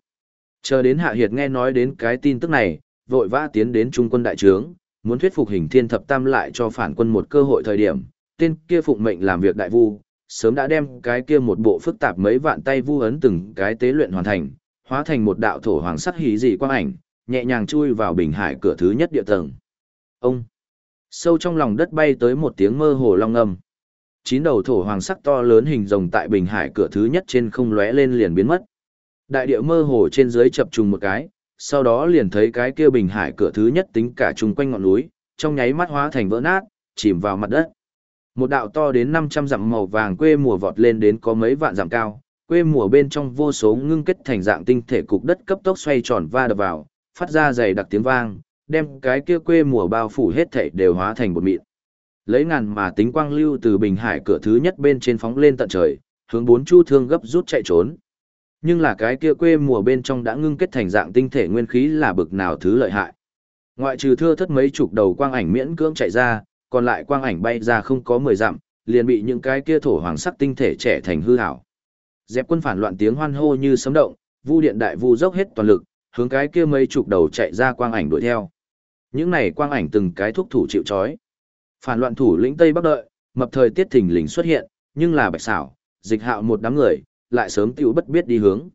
Speaker 1: Chờ đến hạ hiệt nghe nói đến cái tin tức này, vội vã tiến đến trung quân đại trướng, muốn thuyết phục hình thiên thập tam lại cho phản quân một cơ hội thời điểm, tên kia phụng mệnh làm việc đại vu, sớm đã đem cái kia một bộ phức tạp mấy vạn tay vu ấn từng cái tế luyện hoàn thành, hóa thành một đạo thổ hoàng sắc hí dị quang ảnh, nhẹ nhàng chui vào bình hải cửa thứ nhất địa tầng. Ông Sâu trong lòng đất bay tới một tiếng mơ hồ long âm. Chín đầu thổ hoàng sắc to lớn hình rồng tại bình hải cửa thứ nhất trên không lóe lên liền biến mất. Đại địa mơ hồ trên dưới chập trùng một cái, sau đó liền thấy cái kia bình hải cửa thứ nhất tính cả chung quanh ngọn núi, trong nháy mắt hóa thành vỡ nát, chìm vào mặt đất. Một đạo to đến 500 dặm màu vàng quê mùa vọt lên đến có mấy vạn dặm cao, quê mùa bên trong vô số ngưng kết thành dạng tinh thể cục đất cấp tốc xoay tròn va đập vào, phát ra dày đặc tiếng vang, đem cái kia quê mùa bao phủ hết thảy đều hóa thành bột mịn. Lấy ngàn mà tính quang lưu từ bình hải cửa thứ nhất bên trên phóng lên tận trời, hướng bốn chu thương gấp rút chạy trốn. Nhưng là cái kia quê mùa bên trong đã ngưng kết thành dạng tinh thể nguyên khí là bực nào thứ lợi hại. Ngoại trừ thưa thất mấy chục đầu quang ảnh miễn cưỡng chạy ra, còn lại quang ảnh bay ra không có 10 dặm, liền bị những cái kia thổ hoàng sắc tinh thể trẻ thành hư ảo. Dẹp quân phản loạn tiếng hoan hô như sấm động, vu điện đại vu dốc hết toàn lực, hướng cái kia mấy chục đầu chạy ra quang ảnh đuổi theo. Những này quang ảnh từng cái thúc thủ chịu chói. Phản loạn thủ lĩnh Tây Bắc đợi, mập thời tiết thình lình xuất hiện, nhưng là bạch xảo, dịch hạo một đám người, lại sớm tiểu bất biết đi hướng.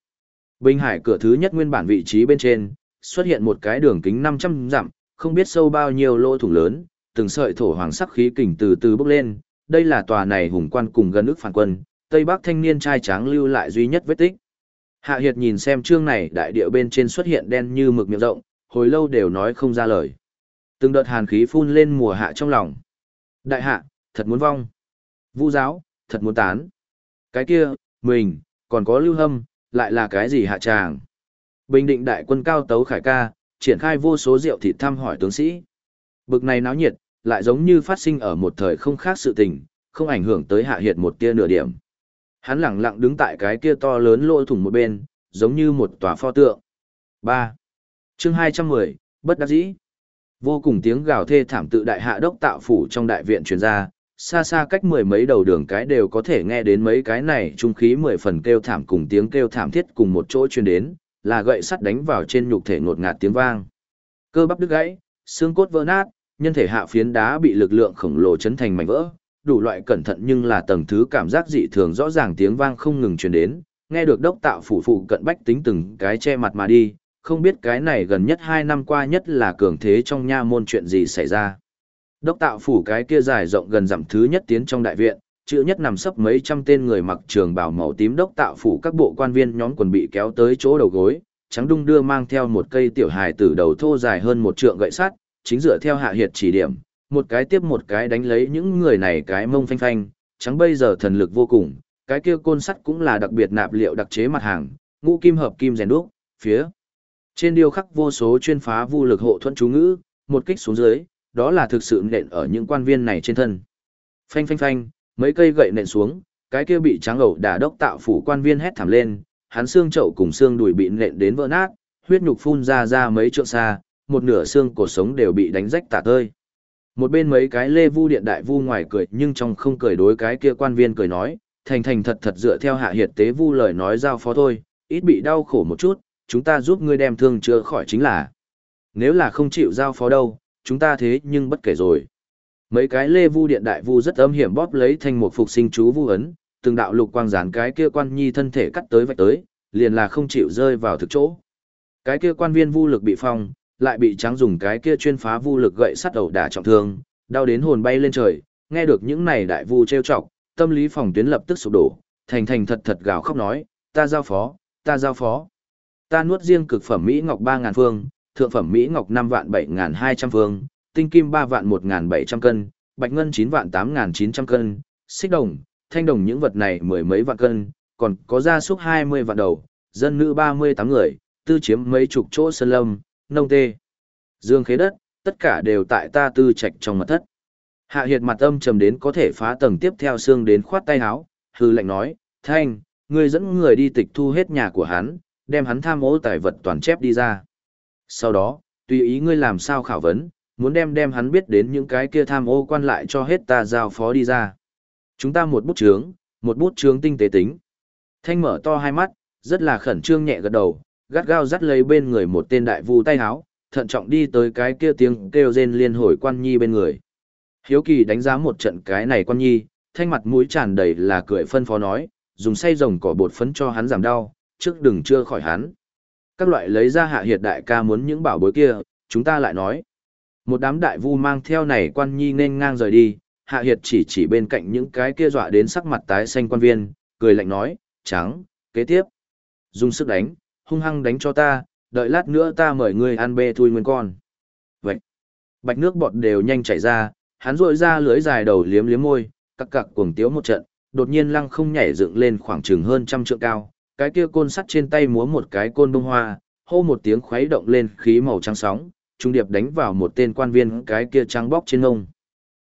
Speaker 1: Bình hải cửa thứ nhất nguyên bản vị trí bên trên, xuất hiện một cái đường kính 500 dặm, không biết sâu bao nhiêu lỗ thủng lớn, từng sợi thổ hoàng sắc khí kình từ từ bốc lên, đây là tòa này hùng quan cùng gần ức phản quân, Tây Bắc thanh niên trai tráng lưu lại duy nhất vết tích. Hạ Hiệt nhìn xem chương này đại địa bên trên xuất hiện đen như mực miệng rộng, hồi lâu đều nói không ra lời. Từng đợt hàn khí phun lên mùa hạ trong lòng. Đại hạ, thật muốn vong. vũ giáo, thật muốn tán. Cái kia, mình, còn có lưu hâm, lại là cái gì hạ tràng. Bình định đại quân cao tấu khải ca, triển khai vô số rượu thịt thăm hỏi tướng sĩ. Bực này náo nhiệt, lại giống như phát sinh ở một thời không khác sự tình, không ảnh hưởng tới hạ hiệt một tia nửa điểm. Hắn lặng lặng đứng tại cái kia to lớn lỗ thủng một bên, giống như một tòa pho tượng. 3. chương 210, bất đắc dĩ. Vô cùng tiếng gào thê thảm tự đại hạ đốc tạo phủ trong đại viện truyền ra, xa xa cách mười mấy đầu đường cái đều có thể nghe đến mấy cái này trung khí mười phần kêu thảm cùng tiếng kêu thảm thiết cùng một chỗ truyền đến, là gậy sắt đánh vào trên nhục thể ngột ngạt tiếng vang. Cơ bắp đứt gãy, xương cốt vỡ nát, nhân thể hạ phiến đá bị lực lượng khổng lồ chấn thành mảnh vỡ, đủ loại cẩn thận nhưng là tầng thứ cảm giác dị thường rõ ràng tiếng vang không ngừng truyền đến, nghe được đốc tạo phủ phụ cận bách tính từng cái che mặt mà đi, không biết cái này gần nhất hai năm qua nhất là cường thế trong nha môn chuyện gì xảy ra. Đốc tạo phủ cái kia dài rộng gần dặm thứ nhất tiến trong đại viện, chữ nhất nằm sấp mấy trăm tên người mặc trường bào màu tím đốc tạo phủ các bộ quan viên nhóm quần bị kéo tới chỗ đầu gối, trắng đung đưa mang theo một cây tiểu hài tử đầu thô dài hơn một trượng gậy sắt, chính dựa theo hạ hiệt chỉ điểm, một cái tiếp một cái đánh lấy những người này cái mông phanh phanh, trắng bây giờ thần lực vô cùng, cái kia côn sắt cũng là đặc biệt nạp liệu đặc chế mặt hàng, ngũ kim hợp kim rèn đúc, phía trên điêu khắc vô số chuyên phá vu lực hộ thuẫn chú ngữ, một kích xuống dưới, đó là thực sự nện ở những quan viên này trên thân. Phanh phanh phanh, mấy cây gậy nện xuống, cái kia bị trắng ẩu đả đốc tạo phủ quan viên hét thảm lên, hắn xương chậu cùng xương đùi bị nện đến vỡ nát, huyết nhục phun ra ra mấy trượng xa, một nửa xương cổ sống đều bị đánh rách tả tơi. Một bên mấy cái lê vu điện đại vu ngoài cười nhưng trong không cười đối cái kia quan viên cười nói, thành thành thật thật dựa theo hạ hiệt tế vu lời nói giao phó thôi, ít bị đau khổ một chút, chúng ta giúp ngươi đem thương chữa khỏi chính là. Nếu là không chịu giao phó đâu, chúng ta thế nhưng bất kể rồi. Mấy cái lê vu điện đại vu rất âm hiểm bóp lấy thành một phục sinh chú vu ấn, từng đạo lục quang gián cái kia quan nhi thân thể cắt tới vạch tới, liền là không chịu rơi vào thực chỗ. Cái kia quan viên vu lực bị phong, lại bị trắng dùng cái kia chuyên phá vu lực gậy sắt đầu đả trọng thương, đau đến hồn bay lên trời, nghe được những này đại vu trêu chọc, tâm lý phòng tuyến lập tức sụp đổ, thành thành thật thật gào khóc nói, ta giao phó, ta giao phó. Ta nuốt riêng cực phẩm Mỹ Ngọc ba ngàn phương, thượng phẩm Mỹ Ngọc 5 vạn 7.200 phương, tinh kim 3 vạn 1.700 cân, bạch ngân 9 vạn 8.900 cân, xích đồng, thanh đồng những vật này mười mấy vạn cân, còn có gia súc 20 vạn đầu, dân nữ 38 người, tư chiếm mấy chục chỗ sơn lâm, nông tê. Dương khế đất, tất cả đều tại ta tư trạch trong mật thất. Hạ hiệt mặt âm trầm đến có thể phá tầng tiếp theo xương đến khoát tay áo, hư lệnh nói, thanh, ngươi dẫn người đi tịch thu hết nhà của hắn, đem hắn tham ô tài vật toàn chép đi ra. Sau đó, tùy ý ngươi làm sao khảo vấn, muốn đem đem hắn biết đến những cái kia tham ô quan lại cho hết ta giao phó đi ra. Chúng ta một bút chướng, một bút chướng tinh tế tính. Thanh mở to hai mắt, rất là khẩn trương nhẹ gật đầu, gắt gao dắt lấy bên người một tên đại vu tay háo, thận trọng đi tới cái kia tiếng kêu rên liên hồi quan nhi bên người. Hiếu kỳ đánh giá một trận cái này quan nhi, thanh mặt mũi tràn đầy là cười phân phó nói, dùng say rồng cỏ bột phấn cho hắn giảm đau, trước đừng chưa khỏi hắn. Các loại lấy ra hạ hiệt đại ca muốn những bảo bối kia, chúng ta lại nói. Một đám đại vu mang theo này quan nhi nên ngang rời đi, hạ hiệt chỉ chỉ bên cạnh những cái kia dọa đến sắc mặt tái xanh quan viên, cười lạnh nói, trắng, kế tiếp. Dùng sức đánh, hung hăng đánh cho ta, đợi lát nữa ta mời ngươi ăn bê thui nguyên con. Vậy, bạch nước bọt đều nhanh chảy ra, hắn rội ra lưới dài đầu liếm liếm môi, cặc cặc cuồng tiếu một trận, đột nhiên lăng không nhảy dựng lên khoảng chừng hơn trăm trượng cao, cái kia côn sắt trên tay múa một cái côn bông hoa, hô một tiếng khuấy động lên khí màu trắng sóng, trung điệp đánh vào một tên quan viên cái kia trắng bóc trên ngông.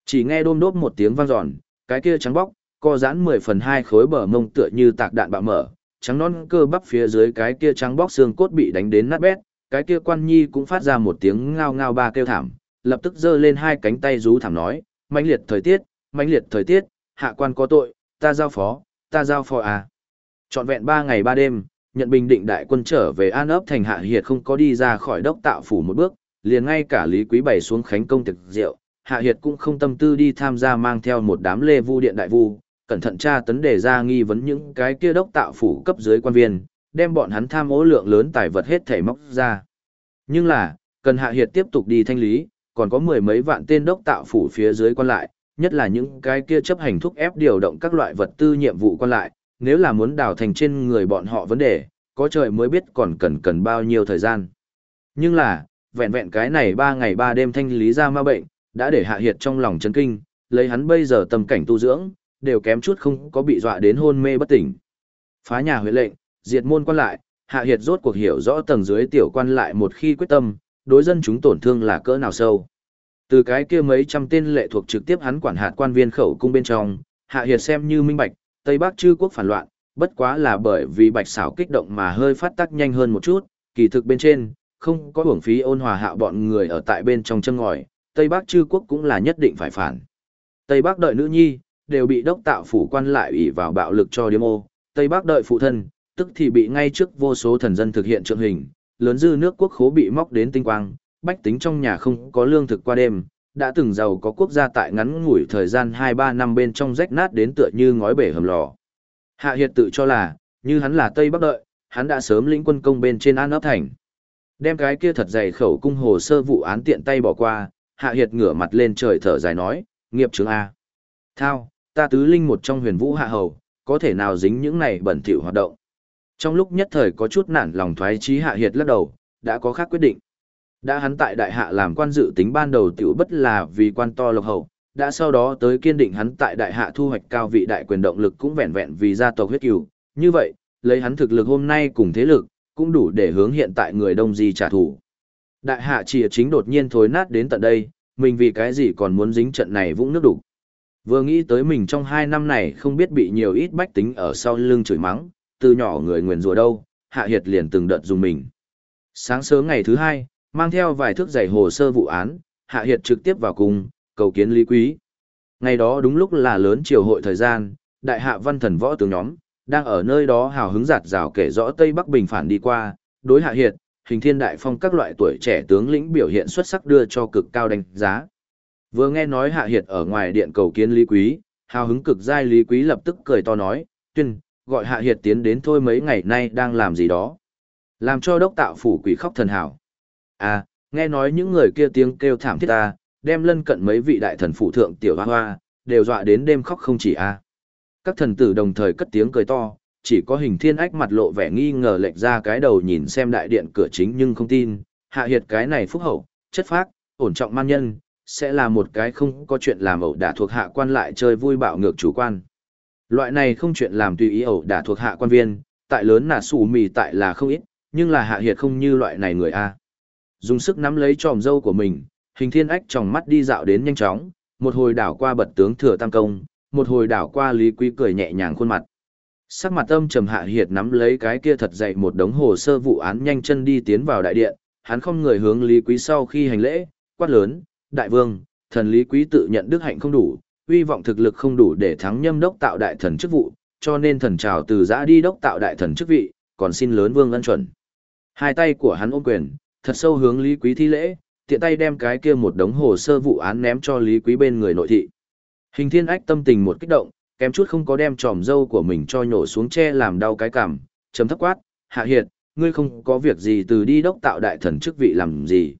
Speaker 1: Chỉ nghe đôm đốp một tiếng vang dọn, cái kia trắng bóc, co giãn 10 phần 2 khối bờ mông tựa như tạc đạn bạo mở, trắng non cơ bắp phía dưới cái kia trắng bóc xương cốt bị đánh đến nát bét, cái kia quan nhi cũng phát ra một tiếng ngao ngao ba kêu thảm, lập tức giơ lên hai cánh tay rú thảm nói, mãnh liệt thời tiết, mãnh liệt thời tiết, hạ quan có tội, ta giao phó, ta giao phó à. Trọn vẹn ba ngày ba đêm, nhận bình định đại quân trở về an ấp thành hạ hiệt không có đi ra khỏi đốc tạo phủ một bước, liền ngay cả Lý Quý bày xuống khánh công thực rượu, hạ hiệt cũng không tâm tư đi tham gia mang theo một đám lê vu điện đại vu, cẩn thận tra tấn đề ra nghi vấn những cái kia đốc tạo phủ cấp dưới quan viên, đem bọn hắn tham ô lượng lớn tài vật hết thảy móc ra. Nhưng là, cần hạ hiệt tiếp tục đi thanh lý, còn có mười mấy vạn tên đốc tạo phủ phía dưới quan lại, nhất là những cái kia chấp hành thúc ép điều động các loại vật tư nhiệm vụ quan lại, nếu là muốn đào thành trên người bọn họ vấn đề, có trời mới biết còn cần cần bao nhiêu thời gian. Nhưng là, vẹn vẹn cái này ba ngày ba đêm thanh lý ra ma bệnh, đã để hạ hiệt trong lòng chấn kinh, lấy hắn bây giờ tâm cảnh tu dưỡng, đều kém chút không có bị dọa đến hôn mê bất tỉnh. Phá nhà huyện lệnh, diệt môn quan lại, hạ hiệt rốt cuộc hiểu rõ tầng dưới tiểu quan lại một khi quyết tâm, đối dân chúng tổn thương là cỡ nào sâu. Từ cái kia mấy trăm tên lệ thuộc trực tiếp hắn quản hạt quan viên khẩu cung bên trong, hạ hiệt xem như minh bạch, Tây Bắc chư quốc phản loạn, bất quá là bởi vì bạch xảo kích động mà hơi phát tác nhanh hơn một chút, kỳ thực bên trên, không có hưởng phí ôn hòa hạ bọn người ở tại bên trong chân ngòi, Tây Bắc chư quốc cũng là nhất định phải phản. Tây Bắc đợi nữ nhi, đều bị đốc tạo phủ quan lại ủy vào bạo lực cho điếm ô, Tây Bắc đợi phụ thân, tức thì bị ngay trước vô số thần dân thực hiện trượng hình, lớn dư nước quốc khố bị móc đến tinh quang, bách tính trong nhà không có lương thực qua đêm, đã từng giàu có quốc gia tại ngắn ngủi thời gian 2-3 năm bên trong rách nát đến tựa như ngói bể hầm lò. Hạ Hiệt tự cho là, như hắn là Tây Bắc đợi, hắn đã sớm lĩnh quân công bên trên An ấp thành. Đem cái kia thật dày khẩu cung hồ sơ vụ án tiện tay bỏ qua, Hạ Hiệt ngửa mặt lên trời thở dài nói, nghiệp chứng A. Thao, ta tứ linh một trong huyền vũ hạ hầu, có thể nào dính những này bẩn thỉu hoạt động. Trong lúc nhất thời có chút nản lòng thoái chí Hạ Hiệt lắc đầu, đã có khác quyết định. Đã hắn tại đại hạ làm quan dự tính ban đầu tiểu bất là vì quan to lộc hậu, đã sau đó tới kiên định hắn tại đại hạ thu hoạch cao vị đại quyền động lực cũng vẹn vẹn vì gia tộc huyết cửu. Như vậy, lấy hắn thực lực hôm nay cùng thế lực, cũng đủ để hướng hiện tại người đông di trả thù. Đại hạ chỉ chính đột nhiên thối nát đến tận đây, mình vì cái gì còn muốn dính trận này vũng nước đủ. Vừa nghĩ tới mình trong hai năm này không biết bị nhiều ít bách tính ở sau lưng chửi mắng, từ nhỏ người nguyền rủa đâu, hạ hiệt liền từng đợt dùng mình. Sáng sớm ngày thứ hai, mang theo vài thước giày hồ sơ vụ án, hạ hiệt trực tiếp vào cùng, cầu kiến Lý Quý. Ngày đó đúng lúc là lớn triều hội thời gian, đại hạ văn thần võ tướng nhóm, đang ở nơi đó hào hứng giạt rào kể rõ Tây Bắc Bình phản đi qua, đối hạ hiệt, hình thiên đại phong các loại tuổi trẻ tướng lĩnh biểu hiện xuất sắc đưa cho cực cao đánh giá. Vừa nghe nói hạ hiệt ở ngoài điện cầu kiến Lý Quý, hào hứng cực giai Lý Quý lập tức cười to nói, tuyên, gọi hạ hiệt tiến đến thôi mấy ngày nay đang làm gì đó. Làm cho đốc tạo phủ quỷ khóc thần hảo. À, nghe nói những người kia tiếng kêu thảm thiết ta, đem lân cận mấy vị đại thần phụ thượng tiểu hoa hoa, đều dọa đến đêm khóc không chỉ a. Các thần tử đồng thời cất tiếng cười to, chỉ có hình thiên ách mặt lộ vẻ nghi ngờ lệch ra cái đầu nhìn xem đại điện cửa chính nhưng không tin, hạ hiệt cái này phúc hậu, chất phác, ổn trọng man nhân, sẽ là một cái không có chuyện làm ẩu đả thuộc hạ quan lại chơi vui bạo ngược chủ quan. Loại này không chuyện làm tùy ý ẩu đả thuộc hạ quan viên, tại lớn là sủ mì tại là không ít, nhưng là hạ hiệt không như loại này người A. Dùng sức nắm lấy tròm dâu của mình, hình thiên ách tròng mắt đi dạo đến nhanh chóng, một hồi đảo qua bật tướng thừa tam công, một hồi đảo qua lý quý cười nhẹ nhàng khuôn mặt. Sắc mặt âm trầm hạ hiệt nắm lấy cái kia thật dậy một đống hồ sơ vụ án nhanh chân đi tiến vào đại điện, hắn không người hướng lý quý sau khi hành lễ, quát lớn, đại vương, thần lý quý tự nhận đức hạnh không đủ, uy vọng thực lực không đủ để thắng nhâm đốc tạo đại thần chức vụ, cho nên thần trào từ giã đi đốc tạo đại thần chức vị, còn xin lớn vương ân chuẩn. Hai tay của hắn ôm quyền, thật sâu hướng lý quý thi lễ, tiện tay đem cái kia một đống hồ sơ vụ án ném cho lý quý bên người nội thị. Hình thiên ách tâm tình một kích động, kém chút không có đem tròm dâu của mình cho nhổ xuống che làm đau cái cảm, chấm thấp quát, hạ hiệt, ngươi không có việc gì từ đi đốc tạo đại thần chức vị làm gì.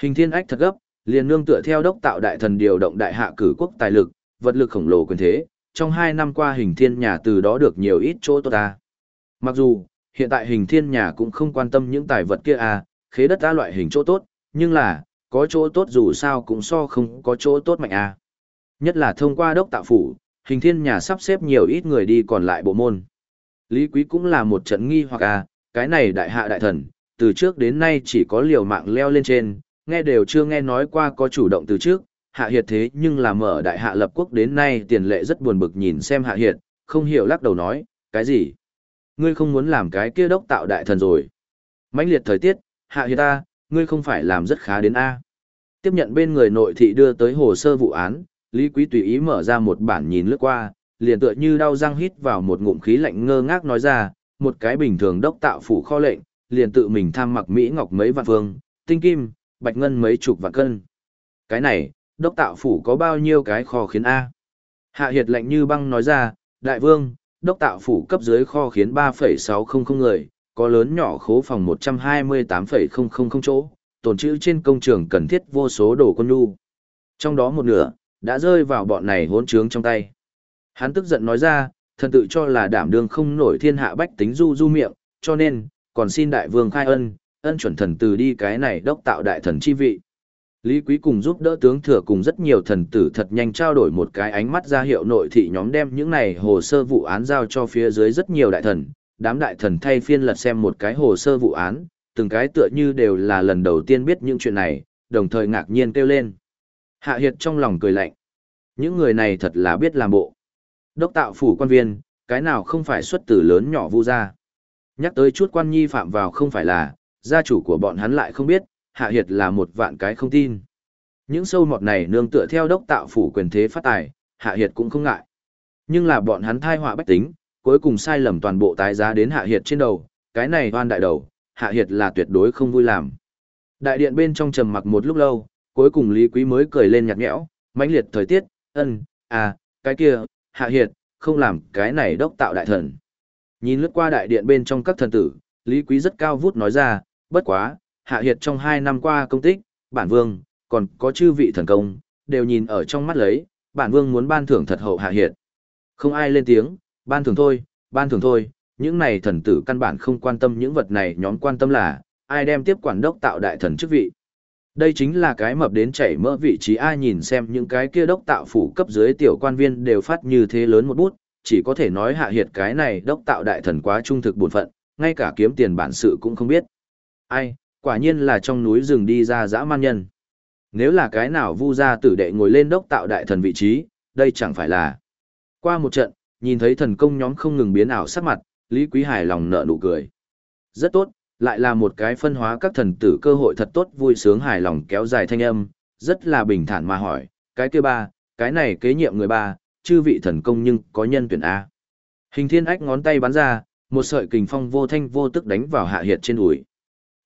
Speaker 1: Hình thiên ách thật gấp, liền nương tựa theo đốc tạo đại thần điều động đại hạ cử quốc tài lực, vật lực khổng lồ quyền thế, trong hai năm qua hình thiên nhà từ đó được nhiều ít chỗ tốt ta. Mặc dù, hiện tại hình thiên nhà cũng không quan tâm những tài vật kia à, khế đất ta loại hình chỗ tốt, nhưng là, có chỗ tốt dù sao cũng so không có chỗ tốt mạnh à. Nhất là thông qua đốc tạo phủ, hình thiên nhà sắp xếp nhiều ít người đi còn lại bộ môn. Lý Quý cũng là một trận nghi hoặc à, cái này đại hạ đại thần, từ trước đến nay chỉ có liều mạng leo lên trên, nghe đều chưa nghe nói qua có chủ động từ trước, hạ hiệt thế nhưng là mở đại hạ lập quốc đến nay tiền lệ rất buồn bực nhìn xem hạ hiệt, không hiểu lắc đầu nói, cái gì? Ngươi không muốn làm cái kia đốc tạo đại thần rồi. mãnh liệt thời tiết, hạ hiệt ta, ngươi không phải làm rất khá đến A. Tiếp nhận bên người nội thị đưa tới hồ sơ vụ án, Lý Quý tùy ý mở ra một bản nhìn lướt qua, liền tựa như đau răng hít vào một ngụm khí lạnh ngơ ngác nói ra, một cái bình thường đốc tạo phủ kho lệnh, liền tự mình tham mặc Mỹ ngọc mấy vạn phương, tinh kim, bạch ngân mấy chục vạn cân. Cái này, đốc tạo phủ có bao nhiêu cái kho khiến A? Hạ Hiệt lạnh như băng nói ra, đại vương, đốc tạo phủ cấp dưới kho khiến 3,600 người, có lớn nhỏ khố phòng 128,000 chỗ, tồn trữ trên công trường cần thiết vô số đồ quân nhu. Trong đó một nửa, đã rơi vào bọn này hỗn trướng trong tay. Hắn tức giận nói ra, thần tự cho là đảm đương không nổi thiên hạ bách tính du du miệng, cho nên, còn xin đại vương khai ân, ân chuẩn thần từ đi cái này đốc tạo đại thần chi vị. Lý Quý cùng giúp đỡ tướng thừa cùng rất nhiều thần tử thật nhanh trao đổi một cái ánh mắt ra hiệu nội thị nhóm đem những này hồ sơ vụ án giao cho phía dưới rất nhiều đại thần, đám đại thần thay phiên lật xem một cái hồ sơ vụ án, từng cái tựa như đều là lần đầu tiên biết những chuyện này, đồng thời ngạc nhiên kêu lên. Hạ Hiệt trong lòng cười lạnh. Những người này thật là biết làm bộ. Đốc tạo phủ quan viên, cái nào không phải xuất tử lớn nhỏ vu ra. Nhắc tới chút quan nhi phạm vào không phải là, gia chủ của bọn hắn lại không biết, Hạ Hiệt là một vạn cái không tin. Những sâu mọt này nương tựa theo đốc tạo phủ quyền thế phát tài, Hạ Hiệt cũng không ngại. Nhưng là bọn hắn thai họa bách tính, cuối cùng sai lầm toàn bộ tái giá đến Hạ Hiệt trên đầu, cái này oan đại đầu, Hạ Hiệt là tuyệt đối không vui làm. Đại điện bên trong trầm mặc một lúc lâu, cuối cùng Lý Quý mới cười lên nhạt nhẽo, mãnh liệt thời tiết, ân, à, cái kia, Hạ Hiệt, không làm cái này đốc tạo đại thần. Nhìn lướt qua đại điện bên trong các thần tử, Lý Quý rất cao vút nói ra, bất quá, Hạ Hiệt trong hai năm qua công tích, bản vương, còn có chư vị thần công, đều nhìn ở trong mắt lấy, bản vương muốn ban thưởng thật hậu Hạ Hiệt. Không ai lên tiếng, ban thường thôi, ban thường thôi, những này thần tử căn bản không quan tâm những vật này nhóm quan tâm là, ai đem tiếp quản đốc tạo đại thần chức vị. Đây chính là cái mập đến chảy mỡ vị trí ai nhìn xem những cái kia đốc tạo phủ cấp dưới tiểu quan viên đều phát như thế lớn một bút, chỉ có thể nói hạ hiệt cái này đốc tạo đại thần quá trung thực buồn phận, ngay cả kiếm tiền bản sự cũng không biết. Ai, quả nhiên là trong núi rừng đi ra dã man nhân. Nếu là cái nào vu gia tử đệ ngồi lên đốc tạo đại thần vị trí, đây chẳng phải là. Qua một trận, nhìn thấy thần công nhóm không ngừng biến ảo sắc mặt, Lý Quý hài lòng nở nụ cười. Rất tốt, lại là một cái phân hóa các thần tử cơ hội thật tốt vui sướng hài lòng kéo dài thanh âm, rất là bình thản mà hỏi, cái kia ba, cái này kế nhiệm người ba, chư vị thần công nhưng có nhân tuyển A. Hình thiên ách ngón tay bắn ra, một sợi kình phong vô thanh vô tức đánh vào hạ hiệt trên đùi.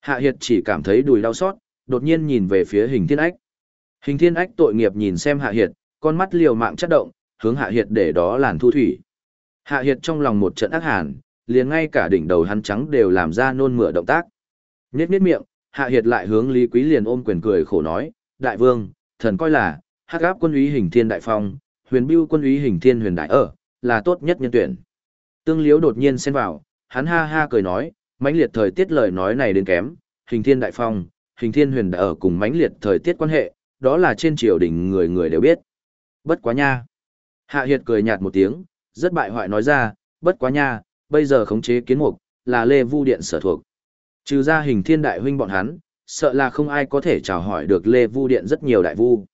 Speaker 1: Hạ hiệt chỉ cảm thấy đùi đau xót, đột nhiên nhìn về phía hình thiên ách. Hình thiên ách tội nghiệp nhìn xem hạ hiệt, con mắt liều mạng chất động, hướng hạ hiệt để đó làn thu thủy. Hạ hiệt trong lòng một trận ác hàn, liền ngay cả đỉnh đầu hắn trắng đều làm ra nôn mửa động tác. Nhết nhết miệng, hạ hiệt lại hướng Lý Quý liền ôm quyền cười khổ nói, đại vương, thần coi là, hắc áp quân úy hình thiên đại phong, huyền bưu quân úy hình thiên huyền đại ở, là tốt nhất nhân tuyển. Tương liếu đột nhiên xen vào, hắn ha ha cười nói, mãnh liệt thời tiết lời nói này đến kém, hình thiên đại phong, hình thiên huyền đại ở cùng mãnh liệt thời tiết quan hệ, đó là trên triều đình người người đều biết. Bất quá nha. Hạ Hiệt cười nhạt một tiếng, rất bại hoại nói ra, bất quá nha, bây giờ khống chế kiến mục, là Lê Vu Điện sở thuộc. Trừ ra hình thiên đại huynh bọn hắn, sợ là không ai có thể chào hỏi được Lê Vu Điện rất nhiều đại vu.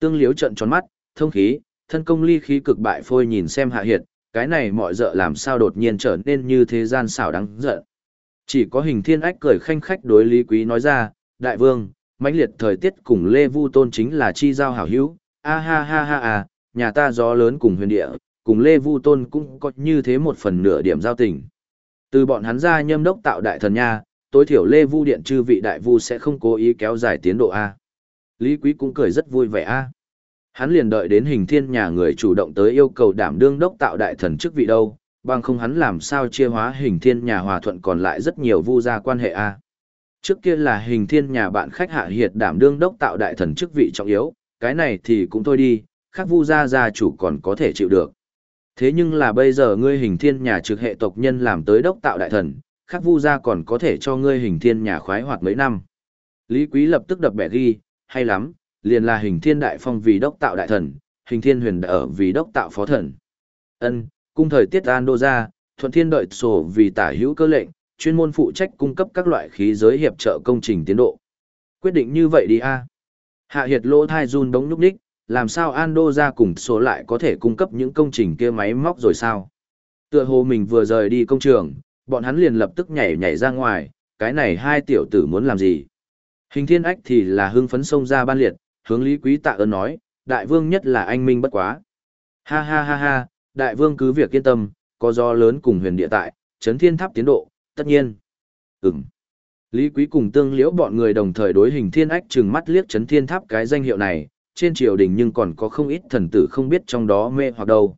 Speaker 1: Tương liếu trận tròn mắt, thông khí, thân công ly khí cực bại phôi nhìn xem hạ hiệt, cái này mọi dợ làm sao đột nhiên trở nên như thế gian xảo đáng giận. Chỉ có hình thiên ách cười khanh khách đối lý quý nói ra, đại vương, mãnh liệt thời tiết cùng Lê Vu Tôn chính là chi giao hảo hữu, a ha ha ha ha, nhà ta gió lớn cùng huyền địa, cùng Lê Vu Tôn cũng có như thế một phần nửa điểm giao tình. Từ bọn hắn ra nhâm đốc tạo đại thần nha, tối thiểu Lê Vu Điện chư vị đại vu sẽ không cố ý kéo dài tiến độ A. Lý Quý cũng cười rất vui vẻ A. Hắn liền đợi đến hình thiên nhà người chủ động tới yêu cầu đảm đương đốc tạo đại thần chức vị đâu, bằng không hắn làm sao chia hóa hình thiên nhà hòa thuận còn lại rất nhiều vu gia quan hệ A. Trước kia là hình thiên nhà bạn khách hạ hiệt đảm đương đốc tạo đại thần chức vị trọng yếu, cái này thì cũng thôi đi, khác vu gia gia chủ còn có thể chịu được. Thế nhưng là bây giờ ngươi hình thiên nhà trực hệ tộc nhân làm tới đốc tạo đại thần, khác vu gia còn có thể cho ngươi hình thiên nhà khoái hoạt mấy năm. Lý Quý lập tức đập bẻ ghi, hay lắm, liền là hình thiên đại phong vì đốc tạo đại thần, hình thiên huyền ở vì đốc tạo phó thần. Ân, cung thời tiết an đô ra, thuận thiên đợi sổ vì tả hữu cơ lệnh, chuyên môn phụ trách cung cấp các loại khí giới hiệp trợ công trình tiến độ. Quyết định như vậy đi a. Hạ hiệt lỗ thai run đống núp đích, làm sao Ando ra cùng số lại có thể cung cấp những công trình kia máy móc rồi sao? Tựa hồ mình vừa rời đi công trường, bọn hắn liền lập tức nhảy nhảy ra ngoài, cái này hai tiểu tử muốn làm gì? Hình thiên ách thì là hưng phấn sông ra ban liệt, hướng Lý Quý tạ ơn nói, đại vương nhất là anh minh bất quá. Ha ha ha ha, đại vương cứ việc yên tâm, có do lớn cùng huyền địa tại, Chấn thiên tháp tiến độ, tất nhiên. Ừm. Lý Quý cùng tương liễu bọn người đồng thời đối hình thiên ách trừng mắt liếc chấn thiên tháp cái danh hiệu này, trên triều đình nhưng còn có không ít thần tử không biết trong đó mê hoặc đâu.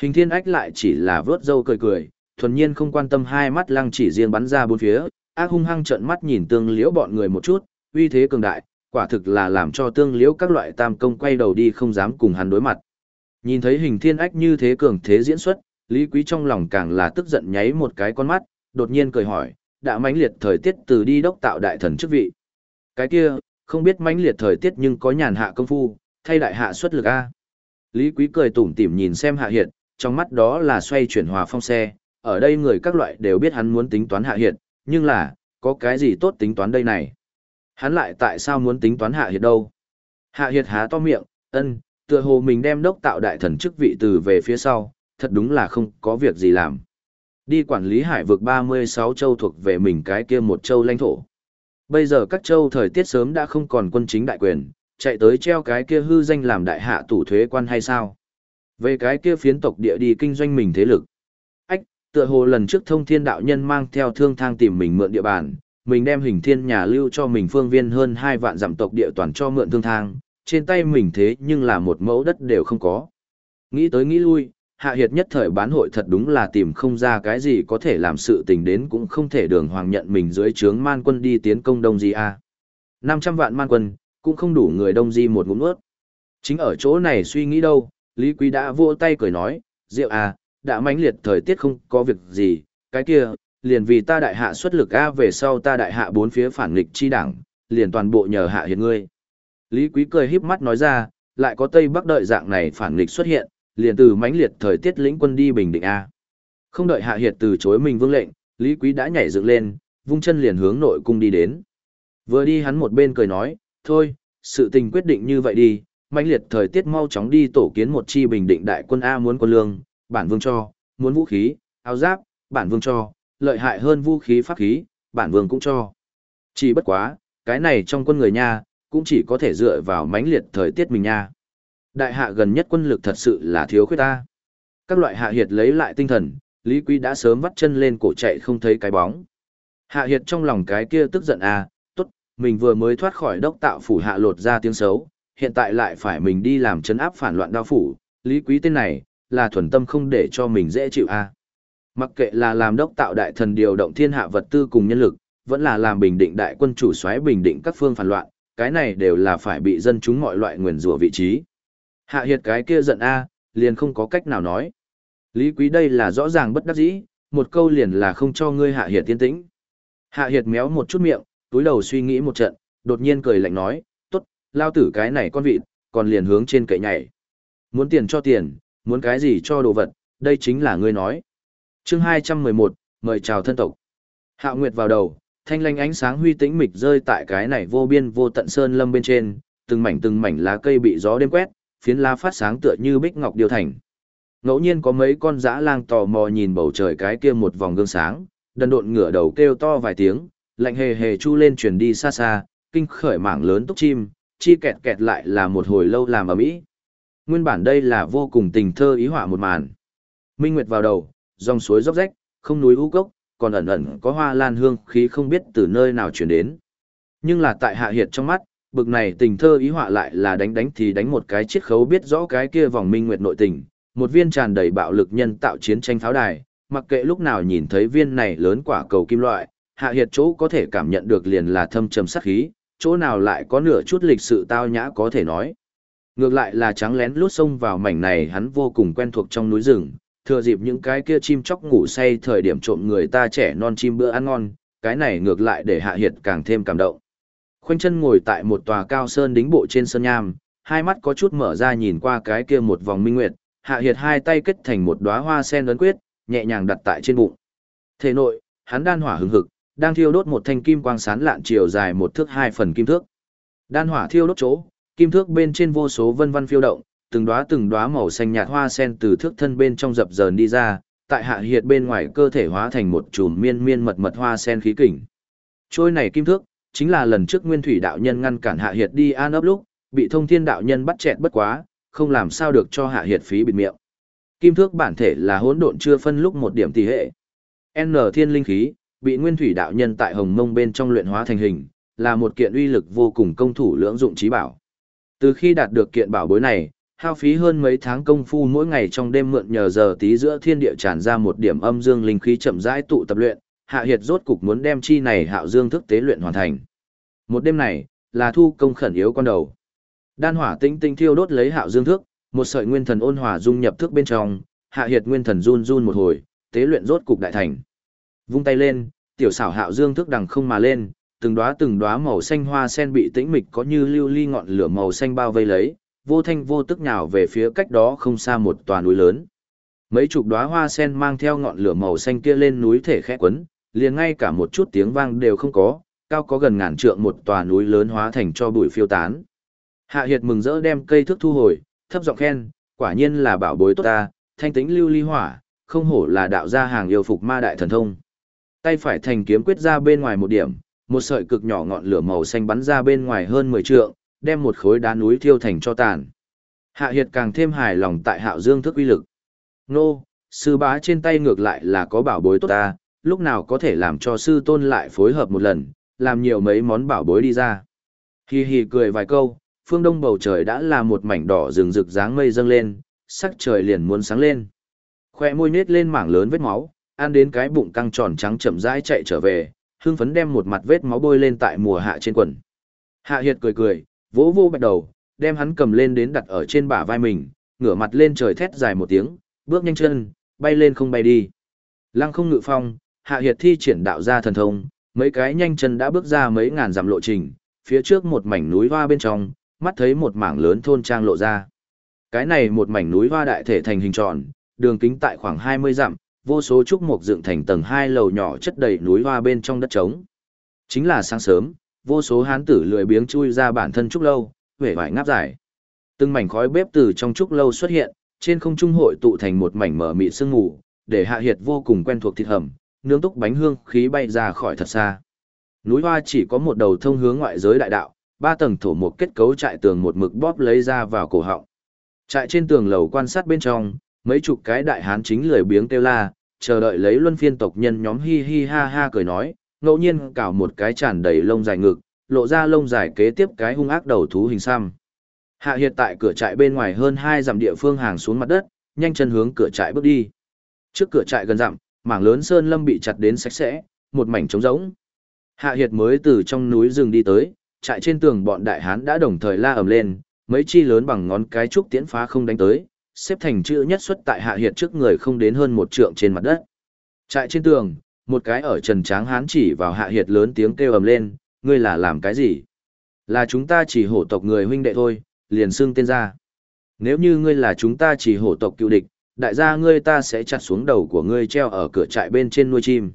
Speaker 1: Hình thiên ách lại chỉ là vớt dâu cười cười, thuần nhiên không quan tâm hai mắt lăng chỉ riêng bắn ra bốn phía, ác hung hăng trợn mắt nhìn tương liễu bọn người một chút, uy thế cường đại, quả thực là làm cho tương liễu các loại tam công quay đầu đi không dám cùng hắn đối mặt. Nhìn thấy hình thiên ách như thế cường thế diễn xuất, Lý Quý trong lòng càng là tức giận nháy một cái con mắt, đột nhiên cười hỏi, đã mãnh liệt thời tiết từ đi đốc tạo đại thần chức vị. Cái kia, không biết mãnh liệt thời tiết nhưng có nhàn hạ công phu, thay đại hạ xuất lực A. Lý Quý cười tủm tỉm nhìn xem hạ hiện, trong mắt đó là xoay chuyển hòa phong xe, ở đây người các loại đều biết hắn muốn tính toán hạ hiện, nhưng là, có cái gì tốt tính toán đây này? Hắn lại tại sao muốn tính toán hạ hiện đâu? Hạ hiệt há to miệng, ân, tựa hồ mình đem đốc tạo đại thần chức vị từ về phía sau, thật đúng là không có việc gì làm. Đi quản lý hải vực 36 châu thuộc về mình cái kia một châu lãnh thổ. Bây giờ các châu thời tiết sớm đã không còn quân chính đại quyền, chạy tới treo cái kia hư danh làm đại hạ tủ thuế quan hay sao? Về cái kia phiến tộc địa đi kinh doanh mình thế lực. Ách, tựa hồ lần trước thông thiên đạo nhân mang theo thương thang tìm mình mượn địa bàn, mình đem hình thiên nhà lưu cho mình phương viên hơn hai vạn dặm tộc địa toàn cho mượn thương thang, trên tay mình thế nhưng là một mẫu đất đều không có. Nghĩ tới nghĩ lui, Hạ Hiệt nhất thời bán hội thật đúng là tìm không ra cái gì có thể làm sự tình đến cũng không thể đường hoàng nhận mình dưới trướng man quân đi tiến công Đông Di A. 500 vạn man quân, cũng không đủ người Đông Di một ngụm ướt. Chính ở chỗ này suy nghĩ đâu, Lý Quý đã vỗ tay cười nói, Diệu A, đã mãnh liệt thời tiết không có việc gì, cái kia, liền vì ta đại hạ xuất lực A về sau ta đại hạ bốn phía phản nghịch chi đảng, liền toàn bộ nhờ hạ hiệt ngươi. Lý Quý cười híp mắt nói ra, lại có Tây Bắc đợi dạng này phản nghịch xuất hiện, liền từ mãnh liệt thời tiết lĩnh quân đi bình định a. Không đợi Hạ Hiệt từ chối mình vương lệnh, Lý Quý đã nhảy dựng lên, vung chân liền hướng nội cung đi đến. Vừa đi hắn một bên cười nói, thôi, sự tình quyết định như vậy đi, mãnh liệt thời tiết mau chóng đi tổ kiến một chi bình định đại quân A muốn quân lương, bản vương cho, muốn vũ khí, áo giáp, bản vương cho, lợi hại hơn vũ khí pháp khí, bản vương cũng cho. Chỉ bất quá, cái này trong quân người nha, cũng chỉ có thể dựa vào mãnh liệt thời tiết mình nha. Đại hạ gần nhất quân lực thật sự là thiếu khuyết ta. Các loại hạ hiệt lấy lại tinh thần, Lý Quý đã sớm vắt chân lên cổ chạy không thấy cái bóng. Hạ hiệt trong lòng cái kia tức giận à, tốt, mình vừa mới thoát khỏi đốc tạo phủ hạ lột ra tiếng xấu, hiện tại lại phải mình đi làm chấn áp phản loạn đao phủ, Lý Quý tên này, là thuần tâm không để cho mình dễ chịu à. Mặc kệ là làm đốc tạo đại thần điều động thiên hạ vật tư cùng nhân lực, vẫn là làm bình định đại quân chủ xoáy bình định các phương phản loạn, cái này đều là phải bị dân chúng mọi loại nguyền rủa vị trí. Hạ hiệt cái kia giận a, liền không có cách nào nói. Lý quý đây là rõ ràng bất đắc dĩ, một câu liền là không cho ngươi hạ hiệt tiên tĩnh. Hạ hiệt méo một chút miệng, túi đầu suy nghĩ một trận, đột nhiên cười lạnh nói, tốt, lao tử cái này con vịt, còn liền hướng trên cậy nhảy. Muốn tiền cho tiền, muốn cái gì cho đồ vật, đây chính là ngươi nói. chương 211, mời chào thân tộc. Hạ Nguyệt vào đầu, thanh lanh ánh sáng huy tĩnh mịch rơi tại cái này vô biên vô tận sơn lâm bên trên, từng mảnh từng mảnh lá cây bị gió đêm quét, phiến lá phát sáng tựa như bích ngọc điều thành. Ngẫu nhiên có mấy con dã lang tò mò nhìn bầu trời cái kia một vòng gương sáng, đần độn ngửa đầu kêu to vài tiếng, lạnh hề hề chu lên truyền đi xa xa, kinh khởi mảng lớn túc chim, chi kẹt kẹt lại là một hồi lâu làm ở mỹ. Nguyên bản đây là vô cùng tình thơ ý họa một màn. Minh Nguyệt vào đầu, dòng suối róc rách, không núi u cốc, còn ẩn ẩn có hoa lan hương khí không biết từ nơi nào chuyển đến. Nhưng là tại hạ hiệt trong mắt, bực này tình thơ ý họa lại là đánh đánh thì đánh một cái chiết khấu biết rõ cái kia vòng minh nguyệt nội tình, một viên tràn đầy bạo lực nhân tạo chiến tranh pháo đài, mặc kệ lúc nào nhìn thấy viên này lớn quả cầu kim loại, hạ hiệt chỗ có thể cảm nhận được liền là thâm trầm sát khí, chỗ nào lại có nửa chút lịch sự tao nhã có thể nói. Ngược lại là trắng lén lút xông vào mảnh này hắn vô cùng quen thuộc trong núi rừng, thừa dịp những cái kia chim chóc ngủ say thời điểm trộm người ta trẻ non chim bữa ăn ngon, cái này ngược lại để hạ hiệt càng thêm cảm động. Khoanh chân ngồi tại một tòa cao sơn đính bộ trên sơn nham, hai mắt có chút mở ra nhìn qua cái kia một vòng minh nguyệt, hạ hiệt hai tay kết thành một đóa hoa sen ấn quyết, nhẹ nhàng đặt tại trên bụng. Thể nội, hắn đan hỏa hứng hực, đang thiêu đốt một thanh kim quang sán lạn chiều dài một thước hai phần kim thước. Đan hỏa thiêu đốt chỗ, kim thước bên trên vô số vân vân phiêu động, từng đóa từng đóa màu xanh nhạt hoa sen từ thước thân bên trong dập dờn đi ra, tại hạ hiệt bên ngoài cơ thể hóa thành một chùm miên miên mật mật hoa sen khí kình. Trôi này kim thước, chính là lần trước nguyên thủy đạo nhân ngăn cản hạ hiệt đi an ấp lúc, bị thông thiên đạo nhân bắt chẹt bất quá, không làm sao được cho hạ hiệt phí bịt miệng. Kim thước bản thể là hỗn độn chưa phân lúc một điểm tỷ hệ. N thiên linh khí, bị nguyên thủy đạo nhân tại hồng mông bên trong luyện hóa thành hình, là một kiện uy lực vô cùng công thủ lưỡng dụng trí bảo. Từ khi đạt được kiện bảo bối này, hao phí hơn mấy tháng công phu mỗi ngày trong đêm mượn nhờ giờ tí giữa thiên địa tràn ra một điểm âm dương linh khí chậm rãi tụ tập luyện, Hạ Hiệt rốt cục muốn đem chi này hạo dương thức tế luyện hoàn thành. Một đêm này, là thu công khẩn yếu con đầu. Đan hỏa tinh tinh thiêu đốt lấy hạo dương thức, một sợi nguyên thần ôn hòa dung nhập thức bên trong, Hạ Hiệt nguyên thần run run một hồi, tế luyện rốt cục đại thành. Vung tay lên, tiểu xảo hạo dương thức đằng không mà lên, từng đóa từng đóa màu xanh hoa sen bị tĩnh mịch có như lưu ly ngọn lửa màu xanh bao vây lấy, vô thanh vô tức nhào về phía cách đó không xa một tòa núi lớn. Mấy chục đóa hoa sen mang theo ngọn lửa màu xanh kia lên núi thể khẽ quấn, liền ngay cả một chút tiếng vang đều không có, cao có gần ngàn trượng một tòa núi lớn hóa thành cho bụi phiêu tán. Hạ Hiệt mừng rỡ đem cây thước thu hồi, thấp giọng khen, quả nhiên là bảo bối tốt ta, thanh tính lưu ly hỏa, không hổ là đạo gia hàng yêu phục ma đại thần thông. Tay phải thành kiếm quyết ra bên ngoài một điểm, một sợi cực nhỏ ngọn lửa màu xanh bắn ra bên ngoài hơn 10 trượng, đem một khối đá núi thiêu thành cho tàn. Hạ Hiệt càng thêm hài lòng tại Hạo Dương thức uy lực. Nô, sư bá trên tay ngược lại là có bảo bối tốt ta, lúc nào có thể làm cho sư tôn lại phối hợp một lần, làm nhiều mấy món bảo bối đi ra. Hi hi cười vài câu, phương đông bầu trời đã là một mảnh đỏ rừng rực dáng mây dâng lên, sắc trời liền muốn sáng lên. Khoe môi nết lên mảng lớn vết máu, ăn đến cái bụng căng tròn trắng chậm rãi chạy trở về, hương phấn đem một mặt vết máu bôi lên tại mùa hạ trên quần. Hạ Hiệt cười cười, vỗ vô bạch đầu, đem hắn cầm lên đến đặt ở trên bả vai mình, ngửa mặt lên trời thét dài một tiếng, bước nhanh chân, bay lên không bay đi. Lăng không ngự phong, Hạ Hiệt thi triển đạo ra thần thông, mấy cái nhanh chân đã bước ra mấy ngàn dặm lộ trình, phía trước một mảnh núi hoa bên trong, mắt thấy một mảng lớn thôn trang lộ ra. Cái này một mảnh núi hoa đại thể thành hình tròn, đường kính tại khoảng 20 dặm, vô số trúc mục dựng thành tầng hai lầu nhỏ chất đầy núi hoa bên trong đất trống. Chính là sáng sớm, vô số hán tử lười biếng chui ra bản thân trúc lâu, vẻ vải ngáp dài. Từng mảnh khói bếp từ trong trúc lâu xuất hiện, trên không trung hội tụ thành một mảnh mở mịt sương ngủ, để hạ hiệt vô cùng quen thuộc thịt hầm, nướng túc bánh hương khí bay ra khỏi thật xa. Núi hoa chỉ có một đầu thông hướng ngoại giới đại đạo, ba tầng thổ một kết cấu trại tường một mực bóp lấy ra vào cổ họng. Trại trên tường lầu quan sát bên trong, mấy chục cái đại hán chính lười biếng kêu la, chờ đợi lấy luân phiên tộc nhân nhóm hi hi ha ha cười nói, ngẫu nhiên cào một cái tràn đầy lông dài ngực, lộ ra lông dài kế tiếp cái hung ác đầu thú hình xăm. Hạ Hiệt tại cửa trại bên ngoài hơn hai dặm địa phương hàng xuống mặt đất, nhanh chân hướng cửa trại bước đi. Trước cửa trại gần dặm, mảng lớn sơn lâm bị chặt đến sạch sẽ, một mảnh trống rỗng. Hạ Hiệt mới từ trong núi rừng đi tới, trại trên tường bọn đại hán đã đồng thời la ầm lên, mấy chi lớn bằng ngón cái trúc tiễn phá không đánh tới, xếp thành chữ nhất xuất tại Hạ Hiệt trước người không đến hơn một trượng trên mặt đất. Trại trên tường, một cái ở trần tráng hán chỉ vào Hạ Hiệt lớn tiếng kêu ầm lên, ngươi là làm cái gì? Là chúng ta chỉ hổ tộc người huynh đệ thôi, liền xưng tên ra. Nếu như ngươi là chúng ta chỉ hổ tộc cựu địch, đại gia ngươi ta sẽ chặt xuống đầu của ngươi treo ở cửa trại bên trên nuôi chim.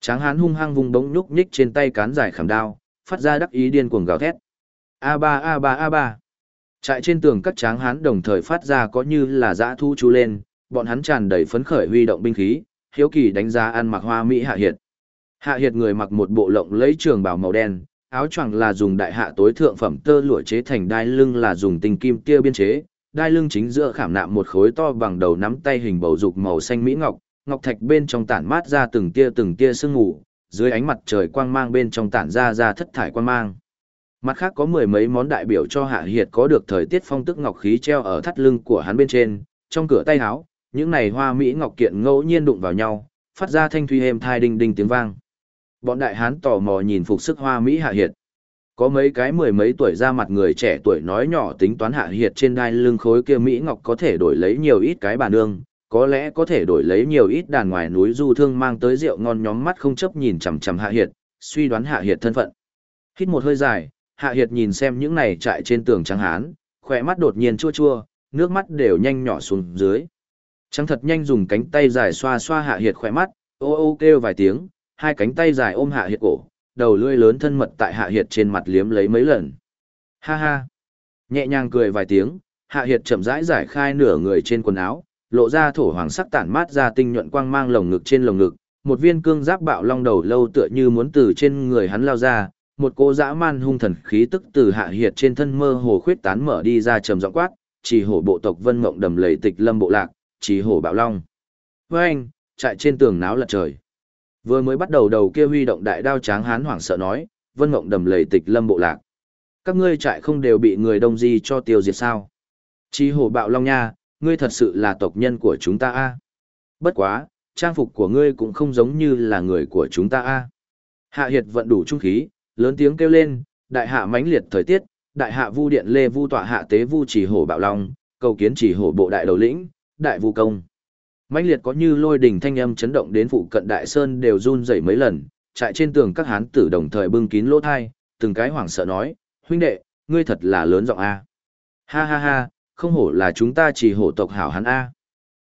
Speaker 1: Tráng hán hung hăng vùng bóng nhúc nhích trên tay cán dài khảm đao, phát ra đắc ý điên cuồng gào thét. A ba a ba a ba. Trại trên tường các tráng hán đồng thời phát ra có như là dã thu chú lên, bọn hắn tràn đầy phấn khởi huy động binh khí, hiếu kỳ đánh giá ăn mặc hoa mỹ hạ hiệt. Hạ hiệt người mặc một bộ lộng lấy trường bào màu đen, áo choàng là dùng đại hạ tối thượng phẩm tơ lụa chế thành đai lưng là dùng tinh kim tiêu biên chế, đai lưng chính giữa khảm nạm một khối to bằng đầu nắm tay hình bầu dục màu xanh mỹ ngọc, ngọc thạch bên trong tản mát ra từng tia từng tia sương ngủ, dưới ánh mặt trời quang mang bên trong tản ra ra thất thải quang mang. Mặt khác có mười mấy món đại biểu cho Hạ Hiệt có được thời tiết phong tức ngọc khí treo ở thắt lưng của hắn bên trên, trong cửa tay áo, những này hoa mỹ ngọc kiện ngẫu nhiên đụng vào nhau, phát ra thanh thuy êm thai đinh đinh tiếng vang. Bọn đại hán tò mò nhìn phục sức hoa mỹ Hạ Hiệt. Có mấy cái mười mấy tuổi ra mặt người trẻ tuổi nói nhỏ tính toán Hạ Hiệt trên đai lưng khối kia mỹ ngọc có thể đổi lấy nhiều ít cái bà nương, có lẽ có thể đổi lấy nhiều ít đàn ngoài núi du thương mang tới rượu ngon nhóm mắt không chấp nhìn chằm chằm Hạ Hiệt, suy đoán Hạ Hiệt thân phận. Hít một hơi dài, Hạ Hiệt nhìn xem những này trại trên tường trắng hán, khỏe mắt đột nhiên chua chua, nước mắt đều nhanh nhỏ xuống dưới. Trắng thật nhanh dùng cánh tay dài xoa xoa Hạ Hiệt khỏe mắt, ô ô kêu vài tiếng, hai cánh tay dài ôm Hạ Hiệt cổ, đầu lưỡi lớn thân mật tại Hạ Hiệt trên mặt liếm lấy mấy lần. Ha ha! Nhẹ nhàng cười vài tiếng, Hạ Hiệt chậm rãi giải khai nửa người trên quần áo, lộ ra thổ hoàng sắc tản mát ra tinh nhuận quang mang lồng ngực trên lồng ngực, một viên cương giáp bạo long đầu lâu tựa như muốn từ trên người hắn lao ra, một cô dã man hung thần khí tức từ hạ hiệt trên thân mơ hồ khuyết tán mở đi ra trầm giọng quát, chỉ hổ bộ tộc vân mộng đầm lầy tịch lâm bộ lạc, chỉ hổ bạo long. Với anh, chạy trên tường náo lật trời. Vừa mới bắt đầu đầu kia huy động đại đao tráng hán hoảng sợ nói, vân mộng đầm lầy tịch lâm bộ lạc. Các ngươi trại không đều bị người đông di cho tiêu diệt sao? Chí hổ bạo long nha, ngươi thật sự là tộc nhân của chúng ta a. Bất quá, trang phục của ngươi cũng không giống như là người của chúng ta a. Hạ Hiệt vận đủ trung khí, lớn tiếng kêu lên, đại hạ mãnh liệt thời tiết, đại hạ vu điện lê vu tọa hạ tế vu chỉ hổ bạo long, cầu kiến chỉ hổ bộ đại đầu lĩnh, đại vu công. Mãnh liệt có như lôi đỉnh thanh âm chấn động đến phụ cận đại sơn đều run rẩy mấy lần, trại trên tường các hán tử đồng thời bưng kín lỗ thai, từng cái hoảng sợ nói, huynh đệ, ngươi thật là lớn giọng a. Ha ha ha, không hổ là chúng ta chỉ hổ tộc hảo hán a.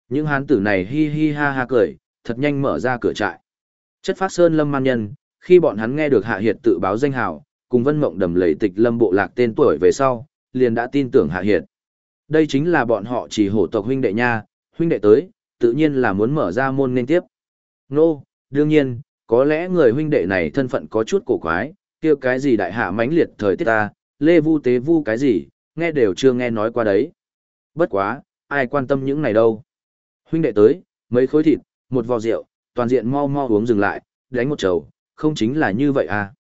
Speaker 1: Những hán tử này hi hi ha ha cười, thật nhanh mở ra cửa trại. Chất phát sơn lâm man nhân, khi bọn hắn nghe được Hạ Hiệt tự báo danh hào, cùng Vân Mộng đầm lầy tịch lâm bộ lạc tên tuổi về sau, liền đã tin tưởng Hạ Hiệt. Đây chính là bọn họ chỉ hổ tộc huynh đệ nha, huynh đệ tới, tự nhiên là muốn mở ra môn nên tiếp. Nô, đương nhiên, có lẽ người huynh đệ này thân phận có chút cổ quái, kia cái gì đại hạ mãnh liệt thời tiết ta, lê vu tế vu cái gì, nghe đều chưa nghe nói qua đấy. Bất quá, ai quan tâm những này đâu. Huynh đệ tới, mấy khối thịt, một vò rượu, toàn diện mau mau uống dừng lại, đánh một chầu, không chính là như vậy à.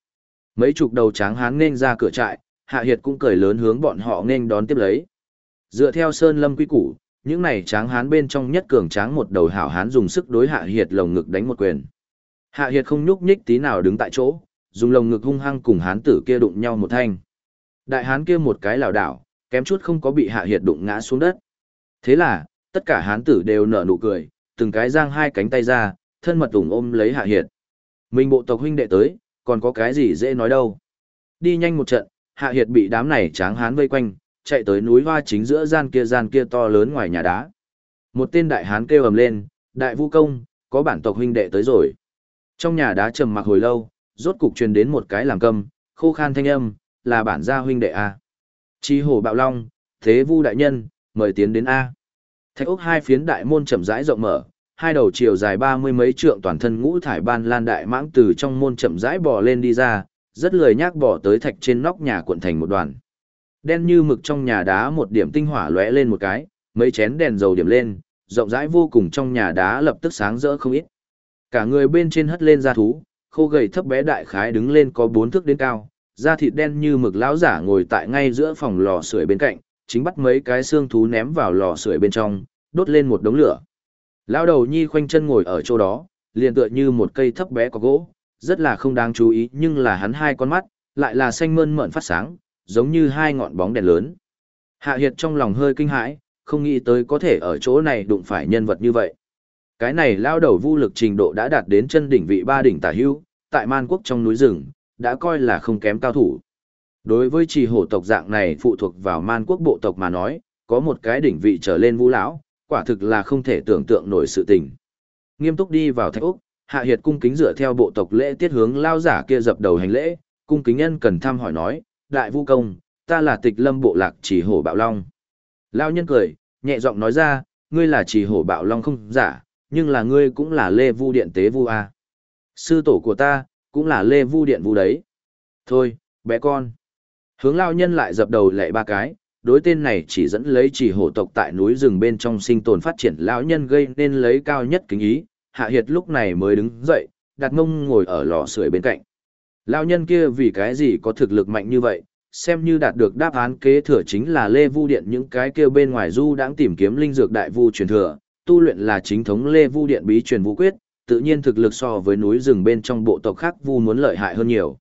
Speaker 1: Mấy chục đầu tráng hán nên ra cửa trại, Hạ Hiệt cũng cười lớn hướng bọn họ nên đón tiếp lấy. Dựa theo Sơn Lâm quy củ, những này tráng hán bên trong nhất cường tráng một đầu hảo hán dùng sức đối Hạ Hiệt lồng ngực đánh một quyền. Hạ Hiệt không nhúc nhích tí nào đứng tại chỗ, dùng lồng ngực hung hăng cùng hán tử kia đụng nhau một thanh. Đại hán kia một cái lảo đảo, kém chút không có bị Hạ Hiệt đụng ngã xuống đất. Thế là, tất cả hán tử đều nở nụ cười, từng cái giang hai cánh tay ra, thân mật ủng ôm lấy Hạ Hiệt. Mình bộ tộc huynh đệ tới, còn có cái gì dễ nói đâu. Đi nhanh một trận, Hạ Hiệt bị đám này tráng hán vây quanh, chạy tới núi hoa chính giữa gian kia gian kia to lớn ngoài nhà đá. Một tên đại hán kêu ầm lên, đại vũ công, có bản tộc huynh đệ tới rồi. Trong nhà đá trầm mặc hồi lâu, rốt cục truyền đến một cái làm câm, khô khan thanh âm, là bản gia huynh đệ A. Chi hồ bạo long, thế vu đại nhân, mời tiến đến A. Thạch ốc hai phiến đại môn chậm rãi rộng mở, hai đầu chiều dài ba mươi mấy trượng toàn thân ngũ thải ban lan đại mãng từ trong môn chậm rãi bò lên đi ra, rất lười nhác bò tới thạch trên nóc nhà cuộn thành một đoàn. Đen như mực trong nhà đá một điểm tinh hỏa lóe lên một cái, mấy chén đèn dầu điểm lên, rộng rãi vô cùng trong nhà đá lập tức sáng rỡ không ít. Cả người bên trên hất lên da thú, khô gầy thấp bé đại khái đứng lên có bốn thước đến cao, da thịt đen như mực lão giả ngồi tại ngay giữa phòng lò sưởi bên cạnh, chính bắt mấy cái xương thú ném vào lò sưởi bên trong, đốt lên một đống lửa. Lão đầu nhi khoanh chân ngồi ở chỗ đó, liền tựa như một cây thấp bé có gỗ, rất là không đáng chú ý nhưng là hắn hai con mắt, lại là xanh mơn mởn phát sáng, giống như hai ngọn bóng đèn lớn. Hạ Hiệt trong lòng hơi kinh hãi, không nghĩ tới có thể ở chỗ này đụng phải nhân vật như vậy. Cái này lao đầu vô lực trình độ đã đạt đến chân đỉnh vị ba đỉnh tả hưu, tại man quốc trong núi rừng, đã coi là không kém cao thủ. Đối với trì hổ tộc dạng này phụ thuộc vào man quốc bộ tộc mà nói, có một cái đỉnh vị trở lên vũ lão, quả thực là không thể tưởng tượng nổi sự tình. Nghiêm túc đi vào thạch úc, Hạ Hiệt cung kính dựa theo bộ tộc lễ tiết hướng lao giả kia dập đầu hành lễ, cung kính nhân cần thăm hỏi nói, đại vu công, ta là tịch lâm bộ lạc chỉ hổ bạo long. Lao nhân cười, nhẹ giọng nói ra, ngươi là chỉ hổ bạo long không giả, nhưng là ngươi cũng là lê vu điện tế vu a. Sư tổ của ta, cũng là lê vu điện vu đấy. Thôi, bé con. Hướng lao nhân lại dập đầu lệ ba cái, đối tên này chỉ dẫn lấy chỉ hổ tộc tại núi rừng bên trong sinh tồn phát triển lão nhân gây nên lấy cao nhất kính ý, hạ hiệt lúc này mới đứng dậy, đặt mông ngồi ở lò sưởi bên cạnh. Lão nhân kia vì cái gì có thực lực mạnh như vậy, xem như đạt được đáp án kế thừa chính là Lê Vu Điện những cái kia bên ngoài du đang tìm kiếm linh dược đại vu truyền thừa, tu luyện là chính thống Lê Vu Điện bí truyền vũ quyết, tự nhiên thực lực so với núi rừng bên trong bộ tộc khác vu muốn lợi hại hơn nhiều.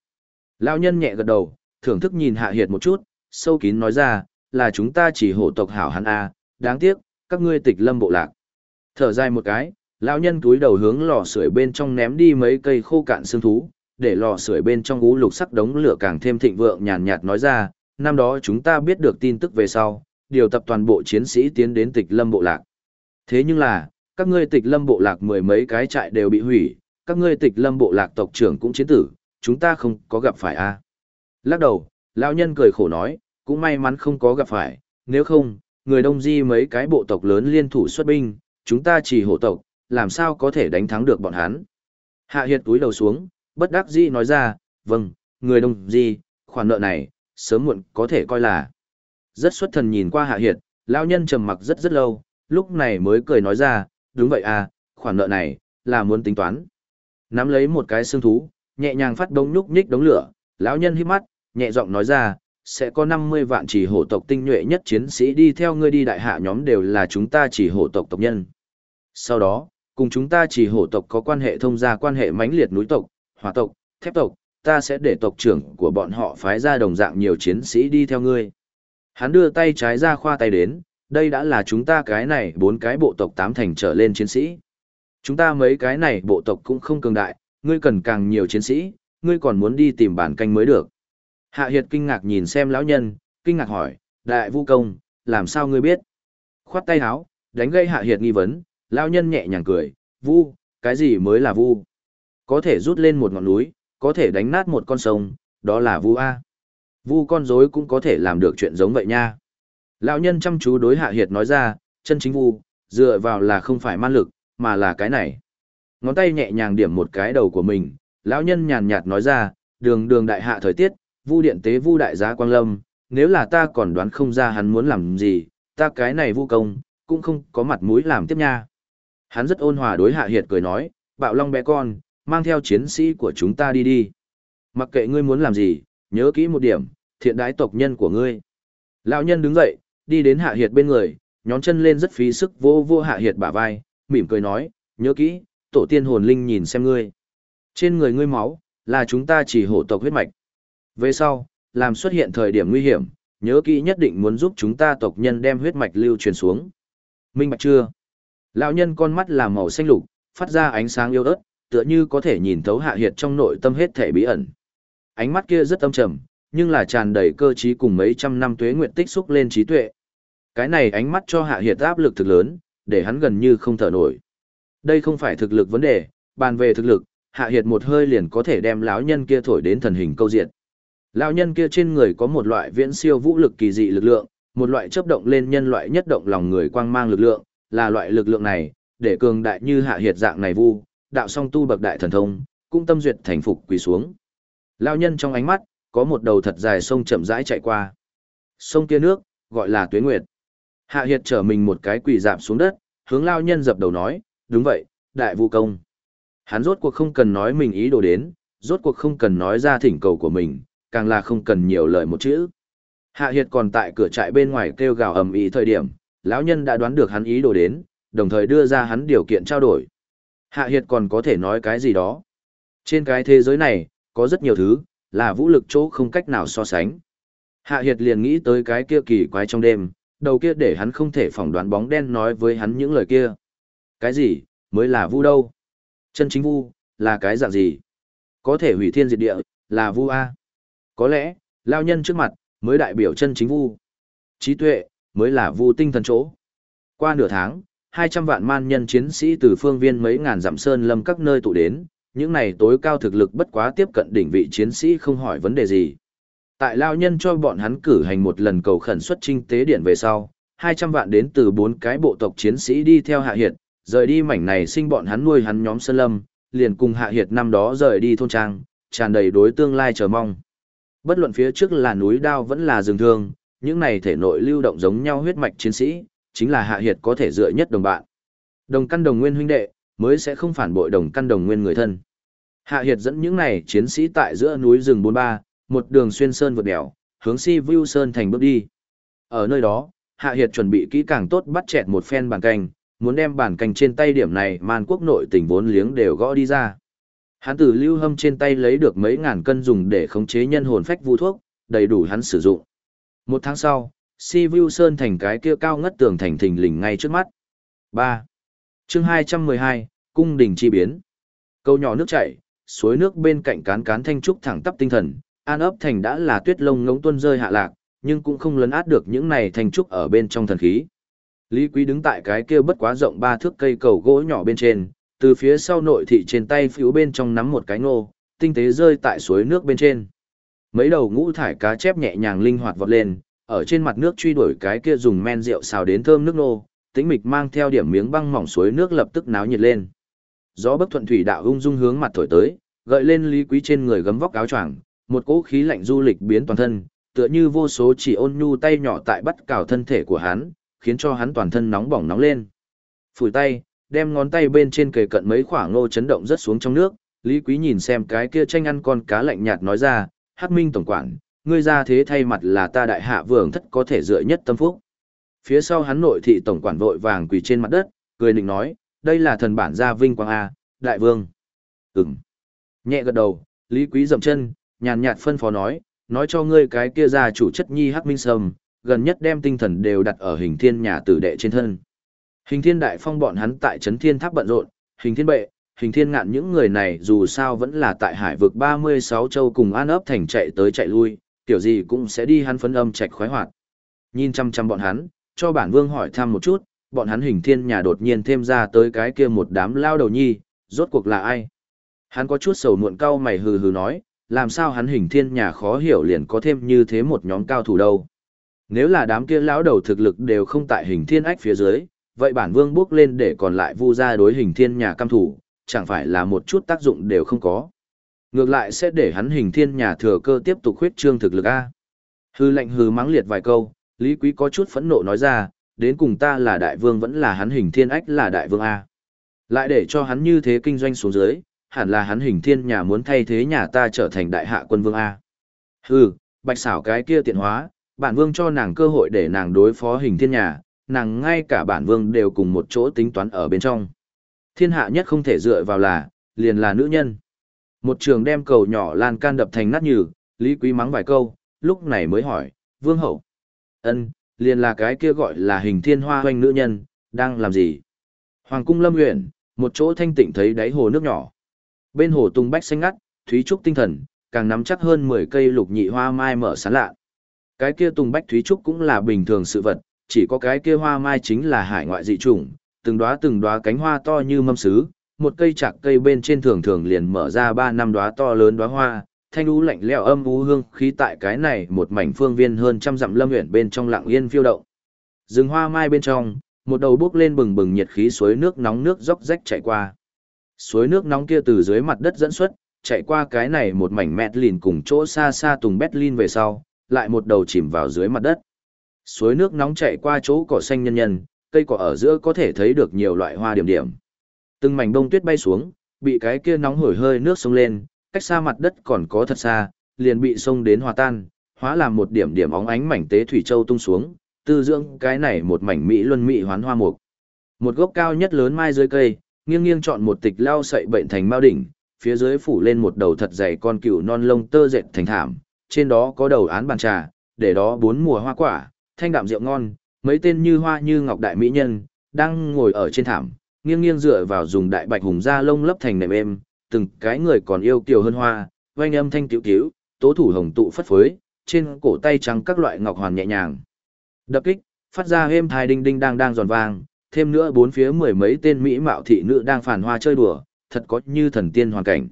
Speaker 1: Lão nhân nhẹ gật đầu, thưởng thức nhìn Hạ Hiệt một chút, sâu kín nói ra, là chúng ta chỉ hổ tộc hảo hắn a, đáng tiếc, các ngươi tịch lâm bộ lạc. Thở dài một cái, lão nhân túi đầu hướng lò sưởi bên trong ném đi mấy cây khô cạn xương thú, để lò sưởi bên trong ú lục sắc đống lửa càng thêm thịnh vượng nhàn nhạt nói ra, năm đó chúng ta biết được tin tức về sau, điều tập toàn bộ chiến sĩ tiến đến tịch lâm bộ lạc. Thế nhưng là, các ngươi tịch lâm bộ lạc mười mấy cái trại đều bị hủy, các ngươi tịch lâm bộ lạc tộc trưởng cũng chiến tử, chúng ta không có gặp phải a. Lắc đầu, lão nhân cười khổ nói, cũng may mắn không có gặp phải, nếu không, người đông di mấy cái bộ tộc lớn liên thủ xuất binh, chúng ta chỉ hộ tộc, làm sao có thể đánh thắng được bọn hắn. Hạ Hiệt túi đầu xuống, bất đắc dĩ nói ra, vâng, người đông gì, khoản nợ này, sớm muộn có thể coi là. Rất xuất thần nhìn qua Hạ Hiệt, lão nhân trầm mặc rất rất lâu, lúc này mới cười nói ra, đúng vậy à, khoản nợ này, là muốn tính toán. Nắm lấy một cái xương thú, nhẹ nhàng phát đống nhúc nhích đống lửa, lão nhân hít mắt, nhẹ giọng nói ra, sẽ có 50 vạn chỉ hổ tộc tinh nhuệ nhất chiến sĩ đi theo ngươi đi đại hạ nhóm đều là chúng ta chỉ hổ tộc tộc nhân. Sau đó, cùng chúng ta chỉ hổ tộc có quan hệ thông gia quan hệ mãnh liệt núi tộc, hỏa tộc, thép tộc, ta sẽ để tộc trưởng của bọn họ phái ra đồng dạng nhiều chiến sĩ đi theo ngươi. Hắn đưa tay trái ra khoa tay đến, đây đã là chúng ta cái này bốn cái bộ tộc tám thành trở lên chiến sĩ. Chúng ta mấy cái này bộ tộc cũng không cường đại, ngươi cần càng nhiều chiến sĩ, ngươi còn muốn đi tìm bản canh mới được. Hạ Hiệt kinh ngạc nhìn xem lão nhân, kinh ngạc hỏi, đại vũ công, làm sao ngươi biết? Khoát tay háo, đánh gây Hạ Hiệt nghi vấn, lão nhân nhẹ nhàng cười, vu, cái gì mới là vu? Có thể rút lên một ngọn núi, có thể đánh nát một con sông, đó là vu A. Vu con rối cũng có thể làm được chuyện giống vậy nha. Lão nhân chăm chú đối Hạ Hiệt nói ra, chân chính vu, dựa vào là không phải man lực, mà là cái này. Ngón tay nhẹ nhàng điểm một cái đầu của mình, lão nhân nhàn nhạt nói ra, đường đường đại hạ thời tiết, vu điện tế vu đại giá quang lâm, nếu là ta còn đoán không ra hắn muốn làm gì, ta cái này vu công, cũng không có mặt mũi làm tiếp nha. Hắn rất ôn hòa đối hạ hiệt cười nói, bạo long bé con, mang theo chiến sĩ của chúng ta đi đi. Mặc kệ ngươi muốn làm gì, nhớ kỹ một điểm, thiện đái tộc nhân của ngươi. Lão nhân đứng dậy, đi đến hạ hiệt bên người, nhón chân lên rất phí sức vô vô hạ hiệt bả vai, mỉm cười nói, nhớ kỹ, tổ tiên hồn linh nhìn xem ngươi. Trên người ngươi máu, là chúng ta chỉ hổ tộc huyết mạch. Về sau, làm xuất hiện thời điểm nguy hiểm, nhớ kỹ nhất định muốn giúp chúng ta tộc nhân đem huyết mạch lưu truyền xuống. Minh bạch chưa? Lão nhân con mắt là màu xanh lục, phát ra ánh sáng yêu ớt, tựa như có thể nhìn thấu hạ hiệt trong nội tâm hết thể bí ẩn. Ánh mắt kia rất âm trầm, nhưng là tràn đầy cơ trí cùng mấy trăm năm tuế nguyện tích xúc lên trí tuệ. Cái này ánh mắt cho hạ hiệt áp lực thực lớn, để hắn gần như không thở nổi. Đây không phải thực lực vấn đề, bàn về thực lực, hạ hiệt một hơi liền có thể đem lão nhân kia thổi đến thần hình câu diện. Lão nhân kia trên người có một loại viễn siêu vũ lực kỳ dị lực lượng, một loại chấp động lên nhân loại nhất động lòng người quang mang lực lượng, là loại lực lượng này, để cường đại như hạ hiệt dạng này vu, đạo song tu bậc đại thần thông, cũng tâm duyệt thành phục quỳ xuống. Lão nhân trong ánh mắt, có một đầu thật dài sông chậm rãi chạy qua. Sông kia nước, gọi là Tuyế Nguyệt. Hạ Hiệt trở mình một cái quỳ dạp xuống đất, hướng lão nhân dập đầu nói, đúng vậy, đại vu công. Hắn rốt cuộc không cần nói mình ý đồ đến, rốt cuộc không cần nói ra thỉnh cầu của mình, càng là không cần nhiều lời một chữ. Hạ Hiệt còn tại cửa trại bên ngoài kêu gào ầm ĩ thời điểm, lão nhân đã đoán được hắn ý đồ đến, đồng thời đưa ra hắn điều kiện trao đổi. Hạ Hiệt còn có thể nói cái gì đó. Trên cái thế giới này, có rất nhiều thứ, là vũ lực chỗ không cách nào so sánh. Hạ Hiệt liền nghĩ tới cái kia kỳ quái trong đêm, đầu kia để hắn không thể phỏng đoán bóng đen nói với hắn những lời kia. Cái gì, mới là vu đâu? Chân chính vu, là cái dạng gì? Có thể hủy thiên diệt địa, là vu A. Có lẽ, lao nhân trước mặt, mới đại biểu chân chính vu. Trí tuệ, mới là vu tinh thần chỗ. Qua nửa tháng, 200 vạn man nhân chiến sĩ từ phương viên mấy ngàn dặm sơn lâm các nơi tụ đến, những này tối cao thực lực bất quá tiếp cận đỉnh vị chiến sĩ không hỏi vấn đề gì. Tại lao nhân cho bọn hắn cử hành một lần cầu khẩn xuất trinh tế điện về sau, 200 vạn đến từ bốn cái bộ tộc chiến sĩ đi theo hạ hiệt, rời đi mảnh này sinh bọn hắn nuôi hắn nhóm sơn lâm, liền cùng hạ hiệt năm đó rời đi thôn trang, tràn đầy đối tương lai chờ mong. Bất luận phía trước là núi đao vẫn là rừng thương, những này thể nội lưu động giống nhau huyết mạch chiến sĩ, chính là hạ hiệt có thể dựa nhất đồng bạn. Đồng căn đồng nguyên huynh đệ, mới sẽ không phản bội đồng căn đồng nguyên người thân. Hạ hiệt dẫn những này chiến sĩ tại giữa núi rừng 43, một đường xuyên sơn vượt đèo, hướng si view sơn thành bước đi. Ở nơi đó, Hạ Hiệt chuẩn bị kỹ càng tốt bắt chẹt một phen bàn canh, muốn đem bản canh trên tay điểm này man quốc nội tình vốn liếng đều gõ đi ra. Hắn từ lưu hâm trên tay lấy được mấy ngàn cân dùng để khống chế nhân hồn phách vu thuốc, đầy đủ hắn sử dụng. Một tháng sau, si vu sơn thành cái kia cao ngất tường thành thình lình ngay trước mắt. Ba, chương 212, Cung đình chi biến. Câu nhỏ nước chảy, suối nước bên cạnh cán cán thanh trúc thẳng tắp tinh thần, an ấp thành đã là tuyết lông ngống tuân rơi hạ lạc, nhưng cũng không lấn át được những này thanh trúc ở bên trong thần khí. Lý Quý đứng tại cái kia bất quá rộng ba thước cây cầu gỗ nhỏ bên trên, từ phía sau nội thị trên tay phiếu bên trong nắm một cái ngô, tinh tế rơi tại suối nước bên trên. Mấy đầu ngũ thải cá chép nhẹ nhàng linh hoạt vọt lên, ở trên mặt nước truy đuổi cái kia dùng men rượu xào đến thơm nước nô, tĩnh mịch mang theo điểm miếng băng mỏng suối nước lập tức náo nhiệt lên. Gió bất thuận thủy đạo ung dung hướng mặt thổi tới, gợi lên Lý Quý trên người gấm vóc áo choàng, một cỗ khí lạnh du lịch biến toàn thân, tựa như vô số chỉ ôn nhu tay nhỏ tại bắt cào thân thể của hắn, khiến cho hắn toàn thân nóng bỏng nóng lên. Phủi tay, đem ngón tay bên trên kề cận mấy khoảng ngô chấn động rất xuống trong nước, Lý Quý nhìn xem cái kia tranh ăn con cá lạnh nhạt nói ra, Hắc Minh tổng quản, ngươi ra thế thay mặt là ta đại hạ vương thất có thể dựa nhất tâm phúc. Phía sau hắn nội thị tổng quản vội vàng quỳ trên mặt đất, cười định nói, đây là thần bản gia vinh quang A, đại vương. Ừm. Nhẹ gật đầu, Lý Quý dậm chân, nhàn nhạt phân phó nói, nói cho ngươi cái kia gia chủ chất nhi Hắc Minh Sâm, gần nhất đem tinh thần đều đặt ở hình thiên nhà tử đệ trên thân. Hình thiên đại phong bọn hắn tại trấn thiên tháp bận rộn, hình thiên bệ, hình thiên ngạn những người này dù sao vẫn là tại hải vực 36 châu cùng an ấp thành chạy tới chạy lui, kiểu gì cũng sẽ đi hắn phấn âm trạch khoái hoạt. Nhìn chăm chăm bọn hắn, cho bản vương hỏi thăm một chút, bọn hắn hình thiên nhà đột nhiên thêm ra tới cái kia một đám lao đầu nhi, rốt cuộc là ai? Hắn có chút sầu muộn cau mày hừ hừ nói, làm sao hắn hình thiên nhà khó hiểu liền có thêm như thế một nhóm cao thủ đâu. Nếu là đám kia lão đầu thực lực đều không tại hình thiên ách phía dưới, vậy bản vương bước lên để còn lại vu ra đối hình thiên nhà cam thủ, chẳng phải là một chút tác dụng đều không có. Ngược lại sẽ để hắn hình thiên nhà thừa cơ tiếp tục khuyết trương thực lực A. Hư lệnh hư mắng liệt vài câu, Lý Quý có chút phẫn nộ nói ra, đến cùng ta là đại vương vẫn là hắn hình thiên ách là đại vương A. Lại để cho hắn như thế kinh doanh xuống dưới, hẳn là hắn hình thiên nhà muốn thay thế nhà ta trở thành đại hạ quân vương A. Hừ, bạch xảo cái kia tiện hóa, bản vương cho nàng cơ hội để nàng đối phó hình thiên nhà, nàng ngay cả bản vương đều cùng một chỗ tính toán ở bên trong. Thiên hạ nhất không thể dựa vào là, liền là nữ nhân. Một trường đem cầu nhỏ lan can đập thành nát nhừ, Lý Quý mắng vài câu, lúc này mới hỏi, vương hậu. ân liền là cái kia gọi là hình thiên hoa hoanh nữ nhân, đang làm gì? Hoàng cung lâm huyện, một chỗ thanh tịnh thấy đáy hồ nước nhỏ. Bên hồ tung bách xanh ngắt, thúy trúc tinh thần, càng nắm chắc hơn 10 cây lục nhị hoa mai mở sáng lạ. Cái kia tùng bách thúy trúc cũng là bình thường sự vật, chỉ có cái kia hoa mai chính là hải ngoại dị chủng, từng đóa từng đóa cánh hoa to như mâm sứ, một cây chạc cây bên trên thường thường liền mở ra ba năm đóa to lớn đóa hoa, thanh u lạnh lẽo âm u hương khí tại cái này một mảnh phương viên hơn trăm dặm lâm huyện bên trong lặng yên phiêu động. Rừng hoa mai bên trong, một đầu bốc lên bừng bừng nhiệt khí suối nước nóng nước róc rách chạy qua. Suối nước nóng kia từ dưới mặt đất dẫn xuất, chạy qua cái này một mảnh mẹt lìn cùng chỗ xa xa tùng Berlin về sau, lại một đầu chìm vào dưới mặt đất. Suối nước nóng chạy qua chỗ cỏ xanh nhân nhân, cây cỏ ở giữa có thể thấy được nhiều loại hoa điểm điểm. Từng mảnh bông tuyết bay xuống, bị cái kia nóng hổi hơi nước sông lên, cách xa mặt đất còn có thật xa, liền bị sông đến hòa tan, hóa làm một điểm điểm óng ánh mảnh tế thủy châu tung xuống, tư dưỡng cái này một mảnh mỹ luân mỹ hoán hoa mục. Một gốc cao nhất lớn mai dưới cây, nghiêng nghiêng chọn một tịch lao sậy bệnh thành mao đỉnh, phía dưới phủ lên một đầu thật dày con cừu non lông tơ dệt thành thảm, trên đó có đầu án bàn trà, để đó bốn mùa hoa quả, thanh đạm rượu ngon, mấy tên như hoa như ngọc đại mỹ nhân, đang ngồi ở trên thảm, nghiêng nghiêng dựa vào dùng đại bạch hùng da lông lấp thành nệm êm, từng cái người còn yêu kiều hơn hoa, oanh âm thanh tiểu tiểu, tố thủ hồng tụ phất phới, trên cổ tay trắng các loại ngọc hoàn nhẹ nhàng. Đập kích, phát ra êm thai đinh đinh đang đang giòn vang, thêm nữa bốn phía mười mấy tên mỹ mạo thị nữ đang phản hoa chơi đùa, thật có như thần tiên hoàn cảnh.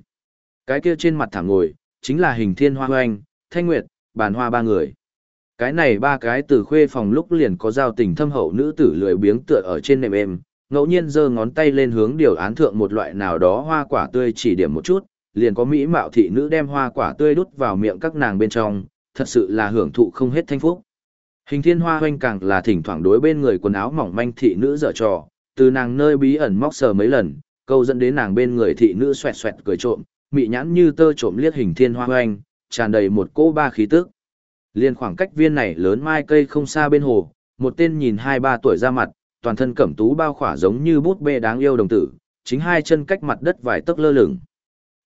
Speaker 1: Cái kia trên mặt thẳng ngồi, chính là hình thiên hoa hoanh, thanh nguyệt, bàn hoa ba người. Cái này ba cái từ khuê phòng lúc liền có giao tình thâm hậu nữ tử lười biếng tựa ở trên nệm êm, ngẫu nhiên giơ ngón tay lên hướng điều án thượng một loại nào đó hoa quả tươi chỉ điểm một chút, liền có mỹ mạo thị nữ đem hoa quả tươi đút vào miệng các nàng bên trong, thật sự là hưởng thụ không hết thanh phúc. Hình thiên hoa hoanh càng là thỉnh thoảng đối bên người quần áo mỏng manh thị nữ dở trò, từ nàng nơi bí ẩn móc sờ mấy lần, câu dẫn đến nàng bên người thị nữ xoẹt xoẹt cười trộm, mị nhãn như tơ trộm liếc hình thiên hoa hoanh, tràn đầy một cô ba khí tức. Liên khoảng cách viên này lớn mai cây không xa bên hồ, một tên nhìn hai ba tuổi ra mặt, toàn thân cẩm tú bao khỏa giống như bút bê đáng yêu đồng tử, chính hai chân cách mặt đất vài tấc lơ lửng.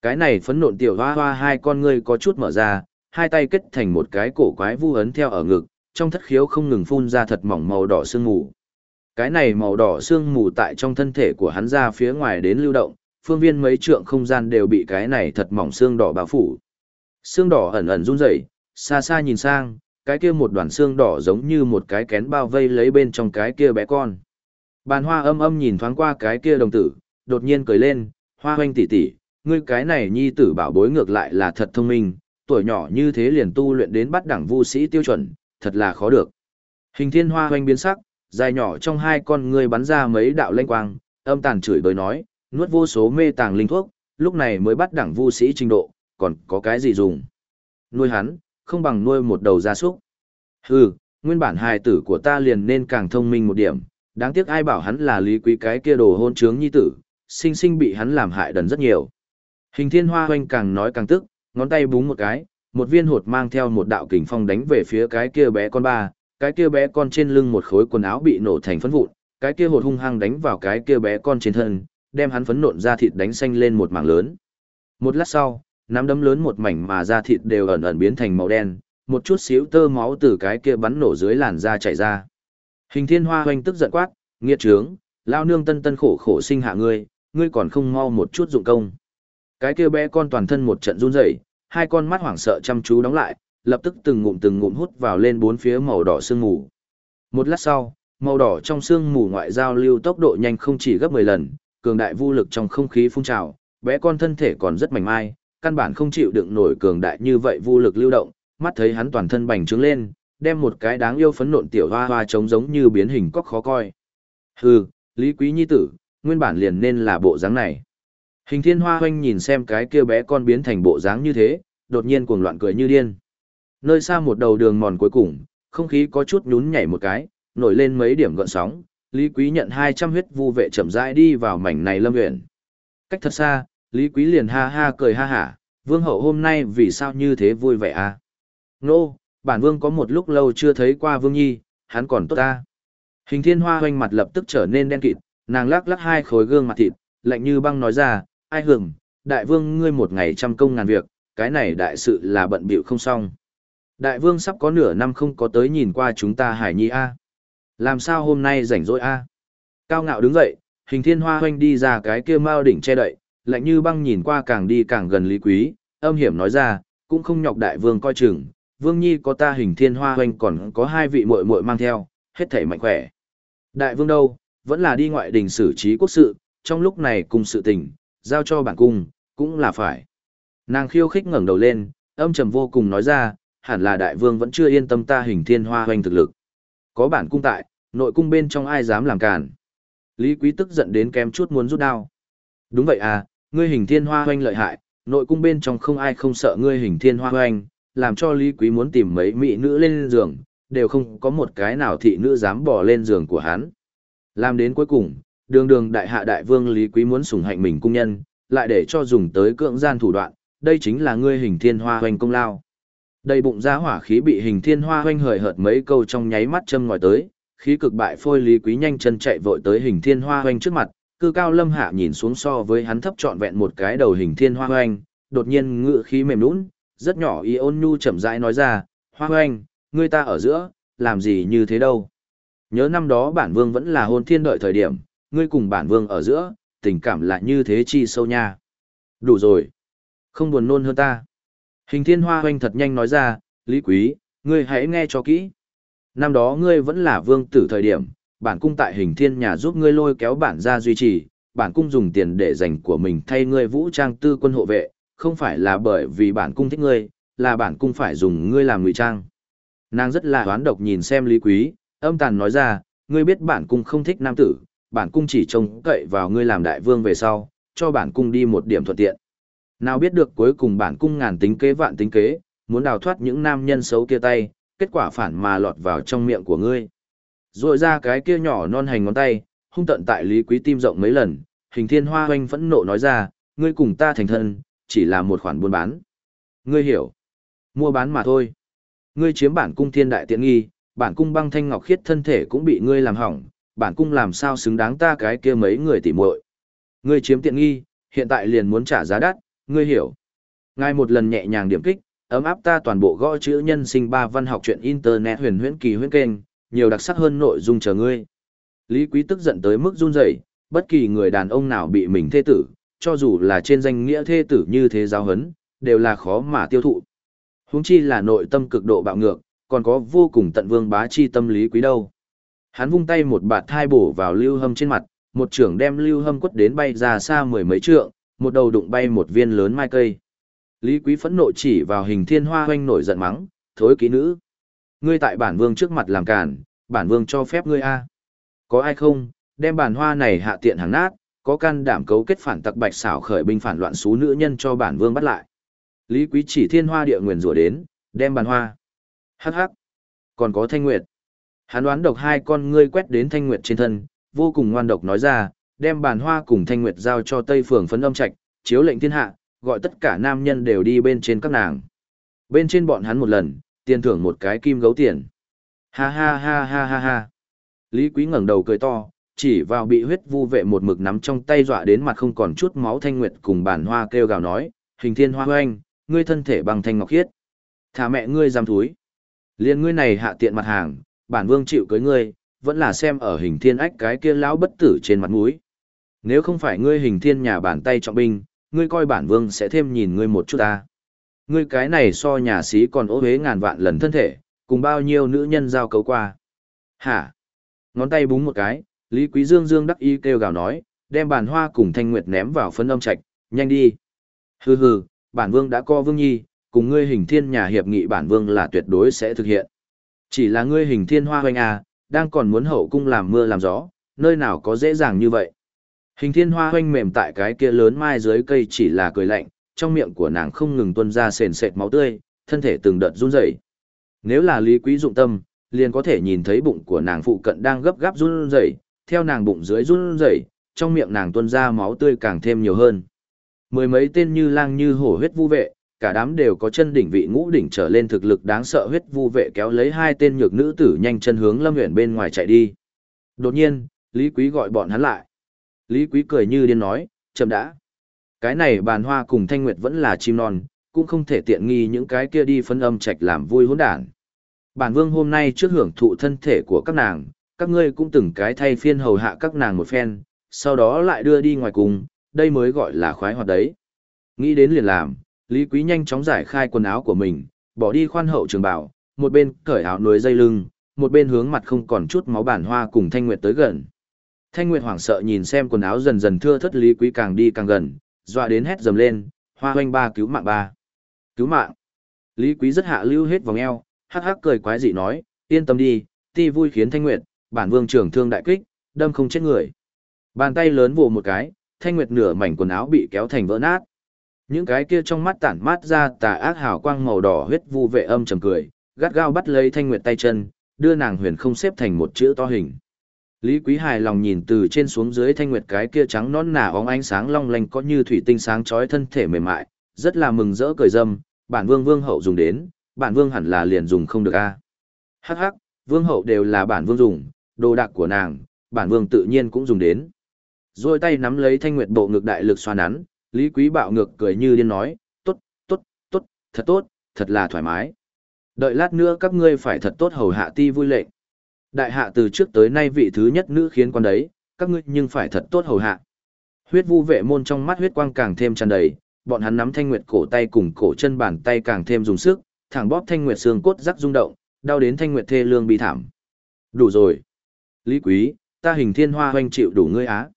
Speaker 1: Cái này phấn nộn tiểu hoa hoa hai con ngươi có chút mở ra, hai tay kết thành một cái cổ quái vu ấn theo ở ngực, trong thất khiếu không ngừng phun ra thật mỏng màu đỏ sương mù. Cái này màu đỏ sương mù tại trong thân thể của hắn ra phía ngoài đến lưu động, phương viên mấy trượng không gian đều bị cái này thật mỏng xương đỏ bao phủ. Xương đỏ ẩn ẩn run rẩy, xa xa nhìn sang, cái kia một đoàn xương đỏ giống như một cái kén bao vây lấy bên trong cái kia bé con. Bàn hoa âm âm nhìn thoáng qua cái kia đồng tử, đột nhiên cười lên, hoa hoanh tỷ tỷ, ngươi cái này nhi tử bảo bối ngược lại là thật thông minh, tuổi nhỏ như thế liền tu luyện đến bắt đẳng vu sĩ tiêu chuẩn, thật là khó được. Hình thiên hoa hoanh biến sắc, dài nhỏ trong hai con ngươi bắn ra mấy đạo lanh quang, âm tàn chửi bới nói, nuốt vô số mê tàng linh thuốc, lúc này mới bắt đẳng vu sĩ trình độ, còn có cái gì dùng. Nuôi hắn, không bằng nuôi một đầu gia súc. Hừ, nguyên bản hài tử của ta liền nên càng thông minh một điểm, đáng tiếc ai bảo hắn là lý quý cái kia đồ hôn trướng nhi tử, sinh sinh bị hắn làm hại đần rất nhiều. Hình thiên hoa hoanh càng nói càng tức, ngón tay búng một cái, một viên hột mang theo một đạo kình phong đánh về phía cái kia bé con ba, cái kia bé con trên lưng một khối quần áo bị nổ thành phấn vụn, cái kia hột hung hăng đánh vào cái kia bé con trên thân, đem hắn phấn nộn ra thịt đánh xanh lên một mảng lớn. Một lát sau, nắm đấm lớn một mảnh mà da thịt đều ẩn ẩn biến thành màu đen, một chút xíu tơ máu từ cái kia bắn nổ dưới làn da chảy ra. Hình thiên hoa hoành tức giận quát, nghiệt trướng, lao nương tân tân khổ khổ sinh hạ ngươi, ngươi còn không mau một chút dụng công. Cái kia bé con toàn thân một trận run rẩy, hai con mắt hoảng sợ chăm chú đóng lại, lập tức từng ngụm từng ngụm hút vào lên bốn phía màu đỏ sương mù. Một lát sau, màu đỏ trong sương mù ngoại giao lưu tốc độ nhanh không chỉ gấp 10 lần, cường đại vô lực trong không khí phun trào, bé con thân thể còn rất mảnh mai, căn bản không chịu đựng nổi cường đại như vậy vô lực lưu động, mắt thấy hắn toàn thân bành trướng lên, đem một cái đáng yêu phấn nộn tiểu hoa hoa trống giống như biến hình cóc khó coi. Hừ, Lý Quý Nhi tử, nguyên bản liền nên là bộ dáng này. Hình thiên hoa hoanh nhìn xem cái kia bé con biến thành bộ dáng như thế, đột nhiên cuồng loạn cười như điên. Nơi xa một đầu đường mòn cuối cùng, không khí có chút nhún nhảy một cái, nổi lên mấy điểm gợn sóng, Lý Quý nhận 200 huyết vu vệ chậm rãi đi vào mảnh này lâm nguyện. Cách thật xa, Lý Quý liền ha ha cười ha hả, vương hậu hôm nay vì sao như thế vui vẻ à? Nô, bản vương có một lúc lâu chưa thấy qua vương nhi, hắn còn tốt ta. Hình thiên hoa hoanh mặt lập tức trở nên đen kịt, nàng lắc lắc hai khối gương mặt thịt, lạnh như băng nói ra, ai hưởng, đại vương ngươi một ngày trăm công ngàn việc, cái này đại sự là bận bịu không xong. Đại vương sắp có nửa năm không có tới nhìn qua chúng ta hải nhi a Làm sao hôm nay rảnh rỗi a Cao ngạo đứng dậy, hình thiên hoa hoanh đi ra cái kia mao đỉnh che đậy, lạnh như băng nhìn qua càng đi càng gần lý quý, âm hiểm nói ra, cũng không nhọc đại vương coi chừng, vương nhi có ta hình thiên hoa Hoành còn có hai vị muội muội mang theo, hết thảy mạnh khỏe. Đại vương đâu, vẫn là đi ngoại đình xử trí quốc sự, trong lúc này cùng sự tình, giao cho bản cung, cũng là phải. Nàng khiêu khích ngẩng đầu lên, âm trầm vô cùng nói ra, hẳn là đại vương vẫn chưa yên tâm ta hình thiên hoa hoành thực lực. Có bản cung tại, nội cung bên trong ai dám làm cản. Lý quý tức giận đến kém chút muốn rút đao. Đúng vậy à, ngươi hình thiên hoa hoanh lợi hại, nội cung bên trong không ai không sợ ngươi hình thiên hoa hoanh, làm cho Lý quý muốn tìm mấy mỹ nữ lên giường, đều không có một cái nào thị nữ dám bỏ lên giường của hắn. Làm đến cuối cùng, đường đường đại hạ đại vương Lý Quý muốn sủng hạnh mình cung nhân, lại để cho dùng tới cưỡng gian thủ đoạn, đây chính là ngươi hình thiên hoa hoanh công lao. Đầy bụng giá hỏa khí bị hình thiên hoa hoanh hời hợt mấy câu trong nháy mắt châm ngòi tới, khí cực bại phôi Lý Quý nhanh chân chạy vội tới hình thiên hoa hoanh trước mặt, cư cao lâm hạ nhìn xuống so với hắn thấp trọn vẹn một cái đầu hình thiên hoa hoanh, đột nhiên ngự khí mềm nũng, rất nhỏ y ôn nhu chậm rãi nói ra, hoa hoanh, ngươi ta ở giữa, làm gì như thế đâu. Nhớ năm đó bản vương vẫn là hôn thiên đợi thời điểm, ngươi cùng bản vương ở giữa, tình cảm lại như thế chi sâu nha. Đủ rồi. Không buồn nôn hơn ta. Hình thiên hoa hoanh thật nhanh nói ra, Lý Quý, ngươi hãy nghe cho kỹ. Năm đó ngươi vẫn là vương tử thời điểm, bản cung tại hình thiên nhà giúp ngươi lôi kéo bản ra duy trì, bản cung dùng tiền để dành của mình thay ngươi vũ trang tư quân hộ vệ, không phải là bởi vì bản cung thích ngươi, là bản cung phải dùng ngươi làm ngụy trang. Nàng rất là hoán độc nhìn xem Lý Quý, âm tàn nói ra, ngươi biết bản cung không thích nam tử, bản cung chỉ trông cậy vào ngươi làm đại vương về sau, cho bản cung đi một điểm thuận tiện. Nào biết được cuối cùng bản cung ngàn tính kế vạn tính kế, muốn đào thoát những nam nhân xấu kia tay, kết quả phản mà lọt vào trong miệng của ngươi. Rồi ra cái kia nhỏ non hành ngón tay, hung tận tại Lý Quý tim rộng mấy lần, hình thiên hoa hoanh phẫn nộ nói ra, ngươi cùng ta thành thân, chỉ là một khoản buôn bán. Ngươi hiểu. Mua bán mà thôi. Ngươi chiếm bản cung thiên đại tiện nghi, bản cung băng thanh ngọc khiết thân thể cũng bị ngươi làm hỏng, bản cung làm sao xứng đáng ta cái kia mấy người tỉ muội. Ngươi chiếm tiện nghi, hiện tại liền muốn trả giá đắt, ngươi hiểu. Ngài một lần nhẹ nhàng điểm kích, ấm áp ta toàn bộ gõ chữ nhân sinh ba văn học truyện internet huyền huyễn kỳ huyễn kênh, nhiều đặc sắc hơn nội dung chờ ngươi. Lý Quý tức giận tới mức run rẩy, bất kỳ người đàn ông nào bị mình thê tử, cho dù là trên danh nghĩa thê tử như thế giáo hấn, đều là khó mà tiêu thụ. Huống chi là nội tâm cực độ bạo ngược, còn có vô cùng tận vương bá chi tâm lý quý đâu. Hắn vung tay một bạt thai bổ vào lưu hâm trên mặt, một trưởng đem lưu hâm quất đến bay ra xa mười mấy trượng, một đầu đụng bay một viên lớn mai cây. Lý quý phẫn nộ chỉ vào hình thiên hoa hoanh nổi giận mắng, thối ký nữ. Ngươi tại bản vương trước mặt làm cản, bản vương cho phép ngươi a Có ai không, đem bản hoa này hạ tiện hàng nát, có can đảm cấu kết phản tặc bạch xảo khởi binh phản loạn xú nữ nhân cho bản vương bắt lại. Lý quý chỉ thiên hoa địa nguyền rủa đến, đem bản hoa. Hắc hắc. Còn có thanh nguyệt. Hắn đoán độc hai con ngươi quét đến thanh nguyệt trên thân, vô cùng ngoan độc nói ra, đem bàn hoa cùng thanh nguyệt giao cho Tây Phường phấn âm trạch, chiếu lệnh thiên hạ, gọi tất cả nam nhân đều đi bên trên các nàng. Bên trên bọn hắn một lần, tiền thưởng một cái kim gấu tiền. Ha ha ha ha ha ha. Lý Quý ngẩng đầu cười to, chỉ vào bị huyết vu vệ một mực nắm trong tay dọa đến mặt không còn chút máu thanh nguyệt cùng bản hoa kêu gào nói, hình thiên hoa hoanh, ngươi thân thể bằng thanh ngọc khiết. Thả mẹ ngươi giam thúi. Liên ngươi này hạ tiện mặt hàng, bản vương chịu cưới ngươi, vẫn là xem ở hình thiên ách cái kia lão bất tử trên mặt mũi. Nếu không phải ngươi hình thiên nhà bản tay trọng binh, ngươi coi bản vương sẽ thêm nhìn ngươi một chút ta. Ngươi cái này so nhà sĩ còn ô hế ngàn vạn lần thân thể, cùng bao nhiêu nữ nhân giao cấu qua. Hả? Ngón tay búng một cái, Lý Quý Dương Dương đắc ý kêu gào nói, đem bàn hoa cùng thanh nguyệt ném vào phân âm trạch, nhanh đi. Hừ hừ, bản vương đã co vương nhi, cùng ngươi hình thiên nhà hiệp nghị bản vương là tuyệt đối sẽ thực hiện. Chỉ là ngươi hình thiên hoa hoanh à, đang còn muốn hậu cung làm mưa làm gió, nơi nào có dễ dàng như vậy. Hình thiên hoa hoanh mềm tại cái kia lớn mai dưới cây chỉ là cười lạnh, trong miệng của nàng không ngừng tuôn ra sền sệt máu tươi, thân thể từng đợt run rẩy. Nếu là lý quý dụng tâm, liền có thể nhìn thấy bụng của nàng phụ cận đang gấp gáp run rẩy, theo nàng bụng dưới run rẩy, trong miệng nàng tuôn ra máu tươi càng thêm nhiều hơn. Mười mấy tên như lang như hổ huyết vu vệ, cả đám đều có chân đỉnh vị ngũ đỉnh trở lên thực lực đáng sợ huyết vu vệ kéo lấy hai tên nhược nữ tử nhanh chân hướng lâm Uyển bên ngoài chạy đi. Đột nhiên, Lý Quý gọi bọn hắn lại. Lý Quý cười như điên nói, chậm đã. Cái này bàn hoa cùng thanh nguyệt vẫn là chim non, cũng không thể tiện nghi những cái kia đi phân âm trạch làm vui hỗn đản. Bản vương hôm nay trước hưởng thụ thân thể của các nàng, các ngươi cũng từng cái thay phiên hầu hạ các nàng một phen, sau đó lại đưa đi ngoài cùng, đây mới gọi là khoái hoạt đấy. Nghĩ đến liền làm, Lý Quý nhanh chóng giải khai quần áo của mình, bỏ đi khoan hậu trường bảo, một bên cởi áo núi dây lưng, một bên hướng mặt không còn chút máu bản hoa cùng Thanh Nguyệt tới gần. Thanh Nguyệt hoảng sợ nhìn xem quần áo dần dần thưa thất Lý Quý càng đi càng gần, dọa đến hét dầm lên, hoa hoanh ba cứu mạng ba. Cứu mạng. Lý Quý rất hạ lưu hết vòng eo, hắc hắc cười quái dị nói, yên tâm đi, ti vui khiến Thanh Nguyệt, bản vương trưởng thương đại kích, đâm không chết người. Bàn tay lớn vồ một cái, Thanh Nguyệt nửa mảnh quần áo bị kéo thành vỡ nát. Những cái kia trong mắt tản mát ra tà ác hào quang màu đỏ huyết vu vệ âm trầm cười, gắt gao bắt lấy Thanh Nguyệt tay chân, đưa nàng huyền không xếp thành một chữ to hình. Lý Quý hài lòng nhìn từ trên xuống dưới Thanh Nguyệt cái kia trắng nõn nà óng ánh sáng long lanh có như thủy tinh sáng chói thân thể mềm mại, rất là mừng rỡ cười dâm, bản vương vương hậu dùng đến, bản vương hẳn là liền dùng không được a. Hắc hắc, vương hậu đều là bản vương dùng, đồ đạc của nàng, bản vương tự nhiên cũng dùng đến. Rồi tay nắm lấy Thanh Nguyệt bộ ngực đại lực xoa nắn, Lý Quý bạo ngược cười như điên nói, tốt, tốt, tốt, thật tốt, thật là thoải mái. Đợi lát nữa các ngươi phải thật tốt hầu hạ ti vui lệnh. Đại hạ từ trước tới nay vị thứ nhất nữ khiến quan đấy, các ngươi nhưng phải thật tốt hầu hạ. Huyết vu vệ môn trong mắt huyết quang càng thêm tràn đầy, bọn hắn nắm thanh nguyệt cổ tay cùng cổ chân bàn tay càng thêm dùng sức, thẳng bóp thanh nguyệt xương cốt rắc rung động, đau đến thanh nguyệt thê lương bị thảm. Đủ rồi. Lý quý, ta hình thiên hoa hoanh chịu đủ ngươi á.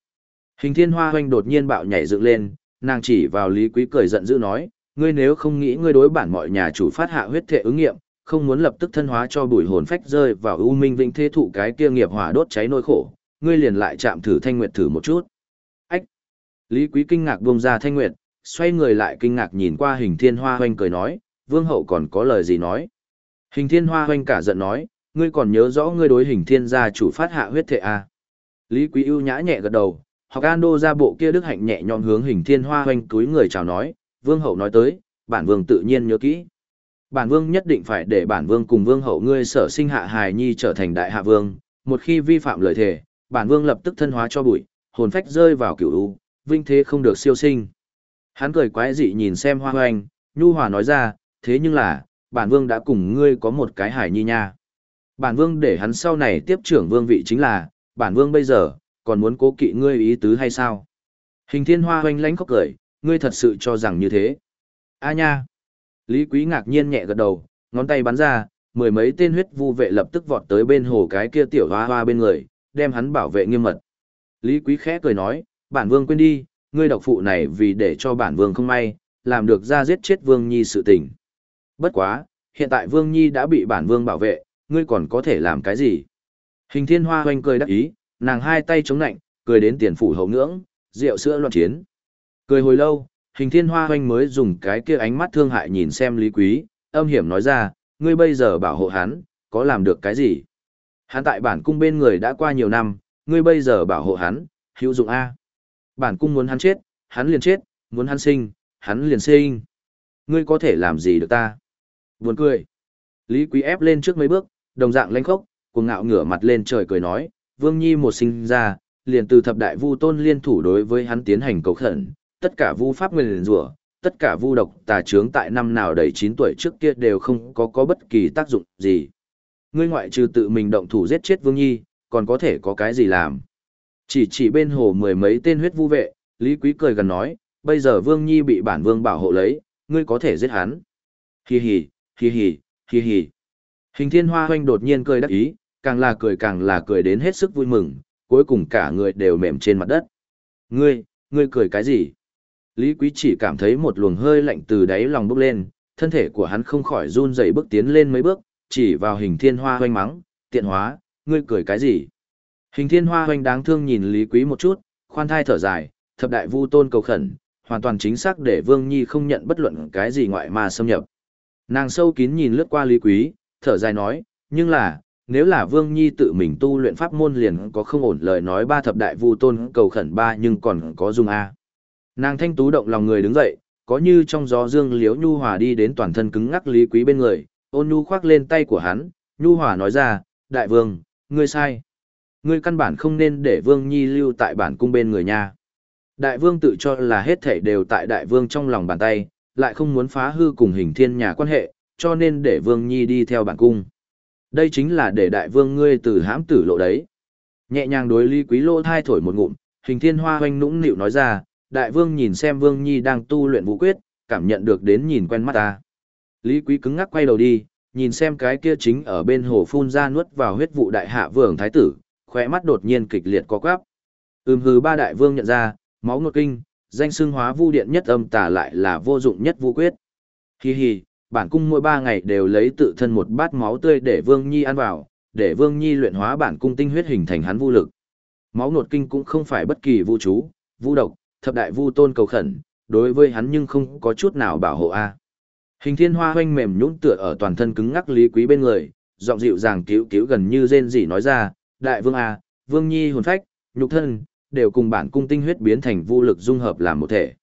Speaker 1: Hình thiên hoa hoanh đột nhiên bạo nhảy dựng lên, nàng chỉ vào Lý Quý cười giận dữ nói, ngươi nếu không nghĩ ngươi đối bản mọi nhà chủ phát hạ huyết thể ứng nghiệm, không muốn lập tức thân hóa cho bùi hồn phách rơi vào u minh vĩnh thế thụ cái kia nghiệp hỏa đốt cháy nỗi khổ, ngươi liền lại chạm thử thanh nguyệt thử một chút. Ách! Lý Quý kinh ngạc buông ra thanh nguyệt, xoay người lại kinh ngạc nhìn qua hình thiên hoa huynh cười nói, vương hậu còn có lời gì nói. Hình thiên hoa huynh cả giận nói, ngươi còn nhớ rõ ngươi đối hình thiên gia chủ phát hạ huyết thệ à. Lý Quý ưu nhã nhẹ gật đầu, Học An Đô ra bộ kia đức hạnh nhẹ nhõm hướng hình thiên hoa huynh túi người chào nói, vương hậu nói tới, bản vương tự nhiên nhớ kỹ. Bản vương nhất định phải để bản vương cùng vương hậu ngươi sở sinh hạ hài nhi trở thành đại hạ vương, một khi vi phạm lời thề, bản vương lập tức thân hóa cho bụi, hồn phách rơi vào cửu u, vinh thế không được siêu sinh. Hắn cười quái dị nhìn xem hoa hoanh, nhu hòa nói ra, thế nhưng là, bản vương đã cùng ngươi có một cái hài nhi nha. Bản vương để hắn sau này tiếp trưởng vương vị chính là, bản vương bây giờ, còn muốn cố kỵ ngươi ý tứ hay sao? Hình thiên hoa hoanh lánh khóc cười, ngươi thật sự cho rằng như thế. A nha! Lý Quý ngạc nhiên nhẹ gật đầu, ngón tay bắn ra, mười mấy tên huyết vu vệ lập tức vọt tới bên hồ cái kia tiểu hoa hoa bên người, đem hắn bảo vệ nghiêm mật. Lý Quý khẽ cười nói, bản vương quên đi, ngươi độc phụ này vì để cho bản vương không may, làm được ra giết chết vương nhi sự tình. Bất quá, hiện tại vương nhi đã bị bản vương bảo vệ, ngươi còn có thể làm cái gì? Hình thiên hoa hoanh cười đắc ý, nàng hai tay chống nạnh, cười đến tiền phủ hậu ngưỡng, rượu sữa loạn chiến. Cười hồi lâu, hình thiên hoa hoanh mới dùng cái kia ánh mắt thương hại nhìn xem Lý Quý, âm hiểm nói ra, ngươi bây giờ bảo hộ hắn, có làm được cái gì? Hắn tại bản cung bên người đã qua nhiều năm, ngươi bây giờ bảo hộ hắn, hữu dụng A. Bản cung muốn hắn chết, hắn liền chết, muốn hắn sinh, hắn liền sinh. Ngươi có thể làm gì được ta? Buồn cười. Lý Quý ép lên trước mấy bước, đồng dạng lanh khốc, cuồng ngạo ngửa mặt lên trời cười nói, Vương Nhi một sinh ra, liền từ thập đại vu tôn liên thủ đối với hắn tiến hành cầu khẩn, tất cả vu pháp nguyên rủa, tất cả vu độc tà chướng tại năm nào đầy 9 tuổi trước kia đều không có có bất kỳ tác dụng gì. Ngươi ngoại trừ tự mình động thủ giết chết Vương Nhi, còn có thể có cái gì làm? Chỉ chỉ bên hồ mười mấy tên huyết vu vệ, Lý Quý cười gần nói, bây giờ Vương Nhi bị bản vương bảo hộ lấy, ngươi có thể giết hắn. Hi hi, hi hi, hi hi. Hình thiên hoa hoanh đột nhiên cười đắc ý, càng là cười càng là cười đến hết sức vui mừng, cuối cùng cả người đều mềm trên mặt đất. Ngươi, ngươi cười cái gì? Lý Quý chỉ cảm thấy một luồng hơi lạnh từ đáy lòng bốc lên, thân thể của hắn không khỏi run rẩy bước tiến lên mấy bước, chỉ vào hình thiên hoa hoanh mắng, tiện hóa, ngươi cười cái gì? Hình thiên hoa hoanh đáng thương nhìn Lý Quý một chút, khoan thai thở dài, thập đại vu tôn cầu khẩn, hoàn toàn chính xác để Vương Nhi không nhận bất luận cái gì ngoại mà xâm nhập. Nàng sâu kín nhìn lướt qua Lý Quý, thở dài nói, nhưng là, nếu là Vương Nhi tự mình tu luyện pháp môn liền có không ổn lời nói ba thập đại vu tôn cầu khẩn ba nhưng còn có dung A. Nàng thanh tú động lòng người đứng dậy, có như trong gió dương liếu nhu hòa đi đến toàn thân cứng ngắc Lý Quý bên người, ôn nhu khoác lên tay của hắn, nhu hòa nói ra, đại vương, ngươi sai. Ngươi căn bản không nên để Vương Nhi lưu tại bản cung bên người nha. Đại vương tự cho là hết thảy đều tại đại vương trong lòng bàn tay, lại không muốn phá hư cùng hình thiên nhà quan hệ, cho nên để vương nhi đi theo bản cung. Đây chính là để đại vương ngươi từ hãm tử lộ đấy. Nhẹ nhàng đối lý quý lô thai thổi một ngụm, hình thiên hoa hoanh nũng nịu nói ra, đại vương nhìn xem vương nhi đang tu luyện vũ quyết, cảm nhận được đến nhìn quen mắt ta. Lý quý cứng ngắc quay đầu đi, nhìn xem cái kia chính ở bên hồ phun ra nuốt vào huyết vụ đại hạ vương thái tử, khoe mắt đột nhiên kịch liệt co quắp. Ừm hừ ba đại vương nhận ra, máu ngột kinh, danh xưng hóa vu điện nhất âm tà lại là vô dụng nhất vũ quyết. Hi hi, bản cung mỗi ba ngày đều lấy tự thân một bát máu tươi để Vương Nhi ăn vào, để Vương Nhi luyện hóa bản cung tinh huyết hình thành hắn vũ lực. Máu ngột kinh cũng không phải bất kỳ vũ chú, vũ độc, thập đại vu tôn cầu khẩn, đối với hắn nhưng không có chút nào bảo hộ a. Hình Thiên Hoa hoanh mềm nhũn tựa ở toàn thân cứng ngắc Lý Quý bên người, giọng dịu dàng cứu cứu gần như rên rỉ nói ra, "Đại vương a, Vương Nhi hồn phách, nhục thân, đều cùng bản cung tinh huyết biến thành vô lực dung hợp làm một thể.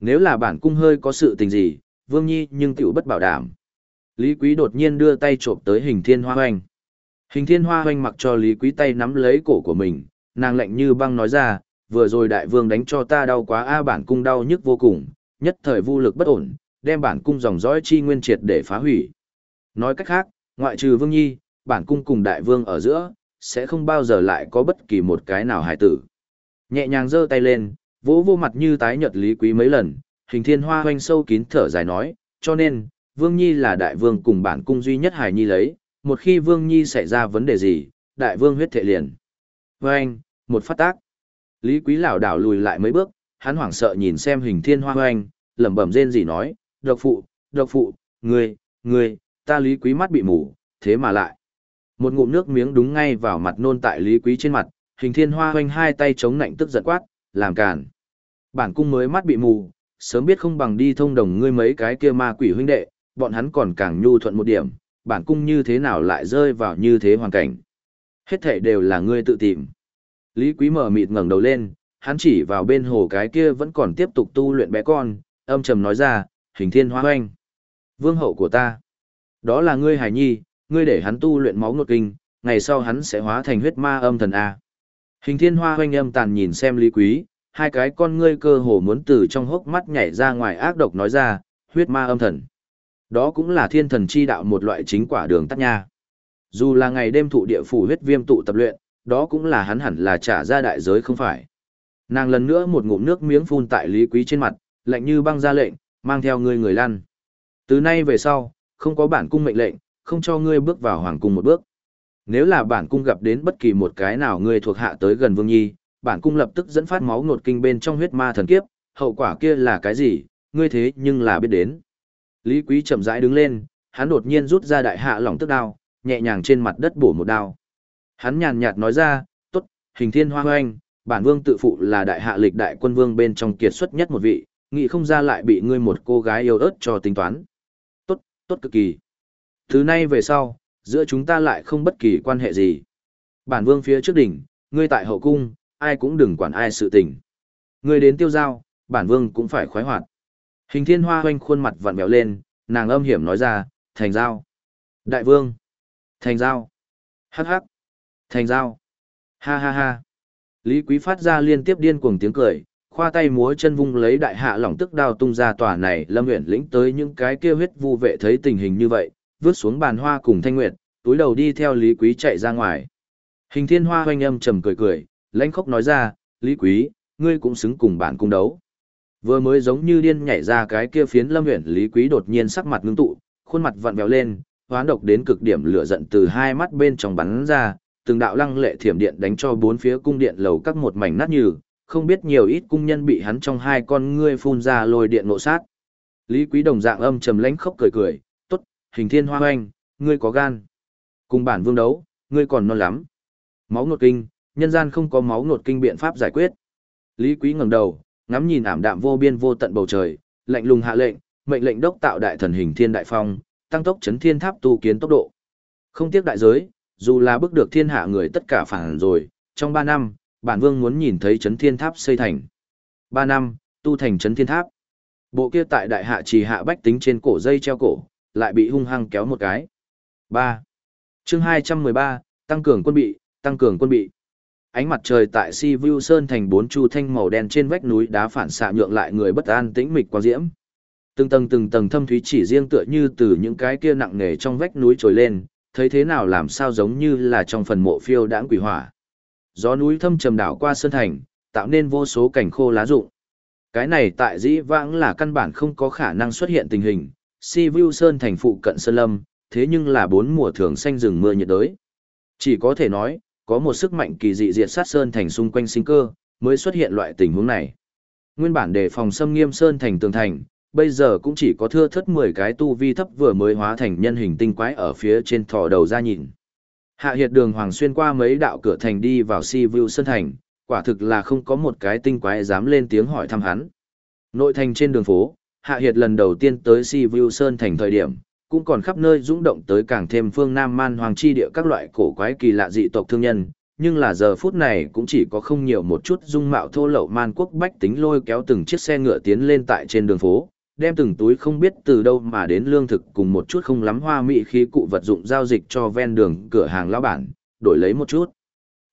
Speaker 1: Nếu là bản cung hơi có sự tình gì, Vương Nhi nhưng tiểu bất bảo đảm. Lý Quý đột nhiên đưa tay trộm tới hình thiên hoa hoanh. Hình thiên hoa hoanh mặc cho Lý Quý tay nắm lấy cổ của mình, nàng lạnh như băng nói ra, vừa rồi đại vương đánh cho ta đau quá a bản cung đau nhức vô cùng, nhất thời vô lực bất ổn, đem bản cung dòng dõi chi nguyên triệt để phá hủy. Nói cách khác, ngoại trừ Vương Nhi, bản cung cùng đại vương ở giữa, sẽ không bao giờ lại có bất kỳ một cái nào hài tử. Nhẹ nhàng giơ tay lên, vỗ vô mặt như tái nhợt lý quý mấy lần, hình thiên hoa hoanh sâu kín thở dài nói, cho nên, Vương Nhi là đại vương cùng bản cung duy nhất hài nhi lấy, một khi Vương Nhi xảy ra vấn đề gì, đại vương huyết thệ liền. Hoanh, một phát tác. Lý quý lảo đảo lùi lại mấy bước, hắn hoảng sợ nhìn xem hình thiên hoa hoanh, lẩm bẩm rên gì nói, độc phụ, độc phụ, người, người, ta lý quý mắt bị mù, thế mà lại. Một ngụm nước miếng đúng ngay vào mặt nôn tại lý quý trên mặt, hình thiên hoa hoanh hai tay chống nạnh tức giận quát, làm càn. Bản cung mới mắt bị mù, sớm biết không bằng đi thông đồng ngươi mấy cái kia ma quỷ huynh đệ, bọn hắn còn càng nhu thuận một điểm, bản cung như thế nào lại rơi vào như thế hoàn cảnh. Hết thể đều là ngươi tự tìm. Lý Quý mở mịt ngẩng đầu lên, hắn chỉ vào bên hồ cái kia vẫn còn tiếp tục tu luyện bé con, âm trầm nói ra, hình thiên hoa hoanh. Vương hậu của ta. Đó là ngươi hải nhi, ngươi để hắn tu luyện máu ngột kinh, ngày sau hắn sẽ hóa thành huyết ma âm thần A. Hình thiên hoa hoanh âm tàn nhìn xem Lý Quý, hai cái con ngươi cơ hồ muốn từ trong hốc mắt nhảy ra ngoài ác độc nói ra, huyết ma âm thần. Đó cũng là thiên thần chi đạo một loại chính quả đường tắt nha. Dù là ngày đêm thụ địa phủ huyết viêm tụ tập luyện, đó cũng là hắn hẳn là trả ra đại giới không phải. Nàng lần nữa một ngụm nước miếng phun tại Lý Quý trên mặt, lạnh như băng ra lệnh, mang theo ngươi người lăn. Từ nay về sau, không có bản cung mệnh lệnh, không cho ngươi bước vào hoàng cung một bước. Nếu là bản cung gặp đến bất kỳ một cái nào ngươi thuộc hạ tới gần Vương Nhi, bản cung lập tức dẫn phát máu ngột kinh bên trong huyết ma thần kiếp, hậu quả kia là cái gì, ngươi thế nhưng là biết đến. Lý Quý chậm rãi đứng lên, hắn đột nhiên rút ra đại hạ lỏng tức đao, nhẹ nhàng trên mặt đất bổ một đao. Hắn nhàn nhạt nói ra, tốt, hình thiên hoa hoanh, bản vương tự phụ là đại hạ lịch đại quân vương bên trong kiệt xuất nhất một vị, nghĩ không ra lại bị ngươi một cô gái yêu ớt cho tính toán. Tốt, tốt cực kỳ. Thứ nay về sau, giữa chúng ta lại không bất kỳ quan hệ gì. Bản vương phía trước đỉnh, ngươi tại hậu cung, ai cũng đừng quản ai sự tình. Ngươi đến tiêu giao, bản vương cũng phải khoái hoạt. Hình thiên hoa hoanh khuôn mặt vặn vẹo lên, nàng âm hiểm nói ra, thành giao. Đại vương. Thành giao. Hắc hắc. Thành giao. Ha ha ha. Lý Quý phát ra liên tiếp điên cuồng tiếng cười, khoa tay múa chân vung lấy đại hạ lỏng tức đao tung ra tòa này lâm nguyện lĩnh tới những cái kia huyết vu vệ thấy tình hình như vậy, vứt xuống bàn hoa cùng thanh nguyệt, túi đầu đi theo Lý Quý chạy ra ngoài. Hình thiên hoa hoanh âm trầm cười cười, lãnh khốc nói ra, Lý Quý, ngươi cũng xứng cùng bạn cung đấu. Vừa mới giống như điên nhảy ra cái kia phiến lâm huyện Lý Quý đột nhiên sắc mặt ngưng tụ, khuôn mặt vặn vẹo lên, hoán độc đến cực điểm lửa giận từ hai mắt bên trong bắn ra, từng đạo lăng lệ thiểm điện đánh cho bốn phía cung điện lầu các một mảnh nát như, không biết nhiều ít cung nhân bị hắn trong hai con ngươi phun ra lôi điện nộ sát. Lý Quý đồng dạng âm trầm lãnh khóc cười cười, "Tốt, Hình Thiên Hoa Hoành, ngươi có gan. Cùng bản vương đấu, ngươi còn non lắm." Máu ngột kinh, nhân gian không có máu ngột kinh biện pháp giải quyết. Lý Quý ngẩng đầu, ngắm nhìn ảm đạm vô biên vô tận bầu trời, lạnh lùng hạ lệnh, mệnh lệnh đốc tạo đại thần hình thiên đại phong, tăng tốc chấn thiên tháp tu kiến tốc độ. Không tiếc đại giới, dù là bước được thiên hạ người tất cả phản rồi, trong 3 năm, bản vương muốn nhìn thấy chấn thiên tháp xây thành. 3 năm, tu thành chấn thiên tháp. Bộ kia tại đại hạ trì hạ bách tính trên cổ dây treo cổ, lại bị hung hăng kéo một cái. 3. chương 213, tăng cường quân bị, tăng cường quân bị ánh mặt trời tại si vu sơn thành bốn chu thanh màu đen trên vách núi đá phản xạ nhượng lại người bất an tĩnh mịch qua diễm từng tầng từng tầng thâm thúy chỉ riêng tựa như từ những cái kia nặng nề trong vách núi trồi lên thấy thế nào làm sao giống như là trong phần mộ phiêu đãng quỷ hỏa. Gió núi thâm trầm đảo qua sơn thành tạo nên vô số cảnh khô lá rụng. Cái này tại dĩ vãng là căn bản không có khả năng xuất hiện tình hình si vu sơn thành phụ cận sơn lâm thế nhưng là bốn mùa thường xanh rừng mưa nhiệt đới. Chỉ có thể nói có một sức mạnh kỳ dị diệt sát sơn thành xung quanh sinh cơ, mới xuất hiện loại tình huống này. Nguyên bản đề phòng xâm nghiêm sơn thành tường thành, bây giờ cũng chỉ có thưa thất 10 cái tu vi thấp vừa mới hóa thành nhân hình tinh quái ở phía trên thò đầu ra nhìn. Hạ hiệt đường hoàng xuyên qua mấy đạo cửa thành đi vào si view sơn thành, quả thực là không có một cái tinh quái dám lên tiếng hỏi thăm hắn. Nội thành trên đường phố, Hạ Hiệt lần đầu tiên tới Si View Sơn thành thời điểm, cũng còn khắp nơi dũng động tới càng thêm phương Nam man hoàng chi địa các loại cổ quái kỳ lạ dị tộc thương nhân, nhưng là giờ phút này cũng chỉ có không nhiều một chút dung mạo thô lậu man quốc bách tính lôi kéo từng chiếc xe ngựa tiến lên tại trên đường phố, đem từng túi không biết từ đâu mà đến lương thực cùng một chút không lắm hoa mỹ khí cụ vật dụng giao dịch cho ven đường cửa hàng lão bản, đổi lấy một chút.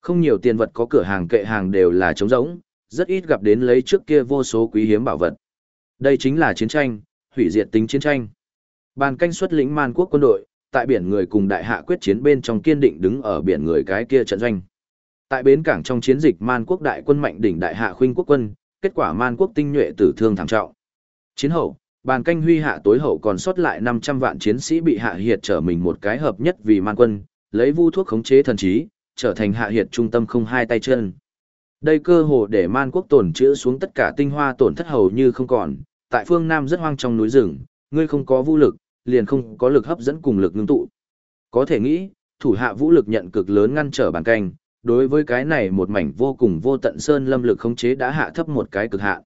Speaker 1: Không nhiều tiền vật có cửa hàng kệ hàng đều là trống rỗng, rất ít gặp đến lấy trước kia vô số quý hiếm bảo vật. Đây chính là chiến tranh, hủy diệt tính chiến tranh. Bàn canh xuất lĩnh man quốc quân đội, tại biển người cùng đại hạ quyết chiến bên trong kiên định đứng ở biển người cái kia trận doanh. Tại bến cảng trong chiến dịch man quốc đại quân mạnh đỉnh đại hạ khuynh quốc quân, kết quả man quốc tinh nhuệ tử thương thảm trọng. Chiến hậu, bàn canh huy hạ tối hậu còn sót lại 500 vạn chiến sĩ bị hạ hiệt trở mình một cái hợp nhất vì man quân, lấy vu thuốc khống chế thần trí, trở thành hạ hiệt trung tâm không hai tay chân. Đây cơ hồ để man quốc tổn chữa xuống tất cả tinh hoa tổn thất hầu như không còn, tại phương Nam rất hoang trong núi rừng, ngươi không có vũ lực, liền không có lực hấp dẫn cùng lực ngưng tụ. Có thể nghĩ, thủ hạ vũ lực nhận cực lớn ngăn trở bàn canh, đối với cái này một mảnh vô cùng vô tận sơn lâm lực khống chế đã hạ thấp một cái cực hạn.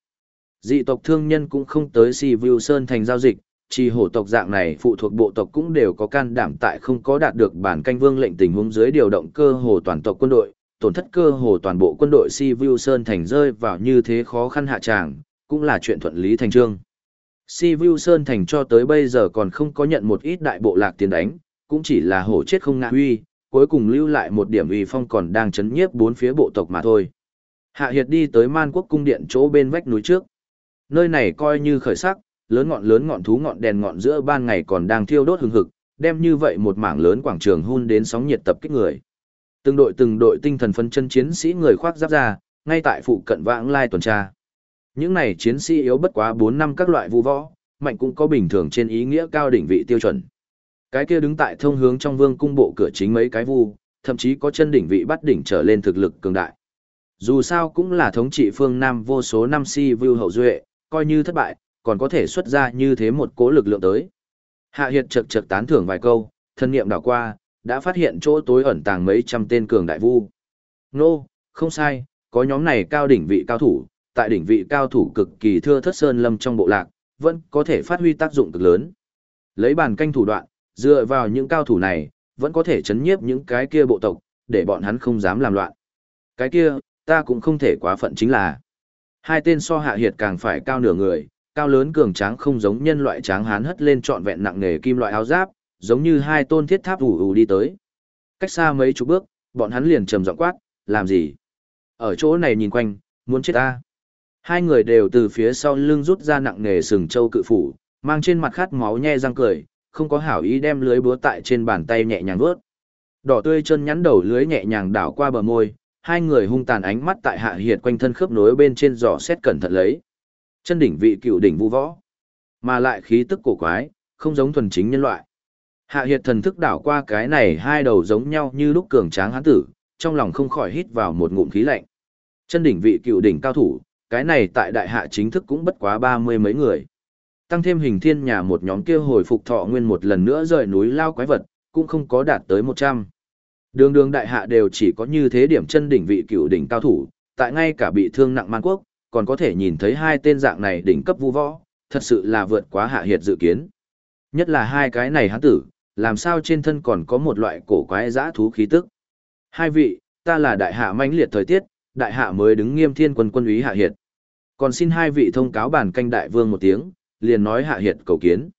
Speaker 1: Dị tộc thương nhân cũng không tới si Vưu sơn thành giao dịch, chỉ hổ tộc dạng này phụ thuộc bộ tộc cũng đều có can đảm tại không có đạt được bản canh vương lệnh tình huống dưới điều động cơ hồ toàn tộc quân đội, tổn thất cơ hồ toàn bộ quân đội si Vưu sơn thành rơi vào như thế khó khăn hạ tràng, cũng là chuyện thuận lý thành trương. Si Vu Sơn Thành cho tới bây giờ còn không có nhận một ít đại bộ lạc tiền đánh, cũng chỉ là hổ chết không ngã huy, cuối cùng lưu lại một điểm uy phong còn đang chấn nhiếp bốn phía bộ tộc mà thôi. Hạ Hiệt đi tới Man Quốc cung điện chỗ bên vách núi trước. Nơi này coi như khởi sắc, lớn ngọn lớn ngọn thú ngọn đèn ngọn giữa ban ngày còn đang thiêu đốt hừng hực, đem như vậy một mảng lớn quảng trường hun đến sóng nhiệt tập kích người. Từng đội từng đội tinh thần phân chân chiến sĩ người khoác giáp ra, ngay tại phụ cận vãng lai tuần tra. Những này chiến sĩ yếu bất quá 4 năm các loại vũ võ, mạnh cũng có bình thường trên ý nghĩa cao đỉnh vị tiêu chuẩn. Cái kia đứng tại thông hướng trong vương cung bộ cửa chính mấy cái vu, thậm chí có chân đỉnh vị bắt đỉnh trở lên thực lực cường đại. Dù sao cũng là thống trị phương Nam vô số năm si view hậu duệ, coi như thất bại, còn có thể xuất ra như thế một cố lực lượng tới. Hạ Hiệt chật chật tán thưởng vài câu, thân niệm đảo qua, đã phát hiện chỗ tối ẩn tàng mấy trăm tên cường đại vu. Nô, không sai, có nhóm này cao đỉnh vị cao thủ, tại đỉnh vị cao thủ cực kỳ thưa thất sơn lâm trong bộ lạc, vẫn có thể phát huy tác dụng cực lớn. Lấy bàn canh thủ đoạn, dựa vào những cao thủ này, vẫn có thể chấn nhiếp những cái kia bộ tộc, để bọn hắn không dám làm loạn. Cái kia, ta cũng không thể quá phận chính là. Hai tên so hạ hiệt càng phải cao nửa người, cao lớn cường tráng không giống nhân loại tráng hán hất lên trọn vẹn nặng nghề kim loại áo giáp, giống như hai tôn thiết tháp ù ù đi tới. Cách xa mấy chục bước, bọn hắn liền trầm giọng quát, làm gì? Ở chỗ này nhìn quanh, muốn chết ta. Hai người đều từ phía sau lưng rút ra nặng nghề sừng châu cự phủ, mang trên mặt khát máu nhe răng cười, không có hảo ý đem lưới búa tại trên bàn tay nhẹ nhàng vuốt. Đỏ tươi chân nhắn đầu lưới nhẹ nhàng đảo qua bờ môi, hai người hung tàn ánh mắt tại hạ hiệt quanh thân khớp nối bên trên giò xét cẩn thận lấy. Chân đỉnh vị cựu đỉnh vu võ, mà lại khí tức cổ quái, không giống thuần chính nhân loại. Hạ hiệt thần thức đảo qua cái này hai đầu giống nhau như lúc cường tráng hán tử, trong lòng không khỏi hít vào một ngụm khí lạnh. Chân đỉnh vị cựu đỉnh cao thủ, cái này tại đại hạ chính thức cũng bất quá ba mươi mấy người. Tăng thêm hình thiên nhà một nhóm kia hồi phục thọ nguyên một lần nữa rời núi lao quái vật, cũng không có đạt tới một trăm. Đường đường đại hạ đều chỉ có như thế điểm chân đỉnh vị cựu đỉnh cao thủ, tại ngay cả bị thương nặng man quốc, còn có thể nhìn thấy hai tên dạng này đỉnh cấp vu võ, thật sự là vượt quá hạ hiệt dự kiến. Nhất là hai cái này hắn tử, làm sao trên thân còn có một loại cổ quái dã thú khí tức. Hai vị, ta là đại hạ mãnh liệt thời tiết, đại hạ mới đứng nghiêm thiên quân quân úy hạ hiệt. Còn xin hai vị thông cáo bản canh đại vương một tiếng, liền nói hạ hiệt cầu kiến.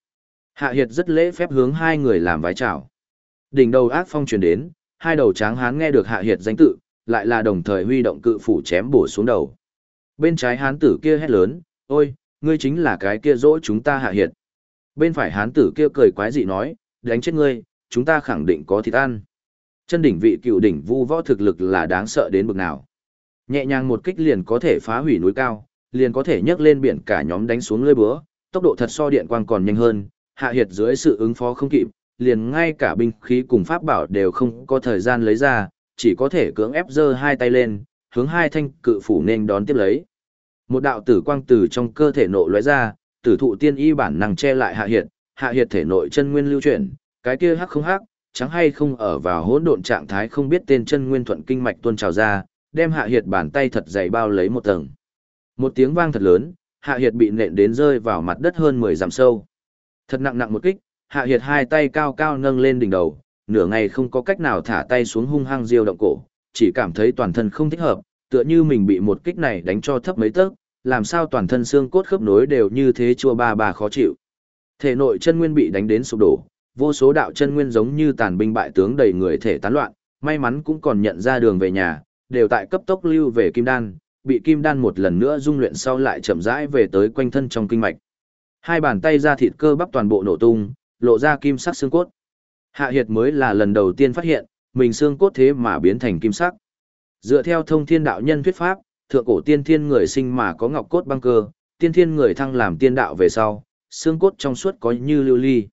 Speaker 1: Hạ hiệt rất lễ phép hướng hai người làm vái chào. Đỉnh đầu ác phong truyền đến, hai đầu tráng hán nghe được hạ hiệt danh tự, lại là đồng thời huy động cự phủ chém bổ xuống đầu. Bên trái hán tử kia hét lớn, ôi, ngươi chính là cái kia dỗ chúng ta hạ hiệt. Bên phải hán tử kia cười quái dị nói, đánh chết ngươi, chúng ta khẳng định có thịt ăn. Chân đỉnh vị cựu đỉnh vu võ thực lực là đáng sợ đến bực nào. Nhẹ nhàng một kích liền có thể phá hủy núi cao, liền có thể nhấc lên biển cả nhóm đánh xuống lưới búa, tốc độ thật so điện quang còn nhanh hơn, hạ hiệt dưới sự ứng phó không kịp, liền ngay cả binh khí cùng pháp bảo đều không có thời gian lấy ra, chỉ có thể cưỡng ép giơ hai tay lên, hướng hai thanh cự phủ nên đón tiếp lấy. Một đạo tử quang từ trong cơ thể nộ lóe ra, tử thụ tiên y bản năng che lại hạ hiệt, hạ hiệt thể nội chân nguyên lưu chuyển, cái kia hắc không hắc, trắng hay không ở vào hỗn độn trạng thái không biết tên chân nguyên thuận kinh mạch tuôn trào ra, đem hạ hiệt bàn tay thật dày bao lấy một tầng. Một tiếng vang thật lớn, hạ hiệt bị nện đến rơi vào mặt đất hơn 10 dặm sâu. Thật nặng nặng một kích, hạ hiệt hai tay cao cao nâng lên đỉnh đầu, nửa ngày không có cách nào thả tay xuống hung hăng diêu động cổ, chỉ cảm thấy toàn thân không thích hợp, tựa như mình bị một kích này đánh cho thấp mấy tấc, làm sao toàn thân xương cốt khớp nối đều như thế chua ba ba khó chịu. Thể nội chân nguyên bị đánh đến sụp đổ, vô số đạo chân nguyên giống như tàn binh bại tướng đầy người thể tán loạn, may mắn cũng còn nhận ra đường về nhà, đều tại cấp tốc lưu về kim đan, bị kim đan một lần nữa dung luyện sau lại chậm rãi về tới quanh thân trong kinh mạch. Hai bàn tay ra thịt cơ bắp toàn bộ nổ tung, lộ ra kim sắc xương cốt. Hạ Hiệt mới là lần đầu tiên phát hiện, mình xương cốt thế mà biến thành kim sắc. Dựa theo thông thiên đạo nhân thuyết pháp, thượng cổ tiên thiên người sinh mà có ngọc cốt băng cơ, tiên thiên người thăng làm tiên đạo về sau, xương cốt trong suốt có như lưu ly.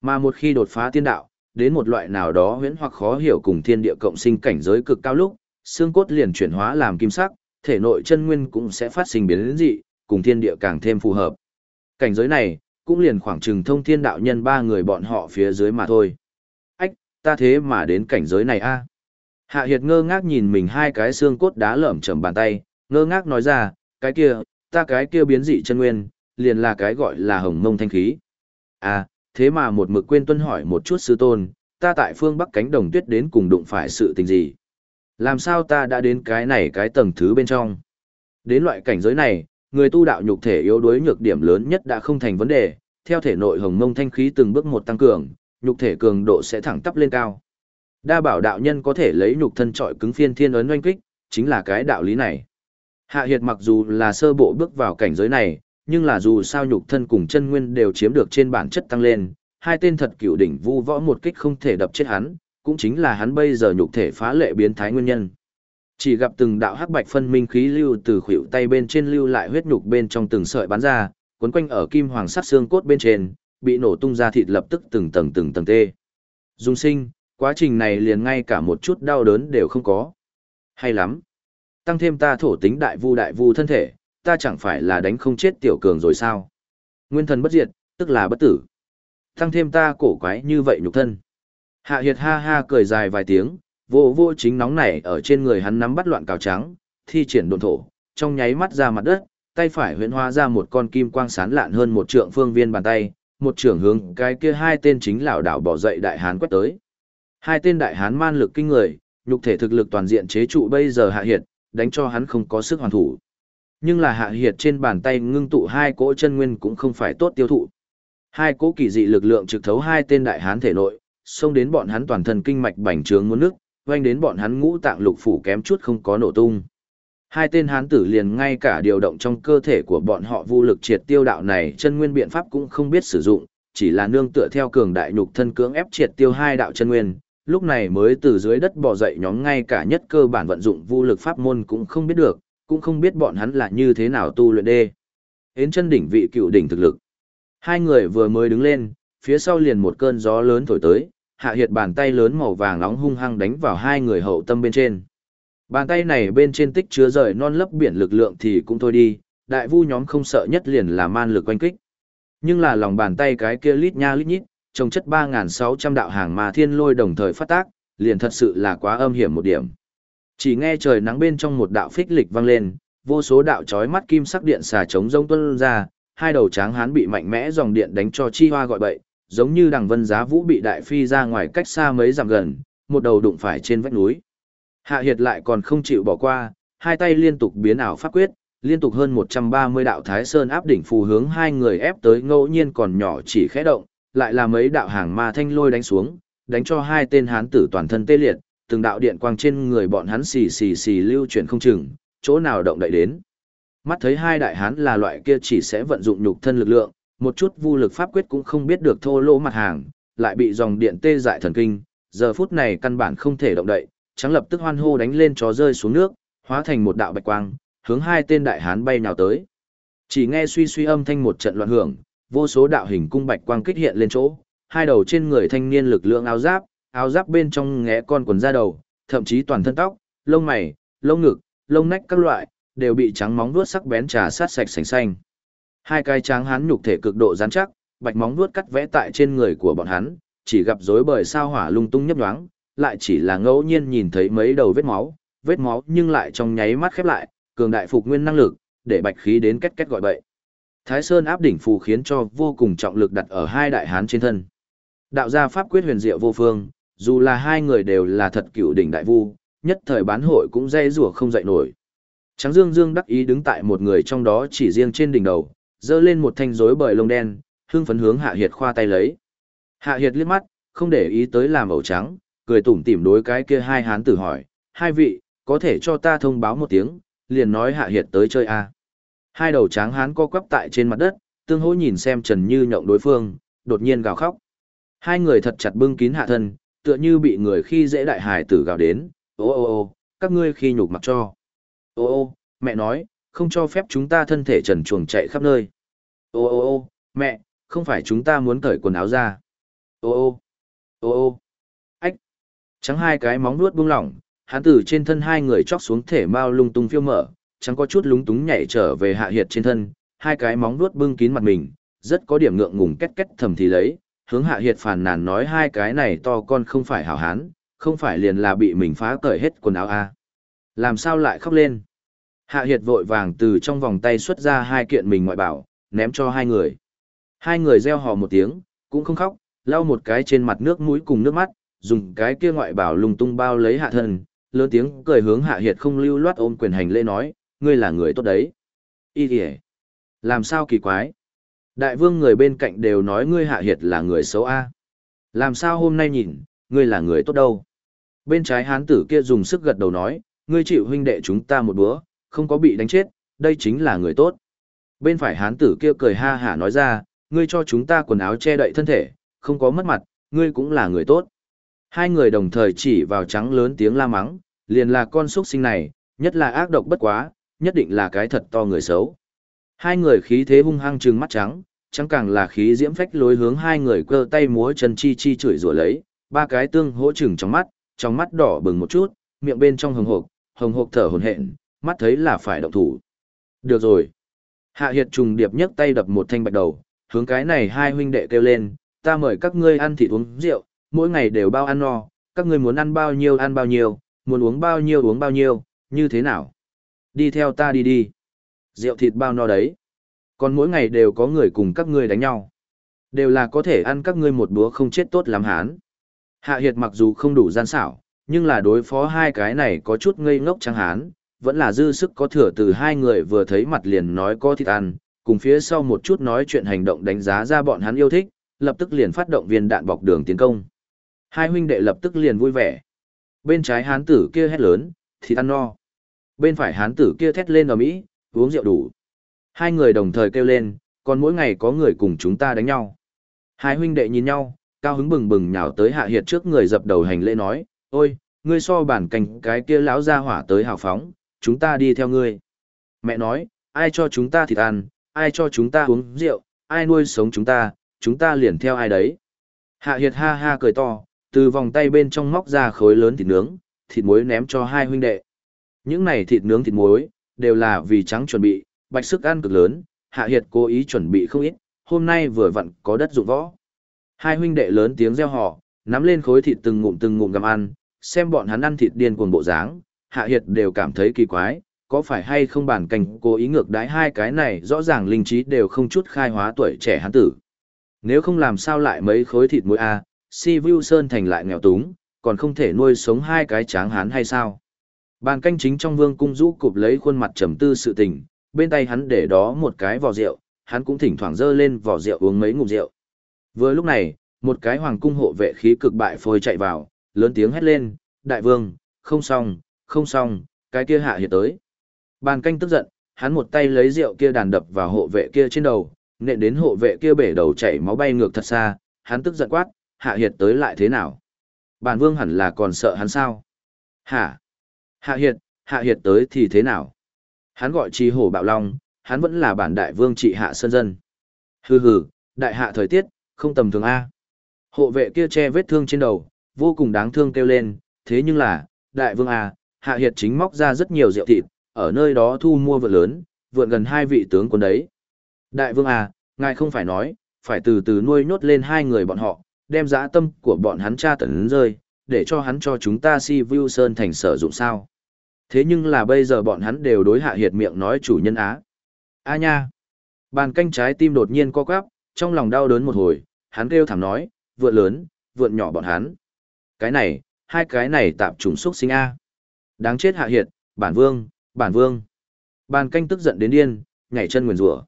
Speaker 1: Mà một khi đột phá tiên đạo, đến một loại nào đó huyễn hoặc khó hiểu cùng thiên địa cộng sinh cảnh giới cực cao lúc, xương cốt liền chuyển hóa làm kim sắc, thể nội chân nguyên cũng sẽ phát sinh biến dị, cùng thiên địa càng thêm phù hợp. Cảnh giới này, cũng liền khoảng chừng thông thiên đạo nhân ba người bọn họ phía dưới mà thôi. Ách, ta thế mà đến cảnh giới này a Hạ Hiệt ngơ ngác nhìn mình hai cái xương cốt đá lởm chởm bàn tay, ngơ ngác nói ra, cái kia, ta cái kia biến dị chân nguyên, liền là cái gọi là hồng mông thanh khí. À, thế mà một mực quên tuân hỏi một chút sư tôn, ta tại phương Bắc cánh đồng tuyết đến cùng đụng phải sự tình gì. Làm sao ta đã đến cái này cái tầng thứ bên trong? Đến loại cảnh giới này, người tu đạo nhục thể yếu đuối nhược điểm lớn nhất đã không thành vấn đề, theo thể nội hồng mông thanh khí từng bước một tăng cường, nhục thể cường độ sẽ thẳng tắp lên cao. Đa bảo đạo nhân có thể lấy nhục thân trọi cứng phiên thiên ấn oanh kích, chính là cái đạo lý này. Hạ Hiệt mặc dù là sơ bộ bước vào cảnh giới này, nhưng là dù sao nhục thân cùng chân nguyên đều chiếm được trên bản chất tăng lên, hai tên thật cựu đỉnh vu võ một kích không thể đập chết hắn, cũng chính là hắn bây giờ nhục thể phá lệ biến thái nguyên nhân. Chỉ gặp từng đạo hắc bạch phân minh khí lưu từ khuỷu tay bên trên lưu lại huyết nhục bên trong từng sợi bắn ra, cuốn quanh ở kim hoàng sắc xương cốt bên trên, bị nổ tung ra thịt lập tức từng tầng từng tầng tê. Dung sinh, quá trình này liền ngay cả một chút đau đớn đều không có. Hay lắm. Tăng thêm ta thổ tính đại vu đại vu thân thể, ta chẳng phải là đánh không chết tiểu cường rồi sao? Nguyên thần bất diệt, tức là bất tử. Tăng thêm ta cổ quái như vậy nhục thân. Hạ Hiệt ha ha cười dài vài tiếng, vô vô chính nóng nảy ở trên người hắn nắm bắt loạn cào trắng, thi triển đồn thổ, trong nháy mắt ra mặt đất, tay phải huyễn hóa ra một con kim quang sán lạn hơn một trượng phương viên bàn tay, một trưởng hướng cái kia hai tên chính lão đảo bỏ dậy đại hán quét tới. Hai tên đại hán man lực kinh người, nhục thể thực lực toàn diện chế trụ bây giờ hạ hiệt, đánh cho hắn không có sức hoàn thủ. Nhưng là hạ hiệt trên bàn tay ngưng tụ hai cỗ chân nguyên cũng không phải tốt tiêu thụ. Hai cỗ kỳ dị lực lượng trực thấu hai tên đại hán thể nội, xông đến bọn hắn toàn thân kinh mạch bành trướng muốn nước, oanh đến bọn hắn ngũ tạng lục phủ kém chút không có nổ tung. Hai tên hán tử liền ngay cả điều động trong cơ thể của bọn họ vô lực triệt tiêu đạo này chân nguyên biện pháp cũng không biết sử dụng, chỉ là nương tựa theo cường đại nhục thân cưỡng ép triệt tiêu hai đạo chân nguyên, lúc này mới từ dưới đất bò dậy nhóm ngay cả nhất cơ bản vận dụng vô lực pháp môn cũng không biết được, cũng không biết bọn hắn là như thế nào tu luyện đê. Hến chân đỉnh vị cựu đỉnh thực lực. Hai người vừa mới đứng lên, phía sau liền một cơn gió lớn thổi tới, hạ hiệt bàn tay lớn màu vàng nóng hung hăng đánh vào hai người hậu tâm bên trên. Bàn tay này bên trên tích chứa rời non lấp biển lực lượng thì cũng thôi đi, đại vu nhóm không sợ nhất liền là man lực quanh kích. Nhưng là lòng bàn tay cái kia lít nha lít nhít, trồng chất 3.600 đạo hàng mà thiên lôi đồng thời phát tác, liền thật sự là quá âm hiểm một điểm. Chỉ nghe trời nắng bên trong một đạo phích lịch vang lên, vô số đạo chói mắt kim sắc điện xà chống rông tuôn ra, hai đầu tráng hán bị mạnh mẽ dòng điện đánh cho chi hoa gọi bậy, giống như đằng vân giá vũ bị đại phi ra ngoài cách xa mấy dặm gần, một đầu đụng phải trên vách núi. Hạ Hiệt lại còn không chịu bỏ qua, hai tay liên tục biến ảo pháp quyết, liên tục hơn 130 đạo thái sơn áp đỉnh phù hướng hai người ép tới ngẫu nhiên còn nhỏ chỉ khẽ động, lại là mấy đạo hàng ma thanh lôi đánh xuống, đánh cho hai tên hán tử toàn thân tê liệt, từng đạo điện quang trên người bọn hắn xì xì xì lưu chuyển không chừng, chỗ nào động đậy đến. Mắt thấy hai đại hán là loại kia chỉ sẽ vận dụng nhục thân lực lượng, một chút vô lực pháp quyết cũng không biết được thô lỗ mặt hàng, lại bị dòng điện tê dại thần kinh, giờ phút này căn bản không thể động đậy, trắng lập tức hoan hô đánh lên chó rơi xuống nước, hóa thành một đạo bạch quang, hướng hai tên đại hán bay nhào tới. Chỉ nghe suy suy âm thanh một trận loạn hưởng, vô số đạo hình cung bạch quang kích hiện lên chỗ, hai đầu trên người thanh niên lực lượng áo giáp, áo giáp bên trong ngẽ con quần da đầu, thậm chí toàn thân tóc, lông mày, lông ngực, lông nách các loại, đều bị trắng móng vuốt sắc bén trà sát sạch sành xanh. Hai cái tráng hán nhục thể cực độ rắn chắc, bạch móng vuốt cắt vẽ tại trên người của bọn hắn, chỉ gặp rối bời sao hỏa lung tung nhấp nhoáng, lại chỉ là ngẫu nhiên nhìn thấy mấy đầu vết máu, vết máu nhưng lại trong nháy mắt khép lại, cường đại phục nguyên năng lực, để bạch khí đến kết kết gọi bậy. Thái Sơn áp đỉnh phù khiến cho vô cùng trọng lực đặt ở hai đại hán trên thân. Đạo gia pháp quyết huyền diệu vô phương, dù là hai người đều là thật cựu đỉnh đại vu, nhất thời bán hội cũng dây rủa không dậy nổi. Trắng Dương Dương đắc ý đứng tại một người trong đó chỉ riêng trên đỉnh đầu, dơ lên một thanh rối bời lông đen, hưng phấn hướng Hạ Hiệt khoa tay lấy. Hạ Hiệt liếc mắt, không để ý tới làm ẩu trắng, cười tủm tỉm đối cái kia hai hán tử hỏi, hai vị, có thể cho ta thông báo một tiếng, liền nói Hạ Hiệt tới chơi à. Hai đầu tráng hán co quắp tại trên mặt đất, tương hỗ nhìn xem Trần Như nhộng đối phương, đột nhiên gào khóc. Hai người thật chặt bưng kín hạ thân, tựa như bị người khi dễ đại hài tử gào đến, ô ô ô, các ngươi khi nhục mặc cho. Ô ô, mẹ nói, không cho phép chúng ta thân thể trần chuồng chạy khắp nơi. Ô ô ô, mẹ, không phải chúng ta muốn cởi quần áo ra. Ô ô, ô ô, ách. Trắng hai cái móng nuốt buông lỏng, hắn từ trên thân hai người chóc xuống thể mau lung tung phiêu mở, chẳng có chút lúng túng nhảy trở về hạ hiệt trên thân, hai cái móng nuốt bưng kín mặt mình, rất có điểm ngượng ngùng két két thầm thì lấy, hướng hạ hiệt phàn nàn nói hai cái này to con không phải hảo hán, không phải liền là bị mình phá cởi hết quần áo à. Làm sao lại khóc lên? Hạ hiệt vội vàng từ trong vòng tay xuất ra hai kiện mình ngoại bảo, ném cho hai người. Hai người reo hò một tiếng, cũng không khóc, lau một cái trên mặt nước mũi cùng nước mắt, dùng cái kia ngoại bảo lung tung bao lấy hạ thân, lớn tiếng cười hướng hạ hiệt không lưu loát ôm quyền hành lễ nói, ngươi là người tốt đấy. Ý kìa. Làm sao kỳ quái? Đại vương người bên cạnh đều nói ngươi hạ hiệt là người xấu a. Làm sao hôm nay nhìn, ngươi là người tốt đâu? Bên trái hán tử kia dùng sức gật đầu nói, ngươi chịu huynh đệ chúng ta một bữa, không có bị đánh chết, đây chính là người tốt. Bên phải hán tử kia cười ha hả nói ra, ngươi cho chúng ta quần áo che đậy thân thể, không có mất mặt, ngươi cũng là người tốt. Hai người đồng thời chỉ vào trắng lớn tiếng la mắng, liền là con xuất sinh này, nhất là ác độc bất quá, nhất định là cái thật to người xấu. Hai người khí thế hung hăng trừng mắt trắng, trắng càng là khí diễm phách lối hướng hai người cơ tay múa chân chi chi chửi rủa lấy, ba cái tương hỗ trừng trong mắt, trong mắt đỏ bừng một chút, miệng bên trong hồng hộc, hồng hộc thở hổn hển, mắt thấy là phải động thủ. Được rồi. Hạ Hiệt trùng điệp nhấc tay đập một thanh bạch đầu, hướng cái này hai huynh đệ kêu lên, ta mời các ngươi ăn thịt uống rượu, mỗi ngày đều bao ăn no, các ngươi muốn ăn bao nhiêu ăn bao nhiêu, muốn uống bao nhiêu uống bao nhiêu, như thế nào? Đi theo ta đi đi. Rượu thịt bao no đấy. Còn mỗi ngày đều có người cùng các ngươi đánh nhau. Đều là có thể ăn các ngươi một búa không chết tốt lắm hán. Hạ Hiệt mặc dù không đủ gian xảo, nhưng là đối phó hai cái này có chút ngây ngốc trắng hán, vẫn là dư sức có thừa từ hai người vừa thấy mặt liền nói có thịt ăn, cùng phía sau một chút nói chuyện hành động đánh giá ra bọn hắn yêu thích, lập tức liền phát động viên đạn bọc đường tiến công. Hai huynh đệ lập tức liền vui vẻ. Bên trái hán tử kia hét lớn, thịt ăn no. Bên phải hán tử kia thét lên ở mỹ, uống rượu đủ. Hai người đồng thời kêu lên, còn mỗi ngày có người cùng chúng ta đánh nhau. Hai huynh đệ nhìn nhau, cao hứng bừng bừng nhào tới hạ hiệt trước người dập đầu hành lễ nói, ôi, ngươi so bản cảnh cái kia lão ra hỏa tới hào phóng, chúng ta đi theo ngươi. Mẹ nói, ai cho chúng ta thịt ăn, ai cho chúng ta uống rượu, ai nuôi sống chúng ta, chúng ta liền theo ai đấy. Hạ hiệt ha ha cười to, từ vòng tay bên trong móc ra khối lớn thịt nướng, thịt muối ném cho hai huynh đệ. Những này thịt nướng thịt muối, đều là vì trắng chuẩn bị, bạch sức ăn cực lớn, hạ hiệt cố ý chuẩn bị không ít, hôm nay vừa vặn có đất dụng võ. Hai huynh đệ lớn tiếng reo hò, nắm lên khối thịt từng ngụm từng ngụm gặm ăn, xem bọn hắn ăn thịt điên cuồng bộ dáng, hạ hiệt đều cảm thấy kỳ quái, có phải hay không bản cảnh cố ý ngược đái hai cái này rõ ràng linh trí đều không chút khai hóa tuổi trẻ hắn tử. Nếu không làm sao lại mấy khối thịt muối a, si vu sơn thành lại nghèo túng, còn không thể nuôi sống hai cái tráng hán hay sao? Bàn canh chính trong vương cung rũ cụp lấy khuôn mặt trầm tư sự tình, bên tay hắn để đó một cái vò rượu, hắn cũng thỉnh thoảng dơ lên vò rượu uống mấy ngụm rượu. Vừa lúc này, một cái hoàng cung hộ vệ khí cực bại phôi chạy vào, lớn tiếng hét lên, đại vương, không xong, không xong, cái kia hạ hiện tới. Bàn canh tức giận, hắn một tay lấy rượu kia đàn đập vào hộ vệ kia trên đầu, nện đến hộ vệ kia bể đầu chảy máu bay ngược thật xa, hắn tức giận quát, hạ hiệt tới lại thế nào? Bản vương hẳn là còn sợ hắn sao? Hả? Hạ hiệt, hạ hiệt tới thì thế nào? Hắn gọi trì hổ bạo long, hắn vẫn là bản đại vương trị hạ sơn dân. Hừ hừ, đại hạ thời tiết, không tầm thường A. Hộ vệ kia che vết thương trên đầu, vô cùng đáng thương kêu lên, thế nhưng là, đại vương A, hạ hiệt chính móc ra rất nhiều rượu thịt, ở nơi đó thu mua vượt lớn, vượt gần hai vị tướng quân đấy. Đại vương à, ngài không phải nói, phải từ từ nuôi nhốt lên hai người bọn họ, đem dã tâm của bọn hắn tra tấn rơi, để cho hắn cho chúng ta si Vu Sơn thành sở dụng sao. Thế nhưng là bây giờ bọn hắn đều đối hạ hiệt miệng nói chủ nhân á. A nha! Bàn canh trái tim đột nhiên co quắp, trong lòng đau đớn một hồi, hắn kêu thảm nói, vượn lớn, vượn nhỏ bọn hắn. Cái này, hai cái này tạm trùng xúc sinh A. Đáng chết hạ hiệt, bản vương, bản vương. Bàn canh tức giận đến điên, nhảy chân nguyền rủa.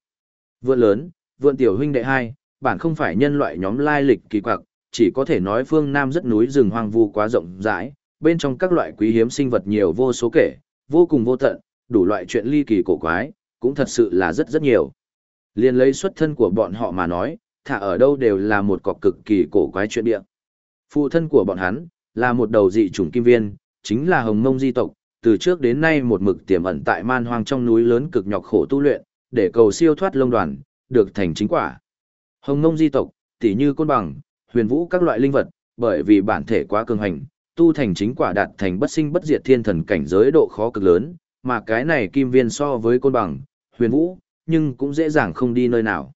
Speaker 1: Vượn lớn, vượn tiểu huynh đệ hai, bản không phải nhân loại nhóm lai lịch kỳ quặc, chỉ có thể nói phương Nam rất núi rừng hoang vu quá rộng rãi, bên trong các loại quý hiếm sinh vật nhiều vô số kể, vô cùng vô tận, đủ loại chuyện ly kỳ cổ quái, cũng thật sự là rất rất nhiều. Liên lấy xuất thân của bọn họ mà nói, thả ở đâu đều là một cọc cực kỳ cổ quái chuyện địa. Phụ thân của bọn hắn, là một đầu dị chủng kim viên, chính là hồng mông di tộc, từ trước đến nay một mực tiềm ẩn tại man hoang trong núi lớn cực nhọc khổ tu luyện, để cầu siêu thoát lông đoàn, được thành chính quả. Hồng mông di tộc, tỉ như côn bằng, huyền vũ các loại linh vật, bởi vì bản thể quá cường hành, tu thành chính quả đạt thành bất sinh bất diệt thiên thần cảnh giới độ khó cực lớn, mà cái này kim viên so với côn bằng, huyền vũ, nhưng cũng dễ dàng không đi nơi nào.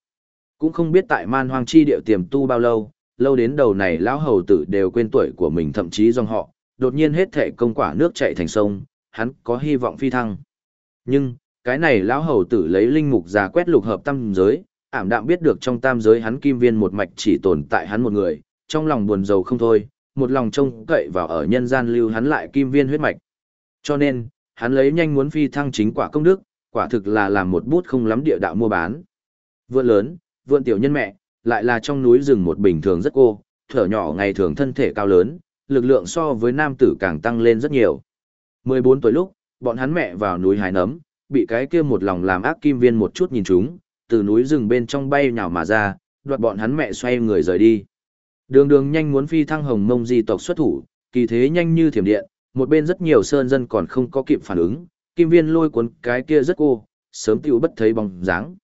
Speaker 1: Cũng không biết tại man hoang chi điệu tiềm tu bao lâu, lâu đến đầu này lão hầu tử đều quên tuổi của mình thậm chí dòng họ, đột nhiên hết thệ công quả nước chạy thành sông, hắn có hy vọng phi thăng. Nhưng, cái này lão hầu tử lấy linh mục ra quét lục hợp tam giới, ảm đạm biết được trong tam giới hắn kim viên một mạch chỉ tồn tại hắn một người, trong lòng buồn rầu không thôi, một lòng trông cậy vào ở nhân gian lưu hắn lại kim viên huyết mạch. Cho nên, hắn lấy nhanh muốn phi thăng chính quả công đức, quả thực là làm một bút không lắm địa đạo mua bán. Vượn lớn, vượn tiểu nhân mẹ, lại là trong núi rừng một bình thường rất cô, thở nhỏ ngày thường thân thể cao lớn, lực lượng so với nam tử càng tăng lên rất nhiều. 14 tuổi lúc, bọn hắn mẹ vào núi hái nấm, bị cái kia một lòng làm ác kim viên một chút nhìn chúng, từ núi rừng bên trong bay nhào mà ra, đoạt bọn hắn mẹ xoay người rời đi. Đường đường nhanh muốn phi thăng hồng mông di tộc xuất thủ, kỳ thế nhanh như thiểm điện, một bên rất nhiều sơn dân còn không có kịp phản ứng, kim viên lôi cuốn cái kia rất cô, sớm tiêu bất thấy bóng dáng.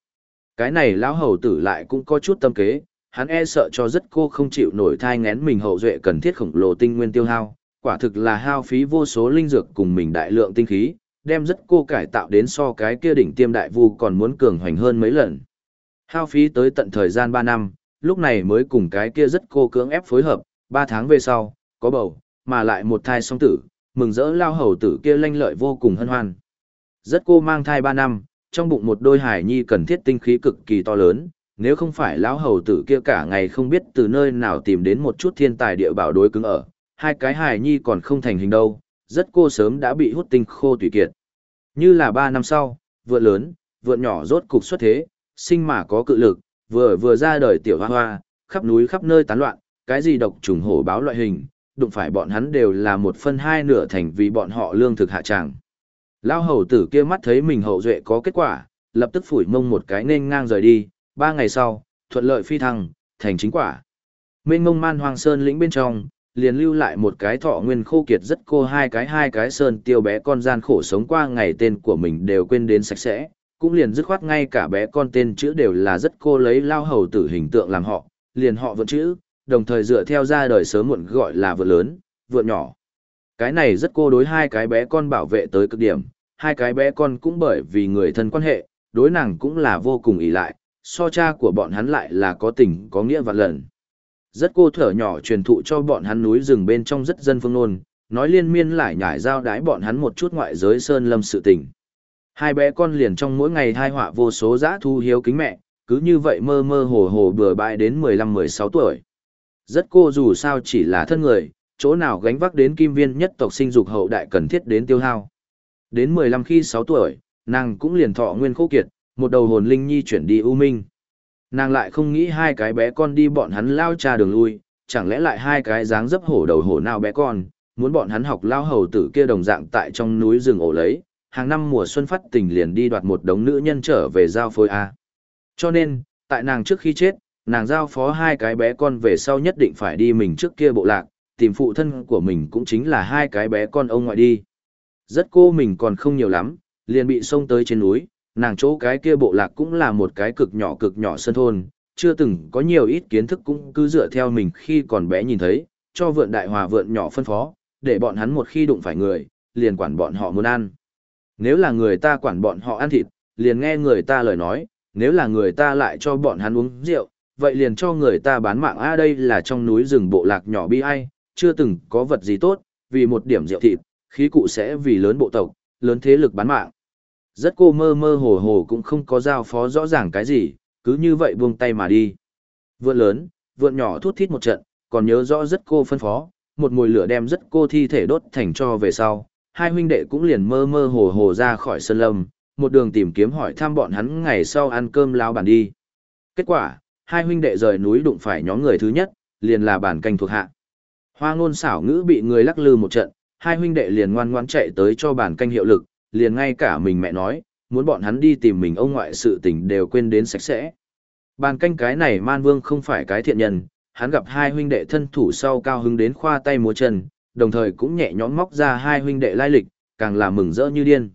Speaker 1: Cái này lão hầu tử lại cũng có chút tâm kế, hắn e sợ cho rất cô không chịu nổi thai ngén mình hậu duệ cần thiết khổng lồ tinh nguyên tiêu hao, quả thực là hao phí vô số linh dược cùng mình đại lượng tinh khí, đem rất cô cải tạo đến so cái kia đỉnh tiêm đại vu còn muốn cường hoành hơn mấy lần. Hao phí tới tận thời gian 3 năm, lúc này mới cùng cái kia rất cô cưỡng ép phối hợp, 3 tháng về sau, có bầu, mà lại một thai song tử, mừng rỡ lao hầu tử kia lanh lợi vô cùng hân hoan. Rất cô mang thai 3 năm, trong bụng một đôi hải nhi cần thiết tinh khí cực kỳ to lớn, nếu không phải lão hầu tử kia cả ngày không biết từ nơi nào tìm đến một chút thiên tài địa bảo đối cứng ở, hai cái hài nhi còn không thành hình đâu, rất cô sớm đã bị hút tinh khô tùy kiệt. Như là ba năm sau, vượn lớn, vượn nhỏ rốt cục xuất thế, sinh mà có cự lực, vừa vừa ra đời tiểu hoa hoa, khắp núi khắp nơi tán loạn, cái gì độc trùng hổ báo loại hình, đụng phải bọn hắn đều là một phân hai nửa thành vì bọn họ lương thực hạ tràng. Lao hầu tử kia mắt thấy mình hậu duệ có kết quả, lập tức phủi mông một cái nên ngang rời đi, ba ngày sau, thuận lợi phi thăng, thành chính quả. Mênh mông man hoang sơn lĩnh bên trong, liền lưu lại một cái thọ nguyên khô kiệt rất cô hai cái hai cái sơn tiêu bé con gian khổ sống qua ngày tên của mình đều quên đến sạch sẽ, cũng liền dứt khoát ngay cả bé con tên chữ đều là rất cô lấy lao hầu tử hình tượng làm họ, liền họ vượt chữ, đồng thời dựa theo ra đời sớm muộn gọi là vượt lớn, vượt nhỏ. Cái này rất cô đối hai cái bé con bảo vệ tới cực điểm, hai cái bé con cũng bởi vì người thân quan hệ, đối nàng cũng là vô cùng ý lại, so cha của bọn hắn lại là có tình có nghĩa vạn lần. Rất cô thở nhỏ truyền thụ cho bọn hắn núi rừng bên trong rất dân phương nôn, nói liên miên lại nhải giao đái bọn hắn một chút ngoại giới sơn lâm sự tình. Hai bé con liền trong mỗi ngày thai họa vô số giã thu hiếu kính mẹ, cứ như vậy mơ mơ hồ hồ bừa bãi đến 15-16 tuổi. Rất cô dù sao chỉ là thân người, chỗ nào gánh vác đến kim viên nhất tộc sinh dục hậu đại cần thiết đến tiêu hao. Đến 15 khi 6 tuổi, nàng cũng liền thọ nguyên khô kiệt, một đầu hồn linh nhi chuyển đi u minh. Nàng lại không nghĩ hai cái bé con đi bọn hắn lao cha đường lui, chẳng lẽ lại hai cái dáng dấp hổ đầu hổ nào bé con, muốn bọn hắn học lao hầu tử kia đồng dạng tại trong núi rừng ổ lấy, hàng năm mùa xuân phát tình liền đi đoạt một đống nữ nhân trở về giao phối A. Cho nên, tại nàng trước khi chết, nàng giao phó hai cái bé con về sau nhất định phải đi mình trước kia bộ lạc, tìm phụ thân của mình cũng chính là hai cái bé con ông ngoại đi. Rất cô mình còn không nhiều lắm, liền bị xông tới trên núi, nàng chỗ cái kia bộ lạc cũng là một cái cực nhỏ cực nhỏ sân thôn, chưa từng có nhiều ít kiến thức cũng cứ dựa theo mình khi còn bé nhìn thấy, cho vượn đại hòa vượn nhỏ phân phó, để bọn hắn một khi đụng phải người, liền quản bọn họ muốn ăn. Nếu là người ta quản bọn họ ăn thịt, liền nghe người ta lời nói, nếu là người ta lại cho bọn hắn uống rượu, vậy liền cho người ta bán mạng a đây là trong núi rừng bộ lạc nhỏ bi ai, chưa từng có vật gì tốt, vì một điểm rượu thịt, khí cụ sẽ vì lớn bộ tộc, lớn thế lực bán mạng. Rất cô mơ mơ hồ hồ cũng không có giao phó rõ ràng cái gì, cứ như vậy buông tay mà đi. Vượn lớn, vượn nhỏ thút thít một trận, còn nhớ rõ rất cô phân phó, một mùi lửa đem rất cô thi thể đốt thành cho về sau, hai huynh đệ cũng liền mơ mơ hồ hồ ra khỏi sân lâm, một đường tìm kiếm hỏi thăm bọn hắn ngày sau ăn cơm lao bản đi. Kết quả, hai huynh đệ rời núi đụng phải nhóm người thứ nhất, liền là bản canh thuộc hạ. Hoa ngôn xảo ngữ bị người lắc lư một trận, hai huynh đệ liền ngoan ngoãn chạy tới cho bản canh hiệu lực, liền ngay cả mình mẹ nói, muốn bọn hắn đi tìm mình ông ngoại sự tình đều quên đến sạch sẽ. Bàn canh cái này man vương không phải cái thiện nhân, hắn gặp hai huynh đệ thân thủ sau cao hứng đến khoa tay múa chân, đồng thời cũng nhẹ nhõm móc ra hai huynh đệ lai lịch, càng là mừng rỡ như điên.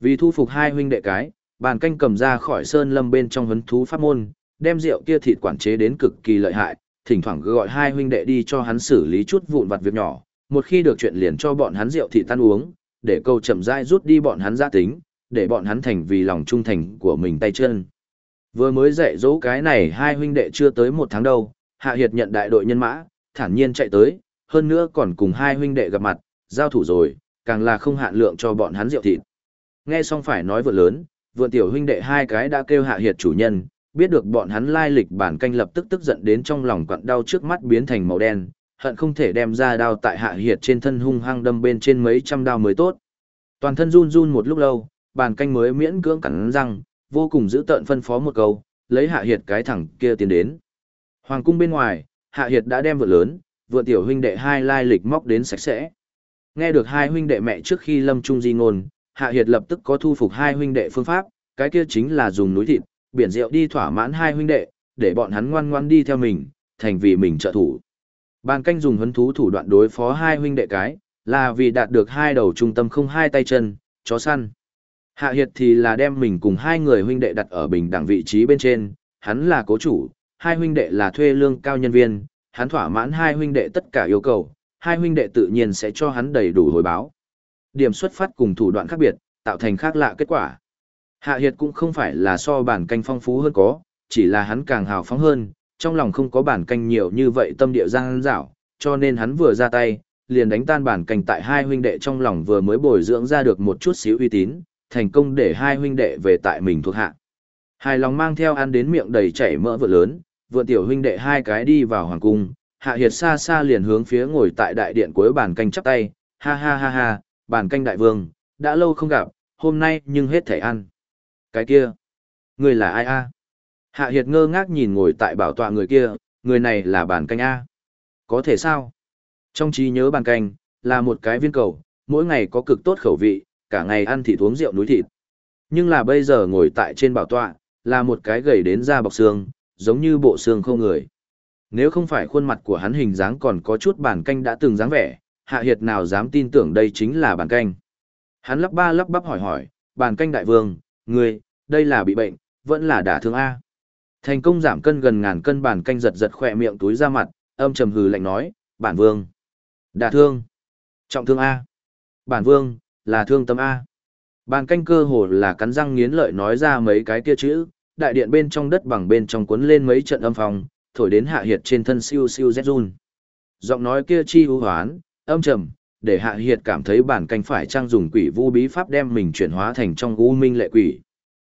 Speaker 1: Vì thu phục hai huynh đệ cái, bàn canh cầm ra khỏi sơn lâm bên trong hấn thú pháp môn, đem rượu kia thịt quản chế đến cực kỳ lợi hại, thỉnh thoảng gọi hai huynh đệ đi cho hắn xử lý chút vụn vặt việc nhỏ, một khi được chuyện liền cho bọn hắn rượu thịt tan uống, để câu chậm rãi rút đi bọn hắn gia tính, để bọn hắn thành vì lòng trung thành của mình tay chân. Vừa mới dạy dỗ cái này hai huynh đệ chưa tới một tháng đâu, Hạ Hiệt nhận đại đội nhân mã, thản nhiên chạy tới, hơn nữa còn cùng hai huynh đệ gặp mặt, giao thủ rồi, càng là không hạn lượng cho bọn hắn rượu thịt. Nghe xong phải nói vượt lớn, vượt tiểu huynh đệ hai cái đã kêu Hạ Hiệt chủ nhân, biết được bọn hắn lai lịch bản canh lập tức tức giận đến trong lòng quặn đau trước mắt biến thành màu đen, hận không thể đem ra đao tại hạ hiệt trên thân hung hăng đâm bên trên mấy trăm đao mới tốt. Toàn thân run run một lúc lâu, bàn canh mới miễn cưỡng cắn răng, vô cùng giữ tợn phân phó một câu, lấy hạ hiệt cái thẳng kia tiến đến. Hoàng cung bên ngoài, hạ hiệt đã đem vợ lớn, vợ tiểu huynh đệ hai lai lịch móc đến sạch sẽ. Nghe được hai huynh đệ mẹ trước khi lâm trung di ngôn, hạ hiệt lập tức có thu phục hai huynh đệ phương pháp, cái kia chính là dùng núi thịt, biển rượu đi thỏa mãn hai huynh đệ, để bọn hắn ngoan ngoan đi theo mình, thành vì mình trợ thủ. Bàn canh dùng hấn thú thủ đoạn đối phó hai huynh đệ cái, là vì đạt được hai đầu trung tâm không hai tay chân, chó săn. Hạ Hiệt thì là đem mình cùng hai người huynh đệ đặt ở bình đẳng vị trí bên trên, hắn là cố chủ, hai huynh đệ là thuê lương cao nhân viên, hắn thỏa mãn hai huynh đệ tất cả yêu cầu, hai huynh đệ tự nhiên sẽ cho hắn đầy đủ hồi báo. Điểm xuất phát cùng thủ đoạn khác biệt, tạo thành khác lạ kết quả. Hạ Hiệt cũng không phải là so bản canh phong phú hơn có, chỉ là hắn càng hào phóng hơn, trong lòng không có bản canh nhiều như vậy tâm địa giang dảo, cho nên hắn vừa ra tay, liền đánh tan bản canh tại hai huynh đệ trong lòng vừa mới bồi dưỡng ra được một chút xíu uy tín, thành công để hai huynh đệ về tại mình thuộc hạ. Hài lòng mang theo ăn đến miệng đầy chảy mỡ vượt lớn, vợ tiểu huynh đệ hai cái đi vào hoàng cung, hạ hiệt xa xa liền hướng phía ngồi tại đại điện cuối bàn canh chắp tay, ha ha ha ha, bàn canh đại vương, đã lâu không gặp, hôm nay nhưng hết thể ăn. Cái kia, người là ai a? Hạ Hiệt ngơ ngác nhìn ngồi tại bảo tọa người kia, người này là bản canh A. Có thể sao? Trong trí nhớ bản canh, là một cái viên cầu, mỗi ngày có cực tốt khẩu vị, cả ngày ăn thịt uống rượu núi thịt. Nhưng là bây giờ ngồi tại trên bảo tọa, là một cái gầy đến da bọc xương, giống như bộ xương không người. Nếu không phải khuôn mặt của hắn hình dáng còn có chút bản canh đã từng dáng vẻ, hạ hiệt nào dám tin tưởng đây chính là bản canh. Hắn lắp ba lắp bắp hỏi hỏi, bản canh đại vương, người, đây là bị bệnh, vẫn là đả thương A. Thành công giảm cân gần ngàn cân bản canh giật giật khỏe miệng túi ra mặt, âm trầm hừ lạnh nói, bản vương. Đả thương. Trọng thương A. Bản vương, là thương tâm A. Bản canh cơ hồ là cắn răng nghiến lợi nói ra mấy cái kia chữ, đại điện bên trong đất bằng bên trong cuốn lên mấy trận âm phòng, thổi đến hạ hiệt trên thân siêu siêu rét run. Giọng nói kia chi hữu hoán, âm trầm, để hạ hiệt cảm thấy bản canh phải trang dùng quỷ vu bí pháp đem mình chuyển hóa thành trong u minh lệ quỷ.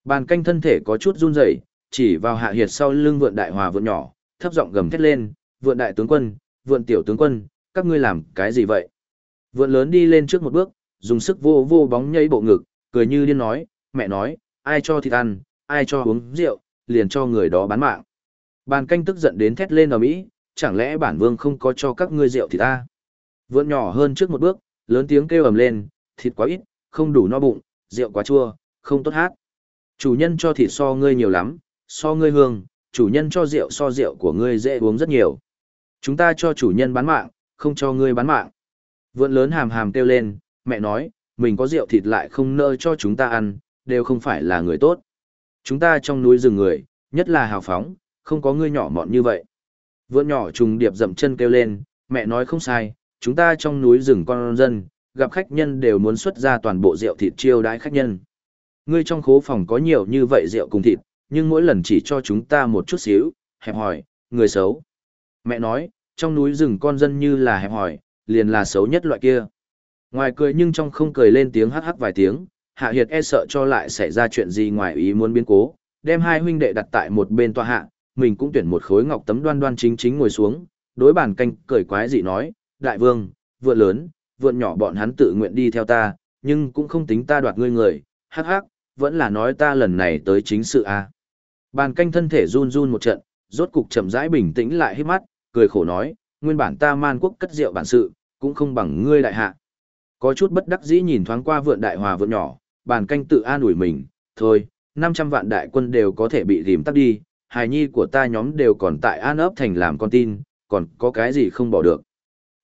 Speaker 1: Bản canh thân thể có chút run rẩy, chỉ vào hạ hiệt sau lưng vượn đại hòa vượn nhỏ, thấp giọng gầm thét lên, vượn đại tướng quân, vượn tiểu tướng quân, các ngươi làm cái gì vậy? Vượn lớn đi lên trước một bước, dùng sức vô vô bóng nhây bộ ngực, cười như điên nói, mẹ nói, ai cho thịt ăn, ai cho uống rượu, liền cho người đó bán mạng. Bàn canh tức giận đến thét lên ở Mỹ, chẳng lẽ bản vương không có cho các ngươi rượu thì ta? Vượn nhỏ hơn trước một bước, lớn tiếng kêu ầm lên, thịt quá ít, không đủ no bụng, rượu quá chua, không tốt hát. Chủ nhân cho thịt so ngươi nhiều lắm, so ngươi hương, chủ nhân cho rượu so rượu của ngươi dễ uống rất nhiều. Chúng ta cho chủ nhân bán mạng, không cho ngươi bán mạng. Vượn lớn hàm hàm kêu lên, mẹ nói, mình có rượu thịt lại không nơi cho chúng ta ăn, đều không phải là người tốt. Chúng ta trong núi rừng người, nhất là hào phóng, không có ngươi nhỏ mọn như vậy. Vượn nhỏ trùng điệp dậm chân kêu lên, mẹ nói không sai, chúng ta trong núi rừng con dân, gặp khách nhân đều muốn xuất ra toàn bộ rượu thịt chiêu đãi khách nhân. Ngươi trong khố phòng có nhiều như vậy rượu cùng thịt, nhưng mỗi lần chỉ cho chúng ta một chút xíu, hẹp hỏi, người xấu. Mẹ nói, trong núi rừng con dân như là hẹp hỏi, liền là xấu nhất loại kia. Ngoài cười nhưng trong không cười lên tiếng hắc hắc vài tiếng, Hạ Hiệt e sợ cho lại xảy ra chuyện gì ngoài ý muốn biến cố, đem hai huynh đệ đặt tại một bên tòa hạ, mình cũng tuyển một khối ngọc tấm đoan đoan chính chính ngồi xuống, đối bàn canh cười quái dị nói, đại vương, vượn lớn, vượn nhỏ bọn hắn tự nguyện đi theo ta, nhưng cũng không tính ta đoạt ngươi người, hắc hắc, vẫn là nói ta lần này tới chính sự a. À. Bàn canh thân thể run run một trận, rốt cục chậm rãi bình tĩnh lại hít mắt, cười khổ nói, nguyên bản ta man quốc cất rượu bản sự, cũng không bằng ngươi đại hạ. Có chút bất đắc dĩ nhìn thoáng qua vượn đại hòa vượn nhỏ, bàn canh tự an ủi mình, thôi, 500 vạn đại quân đều có thể bị rìm tắt đi, hài nhi của ta nhóm đều còn tại an ấp thành làm con tin, còn có cái gì không bỏ được.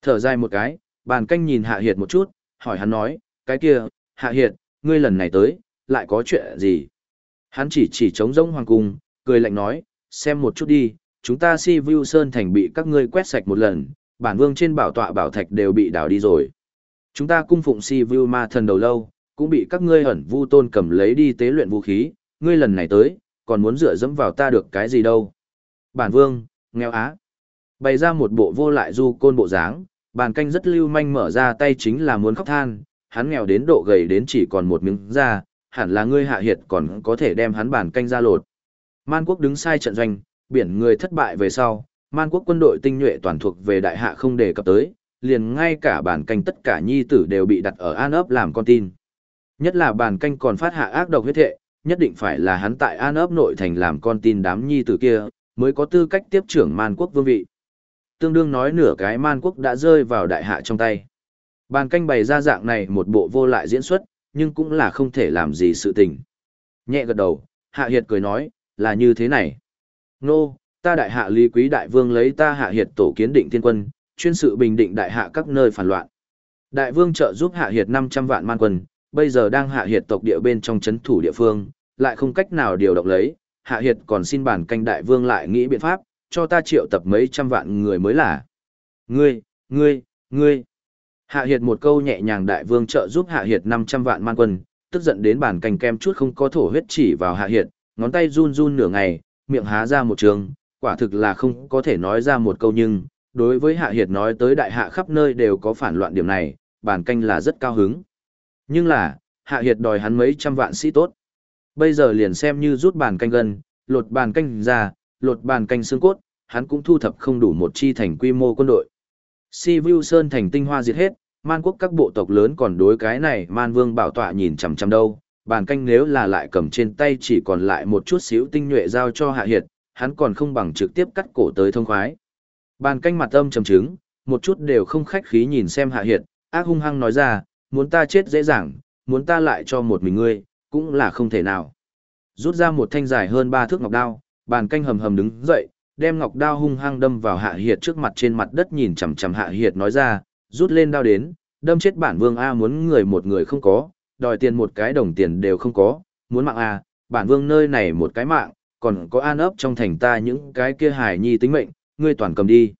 Speaker 1: Thở dài một cái, bàn canh nhìn hạ hiệt một chút, hỏi hắn nói, cái kia, hạ hiệt, ngươi lần này tới, lại có chuyện gì? Hắn chỉ chỉ trống rỗng hoàng cung, cười lạnh nói, xem một chút đi, chúng ta si view sơn thành bị các ngươi quét sạch một lần, bản vương trên bảo tọa bảo thạch đều bị đào đi rồi. Chúng ta cung phụng si view ma thần đầu lâu, cũng bị các ngươi ẩn vu tôn cầm lấy đi tế luyện vũ khí, ngươi lần này tới, còn muốn dựa dẫm vào ta được cái gì đâu. Bản vương, nghèo á. Bày ra một bộ vô lại du côn bộ dáng, bàn canh rất lưu manh mở ra tay chính là muốn khóc than, hắn nghèo đến độ gầy đến chỉ còn một miếng da, hẳn là ngươi hạ hiệt còn có thể đem hắn bản canh ra lột. Man quốc đứng sai trận doanh, biển người thất bại về sau, man quốc quân đội tinh nhuệ toàn thuộc về đại hạ không đề cập tới, liền ngay cả bản canh tất cả nhi tử đều bị đặt ở an ấp làm con tin. Nhất là bản canh còn phát hạ ác độc huyết thệ, nhất định phải là hắn tại an ấp nội thành làm con tin đám nhi tử kia, mới có tư cách tiếp trưởng man quốc vương vị. Tương đương nói nửa cái man quốc đã rơi vào đại hạ trong tay. Bàn canh bày ra dạng này một bộ vô lại diễn xuất, nhưng cũng là không thể làm gì sự tình. Nhẹ gật đầu, hạ hiệt cười nói, là như thế này. Nô, ta đại hạ lý quý đại vương lấy ta hạ hiệt tổ kiến định thiên quân, chuyên sự bình định đại hạ các nơi phản loạn. Đại vương trợ giúp hạ hiệt 500 vạn man quân, bây giờ đang hạ hiệt tộc địa bên trong chấn thủ địa phương, lại không cách nào điều động lấy, hạ hiệt còn xin bản canh đại vương lại nghĩ biện pháp, cho ta triệu tập mấy trăm vạn người mới là. Ngươi, ngươi, ngươi. Hạ hiệt một câu nhẹ nhàng đại vương trợ giúp hạ hiệt 500 vạn man quân, tức giận đến bản canh kem chút không có thổ huyết chỉ vào hạ hiệt, ngón tay run run nửa ngày, miệng há ra một trường, quả thực là không có thể nói ra một câu nhưng, đối với hạ hiệt nói tới đại hạ khắp nơi đều có phản loạn điểm này, bản canh là rất cao hứng. Nhưng là, hạ hiệt đòi hắn mấy trăm vạn sĩ tốt. Bây giờ liền xem như rút bản canh gần, lột bản canh ra, lột bản canh xương cốt, hắn cũng thu thập không đủ một chi thành quy mô quân đội. Si Vu Sơn thành tinh hoa diệt hết, man quốc các bộ tộc lớn còn đối cái này man vương bảo tọa nhìn chằm chằm đâu, Bàn canh nếu là lại cầm trên tay chỉ còn lại một chút xíu tinh nhuệ giao cho Hạ Hiệt, hắn còn không bằng trực tiếp cắt cổ tới thông khoái. Bàn canh mặt âm trầm chứng, một chút đều không khách khí nhìn xem Hạ Hiệt, ác hung hăng nói ra, muốn ta chết dễ dàng, muốn ta lại cho một mình ngươi, cũng là không thể nào. Rút ra một thanh dài hơn ba thước ngọc đao, bàn canh hầm hầm đứng dậy, đem ngọc đao hung hăng đâm vào Hạ Hiệt trước mặt trên mặt đất nhìn chằm chằm Hạ Hiệt nói ra, rút lên đao đến, đâm chết bản vương A muốn người một người không có, đòi tiền một cái đồng tiền đều không có, muốn mạng A, bản vương nơi này một cái mạng, còn có an ấp trong thành ta những cái kia hài nhi tính mệnh, ngươi toàn cầm đi.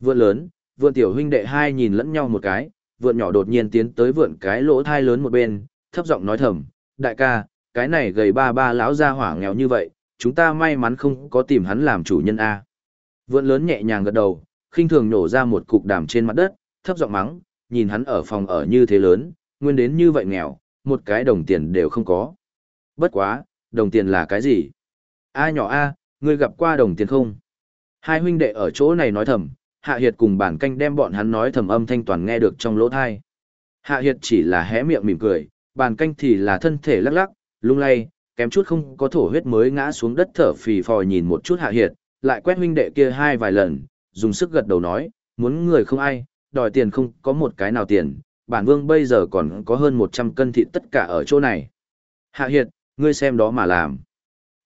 Speaker 1: Vượn lớn, vượn tiểu huynh đệ hai nhìn lẫn nhau một cái, vượn nhỏ đột nhiên tiến tới vượn cái lỗ thai lớn một bên, thấp giọng nói thầm, đại ca, cái này gầy ba ba lão ra hỏa nghèo như vậy, chúng ta may mắn không có tìm hắn làm chủ nhân A. Vượn lớn nhẹ nhàng gật đầu, khinh thường nổ ra một cục đàm trên mặt đất, thấp giọng mắng, nhìn hắn ở phòng ở như thế lớn, nguyên đến như vậy nghèo, một cái đồng tiền đều không có. Bất quá, đồng tiền là cái gì? A nhỏ A, ngươi gặp qua đồng tiền không? Hai huynh đệ ở chỗ này nói thầm, Hạ Hiệt cùng bản canh đem bọn hắn nói thầm âm thanh toàn nghe được trong lỗ thai. Hạ Hiệt chỉ là hé miệng mỉm cười, bản canh thì là thân thể lắc lắc, lung lay, kém chút không có thổ huyết mới ngã xuống đất thở phì phò nhìn một chút Hạ Hiệt, lại quét huynh đệ kia hai vài lần, dùng sức gật đầu nói, muốn người không ai, đòi tiền không có một cái nào tiền, bản vương bây giờ còn có hơn 100 cân thịt tất cả ở chỗ này. Hạ Hiệt, ngươi xem đó mà làm.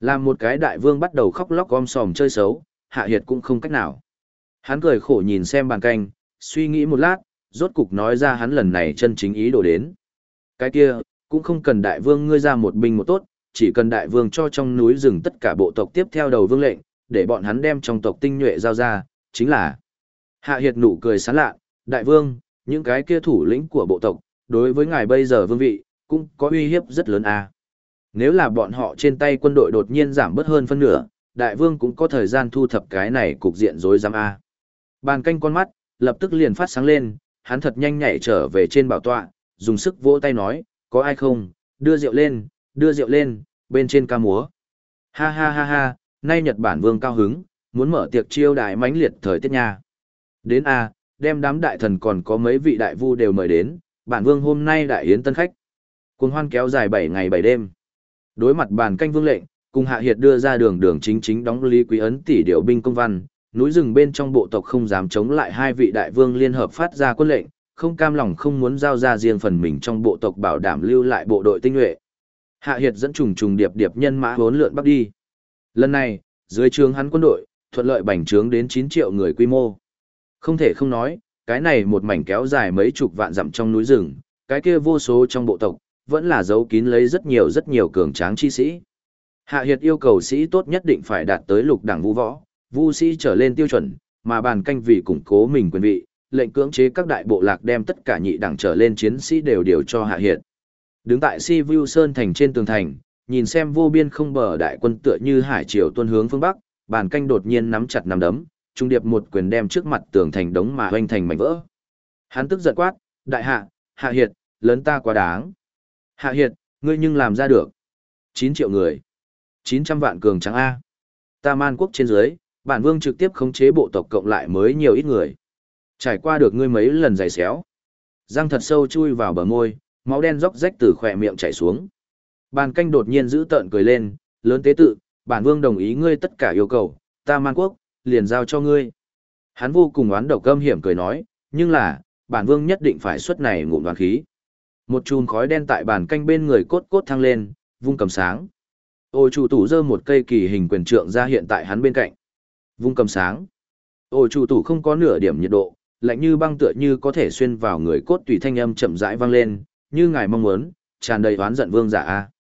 Speaker 1: Làm một cái đại vương bắt đầu khóc lóc gom sòm chơi xấu, Hạ Hiệt cũng không cách nào. Hắn cười khổ nhìn xem bàn canh, suy nghĩ một lát, rốt cục nói ra hắn lần này chân chính ý đồ đến. Cái kia, cũng không cần đại vương ngươi ra một binh một tốt, chỉ cần đại vương cho trong núi rừng tất cả bộ tộc tiếp theo đầu vương lệnh, để bọn hắn đem trong tộc tinh nhuệ giao ra, chính là. Hạ Hiệt nụ cười sán lạ, đại vương, những cái kia thủ lĩnh của bộ tộc, đối với ngài bây giờ vương vị, cũng có uy hiếp rất lớn à. Nếu là bọn họ trên tay quân đội đột nhiên giảm bớt hơn phân nửa, đại vương cũng có thời gian thu thập cái này cục diện rối rắm a. Bàn canh con mắt, lập tức liền phát sáng lên, hắn thật nhanh nhảy trở về trên bảo tọa, dùng sức vỗ tay nói, có ai không, đưa rượu lên, đưa rượu lên, bên trên ca múa. Ha ha ha ha, nay Nhật Bản vương cao hứng, muốn mở tiệc chiêu đại mãnh liệt thời tiết nha. Đến a, đem đám đại thần còn có mấy vị đại vu đều mời đến, bản vương hôm nay đại yến tân khách. Cuồng hoan kéo dài 7 ngày 7 đêm. Đối mặt bàn canh vương lệnh, cùng Hạ Hiệt đưa ra đường đường chính chính đóng lý quý ấn tỷ điều binh công văn, núi rừng bên trong bộ tộc không dám chống lại hai vị đại vương liên hợp phát ra quân lệnh, không cam lòng không muốn giao ra riêng phần mình trong bộ tộc bảo đảm lưu lại bộ đội tinh nhuệ. Hạ Hiệt dẫn trùng trùng điệp điệp nhân mã hốn lượn bắc đi. Lần này, dưới trướng hắn quân đội, thuận lợi bành trướng đến 9 triệu người quy mô. Không thể không nói, cái này một mảnh kéo dài mấy chục vạn dặm trong núi rừng, cái kia vô số trong bộ tộc, vẫn là giấu kín lấy rất nhiều rất nhiều cường tráng chi sĩ. Hạ Hiệt yêu cầu sĩ tốt nhất định phải đạt tới lục đẳng vũ võ, vũ sĩ trở lên tiêu chuẩn, mà bàn canh vì củng cố mình quyền vị, lệnh cưỡng chế các đại bộ lạc đem tất cả nhị đẳng trở lên chiến sĩ đều điều cho Hạ Hiệt. Đứng tại Si Vu Sơn thành trên tường thành, nhìn xem vô biên không bờ đại quân tựa như hải triều tuôn hướng phương bắc, bàn canh đột nhiên nắm chặt nắm đấm, trung điệp một quyền đem trước mặt tường thành đống mà hoành thành mảnh vỡ. Hắn tức giận quát, đại hạ, Hạ Hiệt, lớn ta quá đáng. Hạ Hiệt, ngươi nhưng làm ra được. 9 triệu người. 900 vạn cường trắng A. Ta man quốc trên dưới, bản vương trực tiếp khống chế bộ tộc cộng lại mới nhiều ít người. Trải qua được ngươi mấy lần giày xéo. Răng thật sâu chui vào bờ môi, máu đen róc rách từ khỏe miệng chảy xuống. Bàn canh đột nhiên giữ tợn cười lên, lớn tế tự, bản vương đồng ý ngươi tất cả yêu cầu, ta man quốc, liền giao cho ngươi. Hắn vô cùng oán độc cơm hiểm cười nói, nhưng là, bản vương nhất định phải xuất này ngụm đoàn khí. Một chùm khói đen tại bàn canh bên người cốt cốt thăng lên, vung cầm sáng. Ôi chủ tủ giơ một cây kỳ hình quyền trượng ra hiện tại hắn bên cạnh. Vung cầm sáng. Ôi chủ tủ không có nửa điểm nhiệt độ, lạnh như băng tựa như có thể xuyên vào người cốt tùy thanh âm chậm rãi vang lên, như ngài mong muốn, tràn đầy oán giận vương giả a.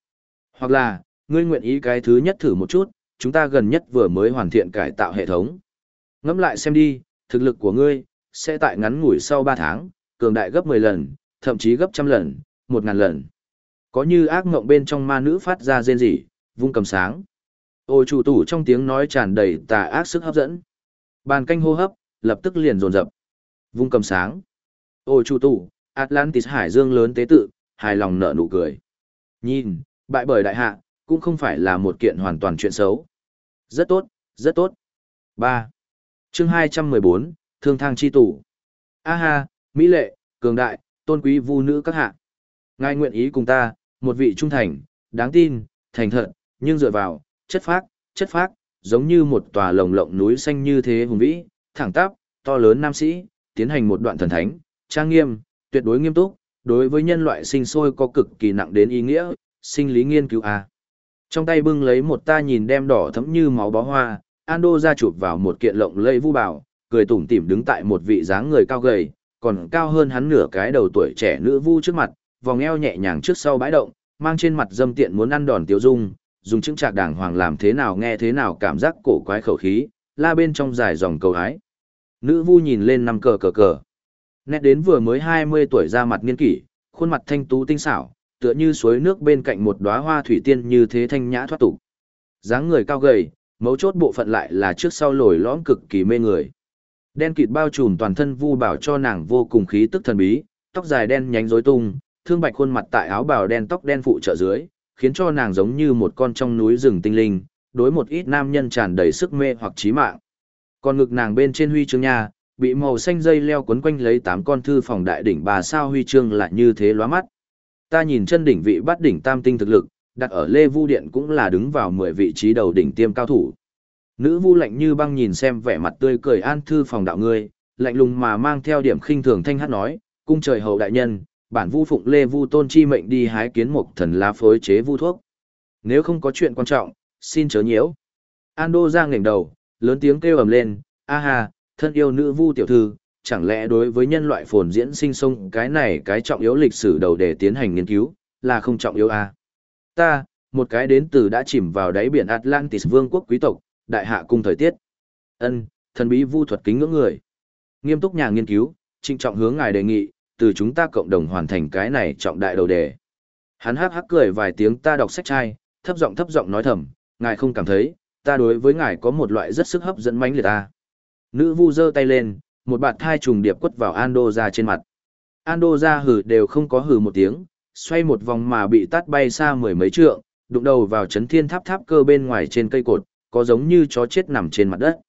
Speaker 1: Hoặc là, ngươi nguyện ý cái thứ nhất thử một chút, chúng ta gần nhất vừa mới hoàn thiện cải tạo hệ thống. Ngẫm lại xem đi, thực lực của ngươi sẽ tại ngắn ngủi sau 3 tháng, cường đại gấp 10 lần, thậm chí gấp trăm lần, một ngàn lần. Có như ác ngộng bên trong ma nữ phát ra rên rỉ, vung cầm sáng. Ôi chủ tủ trong tiếng nói tràn đầy tà ác sức hấp dẫn. Bàn canh hô hấp, lập tức liền dồn dập. Vung cầm sáng. Ôi chủ tủ, Atlantis hải dương lớn tế tự, hài lòng nở nụ cười. Nhìn, bại bởi đại hạ, cũng không phải là một kiện hoàn toàn chuyện xấu. Rất tốt, rất tốt. 3. chương 214, Thương thang chi tủ. A ha, Mỹ lệ, cường đại, tôn quý vu nữ các hạ. Ngài nguyện ý cùng ta, một vị trung thành, đáng tin, thành thật, nhưng dựa vào, chất phác, chất phác, giống như một tòa lồng lộng núi xanh như thế hùng vĩ, thẳng tắp, to lớn nam sĩ, tiến hành một đoạn thần thánh, trang nghiêm, tuyệt đối nghiêm túc, đối với nhân loại sinh sôi có cực kỳ nặng đến ý nghĩa, sinh lý nghiên cứu a. Trong tay bưng lấy một ta nhìn đem đỏ thẫm như máu bó hoa, Ando ra chụp vào một kiện lộng lẫy vu bảo, cười tủm tỉm đứng tại một vị dáng người cao gầy, còn cao hơn hắn nửa cái đầu tuổi trẻ nữ vu trước mặt, vòng eo nhẹ nhàng trước sau bãi động, mang trên mặt dâm tiện muốn ăn đòn tiêu dung, dùng chứng trạc đàng hoàng làm thế nào nghe thế nào cảm giác cổ quái khẩu khí, la bên trong dài dòng cầu hái. Nữ vu nhìn lên năm cờ cờ cờ. Nét đến vừa mới 20 tuổi ra mặt nghiên kỷ, khuôn mặt thanh tú tinh xảo, tựa như suối nước bên cạnh một đóa hoa thủy tiên như thế thanh nhã thoát tục. dáng người cao gầy, mấu chốt bộ phận lại là trước sau lồi lõm cực kỳ mê người. Đen kịt bao trùm toàn thân vu bảo cho nàng vô cùng khí tức thần bí, tóc dài đen nhánh rối tung, thương bạch khuôn mặt tại áo bào đen tóc đen phụ trợ dưới, khiến cho nàng giống như một con trong núi rừng tinh linh, đối một ít nam nhân tràn đầy sức mê hoặc trí mạng. Còn ngực nàng bên trên huy chương nha, bị màu xanh dây leo quấn quanh lấy tám con thư phòng đại đỉnh bà sao huy chương lại như thế lóa mắt. Ta nhìn chân đỉnh vị bắt đỉnh tam tinh thực lực, đặt ở Lê Vu Điện cũng là đứng vào 10 vị trí đầu đỉnh tiêm cao thủ. Nữ vu lạnh như băng nhìn xem vẻ mặt tươi cười an thư phòng đạo ngươi, lạnh lùng mà mang theo điểm khinh thường thanh hát nói, cung trời hậu đại nhân, bản vu phụng Lê Vu tôn chi mệnh đi hái kiến một thần lá phối chế vu thuốc. Nếu không có chuyện quan trọng, xin chớ nhiễu. Ando ra ngẩng đầu, lớn tiếng kêu ầm lên, a ha, thân yêu nữ vu tiểu thư, chẳng lẽ đối với nhân loại phồn diễn sinh sông cái này cái trọng yếu lịch sử đầu để tiến hành nghiên cứu, là không trọng yếu à? Ta, một cái đến từ đã chìm vào đáy biển Atlantis vương quốc quý tộc, đại hạ cung thời tiết. Ân, thần bí vu thuật kính ngưỡng người. Nghiêm túc nhà nghiên cứu, trinh trọng hướng ngài đề nghị, từ chúng ta cộng đồng hoàn thành cái này trọng đại đầu đề. Hắn hắc hắc cười vài tiếng ta đọc sách trai, thấp giọng thấp giọng nói thầm, ngài không cảm thấy, ta đối với ngài có một loại rất sức hấp dẫn mãnh liệt ta. Nữ vu giơ tay lên, một bạt thai trùng điệp quất vào Ando ra trên mặt. Ando ra hừ đều không có hừ một tiếng, xoay một vòng mà bị tát bay xa mười mấy trượng, đụng đầu vào chấn thiên tháp tháp cơ bên ngoài trên cây cột, có giống như chó chết nằm trên mặt đất.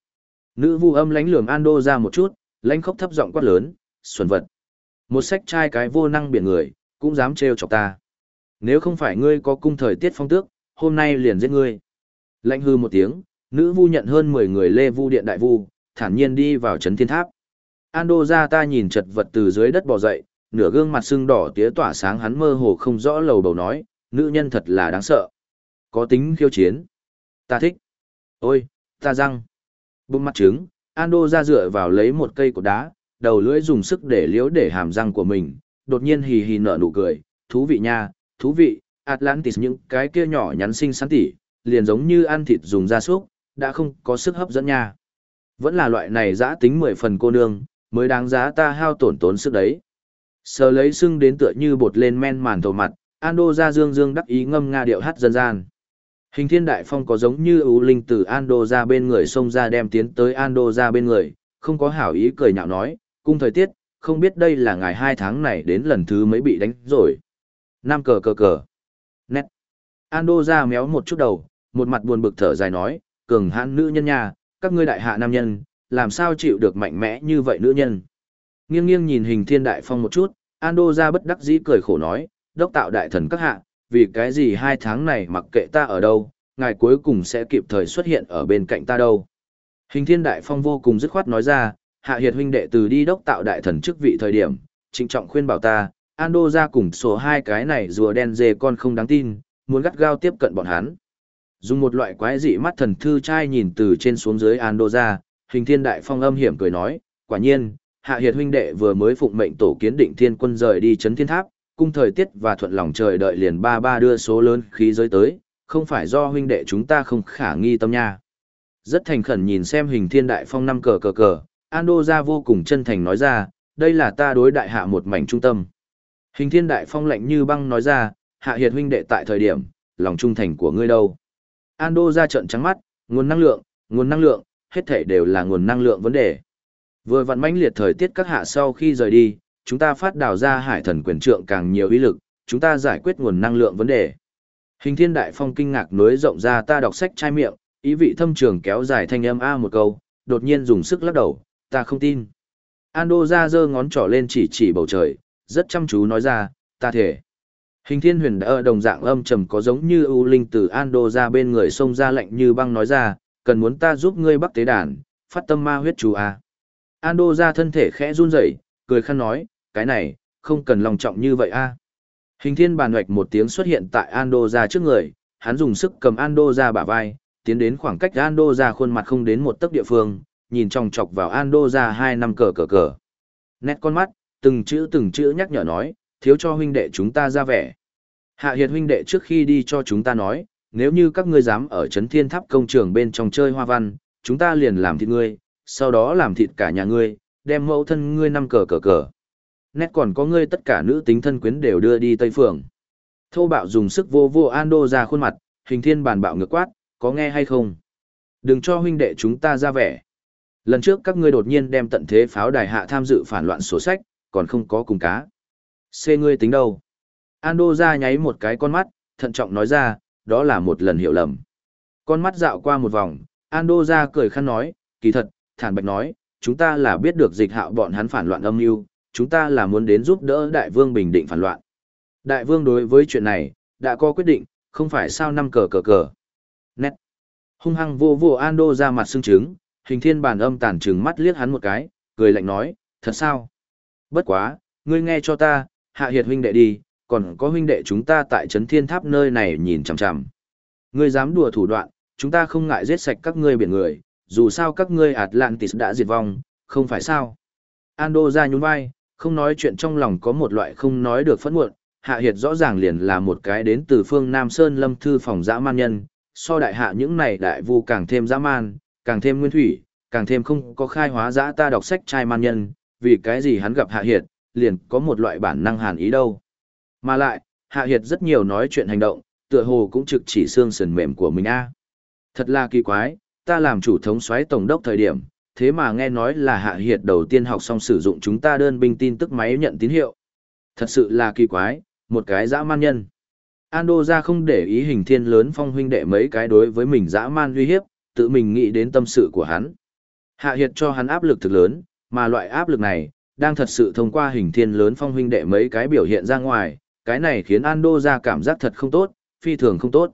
Speaker 1: Nữ vu âm lánh lườm Ando ra một chút, lãnh khốc thấp giọng quát lớn, xuẩn vật. Một sách trai cái vô năng biển người, cũng dám trêu chọc ta. Nếu không phải ngươi có cung thời tiết phong tước, hôm nay liền giết ngươi. Lãnh hư một tiếng, nữ vu nhận hơn 10 người lê vu điện đại vu, thản nhiên đi vào chấn thiên tháp. Ando ra ta nhìn chật vật từ dưới đất bò dậy, nửa gương mặt sưng đỏ tía tỏa sáng hắn mơ hồ không rõ lầu bầu nói, nữ nhân thật là đáng sợ. Có tính khiêu chiến. Ta thích. Ôi, ta răng. Bụng mặt trứng, Ando ra dựa vào lấy một cây cột đá, đầu lưỡi dùng sức để liếu để hàm răng của mình, đột nhiên hì hì nở nụ cười, thú vị nha, thú vị, Atlantis những cái kia nhỏ nhắn xinh xắn tỉ, liền giống như ăn thịt dùng ra súc, đã không có sức hấp dẫn nha. Vẫn là loại này giã tính mười phần cô nương, mới đáng giá ta hao tổn tốn sức đấy. Sờ lấy sưng đến tựa như bột lên men màn thầu mặt, Ando ra dương dương đắc ý ngâm nga điệu hát dân gian. Hình thiên đại phong có giống như ưu linh từ Ando ra bên người xông ra đem tiến tới Ando ra bên người, không có hảo ý cười nhạo nói, cung thời tiết, không biết đây là ngày hai tháng này đến lần thứ mấy bị đánh rồi. Nam cờ cờ cờ. Nét. Ando ra méo một chút đầu, một mặt buồn bực thở dài nói, cường hãn nữ nhân nhà các ngươi đại hạ nam nhân, làm sao chịu được mạnh mẽ như vậy nữ nhân. Nghiêng nghiêng nhìn hình thiên đại phong một chút, Ando ra bất đắc dĩ cười khổ nói, đốc tạo đại thần các hạ, vì cái gì hai tháng này mặc kệ ta ở đâu, ngài cuối cùng sẽ kịp thời xuất hiện ở bên cạnh ta đâu. Hình thiên đại phong vô cùng dứt khoát nói ra, hạ hiệt huynh đệ từ đi đốc tạo đại thần chức vị thời điểm, trịnh trọng khuyên bảo ta, Ando ra cùng số hai cái này rùa đen dê con không đáng tin, muốn gắt gao tiếp cận bọn hắn. Dùng một loại quái dị mắt thần thư trai nhìn từ trên xuống dưới Ando ra, hình thiên đại phong âm hiểm cười nói, quả nhiên, hạ hiệt huynh đệ vừa mới phụng mệnh tổ kiến định thiên quân rời đi chấn thiên tháp, cung thời tiết và thuận lòng trời đợi liền ba ba đưa số lớn khí giới tới, không phải do huynh đệ chúng ta không khả nghi tâm nha. Rất thành khẩn nhìn xem hình thiên đại phong năm cờ cờ cờ, Ando ra vô cùng chân thành nói ra, đây là ta đối đại hạ một mảnh trung tâm. Hình thiên đại phong lạnh như băng nói ra, hạ hiệt huynh đệ tại thời điểm, lòng trung thành của ngươi đâu. Ando ra trận trắng mắt, nguồn năng lượng, nguồn năng lượng, hết thể đều là nguồn năng lượng vấn đề. Vừa vặn mãnh liệt thời tiết các hạ sau khi rời đi, chúng ta phát đào ra hải thần quyền trượng càng nhiều ý lực, chúng ta giải quyết nguồn năng lượng vấn đề. Hình thiên đại phong kinh ngạc nối rộng ra ta đọc sách chai miệng, ý vị thâm trường kéo dài thanh âm A một câu, đột nhiên dùng sức lắc đầu, ta không tin. Ando ra giơ ngón trỏ lên chỉ chỉ bầu trời, rất chăm chú nói ra, ta thể. Hình thiên huyền đã ở đồng dạng âm trầm có giống như ưu linh từ Ando ra bên người sông ra lạnh như băng nói ra, cần muốn ta giúp ngươi bắc tế đàn, phát tâm ma huyết chú à. Ando ra thân thể khẽ run rẩy, cười khăn nói, cái này, không cần lòng trọng như vậy a. À. Hình thiên bàn hoạch một tiếng xuất hiện tại Ando ra trước người, hắn dùng sức cầm Ando ra bả vai, tiến đến khoảng cách Ando ra khuôn mặt không đến một tấc địa phương, nhìn chòng chọc vào Ando ra hai năm cờ cờ cờ. Nét con mắt, từng chữ từng chữ nhắc nhở nói, thiếu cho huynh đệ chúng ta ra vẻ. Hạ Hiệt huynh đệ trước khi đi cho chúng ta nói, nếu như các ngươi dám ở Trấn Thiên Tháp công trường bên trong chơi hoa văn, chúng ta liền làm thịt ngươi, sau đó làm thịt cả nhà ngươi, đem mẫu thân ngươi năm cờ cờ cờ. Nét còn có ngươi tất cả nữ tính thân quyến đều đưa đi Tây Phường. Thô bạo dùng sức vô vô Ando ra khuôn mặt, hình thiên bàn bạo ngược quát, có nghe hay không? Đừng cho huynh đệ chúng ta ra vẻ. Lần trước các ngươi đột nhiên đem tận thế pháo đài hạ tham dự phản loạn sổ sách, còn không có cùng cá. Xê ngươi tính đâu? Ando ra nháy một cái con mắt, thận trọng nói ra, đó là một lần hiểu lầm. Con mắt dạo qua một vòng, Ando ra cười khăn nói, kỳ thật, thản bạch nói, chúng ta là biết được dịch hạo bọn hắn phản loạn âm mưu, chúng ta là muốn đến giúp đỡ đại vương bình định phản loạn. Đại vương đối với chuyện này, đã có quyết định, không phải sao năm cờ cờ cờ. Nét. Hung hăng vô vô Ando ra mặt xương trứng, hình thiên bản âm tản trừng mắt liếc hắn một cái, cười lạnh nói, thật sao? Bất quá, ngươi nghe cho ta, hạ hiệt huynh đệ đi, còn có huynh đệ chúng ta tại trấn thiên tháp nơi này nhìn chằm chằm. Ngươi dám đùa thủ đoạn, chúng ta không ngại giết sạch các ngươi biển người, dù sao các ngươi Atlantis đã diệt vong, không phải sao? Ando ra nhún vai, không nói chuyện trong lòng có một loại không nói được phẫn muộn, hạ hiệt rõ ràng liền là một cái đến từ phương Nam Sơn lâm thư phòng dã man nhân, so đại hạ những này đại vu càng thêm dã man, càng thêm nguyên thủy, càng thêm không có khai hóa dã ta đọc sách trai man nhân, vì cái gì hắn gặp hạ hiệt, liền có một loại bản năng hàn ý đâu. Mà lại, hạ hiệt rất nhiều nói chuyện hành động, tựa hồ cũng trực chỉ xương sườn mềm của mình a. Thật là kỳ quái, ta làm chủ thống soái tổng đốc thời điểm, thế mà nghe nói là hạ hiệt đầu tiên học xong sử dụng chúng ta đơn binh tin tức máy nhận tín hiệu. Thật sự là kỳ quái, một cái dã man nhân. Ando ra không để ý hình thiên lớn phong huynh đệ mấy cái đối với mình dã man uy hiếp, tự mình nghĩ đến tâm sự của hắn. Hạ hiệt cho hắn áp lực thực lớn, mà loại áp lực này, đang thật sự thông qua hình thiên lớn phong huynh đệ mấy cái biểu hiện ra ngoài, cái này khiến Ando ra cảm giác thật không tốt, phi thường không tốt.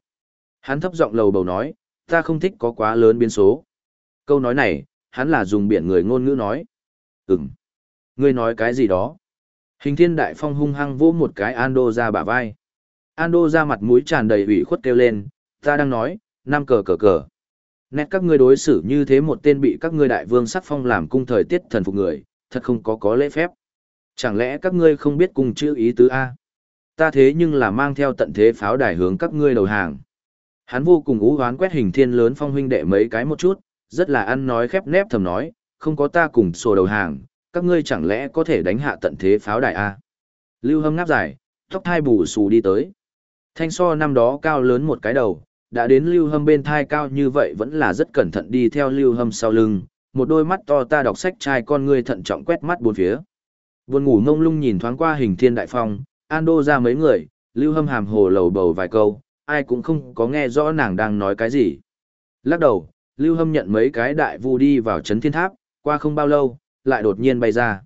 Speaker 1: Hắn thấp giọng lầu bầu nói, ta không thích có quá lớn biến số. Câu nói này, hắn là dùng biển người ngôn ngữ nói. Ừm. Ngươi nói cái gì đó? Hình thiên đại phong hung hăng vỗ một cái Ando ra bả vai. Ando ra mặt mũi tràn đầy ủy khuất kêu lên, ta đang nói, năm cờ cờ cờ. Nét các ngươi đối xử như thế một tên bị các ngươi đại vương sắc phong làm cung thời tiết thần phục người, thật không có có lễ phép. Chẳng lẽ các ngươi không biết cùng chữ ý tứ A? Ta thế nhưng là mang theo tận thế pháo đài hướng các ngươi đầu hàng. Hắn vô cùng ú hoán quét hình thiên lớn phong huynh đệ mấy cái một chút, rất là ăn nói khép nép thầm nói, không có ta cùng sổ đầu hàng, các ngươi chẳng lẽ có thể đánh hạ tận thế pháo đài A. Lưu hâm ngáp dài, tóc thai bù xù đi tới. Thanh so năm đó cao lớn một cái đầu, đã đến lưu hâm bên thai cao như vậy vẫn là rất cẩn thận đi theo lưu hâm sau lưng, một đôi mắt to ta đọc sách trai con ngươi thận trọng quét mắt bốn phía. Buồn ngủ ngông lung nhìn thoáng qua hình thiên đại phong, an đô ra mấy người, lưu hâm hàm hồ lầu bầu vài câu, ai cũng không có nghe rõ nàng đang nói cái gì. Lắc đầu, lưu hâm nhận mấy cái đại vu đi vào chấn thiên tháp, qua không bao lâu, lại đột nhiên bay ra.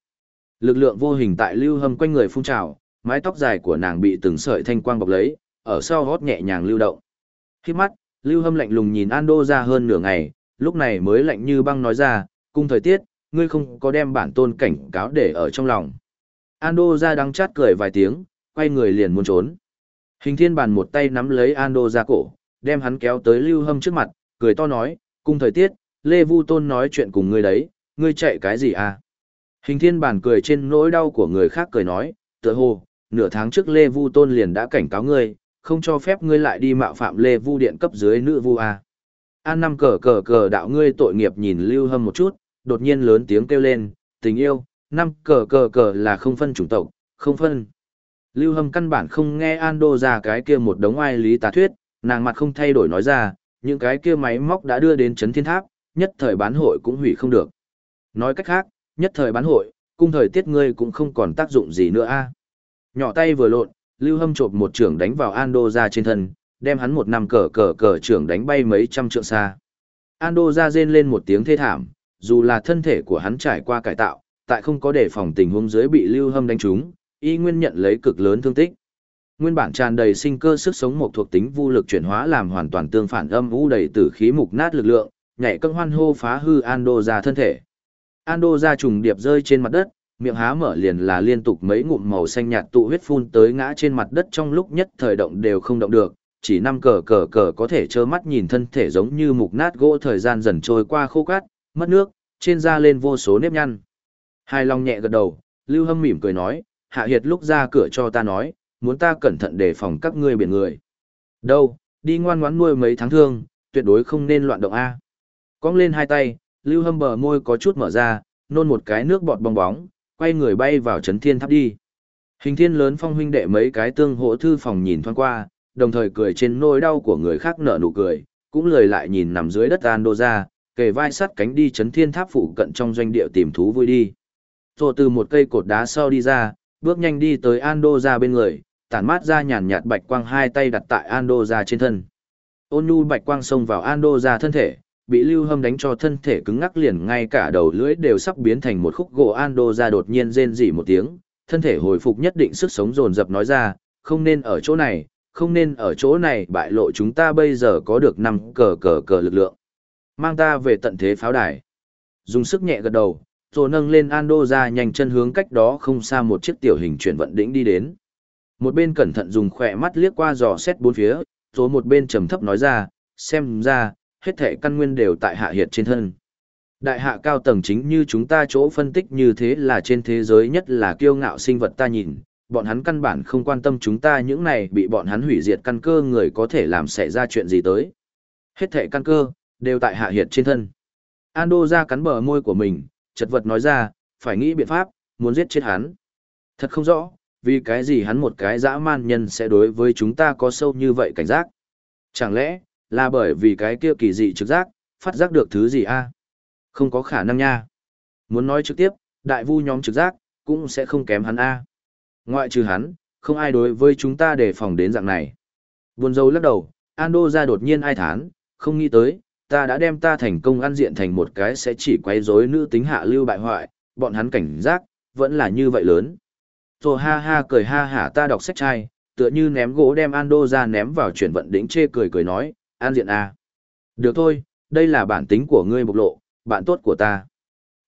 Speaker 1: Lực lượng vô hình tại lưu hâm quanh người phun trào, mái tóc dài của nàng bị từng sợi thanh quang bọc lấy, ở sau gót nhẹ nhàng lưu động. Khi mắt, lưu hâm lạnh lùng nhìn an đô ra hơn nửa ngày, lúc này mới lạnh như băng nói ra, cung thời tiết, ngươi không có đem bản tôn cảnh cáo để ở trong lòng. Ando ra đắng chát cười vài tiếng, quay người liền muốn trốn. Hình thiên bàn một tay nắm lấy Ando ra cổ, đem hắn kéo tới lưu hâm trước mặt, cười to nói, cung thời tiết, Lê Vu Tôn nói chuyện cùng ngươi đấy, ngươi chạy cái gì à? Hình thiên bàn cười trên nỗi đau của người khác cười nói, tựa hồ, nửa tháng trước Lê Vu Tôn liền đã cảnh cáo ngươi, không cho phép ngươi lại đi mạo phạm Lê Vu Điện cấp dưới nữ Vu à. An năm cờ cờ cờ đạo ngươi tội nghiệp nhìn lưu hâm một chút, đột nhiên lớn tiếng kêu lên, tình yêu, năm cờ cờ cờ là không phân chủng tộc, không phân. Lưu Hâm căn bản không nghe An Đô ra cái kia một đống ai lý tà thuyết, nàng mặt không thay đổi nói ra, những cái kia máy móc đã đưa đến chấn thiên tháp, nhất thời bán hội cũng hủy không được. Nói cách khác, nhất thời bán hội, cung thời tiết ngươi cũng không còn tác dụng gì nữa a. Nhỏ tay vừa lộn, Lưu Hâm chộp một trưởng đánh vào An Đô ra trên thân, đem hắn một năm cờ cờ cờ trưởng đánh bay mấy trăm trượng xa. Ando ra rên lên một tiếng thê thảm, dù là thân thể của hắn trải qua cải tạo, tại không có đề phòng tình huống dưới bị Lưu Hâm đánh trúng, y nguyên nhận lấy cực lớn thương tích. Nguyên bản tràn đầy sinh cơ sức sống một thuộc tính vô lực chuyển hóa làm hoàn toàn tương phản âm u đầy tử khí mục nát lực lượng, nhảy cân hoan hô phá hư Ando ra thân thể. Ando ra trùng điệp rơi trên mặt đất, miệng há mở liền là liên tục mấy ngụm màu xanh nhạt tụ huyết phun tới ngã trên mặt đất trong lúc nhất thời động đều không động được, chỉ năm cờ cờ cờ có thể trơ mắt nhìn thân thể giống như mục nát gỗ thời gian dần trôi qua khô cát, mất nước, trên da lên vô số nếp nhăn. Hai Long nhẹ gật đầu, Lưu Hâm mỉm cười nói, Hạ Hiệt lúc ra cửa cho ta nói, muốn ta cẩn thận đề phòng các ngươi biển người. Đâu, đi ngoan ngoãn nuôi mấy tháng thương, tuyệt đối không nên loạn động A. Cong lên hai tay, Lưu Hâm bờ môi có chút mở ra, nôn một cái nước bọt bong bóng, quay người bay vào chấn thiên tháp đi. Hình thiên lớn phong huynh đệ mấy cái tương hỗ thư phòng nhìn thoáng qua, đồng thời cười trên nỗi đau của người khác nở nụ cười, cũng lời lại nhìn nằm dưới đất Ando ra, kề vai sắt cánh đi chấn thiên tháp phụ cận trong doanh địa tìm thú vui đi. Rồi từ một cây cột đá sau đi ra, bước nhanh đi tới Ando ra bên người, tản mát ra nhàn nhạt bạch quang hai tay đặt tại Ando ra trên thân. Ôn nhu bạch quang xông vào Ando ra thân thể, bị lưu hâm đánh cho thân thể cứng ngắc liền ngay cả đầu lưỡi đều sắp biến thành một khúc gỗ Ando ra đột nhiên rên rỉ một tiếng, thân thể hồi phục nhất định sức sống dồn dập nói ra, không nên ở chỗ này, không nên ở chỗ này bại lộ chúng ta bây giờ có được năm cờ cờ cờ lực lượng. Mang ta về tận thế pháo đài. Dùng sức nhẹ gật đầu, rồi nâng lên Ando ra nhanh chân hướng cách đó không xa một chiếc tiểu hình chuyển vận đỉnh đi đến. Một bên cẩn thận dùng khỏe mắt liếc qua dò xét bốn phía, rồi một bên trầm thấp nói ra, xem ra, hết thể căn nguyên đều tại hạ hiệt trên thân. Đại hạ cao tầng chính như chúng ta chỗ phân tích như thế là trên thế giới nhất là kiêu ngạo sinh vật ta nhìn, bọn hắn căn bản không quan tâm chúng ta những này bị bọn hắn hủy diệt căn cơ người có thể làm xảy ra chuyện gì tới. Hết thể căn cơ, đều tại hạ hiệt trên thân. Ando ra cắn bờ môi của mình, chật vật nói ra, phải nghĩ biện pháp, muốn giết chết hắn. Thật không rõ, vì cái gì hắn một cái dã man nhân sẽ đối với chúng ta có sâu như vậy cảnh giác. Chẳng lẽ, là bởi vì cái kia kỳ dị trực giác, phát giác được thứ gì a? Không có khả năng nha. Muốn nói trực tiếp, đại vu nhóm trực giác, cũng sẽ không kém hắn a. Ngoại trừ hắn, không ai đối với chúng ta đề phòng đến dạng này. Buồn dâu lắc đầu, Ando ra đột nhiên ai thán, không nghĩ tới, ta đã đem ta thành công ăn diện thành một cái sẽ chỉ quay rối nữ tính hạ lưu bại hoại, bọn hắn cảnh giác, vẫn là như vậy lớn. Rồi ha ha cười ha hả ta đọc sách trai, tựa như ném gỗ đem Ando ra ném vào chuyển vận đỉnh chê cười cười nói, an diện à. Được thôi, đây là bản tính của ngươi bộc lộ, bạn tốt của ta.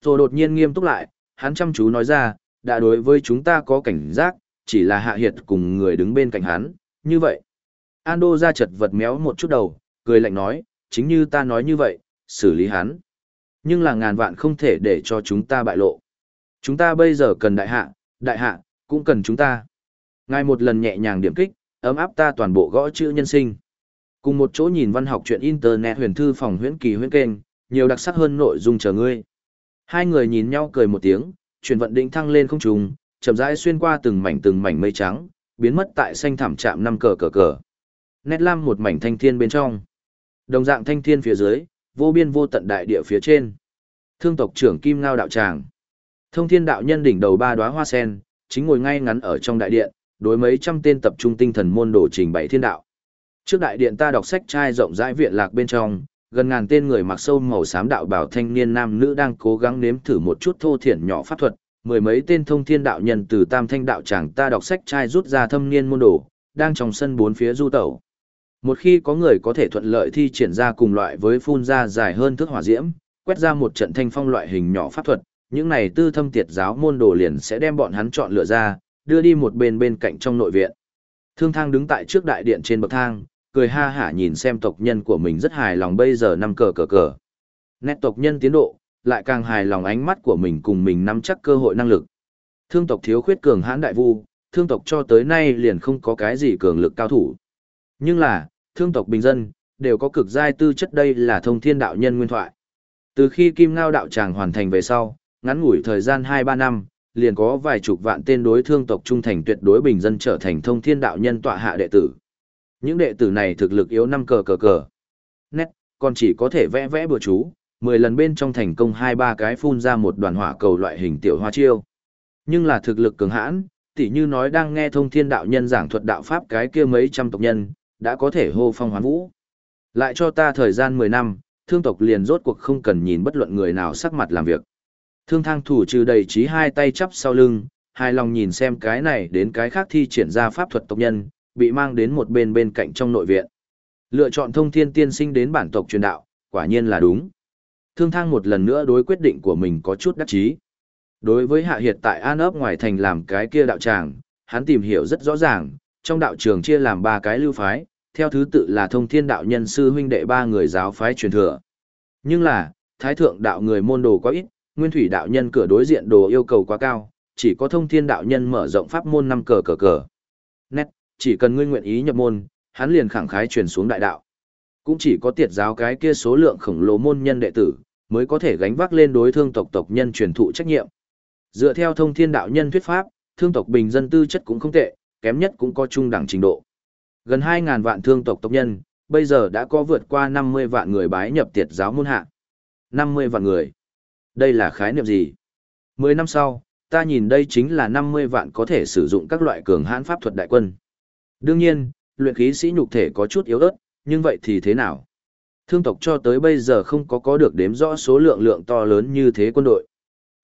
Speaker 1: Rồi đột nhiên nghiêm túc lại, hắn chăm chú nói ra, đã đối với chúng ta có cảnh giác, chỉ là hạ hiệt cùng người đứng bên cạnh hắn, như vậy. Ando ra chật vật méo một chút đầu, cười lạnh nói, chính như ta nói như vậy, xử lý hắn. Nhưng là ngàn vạn không thể để cho chúng ta bại lộ. Chúng ta bây giờ cần đại hạ, đại hạ, cũng cần chúng ta. Ngài một lần nhẹ nhàng điểm kích, ấm áp ta toàn bộ gõ chữ nhân sinh. Cùng một chỗ nhìn văn học chuyện Internet huyền thư phòng huyễn kỳ huyễn kênh, nhiều đặc sắc hơn nội dung chờ ngươi. Hai người nhìn nhau cười một tiếng, chuyển vận định thăng lên không trung, chậm rãi xuyên qua từng mảnh từng mảnh mây trắng, biến mất tại xanh thảm trạm năm cờ cờ cờ. Nét lam một mảnh thanh thiên bên trong. Đồng dạng thanh thiên phía dưới, vô biên vô tận đại địa phía trên. Thương tộc trưởng Kim Ngao đạo tràng. Thông thiên đạo nhân đỉnh đầu ba đóa hoa sen, chính ngồi ngay ngắn ở trong đại điện, đối mấy trăm tên tập trung tinh thần môn đồ trình bày thiên đạo. Trước đại điện ta đọc sách trai rộng rãi viện lạc bên trong, gần ngàn tên người mặc sâu màu xám đạo bảo thanh niên nam nữ đang cố gắng nếm thử một chút thô thiển nhỏ pháp thuật, mười mấy tên thông thiên đạo nhân từ tam thanh đạo tràng ta đọc sách trai rút ra thâm niên môn đồ, đang trong sân bốn phía du tẩu. Một khi có người có thể thuận lợi thi triển ra cùng loại với phun ra dài hơn thước hỏa diễm, quét ra một trận thanh phong loại hình nhỏ pháp thuật, những này tư thâm tiệt giáo môn đồ liền sẽ đem bọn hắn chọn lựa ra, đưa đi một bên bên cạnh trong nội viện. Thương thang đứng tại trước đại điện trên bậc thang, cười ha hả nhìn xem tộc nhân của mình rất hài lòng bây giờ năm cờ cờ cờ. Nét tộc nhân tiến độ, lại càng hài lòng ánh mắt của mình cùng mình nắm chắc cơ hội năng lực. Thương tộc thiếu khuyết cường hãn đại vu, thương tộc cho tới nay liền không có cái gì cường lực cao thủ. Nhưng là, thương tộc bình dân, đều có cực giai tư chất đây là thông thiên đạo nhân nguyên thoại. Từ khi Kim Ngao đạo tràng hoàn thành về sau, ngắn ngủi thời gian 2-3 năm, liền có vài chục vạn tên đối thương tộc trung thành tuyệt đối bình dân trở thành thông thiên đạo nhân tọa hạ đệ tử. Những đệ tử này thực lực yếu năm cờ cờ cờ. Nét, còn chỉ có thể vẽ vẽ bừa chú, 10 lần bên trong thành công 2-3 cái phun ra một đoàn hỏa cầu loại hình tiểu hoa chiêu. Nhưng là thực lực cường hãn, tỉ như nói đang nghe thông thiên đạo nhân giảng thuật đạo pháp cái kia mấy trăm tộc nhân, đã có thể hô phong hoán vũ. Lại cho ta thời gian 10 năm, thương tộc liền rốt cuộc không cần nhìn bất luận người nào sắc mặt làm việc. Thương thang thủ trừ đầy trí hai tay chắp sau lưng, hài lòng nhìn xem cái này đến cái khác thi triển ra pháp thuật tộc nhân, bị mang đến một bên bên cạnh trong nội viện. Lựa chọn thông thiên tiên sinh đến bản tộc truyền đạo, quả nhiên là đúng. Thương thang một lần nữa đối quyết định của mình có chút đắc chí. Đối với hạ hiệt tại An ấp ngoài thành làm cái kia đạo tràng, hắn tìm hiểu rất rõ ràng, trong đạo trường chia làm ba cái lưu phái, theo thứ tự là thông thiên đạo nhân sư huynh đệ ba người giáo phái truyền thừa. Nhưng là, thái thượng đạo người môn đồ quá ít, nguyên thủy đạo nhân cửa đối diện đồ yêu cầu quá cao, chỉ có thông thiên đạo nhân mở rộng pháp môn năm cờ cờ cờ. Nét, chỉ cần ngươi nguyện ý nhập môn, hắn liền khẳng khái truyền xuống đại đạo. Cũng chỉ có tiệt giáo cái kia số lượng khổng lồ môn nhân đệ tử, mới có thể gánh vác lên đối thương tộc tộc nhân truyền thụ trách nhiệm. Dựa theo thông thiên đạo nhân thuyết pháp, thương tộc bình dân tư chất cũng không tệ, kém nhất cũng có trung đẳng trình độ. Gần 2000 vạn thương tộc tộc nhân, bây giờ đã có vượt qua 50 vạn người bái nhập tiệt giáo môn hạ. 50 vạn người. Đây là khái niệm gì? 10 năm sau, ta nhìn đây chính là 50 vạn có thể sử dụng các loại cường hãn pháp thuật đại quân. Đương nhiên, luyện khí sĩ nhục thể có chút yếu ớt, nhưng vậy thì thế nào? Thương tộc cho tới bây giờ không có có được đếm rõ số lượng lượng to lớn như thế quân đội.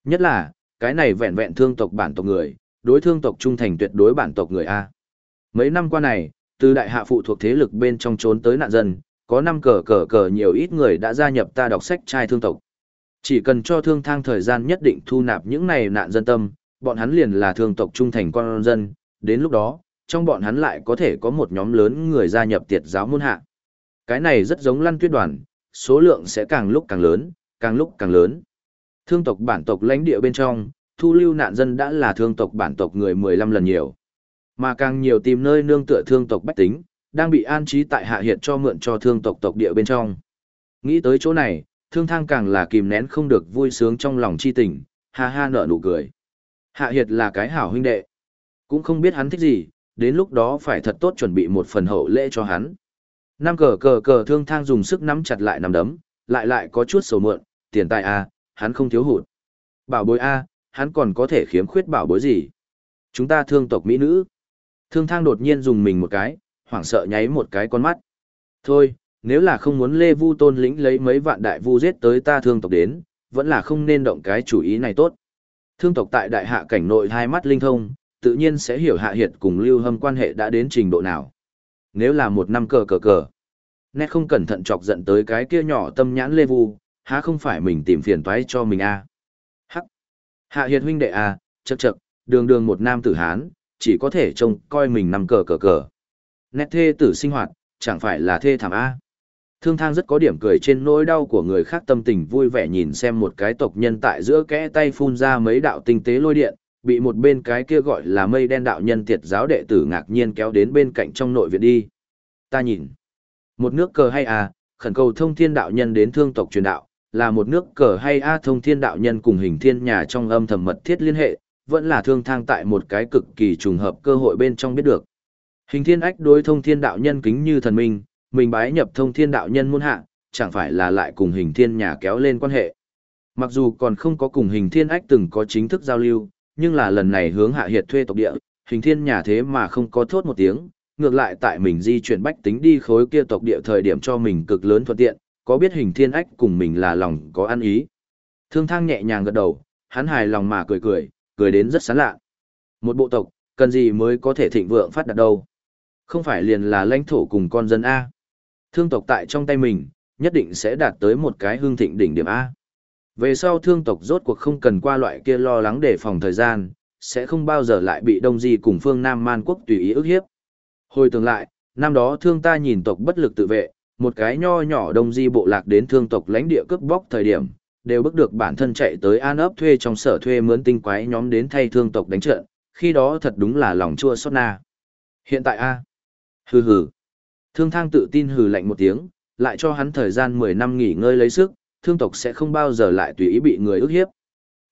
Speaker 1: Nhất là, cái này vẹn vẹn thương tộc bản tộc người, đối thương tộc trung thành tuyệt đối bản tộc người A. Mấy năm qua này, từ đại hạ phụ thuộc thế lực bên trong trốn tới nạn dân, có năm cờ cờ cờ nhiều ít người đã gia nhập ta đọc sách trai thương tộc. Chỉ cần cho thương thang thời gian nhất định thu nạp những này nạn dân tâm, bọn hắn liền là thương tộc trung thành con dân, đến lúc đó, trong bọn hắn lại có thể có một nhóm lớn người gia nhập tiệt giáo môn hạ. Cái này rất giống lăn tuyết đoàn, số lượng sẽ càng lúc càng lớn, càng lúc càng lớn. Thương tộc bản tộc lãnh địa bên trong, thu lưu nạn dân đã là thương tộc bản tộc người 15 lần nhiều. Mà càng nhiều tìm nơi nương tựa thương tộc bách tính, đang bị an trí tại hạ hiệt cho mượn cho thương tộc tộc địa bên trong. Nghĩ tới chỗ này, thương thang càng là kìm nén không được vui sướng trong lòng chi tình, ha ha nở nụ cười. Hạ hiệt là cái hảo huynh đệ. Cũng không biết hắn thích gì, đến lúc đó phải thật tốt chuẩn bị một phần hậu lễ cho hắn. Năm cờ cờ cờ thương thang dùng sức nắm chặt lại nắm đấm, lại lại có chút sầu mượn, tiền tài A, hắn không thiếu hụt. Bảo bối A, hắn còn có thể khiếm khuyết bảo bối gì. Chúng ta thương tộc mỹ nữ. Thương thang đột nhiên dùng mình một cái, hoảng sợ nháy một cái con mắt. Thôi, nếu là không muốn Lê Vu Tôn lĩnh lấy mấy vạn đại vu giết tới ta thương tộc đến, vẫn là không nên động cái chủ ý này tốt. Thương tộc tại đại hạ cảnh nội hai mắt linh thông, tự nhiên sẽ hiểu hạ hiệt cùng lưu hâm quan hệ đã đến trình độ nào. Nếu là một năm cờ cờ cờ, nét không cẩn thận chọc giận tới cái kia nhỏ tâm nhãn Lê Vu, há không phải mình tìm phiền toái cho mình a à? Hắc! Hạ hiệt huynh đệ a à, chậc chậc, đường đường một nam tử Hán, chỉ có thể trông coi mình nằm cờ cờ cờ. Nét thê tử sinh hoạt, chẳng phải là thê thảm A. Thương thang rất có điểm cười trên nỗi đau của người khác tâm tình vui vẻ nhìn xem một cái tộc nhân tại giữa kẽ tay phun ra mấy đạo tinh tế lôi điện, bị một bên cái kia gọi là mây đen đạo nhân tiệt giáo đệ tử ngạc nhiên kéo đến bên cạnh trong nội viện đi. Ta nhìn. Một nước cờ hay à, khẩn cầu thông thiên đạo nhân đến thương tộc truyền đạo, là một nước cờ hay a thông thiên đạo nhân cùng hình thiên nhà trong âm thầm mật thiết liên hệ, vẫn là thương thang tại một cái cực kỳ trùng hợp cơ hội bên trong biết được. Hình thiên ách đối thông thiên đạo nhân kính như thần minh, mình bái nhập thông thiên đạo nhân muôn hạ, chẳng phải là lại cùng hình thiên nhà kéo lên quan hệ. Mặc dù còn không có cùng hình thiên ách từng có chính thức giao lưu, nhưng là lần này hướng hạ hiệt thuê tộc địa, hình thiên nhà thế mà không có thốt một tiếng, ngược lại tại mình di chuyển bách tính đi khối kia tộc địa thời điểm cho mình cực lớn thuận tiện, có biết hình thiên ách cùng mình là lòng có ăn ý. Thương thang nhẹ nhàng gật đầu, hắn hài lòng mà cười cười, cười đến rất sán lạ. Một bộ tộc, cần gì mới có thể thịnh vượng phát đạt đâu. Không phải liền là lãnh thổ cùng con dân A. Thương tộc tại trong tay mình, nhất định sẽ đạt tới một cái hương thịnh đỉnh điểm A. Về sau thương tộc rốt cuộc không cần qua loại kia lo lắng để phòng thời gian, sẽ không bao giờ lại bị Đông Di cùng phương Nam Man quốc tùy ý ức hiếp. Hồi tưởng lại, năm đó thương ta nhìn tộc bất lực tự vệ, một cái nho nhỏ Đông Di bộ lạc đến thương tộc lãnh địa cướp bóc thời điểm, đều bức được bản thân chạy tới an ấp thuê trong sở thuê mướn tinh quái nhóm đến thay thương tộc đánh trận, khi đó thật đúng là lòng chua xót na. Hiện tại a Hừ hừ. Thương thang tự tin hừ lạnh một tiếng, lại cho hắn thời gian 10 năm nghỉ ngơi lấy sức, thương tộc sẽ không bao giờ lại tùy ý bị người ức hiếp.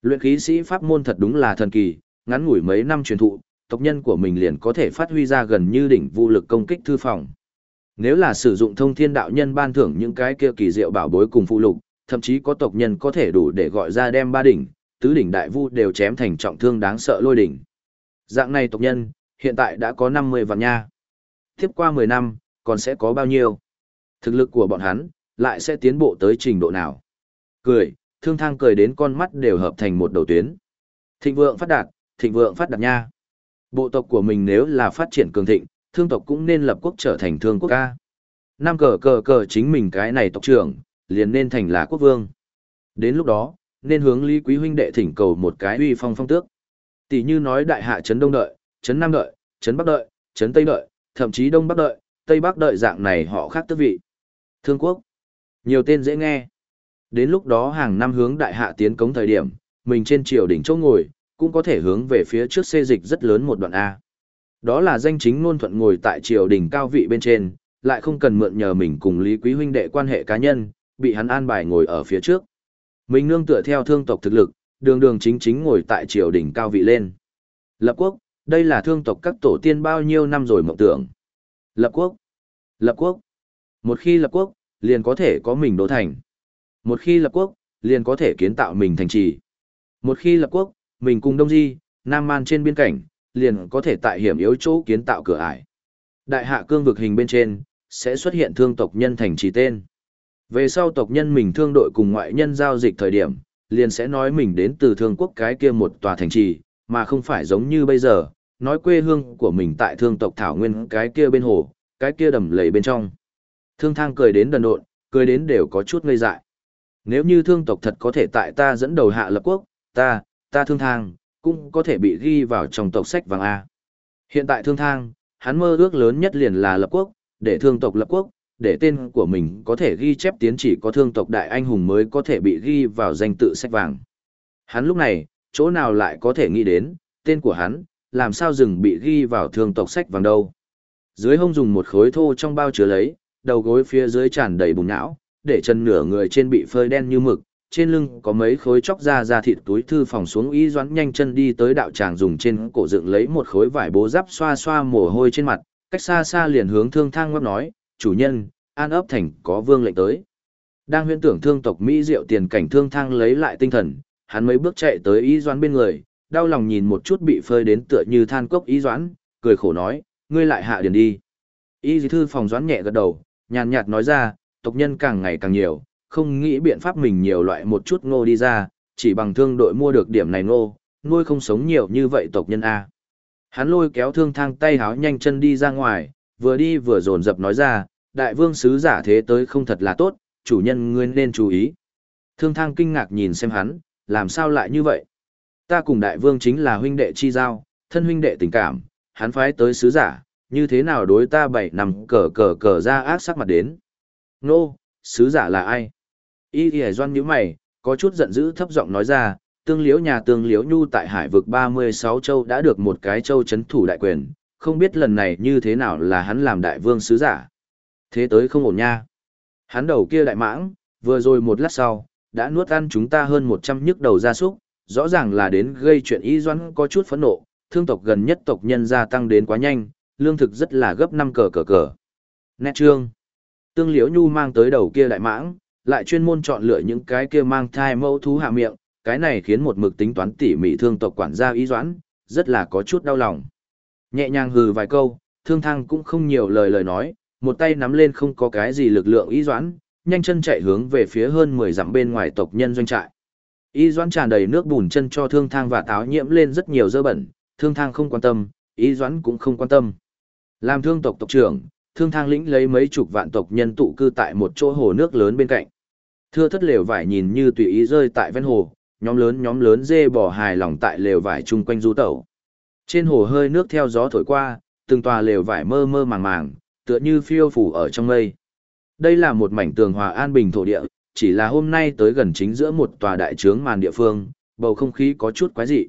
Speaker 1: Luyện khí sĩ pháp môn thật đúng là thần kỳ, ngắn ngủi mấy năm truyền thụ, tộc nhân của mình liền có thể phát huy ra gần như đỉnh vô lực công kích thư phòng. Nếu là sử dụng thông thiên đạo nhân ban thưởng những cái kia kỳ diệu bảo bối cùng phụ lục, thậm chí có tộc nhân có thể đủ để gọi ra đem ba đỉnh, tứ đỉnh đại vu đều chém thành trọng thương đáng sợ lôi đỉnh. Dạng này tộc nhân, hiện tại đã có 50 vạn nha. Tiếp qua 10 năm, còn sẽ có bao nhiêu? Thực lực của bọn hắn, lại sẽ tiến bộ tới trình độ nào? Cười, thương thang cười đến con mắt đều hợp thành một đầu tuyến. Thịnh vượng phát đạt, thịnh vượng phát đạt nha. Bộ tộc của mình nếu là phát triển cường thịnh, thương tộc cũng nên lập quốc trở thành thương quốc ca. Nam cờ cờ cờ chính mình cái này tộc trưởng, liền nên thành là quốc vương. Đến lúc đó, nên hướng Lý Quý huynh đệ thỉnh cầu một cái uy phong phong tước. Tỷ như nói đại hạ trấn Đông đợi, trấn Nam đợi, trấn Bắc đợi, trấn Tây đợi, thậm chí Đông Bắc đợi, Tây Bắc đợi dạng này họ khác tước vị. Thương quốc. Nhiều tên dễ nghe. Đến lúc đó hàng năm hướng đại hạ tiến cống thời điểm, mình trên triều đỉnh chỗ ngồi, cũng có thể hướng về phía trước xê dịch rất lớn một đoạn A. Đó là danh chính ngôn thuận ngồi tại triều đỉnh cao vị bên trên, lại không cần mượn nhờ mình cùng Lý Quý huynh đệ quan hệ cá nhân, bị hắn an bài ngồi ở phía trước. Mình nương tựa theo thương tộc thực lực, đường đường chính chính ngồi tại triều đỉnh cao vị lên. Lập quốc, đây là thương tộc các tổ tiên bao nhiêu năm rồi mộng tưởng. Lập quốc, lập quốc. Một khi lập quốc, liền có thể có mình đô thành. Một khi lập quốc, liền có thể kiến tạo mình thành trì. Một khi lập quốc, mình cùng Đông Di, Nam Man trên biên cảnh, liền có thể tại hiểm yếu chỗ kiến tạo cửa ải. Đại hạ cương vực hình bên trên, sẽ xuất hiện thương tộc nhân thành trì tên. Về sau tộc nhân mình thương đội cùng ngoại nhân giao dịch thời điểm, liền sẽ nói mình đến từ thương quốc cái kia một tòa thành trì, mà không phải giống như bây giờ, nói quê hương của mình tại thương tộc Thảo Nguyên cái kia bên hồ, cái kia đầm lầy bên trong. Thương thang cười đến đần độn, cười đến đều có chút ngây dại. Nếu như thương tộc thật có thể tại ta dẫn đầu hạ lập quốc, ta, ta thương thang, cũng có thể bị ghi vào trong tộc sách vàng A. Hiện tại thương thang, hắn mơ ước lớn nhất liền là lập quốc, để thương tộc lập quốc, để tên của mình có thể ghi chép tiến chỉ có thương tộc đại anh hùng mới có thể bị ghi vào danh tự sách vàng. Hắn lúc này, chỗ nào lại có thể nghĩ đến, tên của hắn, làm sao rừng bị ghi vào thương tộc sách vàng đâu. Dưới hông dùng một khối thô trong bao chứa lấy, đầu gối phía dưới tràn đầy bùn não, để chân nửa người trên bị phơi đen như mực, trên lưng có mấy khối chóc da da thịt túi thư phòng xuống y doãn nhanh chân đi tới đạo tràng dùng trên cổ dựng lấy một khối vải bố giáp xoa xoa mồ hôi trên mặt, cách xa xa liền hướng thương thang ngấp nói, chủ nhân, an ấp thành có vương lệnh tới. Đang huyễn tưởng thương tộc Mỹ diệu tiền cảnh thương thang lấy lại tinh thần, hắn mấy bước chạy tới y doãn bên người, đau lòng nhìn một chút bị phơi đến tựa như than cốc y doãn, cười khổ nói, ngươi lại hạ điền đi. Y thư phòng doãn nhẹ gật đầu, nhàn nhạt nói ra, tộc nhân càng ngày càng nhiều, không nghĩ biện pháp mình nhiều loại một chút ngô đi ra, chỉ bằng thương đội mua được điểm này ngô, nuôi không sống nhiều như vậy tộc nhân A. Hắn lôi kéo thương thang tay háo nhanh chân đi ra ngoài, vừa đi vừa dồn dập nói ra, đại vương sứ giả thế tới không thật là tốt, chủ nhân ngươi nên chú ý. Thương thang kinh ngạc nhìn xem hắn, làm sao lại như vậy? Ta cùng đại vương chính là huynh đệ chi giao, thân huynh đệ tình cảm, hắn phái tới sứ giả, như thế nào đối ta bảy nằm cờ cờ cờ ra ác sắc mặt đến. Nô, sứ giả là ai? Y Y Doan nhíu mày, có chút giận dữ thấp giọng nói ra, tương liễu nhà tương liễu nhu tại hải vực 36 châu đã được một cái châu chấn thủ đại quyền, không biết lần này như thế nào là hắn làm đại vương sứ giả. Thế tới không ổn nha. Hắn đầu kia đại mãng, vừa rồi một lát sau, đã nuốt ăn chúng ta hơn 100 nhức đầu gia súc, rõ ràng là đến gây chuyện y doãn có chút phẫn nộ, thương tộc gần nhất tộc nhân gia tăng đến quá nhanh, lương thực rất là gấp năm cờ cờ cờ. Nét trương. Tương liễu nhu mang tới đầu kia đại mãng, lại chuyên môn chọn lựa những cái kia mang thai mẫu thú hạ miệng, cái này khiến một mực tính toán tỉ mỉ thương tộc quản gia ý doãn, rất là có chút đau lòng. Nhẹ nhàng hừ vài câu, thương thăng cũng không nhiều lời lời nói, một tay nắm lên không có cái gì lực lượng ý doãn, nhanh chân chạy hướng về phía hơn 10 dặm bên ngoài tộc nhân doanh trại. Y doãn tràn đầy nước bùn chân cho thương thang và táo nhiễm lên rất nhiều dơ bẩn, thương thang không quan tâm, y doãn cũng không quan tâm. Làm thương tộc tộc trưởng, thương thang lĩnh lấy mấy chục vạn tộc nhân tụ cư tại một chỗ hồ nước lớn bên cạnh. Thưa thất lều vải nhìn như tùy ý rơi tại ven hồ, nhóm lớn nhóm lớn dê bò hài lòng tại lều vải chung quanh du tẩu. Trên hồ hơi nước theo gió thổi qua, từng tòa lều vải mơ mơ màng màng, tựa như phiêu phủ ở trong mây. Đây là một mảnh tường hòa an bình thổ địa, chỉ là hôm nay tới gần chính giữa một tòa đại trướng màn địa phương, bầu không khí có chút quái dị.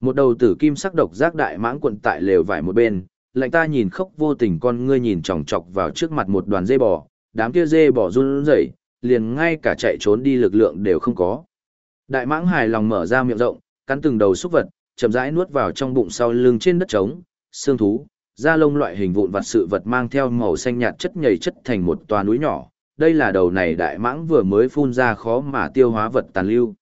Speaker 1: Một đầu tử kim sắc độc giác đại mãng quận tại lều vải một bên, lạnh ta nhìn khóc vô tình con ngươi nhìn chòng chọc vào trước mặt một đoàn dê bò, đám kia dê bò run rẩy, liền ngay cả chạy trốn đi lực lượng đều không có. Đại mãng hài lòng mở ra miệng rộng, cắn từng đầu xúc vật, chậm rãi nuốt vào trong bụng sau lưng trên đất trống, xương thú, da lông loại hình vụn vặt sự vật mang theo màu xanh nhạt chất nhầy chất thành một tòa núi nhỏ. Đây là đầu này đại mãng vừa mới phun ra khó mà tiêu hóa vật tàn lưu.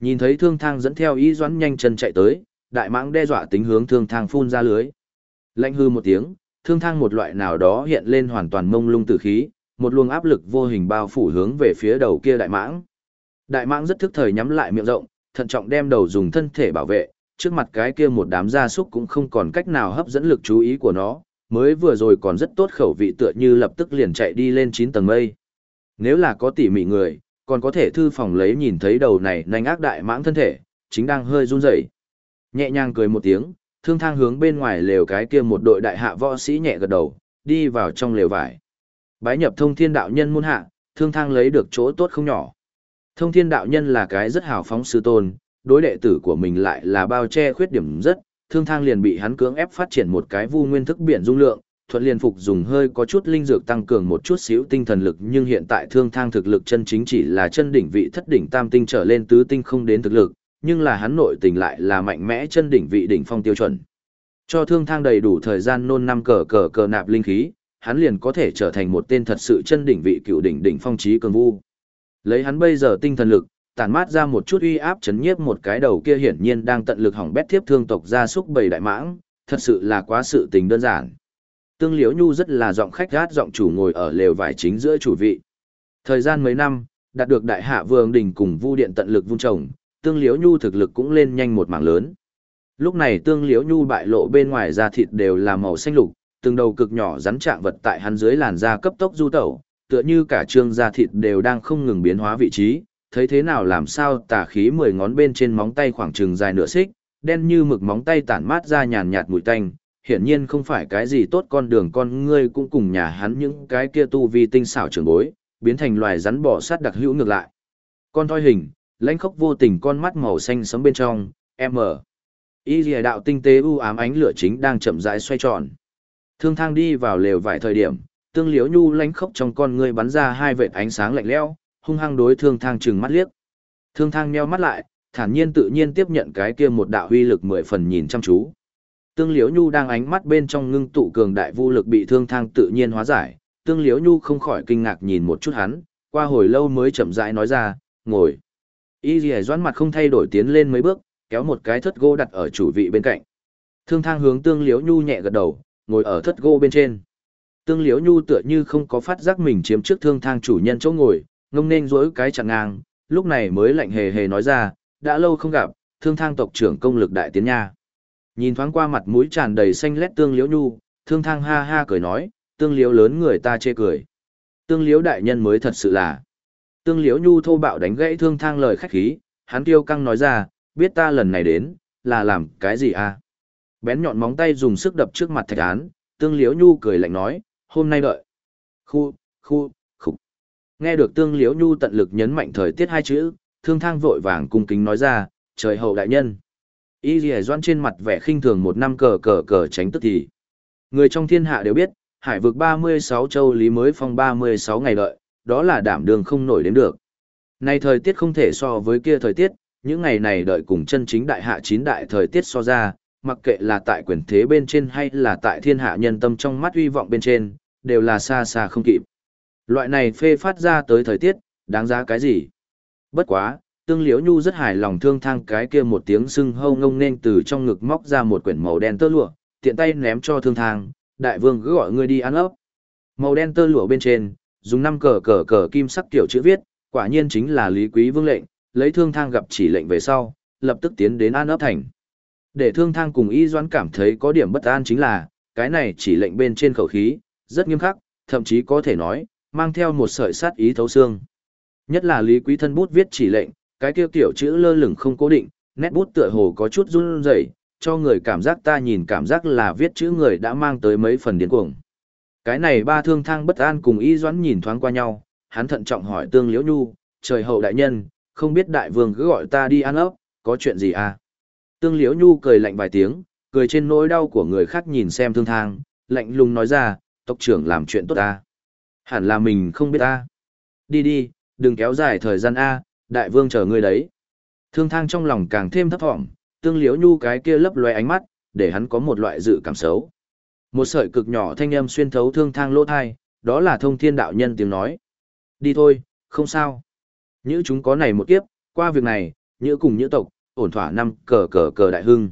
Speaker 1: Nhìn thấy thương thang dẫn theo ý doãn nhanh chân chạy tới, đại mãng đe dọa tính hướng thương thang phun ra lưới. Lạnh hư một tiếng, thương thang một loại nào đó hiện lên hoàn toàn mông lung tử khí, một luồng áp lực vô hình bao phủ hướng về phía đầu kia đại mãng. Đại mãng rất thức thời nhắm lại miệng rộng, thận trọng đem đầu dùng thân thể bảo vệ, trước mặt cái kia một đám gia súc cũng không còn cách nào hấp dẫn lực chú ý của nó, mới vừa rồi còn rất tốt khẩu vị tựa như lập tức liền chạy đi lên 9 tầng mây. Nếu là có tỉ mỉ người, còn có thể thư phòng lấy nhìn thấy đầu này nhanh ác đại mãng thân thể, chính đang hơi run rẩy. Nhẹ nhàng cười một tiếng, thương thang hướng bên ngoài lều cái kia một đội đại hạ võ sĩ nhẹ gật đầu, đi vào trong lều vải. Bái nhập thông thiên đạo nhân muôn hạ, thương thang lấy được chỗ tốt không nhỏ. Thông thiên đạo nhân là cái rất hào phóng sư tôn, đối đệ tử của mình lại là bao che khuyết điểm rất, thương thang liền bị hắn cưỡng ép phát triển một cái vu nguyên thức biển dung lượng, thuận liền phục dùng hơi có chút linh dược tăng cường một chút xíu tinh thần lực nhưng hiện tại thương thang thực lực chân chính chỉ là chân đỉnh vị thất đỉnh tam tinh trở lên tứ tinh không đến thực lực, nhưng là hắn nội tình lại là mạnh mẽ chân đỉnh vị đỉnh phong tiêu chuẩn. Cho thương thang đầy đủ thời gian nôn năm cờ cờ cờ nạp linh khí, hắn liền có thể trở thành một tên thật sự chân đỉnh vị cựu đỉnh đỉnh phong trí cường vu. Lấy hắn bây giờ tinh thần lực, tản mát ra một chút uy áp chấn nhiếp một cái đầu kia hiển nhiên đang tận lực hỏng bét tiếp thương tộc gia súc bầy đại mãng, thật sự là quá sự tình đơn giản. Tương Liễu Nhu rất là giọng khách gát giọng chủ ngồi ở lều vải chính giữa chủ vị. Thời gian mấy năm, đạt được đại hạ vương đình cùng vu điện tận lực vun trồng, Tương Liễu Nhu thực lực cũng lên nhanh một mảng lớn. Lúc này Tương Liễu Nhu bại lộ bên ngoài da thịt đều là màu xanh lục, từng đầu cực nhỏ rắn trạng vật tại hắn dưới làn da cấp tốc du tẩu, tựa như cả trương da thịt đều đang không ngừng biến hóa vị trí, thấy thế nào làm sao tà khí mười ngón bên trên móng tay khoảng chừng dài nửa xích, đen như mực móng tay tản mát ra nhàn nhạt mùi tanh, hiển nhiên không phải cái gì tốt con đường con ngươi cũng cùng nhà hắn những cái kia tu vi tinh xảo trường bối, biến thành loài rắn bò sát đặc hữu ngược lại. Con thoi hình, lãnh khốc vô tình con mắt màu xanh sấm bên trong, M. Y lìa đạo tinh tế u ám ánh lửa chính đang chậm rãi xoay tròn. Thương thang đi vào lều vài thời điểm, tương liễu nhu lãnh khốc trong con ngươi bắn ra hai vệt ánh sáng lạnh lẽo, hung hăng đối thương thang trừng mắt liếc. Thương thang nheo mắt lại, thản nhiên tự nhiên tiếp nhận cái kia một đạo huy lực mười phần nhìn chăm chú. Tương Liễu Nhu đang ánh mắt bên trong ngưng tụ cường đại vô lực bị thương thang tự nhiên hóa giải, Tương Liễu Nhu không khỏi kinh ngạc nhìn một chút hắn, qua hồi lâu mới chậm rãi nói ra, "Ngồi." Y dì Doãn mặt không thay đổi tiến lên mấy bước, kéo một cái thất gỗ đặt ở chủ vị bên cạnh. Thương thang hướng Tương Liễu Nhu nhẹ gật đầu, ngồi ở thất gỗ bên trên. Tương Liễu Nhu tựa như không có phát giác mình chiếm trước thương thang chủ nhân chỗ ngồi, ngông nên dỗi cái chặn ngang, lúc này mới lạnh hề hề nói ra, đã lâu không gặp, thương thang tộc trưởng công lực đại tiến nha. Nhìn thoáng qua mặt mũi tràn đầy xanh lét tương liễu nhu, thương thang ha ha cười nói, tương liễu lớn người ta chê cười. Tương liễu đại nhân mới thật sự là. Tương liễu nhu thô bạo đánh gãy thương thang lời khách khí, hắn tiêu căng nói ra, biết ta lần này đến, là làm cái gì à? Bén nhọn móng tay dùng sức đập trước mặt thạch án, tương liễu nhu cười lạnh nói, hôm nay đợi. Khu, khu, khục. Nghe được tương liễu nhu tận lực nhấn mạnh thời tiết hai chữ, thương thang vội vàng cung kính nói ra, trời hậu đại nhân. Y dì doan trên mặt vẻ khinh thường một năm cờ cờ cờ tránh tức thì. Người trong thiên hạ đều biết, hải vực 36 châu lý mới phong 36 ngày đợi, đó là đảm đường không nổi đến được. Nay thời tiết không thể so với kia thời tiết, những ngày này đợi cùng chân chính đại hạ chín đại thời tiết so ra, mặc kệ là tại quyền thế bên trên hay là tại thiên hạ nhân tâm trong mắt uy vọng bên trên, đều là xa xa không kịp. Loại này phê phát ra tới thời tiết, đáng giá cái gì? Bất quá, tương liễu nhu rất hài lòng thương thang cái kia một tiếng sưng hâu ngông nên từ trong ngực móc ra một quyển màu đen tơ lụa tiện tay ném cho thương thang đại vương cứ gọi ngươi đi ăn ấp màu đen tơ lụa bên trên dùng năm cờ cờ cờ kim sắc tiểu chữ viết quả nhiên chính là lý quý vương lệnh lấy thương thang gặp chỉ lệnh về sau lập tức tiến đến an ấp thành để thương thang cùng y doãn cảm thấy có điểm bất an chính là cái này chỉ lệnh bên trên khẩu khí rất nghiêm khắc thậm chí có thể nói mang theo một sợi sát ý thấu xương nhất là lý quý thân bút viết chỉ lệnh cái kia tiểu chữ lơ lửng không cố định, nét bút tựa hồ có chút run rẩy, cho người cảm giác ta nhìn cảm giác là viết chữ người đã mang tới mấy phần điên cuồng. Cái này ba thương thang bất an cùng y doãn nhìn thoáng qua nhau, hắn thận trọng hỏi tương liễu nhu, trời hậu đại nhân, không biết đại vương cứ gọi ta đi ăn ấp, có chuyện gì à? Tương liễu nhu cười lạnh vài tiếng, cười trên nỗi đau của người khác nhìn xem thương thang, lạnh lùng nói ra, tộc trưởng làm chuyện tốt ta. Hẳn là mình không biết ta. Đi đi, đừng kéo dài thời gian A, đại vương chờ ngươi đấy. Thương thang trong lòng càng thêm thấp thỏm, tương liễu nhu cái kia lấp loe ánh mắt, để hắn có một loại dự cảm xấu. Một sợi cực nhỏ thanh âm xuyên thấu thương thang lỗ thai, đó là thông thiên đạo nhân tiếng nói. Đi thôi, không sao. Như chúng có này một kiếp, qua việc này, như cùng như tộc, ổn thỏa năm cờ cờ cờ đại hưng.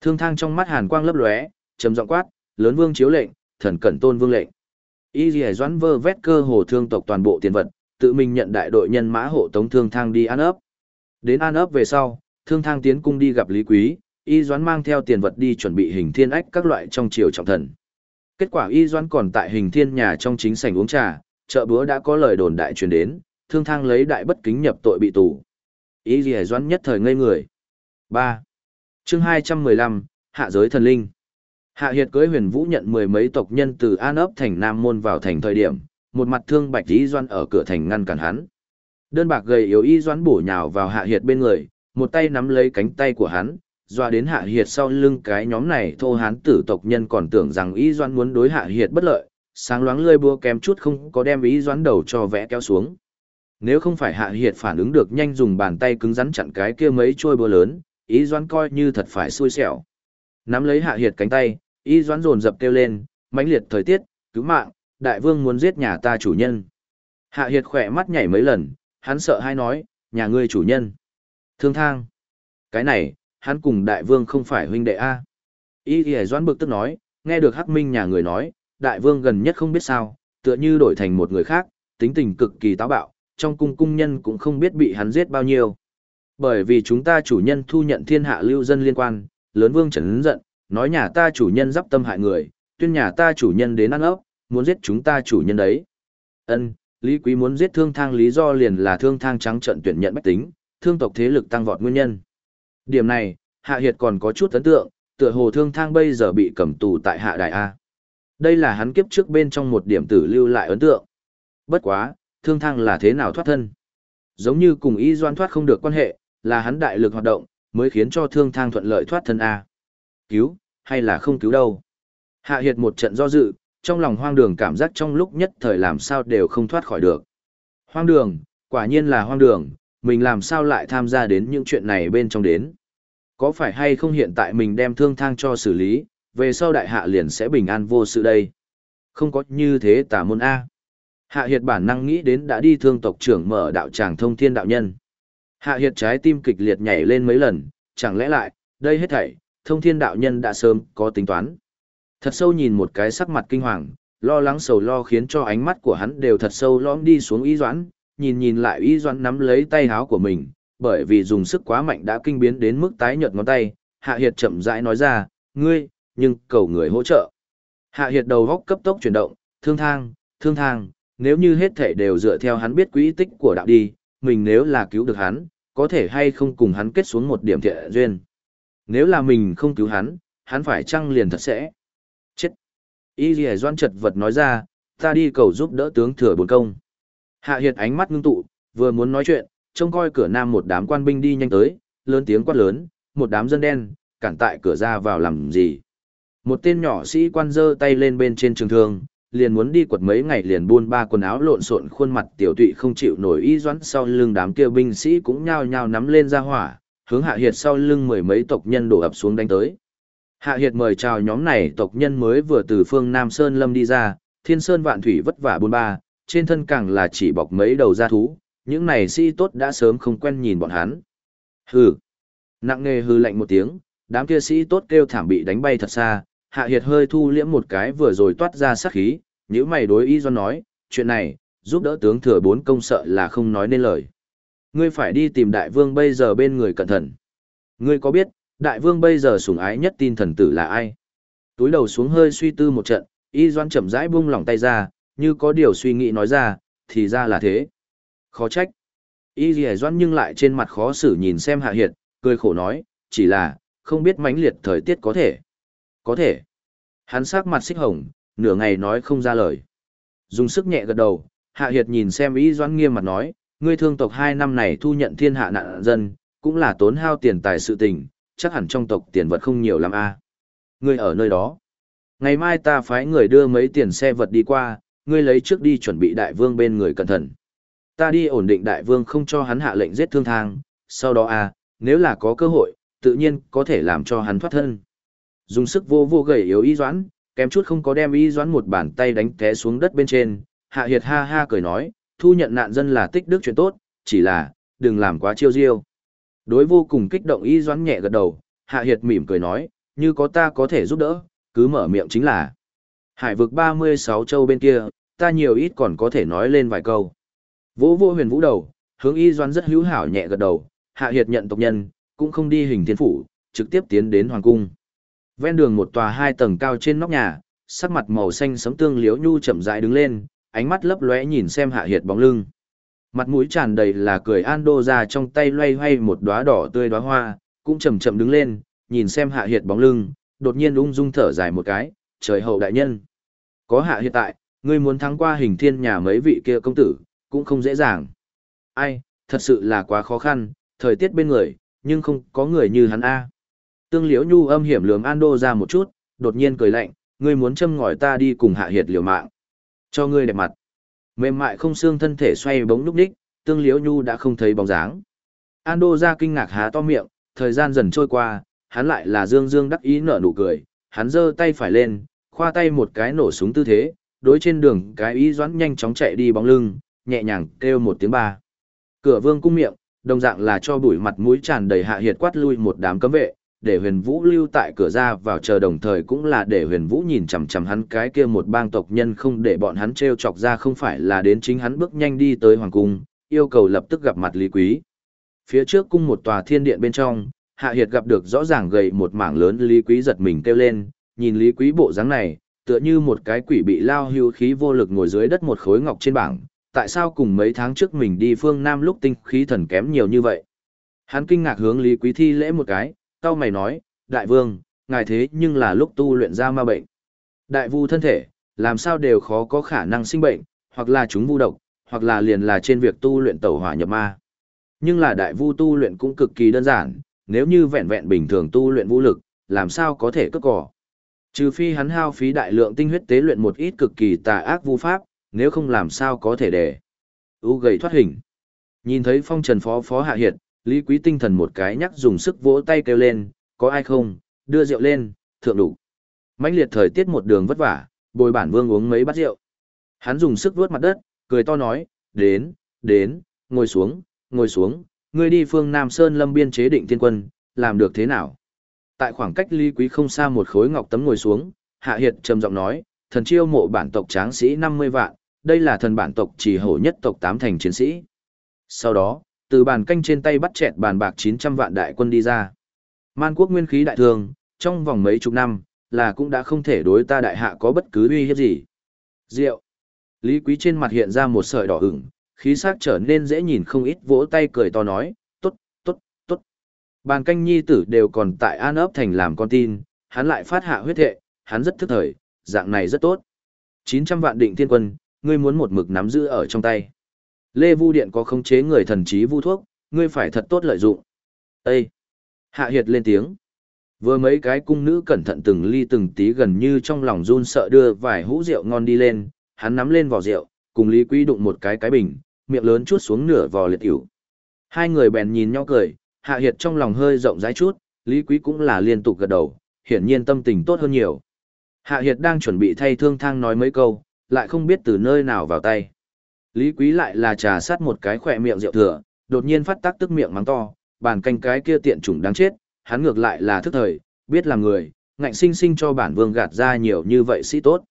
Speaker 1: Thương thang trong mắt hàn quang lấp lóe, trầm giọng quát, lớn vương chiếu lệnh, thần cẩn tôn vương lệnh. Y Lìa Doãn vơ vét cơ hồ thương tộc toàn bộ tiền vật, tự mình nhận đại đội nhân mã hộ tống thương thang đi an ấp. Đến an ấp về sau, thương thang tiến cung đi gặp Lý Quý, y doán mang theo tiền vật đi chuẩn bị hình thiên ách các loại trong triều trọng thần. Kết quả y doán còn tại hình thiên nhà trong chính sảnh uống trà, chợ búa đã có lời đồn đại truyền đến, thương thang lấy đại bất kính nhập tội bị tù. Y dì doán nhất thời ngây người. Ba, chương 215, Hạ giới thần linh. Hạ Hiệt cưới huyền vũ nhận mười mấy tộc nhân từ An ấp thành Nam Môn vào thành thời điểm, một mặt thương bạch y doan ở cửa thành ngăn cản hắn. Đơn bạc gầy yếu y doan bổ nhào vào Hạ Hiệt bên người, một tay nắm lấy cánh tay của hắn, doa đến Hạ Hiệt sau lưng cái nhóm này thô hán tử tộc nhân còn tưởng rằng Ý doan muốn đối Hạ Hiệt bất lợi, sáng loáng lươi búa kém chút không có đem Ý doan đầu cho vẽ kéo xuống. Nếu không phải Hạ Hiệt phản ứng được nhanh dùng bàn tay cứng rắn chặn cái kia mấy trôi búa lớn, Ý doan coi như thật phải xui xẻo. Nắm lấy Hạ Hiệt cánh tay, Ý doan dồn dập kêu lên, mãnh liệt thời tiết, cứu mạng, đại vương muốn giết nhà ta chủ nhân. Hạ Hiệt khỏe mắt nhảy mấy lần, hắn sợ hai nói, nhà ngươi chủ nhân. Thương thang. Cái này, hắn cùng đại vương không phải huynh đệ A. Y Y Doãn bực tức nói, nghe được Hắc Minh nhà người nói, đại vương gần nhất không biết sao, tựa như đổi thành một người khác, tính tình cực kỳ táo bạo, trong cung cung nhân cũng không biết bị hắn giết bao nhiêu. Bởi vì chúng ta chủ nhân thu nhận thiên hạ lưu dân liên quan, lớn vương trấn giận, nói nhà ta chủ nhân giáp tâm hại người, tuyên nhà ta chủ nhân đến ăn ốc, muốn giết chúng ta chủ nhân đấy. Ân, Lý Quý muốn giết thương thang lý do liền là thương thang trắng trận tuyển nhận bách tính, thương tộc thế lực tăng vọt nguyên nhân. Điểm này, Hạ Hiệt còn có chút ấn tượng, tựa hồ thương thang bây giờ bị cầm tù tại Hạ Đại A. Đây là hắn kiếp trước bên trong một điểm tử lưu lại ấn tượng. Bất quá, thương thang là thế nào thoát thân? Giống như cùng y doan thoát không được quan hệ, là hắn đại lực hoạt động, mới khiến cho thương thang thuận lợi thoát thân A. Cứu, hay là không cứu đâu? Hạ Hiệt một trận do dự, trong lòng hoang đường cảm giác trong lúc nhất thời làm sao đều không thoát khỏi được. Hoang đường, quả nhiên là hoang đường, mình làm sao lại tham gia đến những chuyện này bên trong đến. Có phải hay không hiện tại mình đem thương thang cho xử lý, về sau đại hạ liền sẽ bình an vô sự đây. Không có như thế tả môn A. Hạ Hiệt bản năng nghĩ đến đã đi thương tộc trưởng mở đạo tràng thông thiên đạo nhân. Hạ Hiệt trái tim kịch liệt nhảy lên mấy lần, chẳng lẽ lại, đây hết thảy, thông thiên đạo nhân đã sớm có tính toán. Thật sâu nhìn một cái sắc mặt kinh hoàng, lo lắng sầu lo khiến cho ánh mắt của hắn đều thật sâu lõm đi xuống y doãn, nhìn nhìn lại y Doan nắm lấy tay háo của mình, bởi vì dùng sức quá mạnh đã kinh biến đến mức tái nhợt ngón tay, Hạ Hiệt chậm rãi nói ra, ngươi, nhưng cầu người hỗ trợ. Hạ Hiệt đầu góc cấp tốc chuyển động, thương thang, thương thang, nếu như hết thể đều dựa theo hắn biết quỹ tích của đạo đi, mình nếu là cứu được hắn, có thể hay không cùng hắn kết xuống một điểm thiện duyên. Nếu là mình không cứu hắn, hắn phải chăng liền thật sẽ. Chết. Y Doan chật vật nói ra, ta đi cầu giúp đỡ tướng thừa bồn công. Hạ Hiệt ánh mắt ngưng tụ, vừa muốn nói chuyện, trông coi cửa nam một đám quan binh đi nhanh tới, lớn tiếng quát lớn, một đám dân đen, cản tại cửa ra vào làm gì. Một tên nhỏ sĩ quan giơ tay lên bên trên trường thương, liền muốn đi quật mấy ngày liền buôn ba quần áo lộn xộn khuôn mặt tiểu tụy không chịu nổi y doãn sau lưng đám kia binh sĩ cũng nhao nhao nắm lên ra hỏa, hướng hạ hiệt sau lưng mười mấy tộc nhân đổ ập xuống đánh tới. Hạ hiệt mời chào nhóm này tộc nhân mới vừa từ phương Nam Sơn Lâm đi ra, thiên sơn vạn thủy vất vả buôn ba, trên thân càng là chỉ bọc mấy đầu da thú, những này sĩ tốt đã sớm không quen nhìn bọn hắn. Hừ. Nặng nề hư lạnh một tiếng, đám kia sĩ tốt kêu thảm bị đánh bay thật xa, hạ hiệt hơi thu liễm một cái vừa rồi toát ra sát khí, nếu mày đối y doan nói, chuyện này, giúp đỡ tướng thừa bốn công sợ là không nói nên lời. Ngươi phải đi tìm đại vương bây giờ bên người cẩn thận. Ngươi có biết, đại vương bây giờ sủng ái nhất tin thần tử là ai? Túi đầu xuống hơi suy tư một trận, y doan chậm rãi buông lỏng tay ra, như có điều suy nghĩ nói ra, thì ra là thế. Khó trách. Y dì doan nhưng lại trên mặt khó xử nhìn xem hạ hiệt, cười khổ nói, chỉ là, không biết mãnh liệt thời tiết có thể. Có thể. Hắn sắc mặt xích hồng, nửa ngày nói không ra lời. Dùng sức nhẹ gật đầu, hạ hiệt nhìn xem y doan nghiêm mặt nói, ngươi thương tộc hai năm này thu nhận thiên hạ nạn dân, cũng là tốn hao tiền tài sự tình, chắc hẳn trong tộc tiền vật không nhiều lắm a. Ngươi ở nơi đó. Ngày mai ta phái người đưa mấy tiền xe vật đi qua, ngươi lấy trước đi chuẩn bị đại vương bên người cẩn thận. Ta đi ổn định đại vương không cho hắn hạ lệnh giết thương thang, sau đó à, nếu là có cơ hội, tự nhiên có thể làm cho hắn thoát thân. Dùng sức vô vô gầy yếu y doãn, kém chút không có đem y doãn một bàn tay đánh té xuống đất bên trên, hạ hiệt ha ha cười nói, thu nhận nạn dân là tích đức chuyện tốt, chỉ là, đừng làm quá chiêu diêu. Đối vô cùng kích động y doãn nhẹ gật đầu, hạ hiệt mỉm cười nói, như có ta có thể giúp đỡ, cứ mở miệng chính là. Hải vực 36 châu bên kia, ta nhiều ít còn có thể nói lên vài câu. Vũ vô huyền vũ đầu, hướng y doan rất hữu hảo nhẹ gật đầu, hạ hiệt nhận tộc nhân, cũng không đi hình thiên phủ, trực tiếp tiến đến hoàng cung. Ven đường một tòa hai tầng cao trên nóc nhà, sắc mặt màu xanh sấm tương liếu nhu chậm rãi đứng lên, ánh mắt lấp lóe nhìn xem hạ hiệt bóng lưng. Mặt mũi tràn đầy là cười an đô ra trong tay loay hoay một đóa đỏ tươi đóa hoa, cũng chậm chậm đứng lên, nhìn xem hạ hiệt bóng lưng, đột nhiên ung dung thở dài một cái, trời hậu đại nhân. Có hạ hiện tại, ngươi muốn thắng qua hình thiên nhà mấy vị kia công tử, cũng không dễ dàng. Ai, thật sự là quá khó khăn, thời tiết bên người, nhưng không có người như hắn A. Tương liễu nhu âm hiểm lườm Đô ra một chút, đột nhiên cười lạnh, ngươi muốn châm ngòi ta đi cùng hạ hiệt liều mạng. Cho ngươi đẹp mặt. Mềm mại không xương thân thể xoay bóng núp đích, tương liễu nhu đã không thấy bóng dáng. an đô ra kinh ngạc há to miệng, thời gian dần trôi qua, hắn lại là dương dương đắc ý nở nụ cười, hắn giơ tay phải lên, khoa tay một cái nổ súng tư thế, đối trên đường cái ý doãn nhanh chóng chạy đi bóng lưng, nhẹ nhàng kêu một tiếng ba. Cửa vương cung miệng, đồng dạng là cho bụi mặt mũi tràn đầy hạ hiệt quát lui một đám cấm vệ, để huyền vũ lưu tại cửa ra vào chờ đồng thời cũng là để huyền vũ nhìn chằm chằm hắn cái kia một bang tộc nhân không để bọn hắn t r e o chọc ra không phải là đến chính hắn bước nhanh đi tới hoàng cung yêu cầu lập tức gặp mặt lý quý phía trước cung một tòa thiên điện bên trong hạ hiệt gặp được rõ ràng gầy một mảng lớn lý quý giật mình kêu lên nhìn lý quý bộ dáng này tựa như một cái quỷ bị lao hưu khí vô lực ngồi dưới đất một khối ngọc trên bảng tại sao cùng mấy tháng trước mình đi phương nam lúc tinh khí thần kém nhiều như vậy hắn kinh ngạc hướng lý quý thi lễ một cái cao mày nói, đại vương, ngài thế nhưng là lúc tu luyện ra ma bệnh. Đại vu thân thể, làm sao đều khó có khả năng sinh bệnh, hoặc là chúng vu độc, hoặc là liền là trên việc tu luyện tẩu hỏa nhập ma. Nhưng là đại vu tu luyện cũng cực kỳ đơn giản, nếu như vẹn vẹn bình thường tu luyện vũ lực, làm sao có thể cất cỏ. Trừ phi hắn hao phí đại lượng tinh huyết tế luyện một ít cực kỳ tà ác vu pháp, nếu không làm sao có thể để. U gầy thoát hình. Nhìn thấy phong trần phó phó hạ hiệt, Lý Quý tinh thần một cái nhắc dùng sức vỗ tay kêu lên, có ai không, đưa rượu lên, thượng đủ. mãnh liệt thời tiết một đường vất vả, bồi bản vương uống mấy bát rượu. Hắn dùng sức vuốt mặt đất, cười to nói, đến, đến, ngồi xuống, ngồi xuống, ngươi đi phương Nam Sơn lâm biên chế định thiên quân, làm được thế nào? Tại khoảng cách Lý Quý không xa một khối ngọc tấm ngồi xuống, Hạ Hiệt trầm giọng nói, thần chiêu mộ bản tộc tráng sĩ 50 vạn, đây là thần bản tộc chỉ hổ nhất tộc tám thành chiến sĩ. Sau đó, từ bàn canh trên tay bắt chẹt bàn bạc 900 vạn đại quân đi ra. Man quốc nguyên khí đại thường trong vòng mấy chục năm, là cũng đã không thể đối ta đại hạ có bất cứ uy hiếp gì. Diệu. Lý Quý trên mặt hiện ra một sợi đỏ ửng, khí sắc trở nên dễ nhìn không ít vỗ tay cười to nói. Bàn canh nhi tử đều còn tại An ấp thành làm con tin, hắn lại phát hạ huyết thệ, hắn rất thức thời, dạng này rất tốt. 900 vạn định thiên quân, ngươi muốn một mực nắm giữ ở trong tay. Lê Vu Điện có khống chế người thần trí vu thuốc, ngươi phải thật tốt lợi dụng. Ê! Hạ Hiệt lên tiếng. Vừa mấy cái cung nữ cẩn thận từng ly từng tí gần như trong lòng run sợ đưa vài hũ rượu ngon đi lên, hắn nắm lên vò rượu, cùng Lý Quý đụng một cái cái bình, miệng lớn chuốt xuống nửa vò liệt ỉu. Hai người bèn nhìn nhau cười, Hạ Hiệt trong lòng hơi rộng rãi chút, Lý Quý cũng là liên tục gật đầu, hiển nhiên tâm tình tốt hơn nhiều. Hạ Hiệt đang chuẩn bị thay thương thang nói mấy câu, lại không biết từ nơi nào vào tay. Lý Quý lại là trà sát một cái khỏe miệng rượu thừa, đột nhiên phát tác tức miệng mắng to, bản canh cái kia tiện chủng đáng chết, hắn ngược lại là thức thời, biết làm người, ngạnh sinh sinh cho bản vương gạt ra nhiều như vậy sĩ tốt.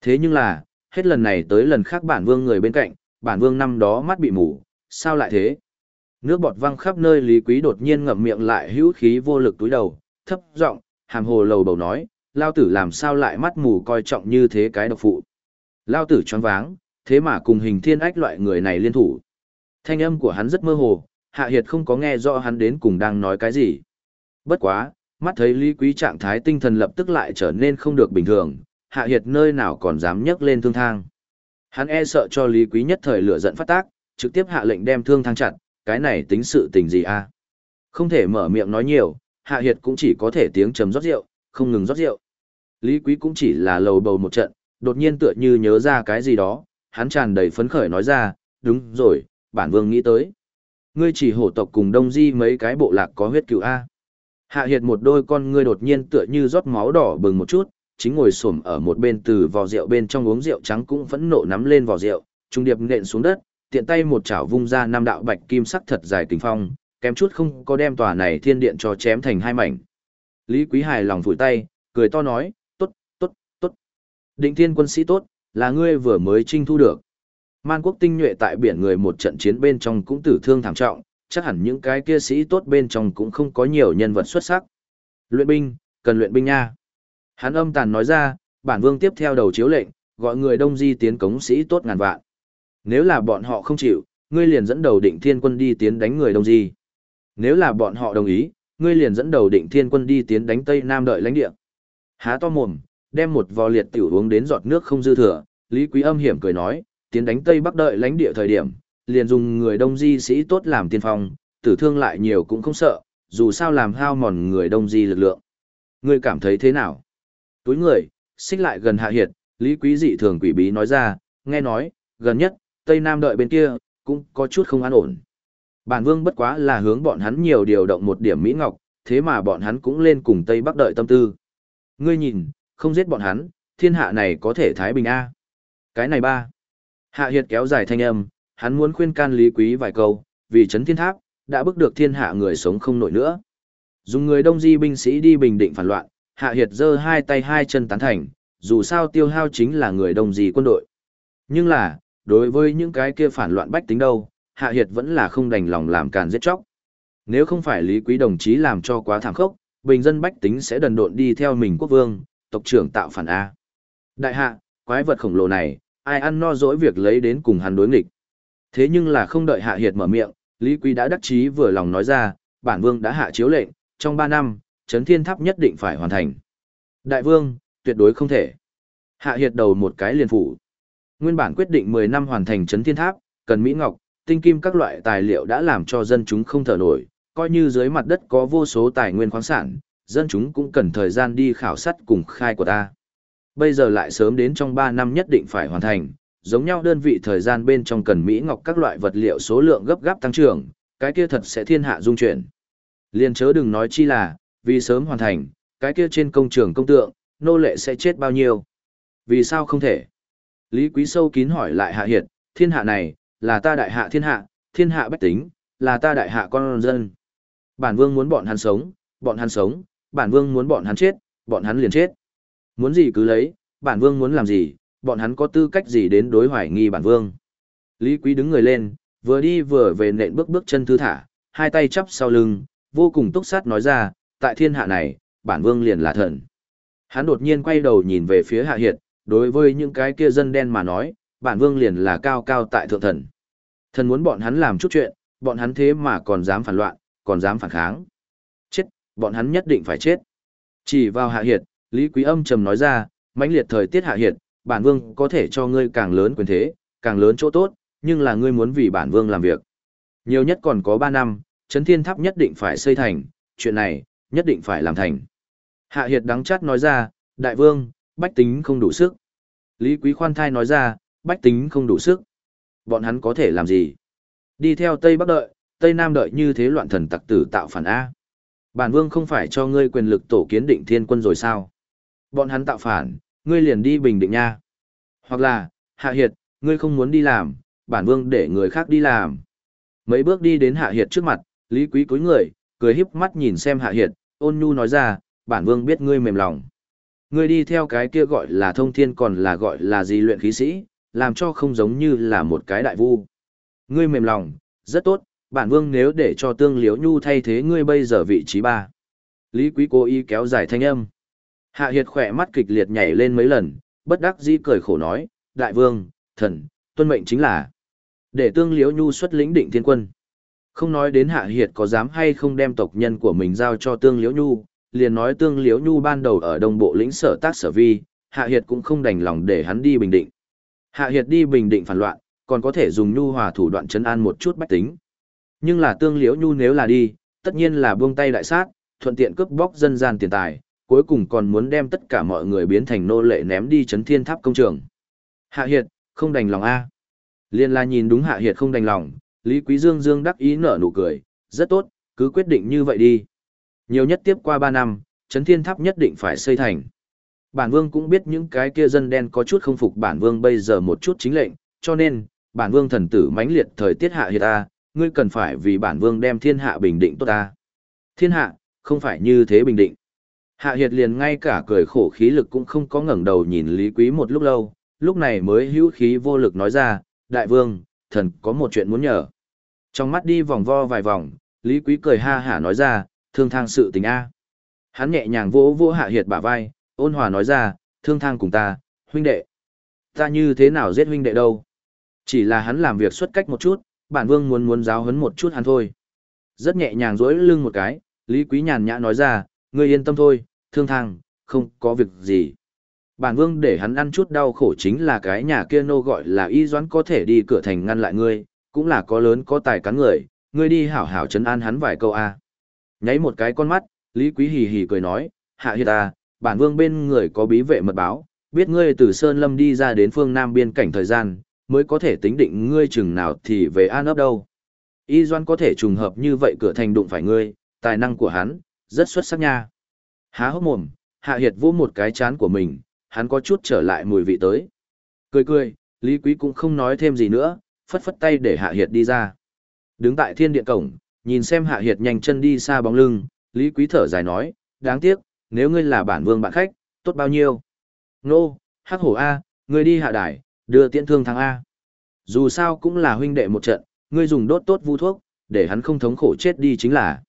Speaker 1: Thế nhưng là, hết lần này tới lần khác bản vương người bên cạnh, bản vương năm đó mắt bị mù, sao lại thế? Nước bọt văng khắp nơi Lý Quý đột nhiên ngậm miệng lại hữu khí vô lực túi đầu, thấp giọng, hàm hồ lầu bầu nói, lao tử làm sao lại mắt mù coi trọng như thế cái độc phụ. Lao tử choáng váng, thế mà cùng hình thiên ách loại người này liên thủ. Thanh âm của hắn rất mơ hồ, Hạ Hiệt không có nghe rõ hắn đến cùng đang nói cái gì. Bất quá, mắt thấy Lý Quý trạng thái tinh thần lập tức lại trở nên không được bình thường, Hạ Hiệt nơi nào còn dám nhấc lên thương thang. Hắn e sợ cho Lý Quý nhất thời lửa giận phát tác, trực tiếp hạ lệnh đem thương thang chặt, cái này tính sự tình gì a? Không thể mở miệng nói nhiều, Hạ Hiệt cũng chỉ có thể tiếng chấm rót rượu, không ngừng rót rượu. Lý Quý cũng chỉ là lầu bầu một trận, đột nhiên tựa như nhớ ra cái gì đó, hắn tràn đầy phấn khởi nói ra, đúng rồi, bản vương nghĩ tới. Ngươi chỉ hổ tộc cùng đông di mấy cái bộ lạc có huyết cựu A. Hạ hiệt một đôi con ngươi đột nhiên tựa như rót máu đỏ bừng một chút, chính ngồi xổm ở một bên từ vò rượu bên trong uống rượu trắng cũng phẫn nộ nắm lên vò rượu, trung điệp nện xuống đất, tiện tay một chảo vung ra năm đạo bạch kim sắc thật dài tình phong, kém chút không có đem tòa này thiên điện cho chém thành hai mảnh. Lý Quý hài lòng phủi tay, cười to nói, tốt, tốt, tốt. Định thiên quân sĩ tốt, là ngươi vừa mới trinh thu được. Man quốc tinh nhuệ tại biển người một trận chiến bên trong cũng tử thương thảm trọng, chắc hẳn những cái kia sĩ tốt bên trong cũng không có nhiều nhân vật xuất sắc. Luyện binh, cần luyện binh nha. Hắn âm tàn nói ra, bản vương tiếp theo đầu chiếu lệnh, gọi người đông di tiến cống sĩ tốt ngàn vạn. Nếu là bọn họ không chịu, ngươi liền dẫn đầu định thiên quân đi tiến đánh người đông di. Nếu là bọn họ đồng ý, ngươi liền dẫn đầu định thiên quân đi tiến đánh tây nam đợi lãnh địa. Há to mồm, đem một vò liệt tiểu uống đến giọt nước không dư thừa, Lý Quý âm hiểm cười nói, tiến đánh tây bắc đợi lãnh địa thời điểm, liền dùng người đông di sĩ tốt làm tiên phong, tử thương lại nhiều cũng không sợ, dù sao làm hao mòn người đông di lực lượng. Ngươi cảm thấy thế nào? Túi người, xích lại gần hạ hiệt, Lý Quý dị thường quỷ bí nói ra, nghe nói, gần nhất, Tây Nam đợi bên kia, cũng có chút không an ổn. Bản vương bất quá là hướng bọn hắn nhiều điều động một điểm Mỹ Ngọc, thế mà bọn hắn cũng lên cùng Tây Bắc đợi tâm tư. Ngươi nhìn, không giết bọn hắn, thiên hạ này có thể thái bình A. Cái này ba. Hạ Hiệt kéo dài thanh âm, hắn muốn khuyên can Lý Quý vài câu, vì chấn thiên tháp, đã bức được thiên hạ người sống không nổi nữa. Dùng người đông di binh sĩ đi bình định phản loạn, Hạ Hiệt giơ hai tay hai chân tán thành, dù sao tiêu hao chính là người đông di quân đội. Nhưng là, đối với những cái kia phản loạn bách tính đâu, Hạ Hiệt vẫn là không đành lòng làm càn giết chóc. Nếu không phải Lý Quý đồng chí làm cho quá thảm khốc, bình dân bách tính sẽ đần độn đi theo mình quốc vương, tộc trưởng tạo phản A. Đại hạ, quái vật khổng lồ này, ai ăn no dỗi việc lấy đến cùng hắn đối nghịch. Thế nhưng là không đợi Hạ Hiệt mở miệng, Lý Quý đã đắc chí vừa lòng nói ra, bản vương đã hạ chiếu lệnh, trong 3 năm, chấn thiên tháp nhất định phải hoàn thành. Đại vương, tuyệt đối không thể. Hạ Hiệt đầu một cái liền phủ. Nguyên bản quyết định 10 năm hoàn thành chấn thiên tháp, cần Mỹ Ngọc, tinh kim các loại tài liệu đã làm cho dân chúng không thở nổi, coi như dưới mặt đất có vô số tài nguyên khoáng sản, dân chúng cũng cần thời gian đi khảo sát cùng khai của ta. Bây giờ lại sớm đến trong 3 năm nhất định phải hoàn thành, giống nhau đơn vị thời gian bên trong cần Mỹ Ngọc các loại vật liệu số lượng gấp gáp tăng trưởng, cái kia thật sẽ thiên hạ dung chuyển. Liên chớ đừng nói chi là, vì sớm hoàn thành, cái kia trên công trường công tượng, nô lệ sẽ chết bao nhiêu. Vì sao không thể? Lý Quý sâu kín hỏi lại Hạ Hiệt, thiên hạ này, là ta đại hạ thiên hạ, thiên hạ bách tính, là ta đại hạ con dân. Bản vương muốn bọn hắn sống, bọn hắn sống, bản vương muốn bọn hắn chết, bọn hắn liền chết. Muốn gì cứ lấy, bản vương muốn làm gì, bọn hắn có tư cách gì đến đối hoài nghi bản vương. Lý Quý đứng người lên, vừa đi vừa về nện bước bước chân thư thả, hai tay chắp sau lưng, vô cùng túc sát nói ra, tại thiên hạ này, bản vương liền là thần. Hắn đột nhiên quay đầu nhìn về phía hạ hiệt, đối với những cái kia dân đen mà nói, bản vương liền là cao cao tại thượng thần. Thần muốn bọn hắn làm chút chuyện, bọn hắn thế mà còn dám phản loạn, còn dám phản kháng. Chết, bọn hắn nhất định phải chết. Chỉ vào hạ hiệt, Lý Quý âm trầm nói ra, mãnh liệt thời tiết hạ hiệt, bản vương có thể cho ngươi càng lớn quyền thế, càng lớn chỗ tốt, nhưng là ngươi muốn vì bản vương làm việc. Nhiều nhất còn có 3 năm, chấn thiên tháp nhất định phải xây thành, chuyện này, nhất định phải làm thành. Hạ hiệt đắng chát nói ra, đại vương, bách tính không đủ sức. Lý Quý khoan thai nói ra, bách tính không đủ sức. Bọn hắn có thể làm gì? Đi theo Tây Bắc đợi, Tây Nam đợi như thế loạn thần tặc tử tạo phản A. Bản vương không phải cho ngươi quyền lực tổ kiến định thiên quân rồi sao? Bọn hắn tạo phản, ngươi liền đi bình định nha. Hoặc là, Hạ Hiệt, ngươi không muốn đi làm, bản vương để người khác đi làm. Mấy bước đi đến Hạ Hiệt trước mặt, Lý Quý cúi người, cười híp mắt nhìn xem Hạ Hiệt, ôn nhu nói ra, bản vương biết ngươi mềm lòng. Ngươi đi theo cái kia gọi là thông thiên còn là gọi là gì luyện khí sĩ, làm cho không giống như là một cái đại vu. Ngươi mềm lòng, rất tốt, bản vương nếu để cho tương liếu nhu thay thế ngươi bây giờ vị trí ba. Lý quý cố ý kéo dài thanh âm. Hạ hiệt khỏe mắt kịch liệt nhảy lên mấy lần, bất đắc dĩ cười khổ nói, đại vương, thần, tuân mệnh chính là để tương liếu nhu xuất lĩnh định thiên quân. Không nói đến hạ hiệt có dám hay không đem tộc nhân của mình giao cho tương liếu nhu, liền nói tương liếu nhu ban đầu ở đông bộ lĩnh sở tác sở vi, hạ hiệt cũng không đành lòng để hắn đi bình định. Hạ hiệt đi bình định phản loạn, còn có thể dùng nhu hòa thủ đoạn chấn an một chút bách tính. Nhưng là tương liễu nhu nếu là đi, tất nhiên là buông tay đại sát, thuận tiện cướp bóc dân gian tiền tài, cuối cùng còn muốn đem tất cả mọi người biến thành nô lệ ném đi chấn thiên tháp công trường. Hạ Hiệt, không đành lòng a. Liên la nhìn đúng Hạ Hiệt không đành lòng, Lý Quý Dương Dương đắc ý nở nụ cười, rất tốt, cứ quyết định như vậy đi. Nhiều nhất tiếp qua 3 năm, chấn thiên tháp nhất định phải xây thành. Bản vương cũng biết những cái kia dân đen có chút không phục bản vương bây giờ một chút chính lệnh, cho nên, bản vương thần tử mãnh liệt thời tiết hạ hiệt ta, ngươi cần phải vì bản vương đem thiên hạ bình định tốt ta. Thiên hạ, không phải như thế bình định. Hạ hiệt liền ngay cả cười khổ khí lực cũng không có ngẩng đầu nhìn Lý Quý một lúc lâu, lúc này mới hữu khí vô lực nói ra, đại vương, thần có một chuyện muốn nhờ. Trong mắt đi vòng vo vài vòng, Lý Quý cười ha hả nói ra, thương thang sự tình A. Hắn nhẹ nhàng vỗ vỗ hạ hiệt bả vai, ôn hòa nói ra, thương thang cùng ta, huynh đệ. Ta như thế nào giết huynh đệ đâu? Chỉ là hắn làm việc xuất cách một chút, bản vương muốn muốn giáo huấn một chút hắn thôi. Rất nhẹ nhàng dỗi lưng một cái, Lý Quý nhàn nhã nói ra, ngươi yên tâm thôi, thương thang, không có việc gì. Bản vương để hắn ăn chút đau khổ chính là cái nhà kia nô gọi là y doãn có thể đi cửa thành ngăn lại ngươi, cũng là có lớn có tài cán người, ngươi đi hảo hảo chấn an hắn vài câu a. Nháy một cái con mắt, Lý Quý hì hì cười nói, hạ hiệt à, bản vương bên người có bí vệ mật báo, biết ngươi từ Sơn Lâm đi ra đến phương Nam biên cảnh thời gian, mới có thể tính định ngươi chừng nào thì về an ấp đâu. Y Doan có thể trùng hợp như vậy cửa thành đụng phải ngươi, tài năng của hắn, rất xuất sắc nha. Há hốc mồm, hạ hiệt vỗ một cái chán của mình, hắn có chút trở lại mùi vị tới. Cười cười, Lý Quý cũng không nói thêm gì nữa, phất phất tay để hạ hiệt đi ra. Đứng tại thiên điện cổng, nhìn xem hạ hiệt nhanh chân đi xa bóng lưng, Lý Quý thở dài nói, đáng tiếc, nếu ngươi là bản vương bạn khách, tốt bao nhiêu. Nô, hắc hổ A, ngươi đi hạ đài, đưa tiễn thương thắng A. Dù sao cũng là huynh đệ một trận, ngươi dùng đốt tốt vu thuốc, để hắn không thống khổ chết đi chính là.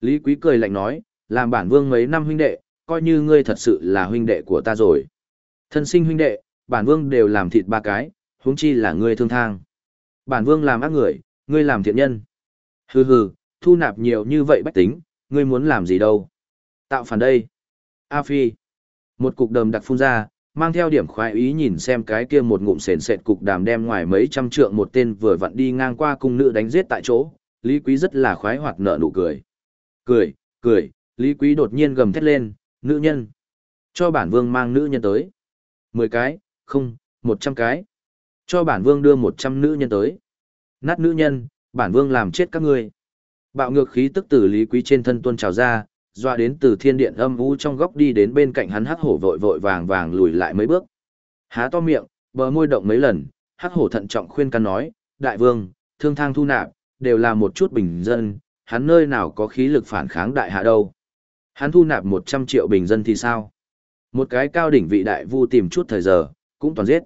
Speaker 1: Lý Quý cười lạnh nói, làm bản vương mấy năm huynh đệ, coi như ngươi thật sự là huynh đệ của ta rồi. Thân sinh huynh đệ, bản vương đều làm thịt ba cái, huống chi là ngươi thương thang. Bản vương làm ác người, ngươi làm thiện nhân. Hừ hừ, thu nạp nhiều như vậy bách tính, ngươi muốn làm gì đâu. Tạo phản đây. A Phi. Một cục đầm đặc phun ra, mang theo điểm khoái ý nhìn xem cái kia một ngụm sền sệt cục đàm đem ngoài mấy trăm trượng một tên vừa vặn đi ngang qua cung nữ đánh giết tại chỗ. Lý Quý rất là khoái hoạt nợ nụ cười. Cười, cười, Lý Quý đột nhiên gầm thét lên, nữ nhân. Cho bản vương mang nữ nhân tới. Mười cái, không, một trăm cái. Cho bản vương đưa một trăm nữ nhân tới. Nát nữ nhân, bản vương làm chết các ngươi. Bạo ngược khí tức từ Lý Quý trên thân tuôn trào ra, doa đến từ thiên điện âm u trong góc đi đến bên cạnh hắn hắc hổ vội vội vàng vàng lùi lại mấy bước. Há to miệng, bờ môi động mấy lần, hắc hổ thận trọng khuyên can nói, đại vương, thương thang thu nạp, đều là một chút bình dân, hắn nơi nào có khí lực phản kháng đại hạ đâu. Hắn thu nạp 100 triệu bình dân thì sao? Một cái cao đỉnh vị đại vu tìm chút thời giờ, cũng toàn giết.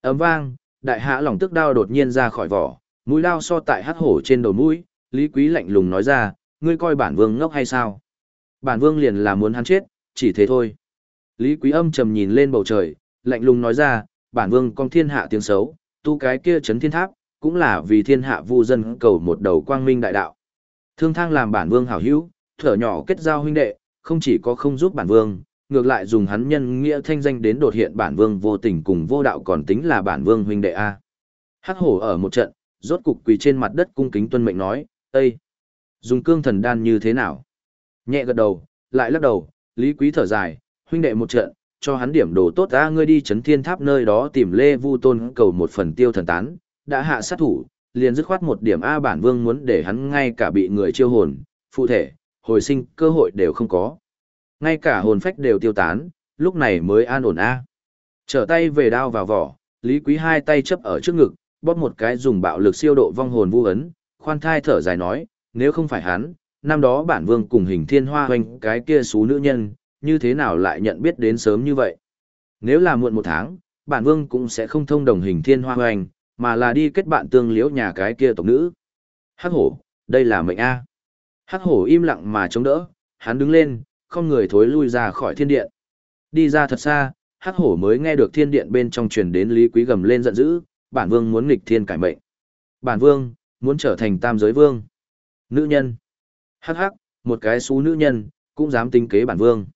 Speaker 1: Ấm vang, đại hạ lòng tức đao đột nhiên ra khỏi vỏ, mũi đao so tại hắc hổ trên đầu mũi, Lý Quý lạnh lùng nói ra, ngươi coi bản vương ngốc hay sao? Bản vương liền là muốn hắn chết, chỉ thế thôi. Lý Quý âm trầm nhìn lên bầu trời, lạnh lùng nói ra, bản vương con thiên hạ tiếng xấu, tu cái kia chấn thiên tháp, cũng là vì thiên hạ vu dân cầu một đầu quang minh đại đạo. Thương thang làm bản vương hảo hữu, thở nhỏ kết giao huynh đệ, không chỉ có không giúp bản vương, ngược lại dùng hắn nhân nghĩa thanh danh đến đột hiện bản vương vô tình cùng vô đạo còn tính là bản vương huynh đệ A. Hắc hổ ở một trận, rốt cục quỳ trên mặt đất cung kính tuân mệnh nói, Ê! Dùng cương thần đan như thế nào? Nhẹ gật đầu, lại lắc đầu, Lý Quý thở dài, huynh đệ một trận, cho hắn điểm đồ tốt ra ngươi đi chấn thiên tháp nơi đó tìm Lê Vu Tôn cầu một phần tiêu thần tán, đã hạ sát thủ, liền dứt khoát một điểm A bản vương muốn để hắn ngay cả bị người chiêu hồn, phụ thể, hồi sinh, cơ hội đều không có. Ngay cả hồn phách đều tiêu tán, lúc này mới an ổn A. Trở tay về đao vào vỏ, Lý Quý hai tay chấp ở trước ngực, bóp một cái dùng bạo lực siêu độ vong hồn vu ấn, khoan thai thở dài nói, nếu không phải hắn, năm đó bản vương cùng hình thiên hoa hoành cái kia xú nữ nhân, như thế nào lại nhận biết đến sớm như vậy. Nếu là muộn một tháng, bản vương cũng sẽ không thông đồng hình thiên hoa hoành, mà là đi kết bạn tương liễu nhà cái kia tộc nữ. Hắc hổ, đây là mệnh A. Hắc hổ im lặng mà chống đỡ, hắn đứng lên, không người thối lui ra khỏi thiên điện. Đi ra thật xa, hắc hổ mới nghe được thiên điện bên trong truyền đến lý quý gầm lên giận dữ, bản vương muốn nghịch thiên cải mệnh. Bản vương, muốn trở thành tam giới vương. Nữ nhân. Hắc hắc, một cái xú nữ nhân, cũng dám tính kế bản vương.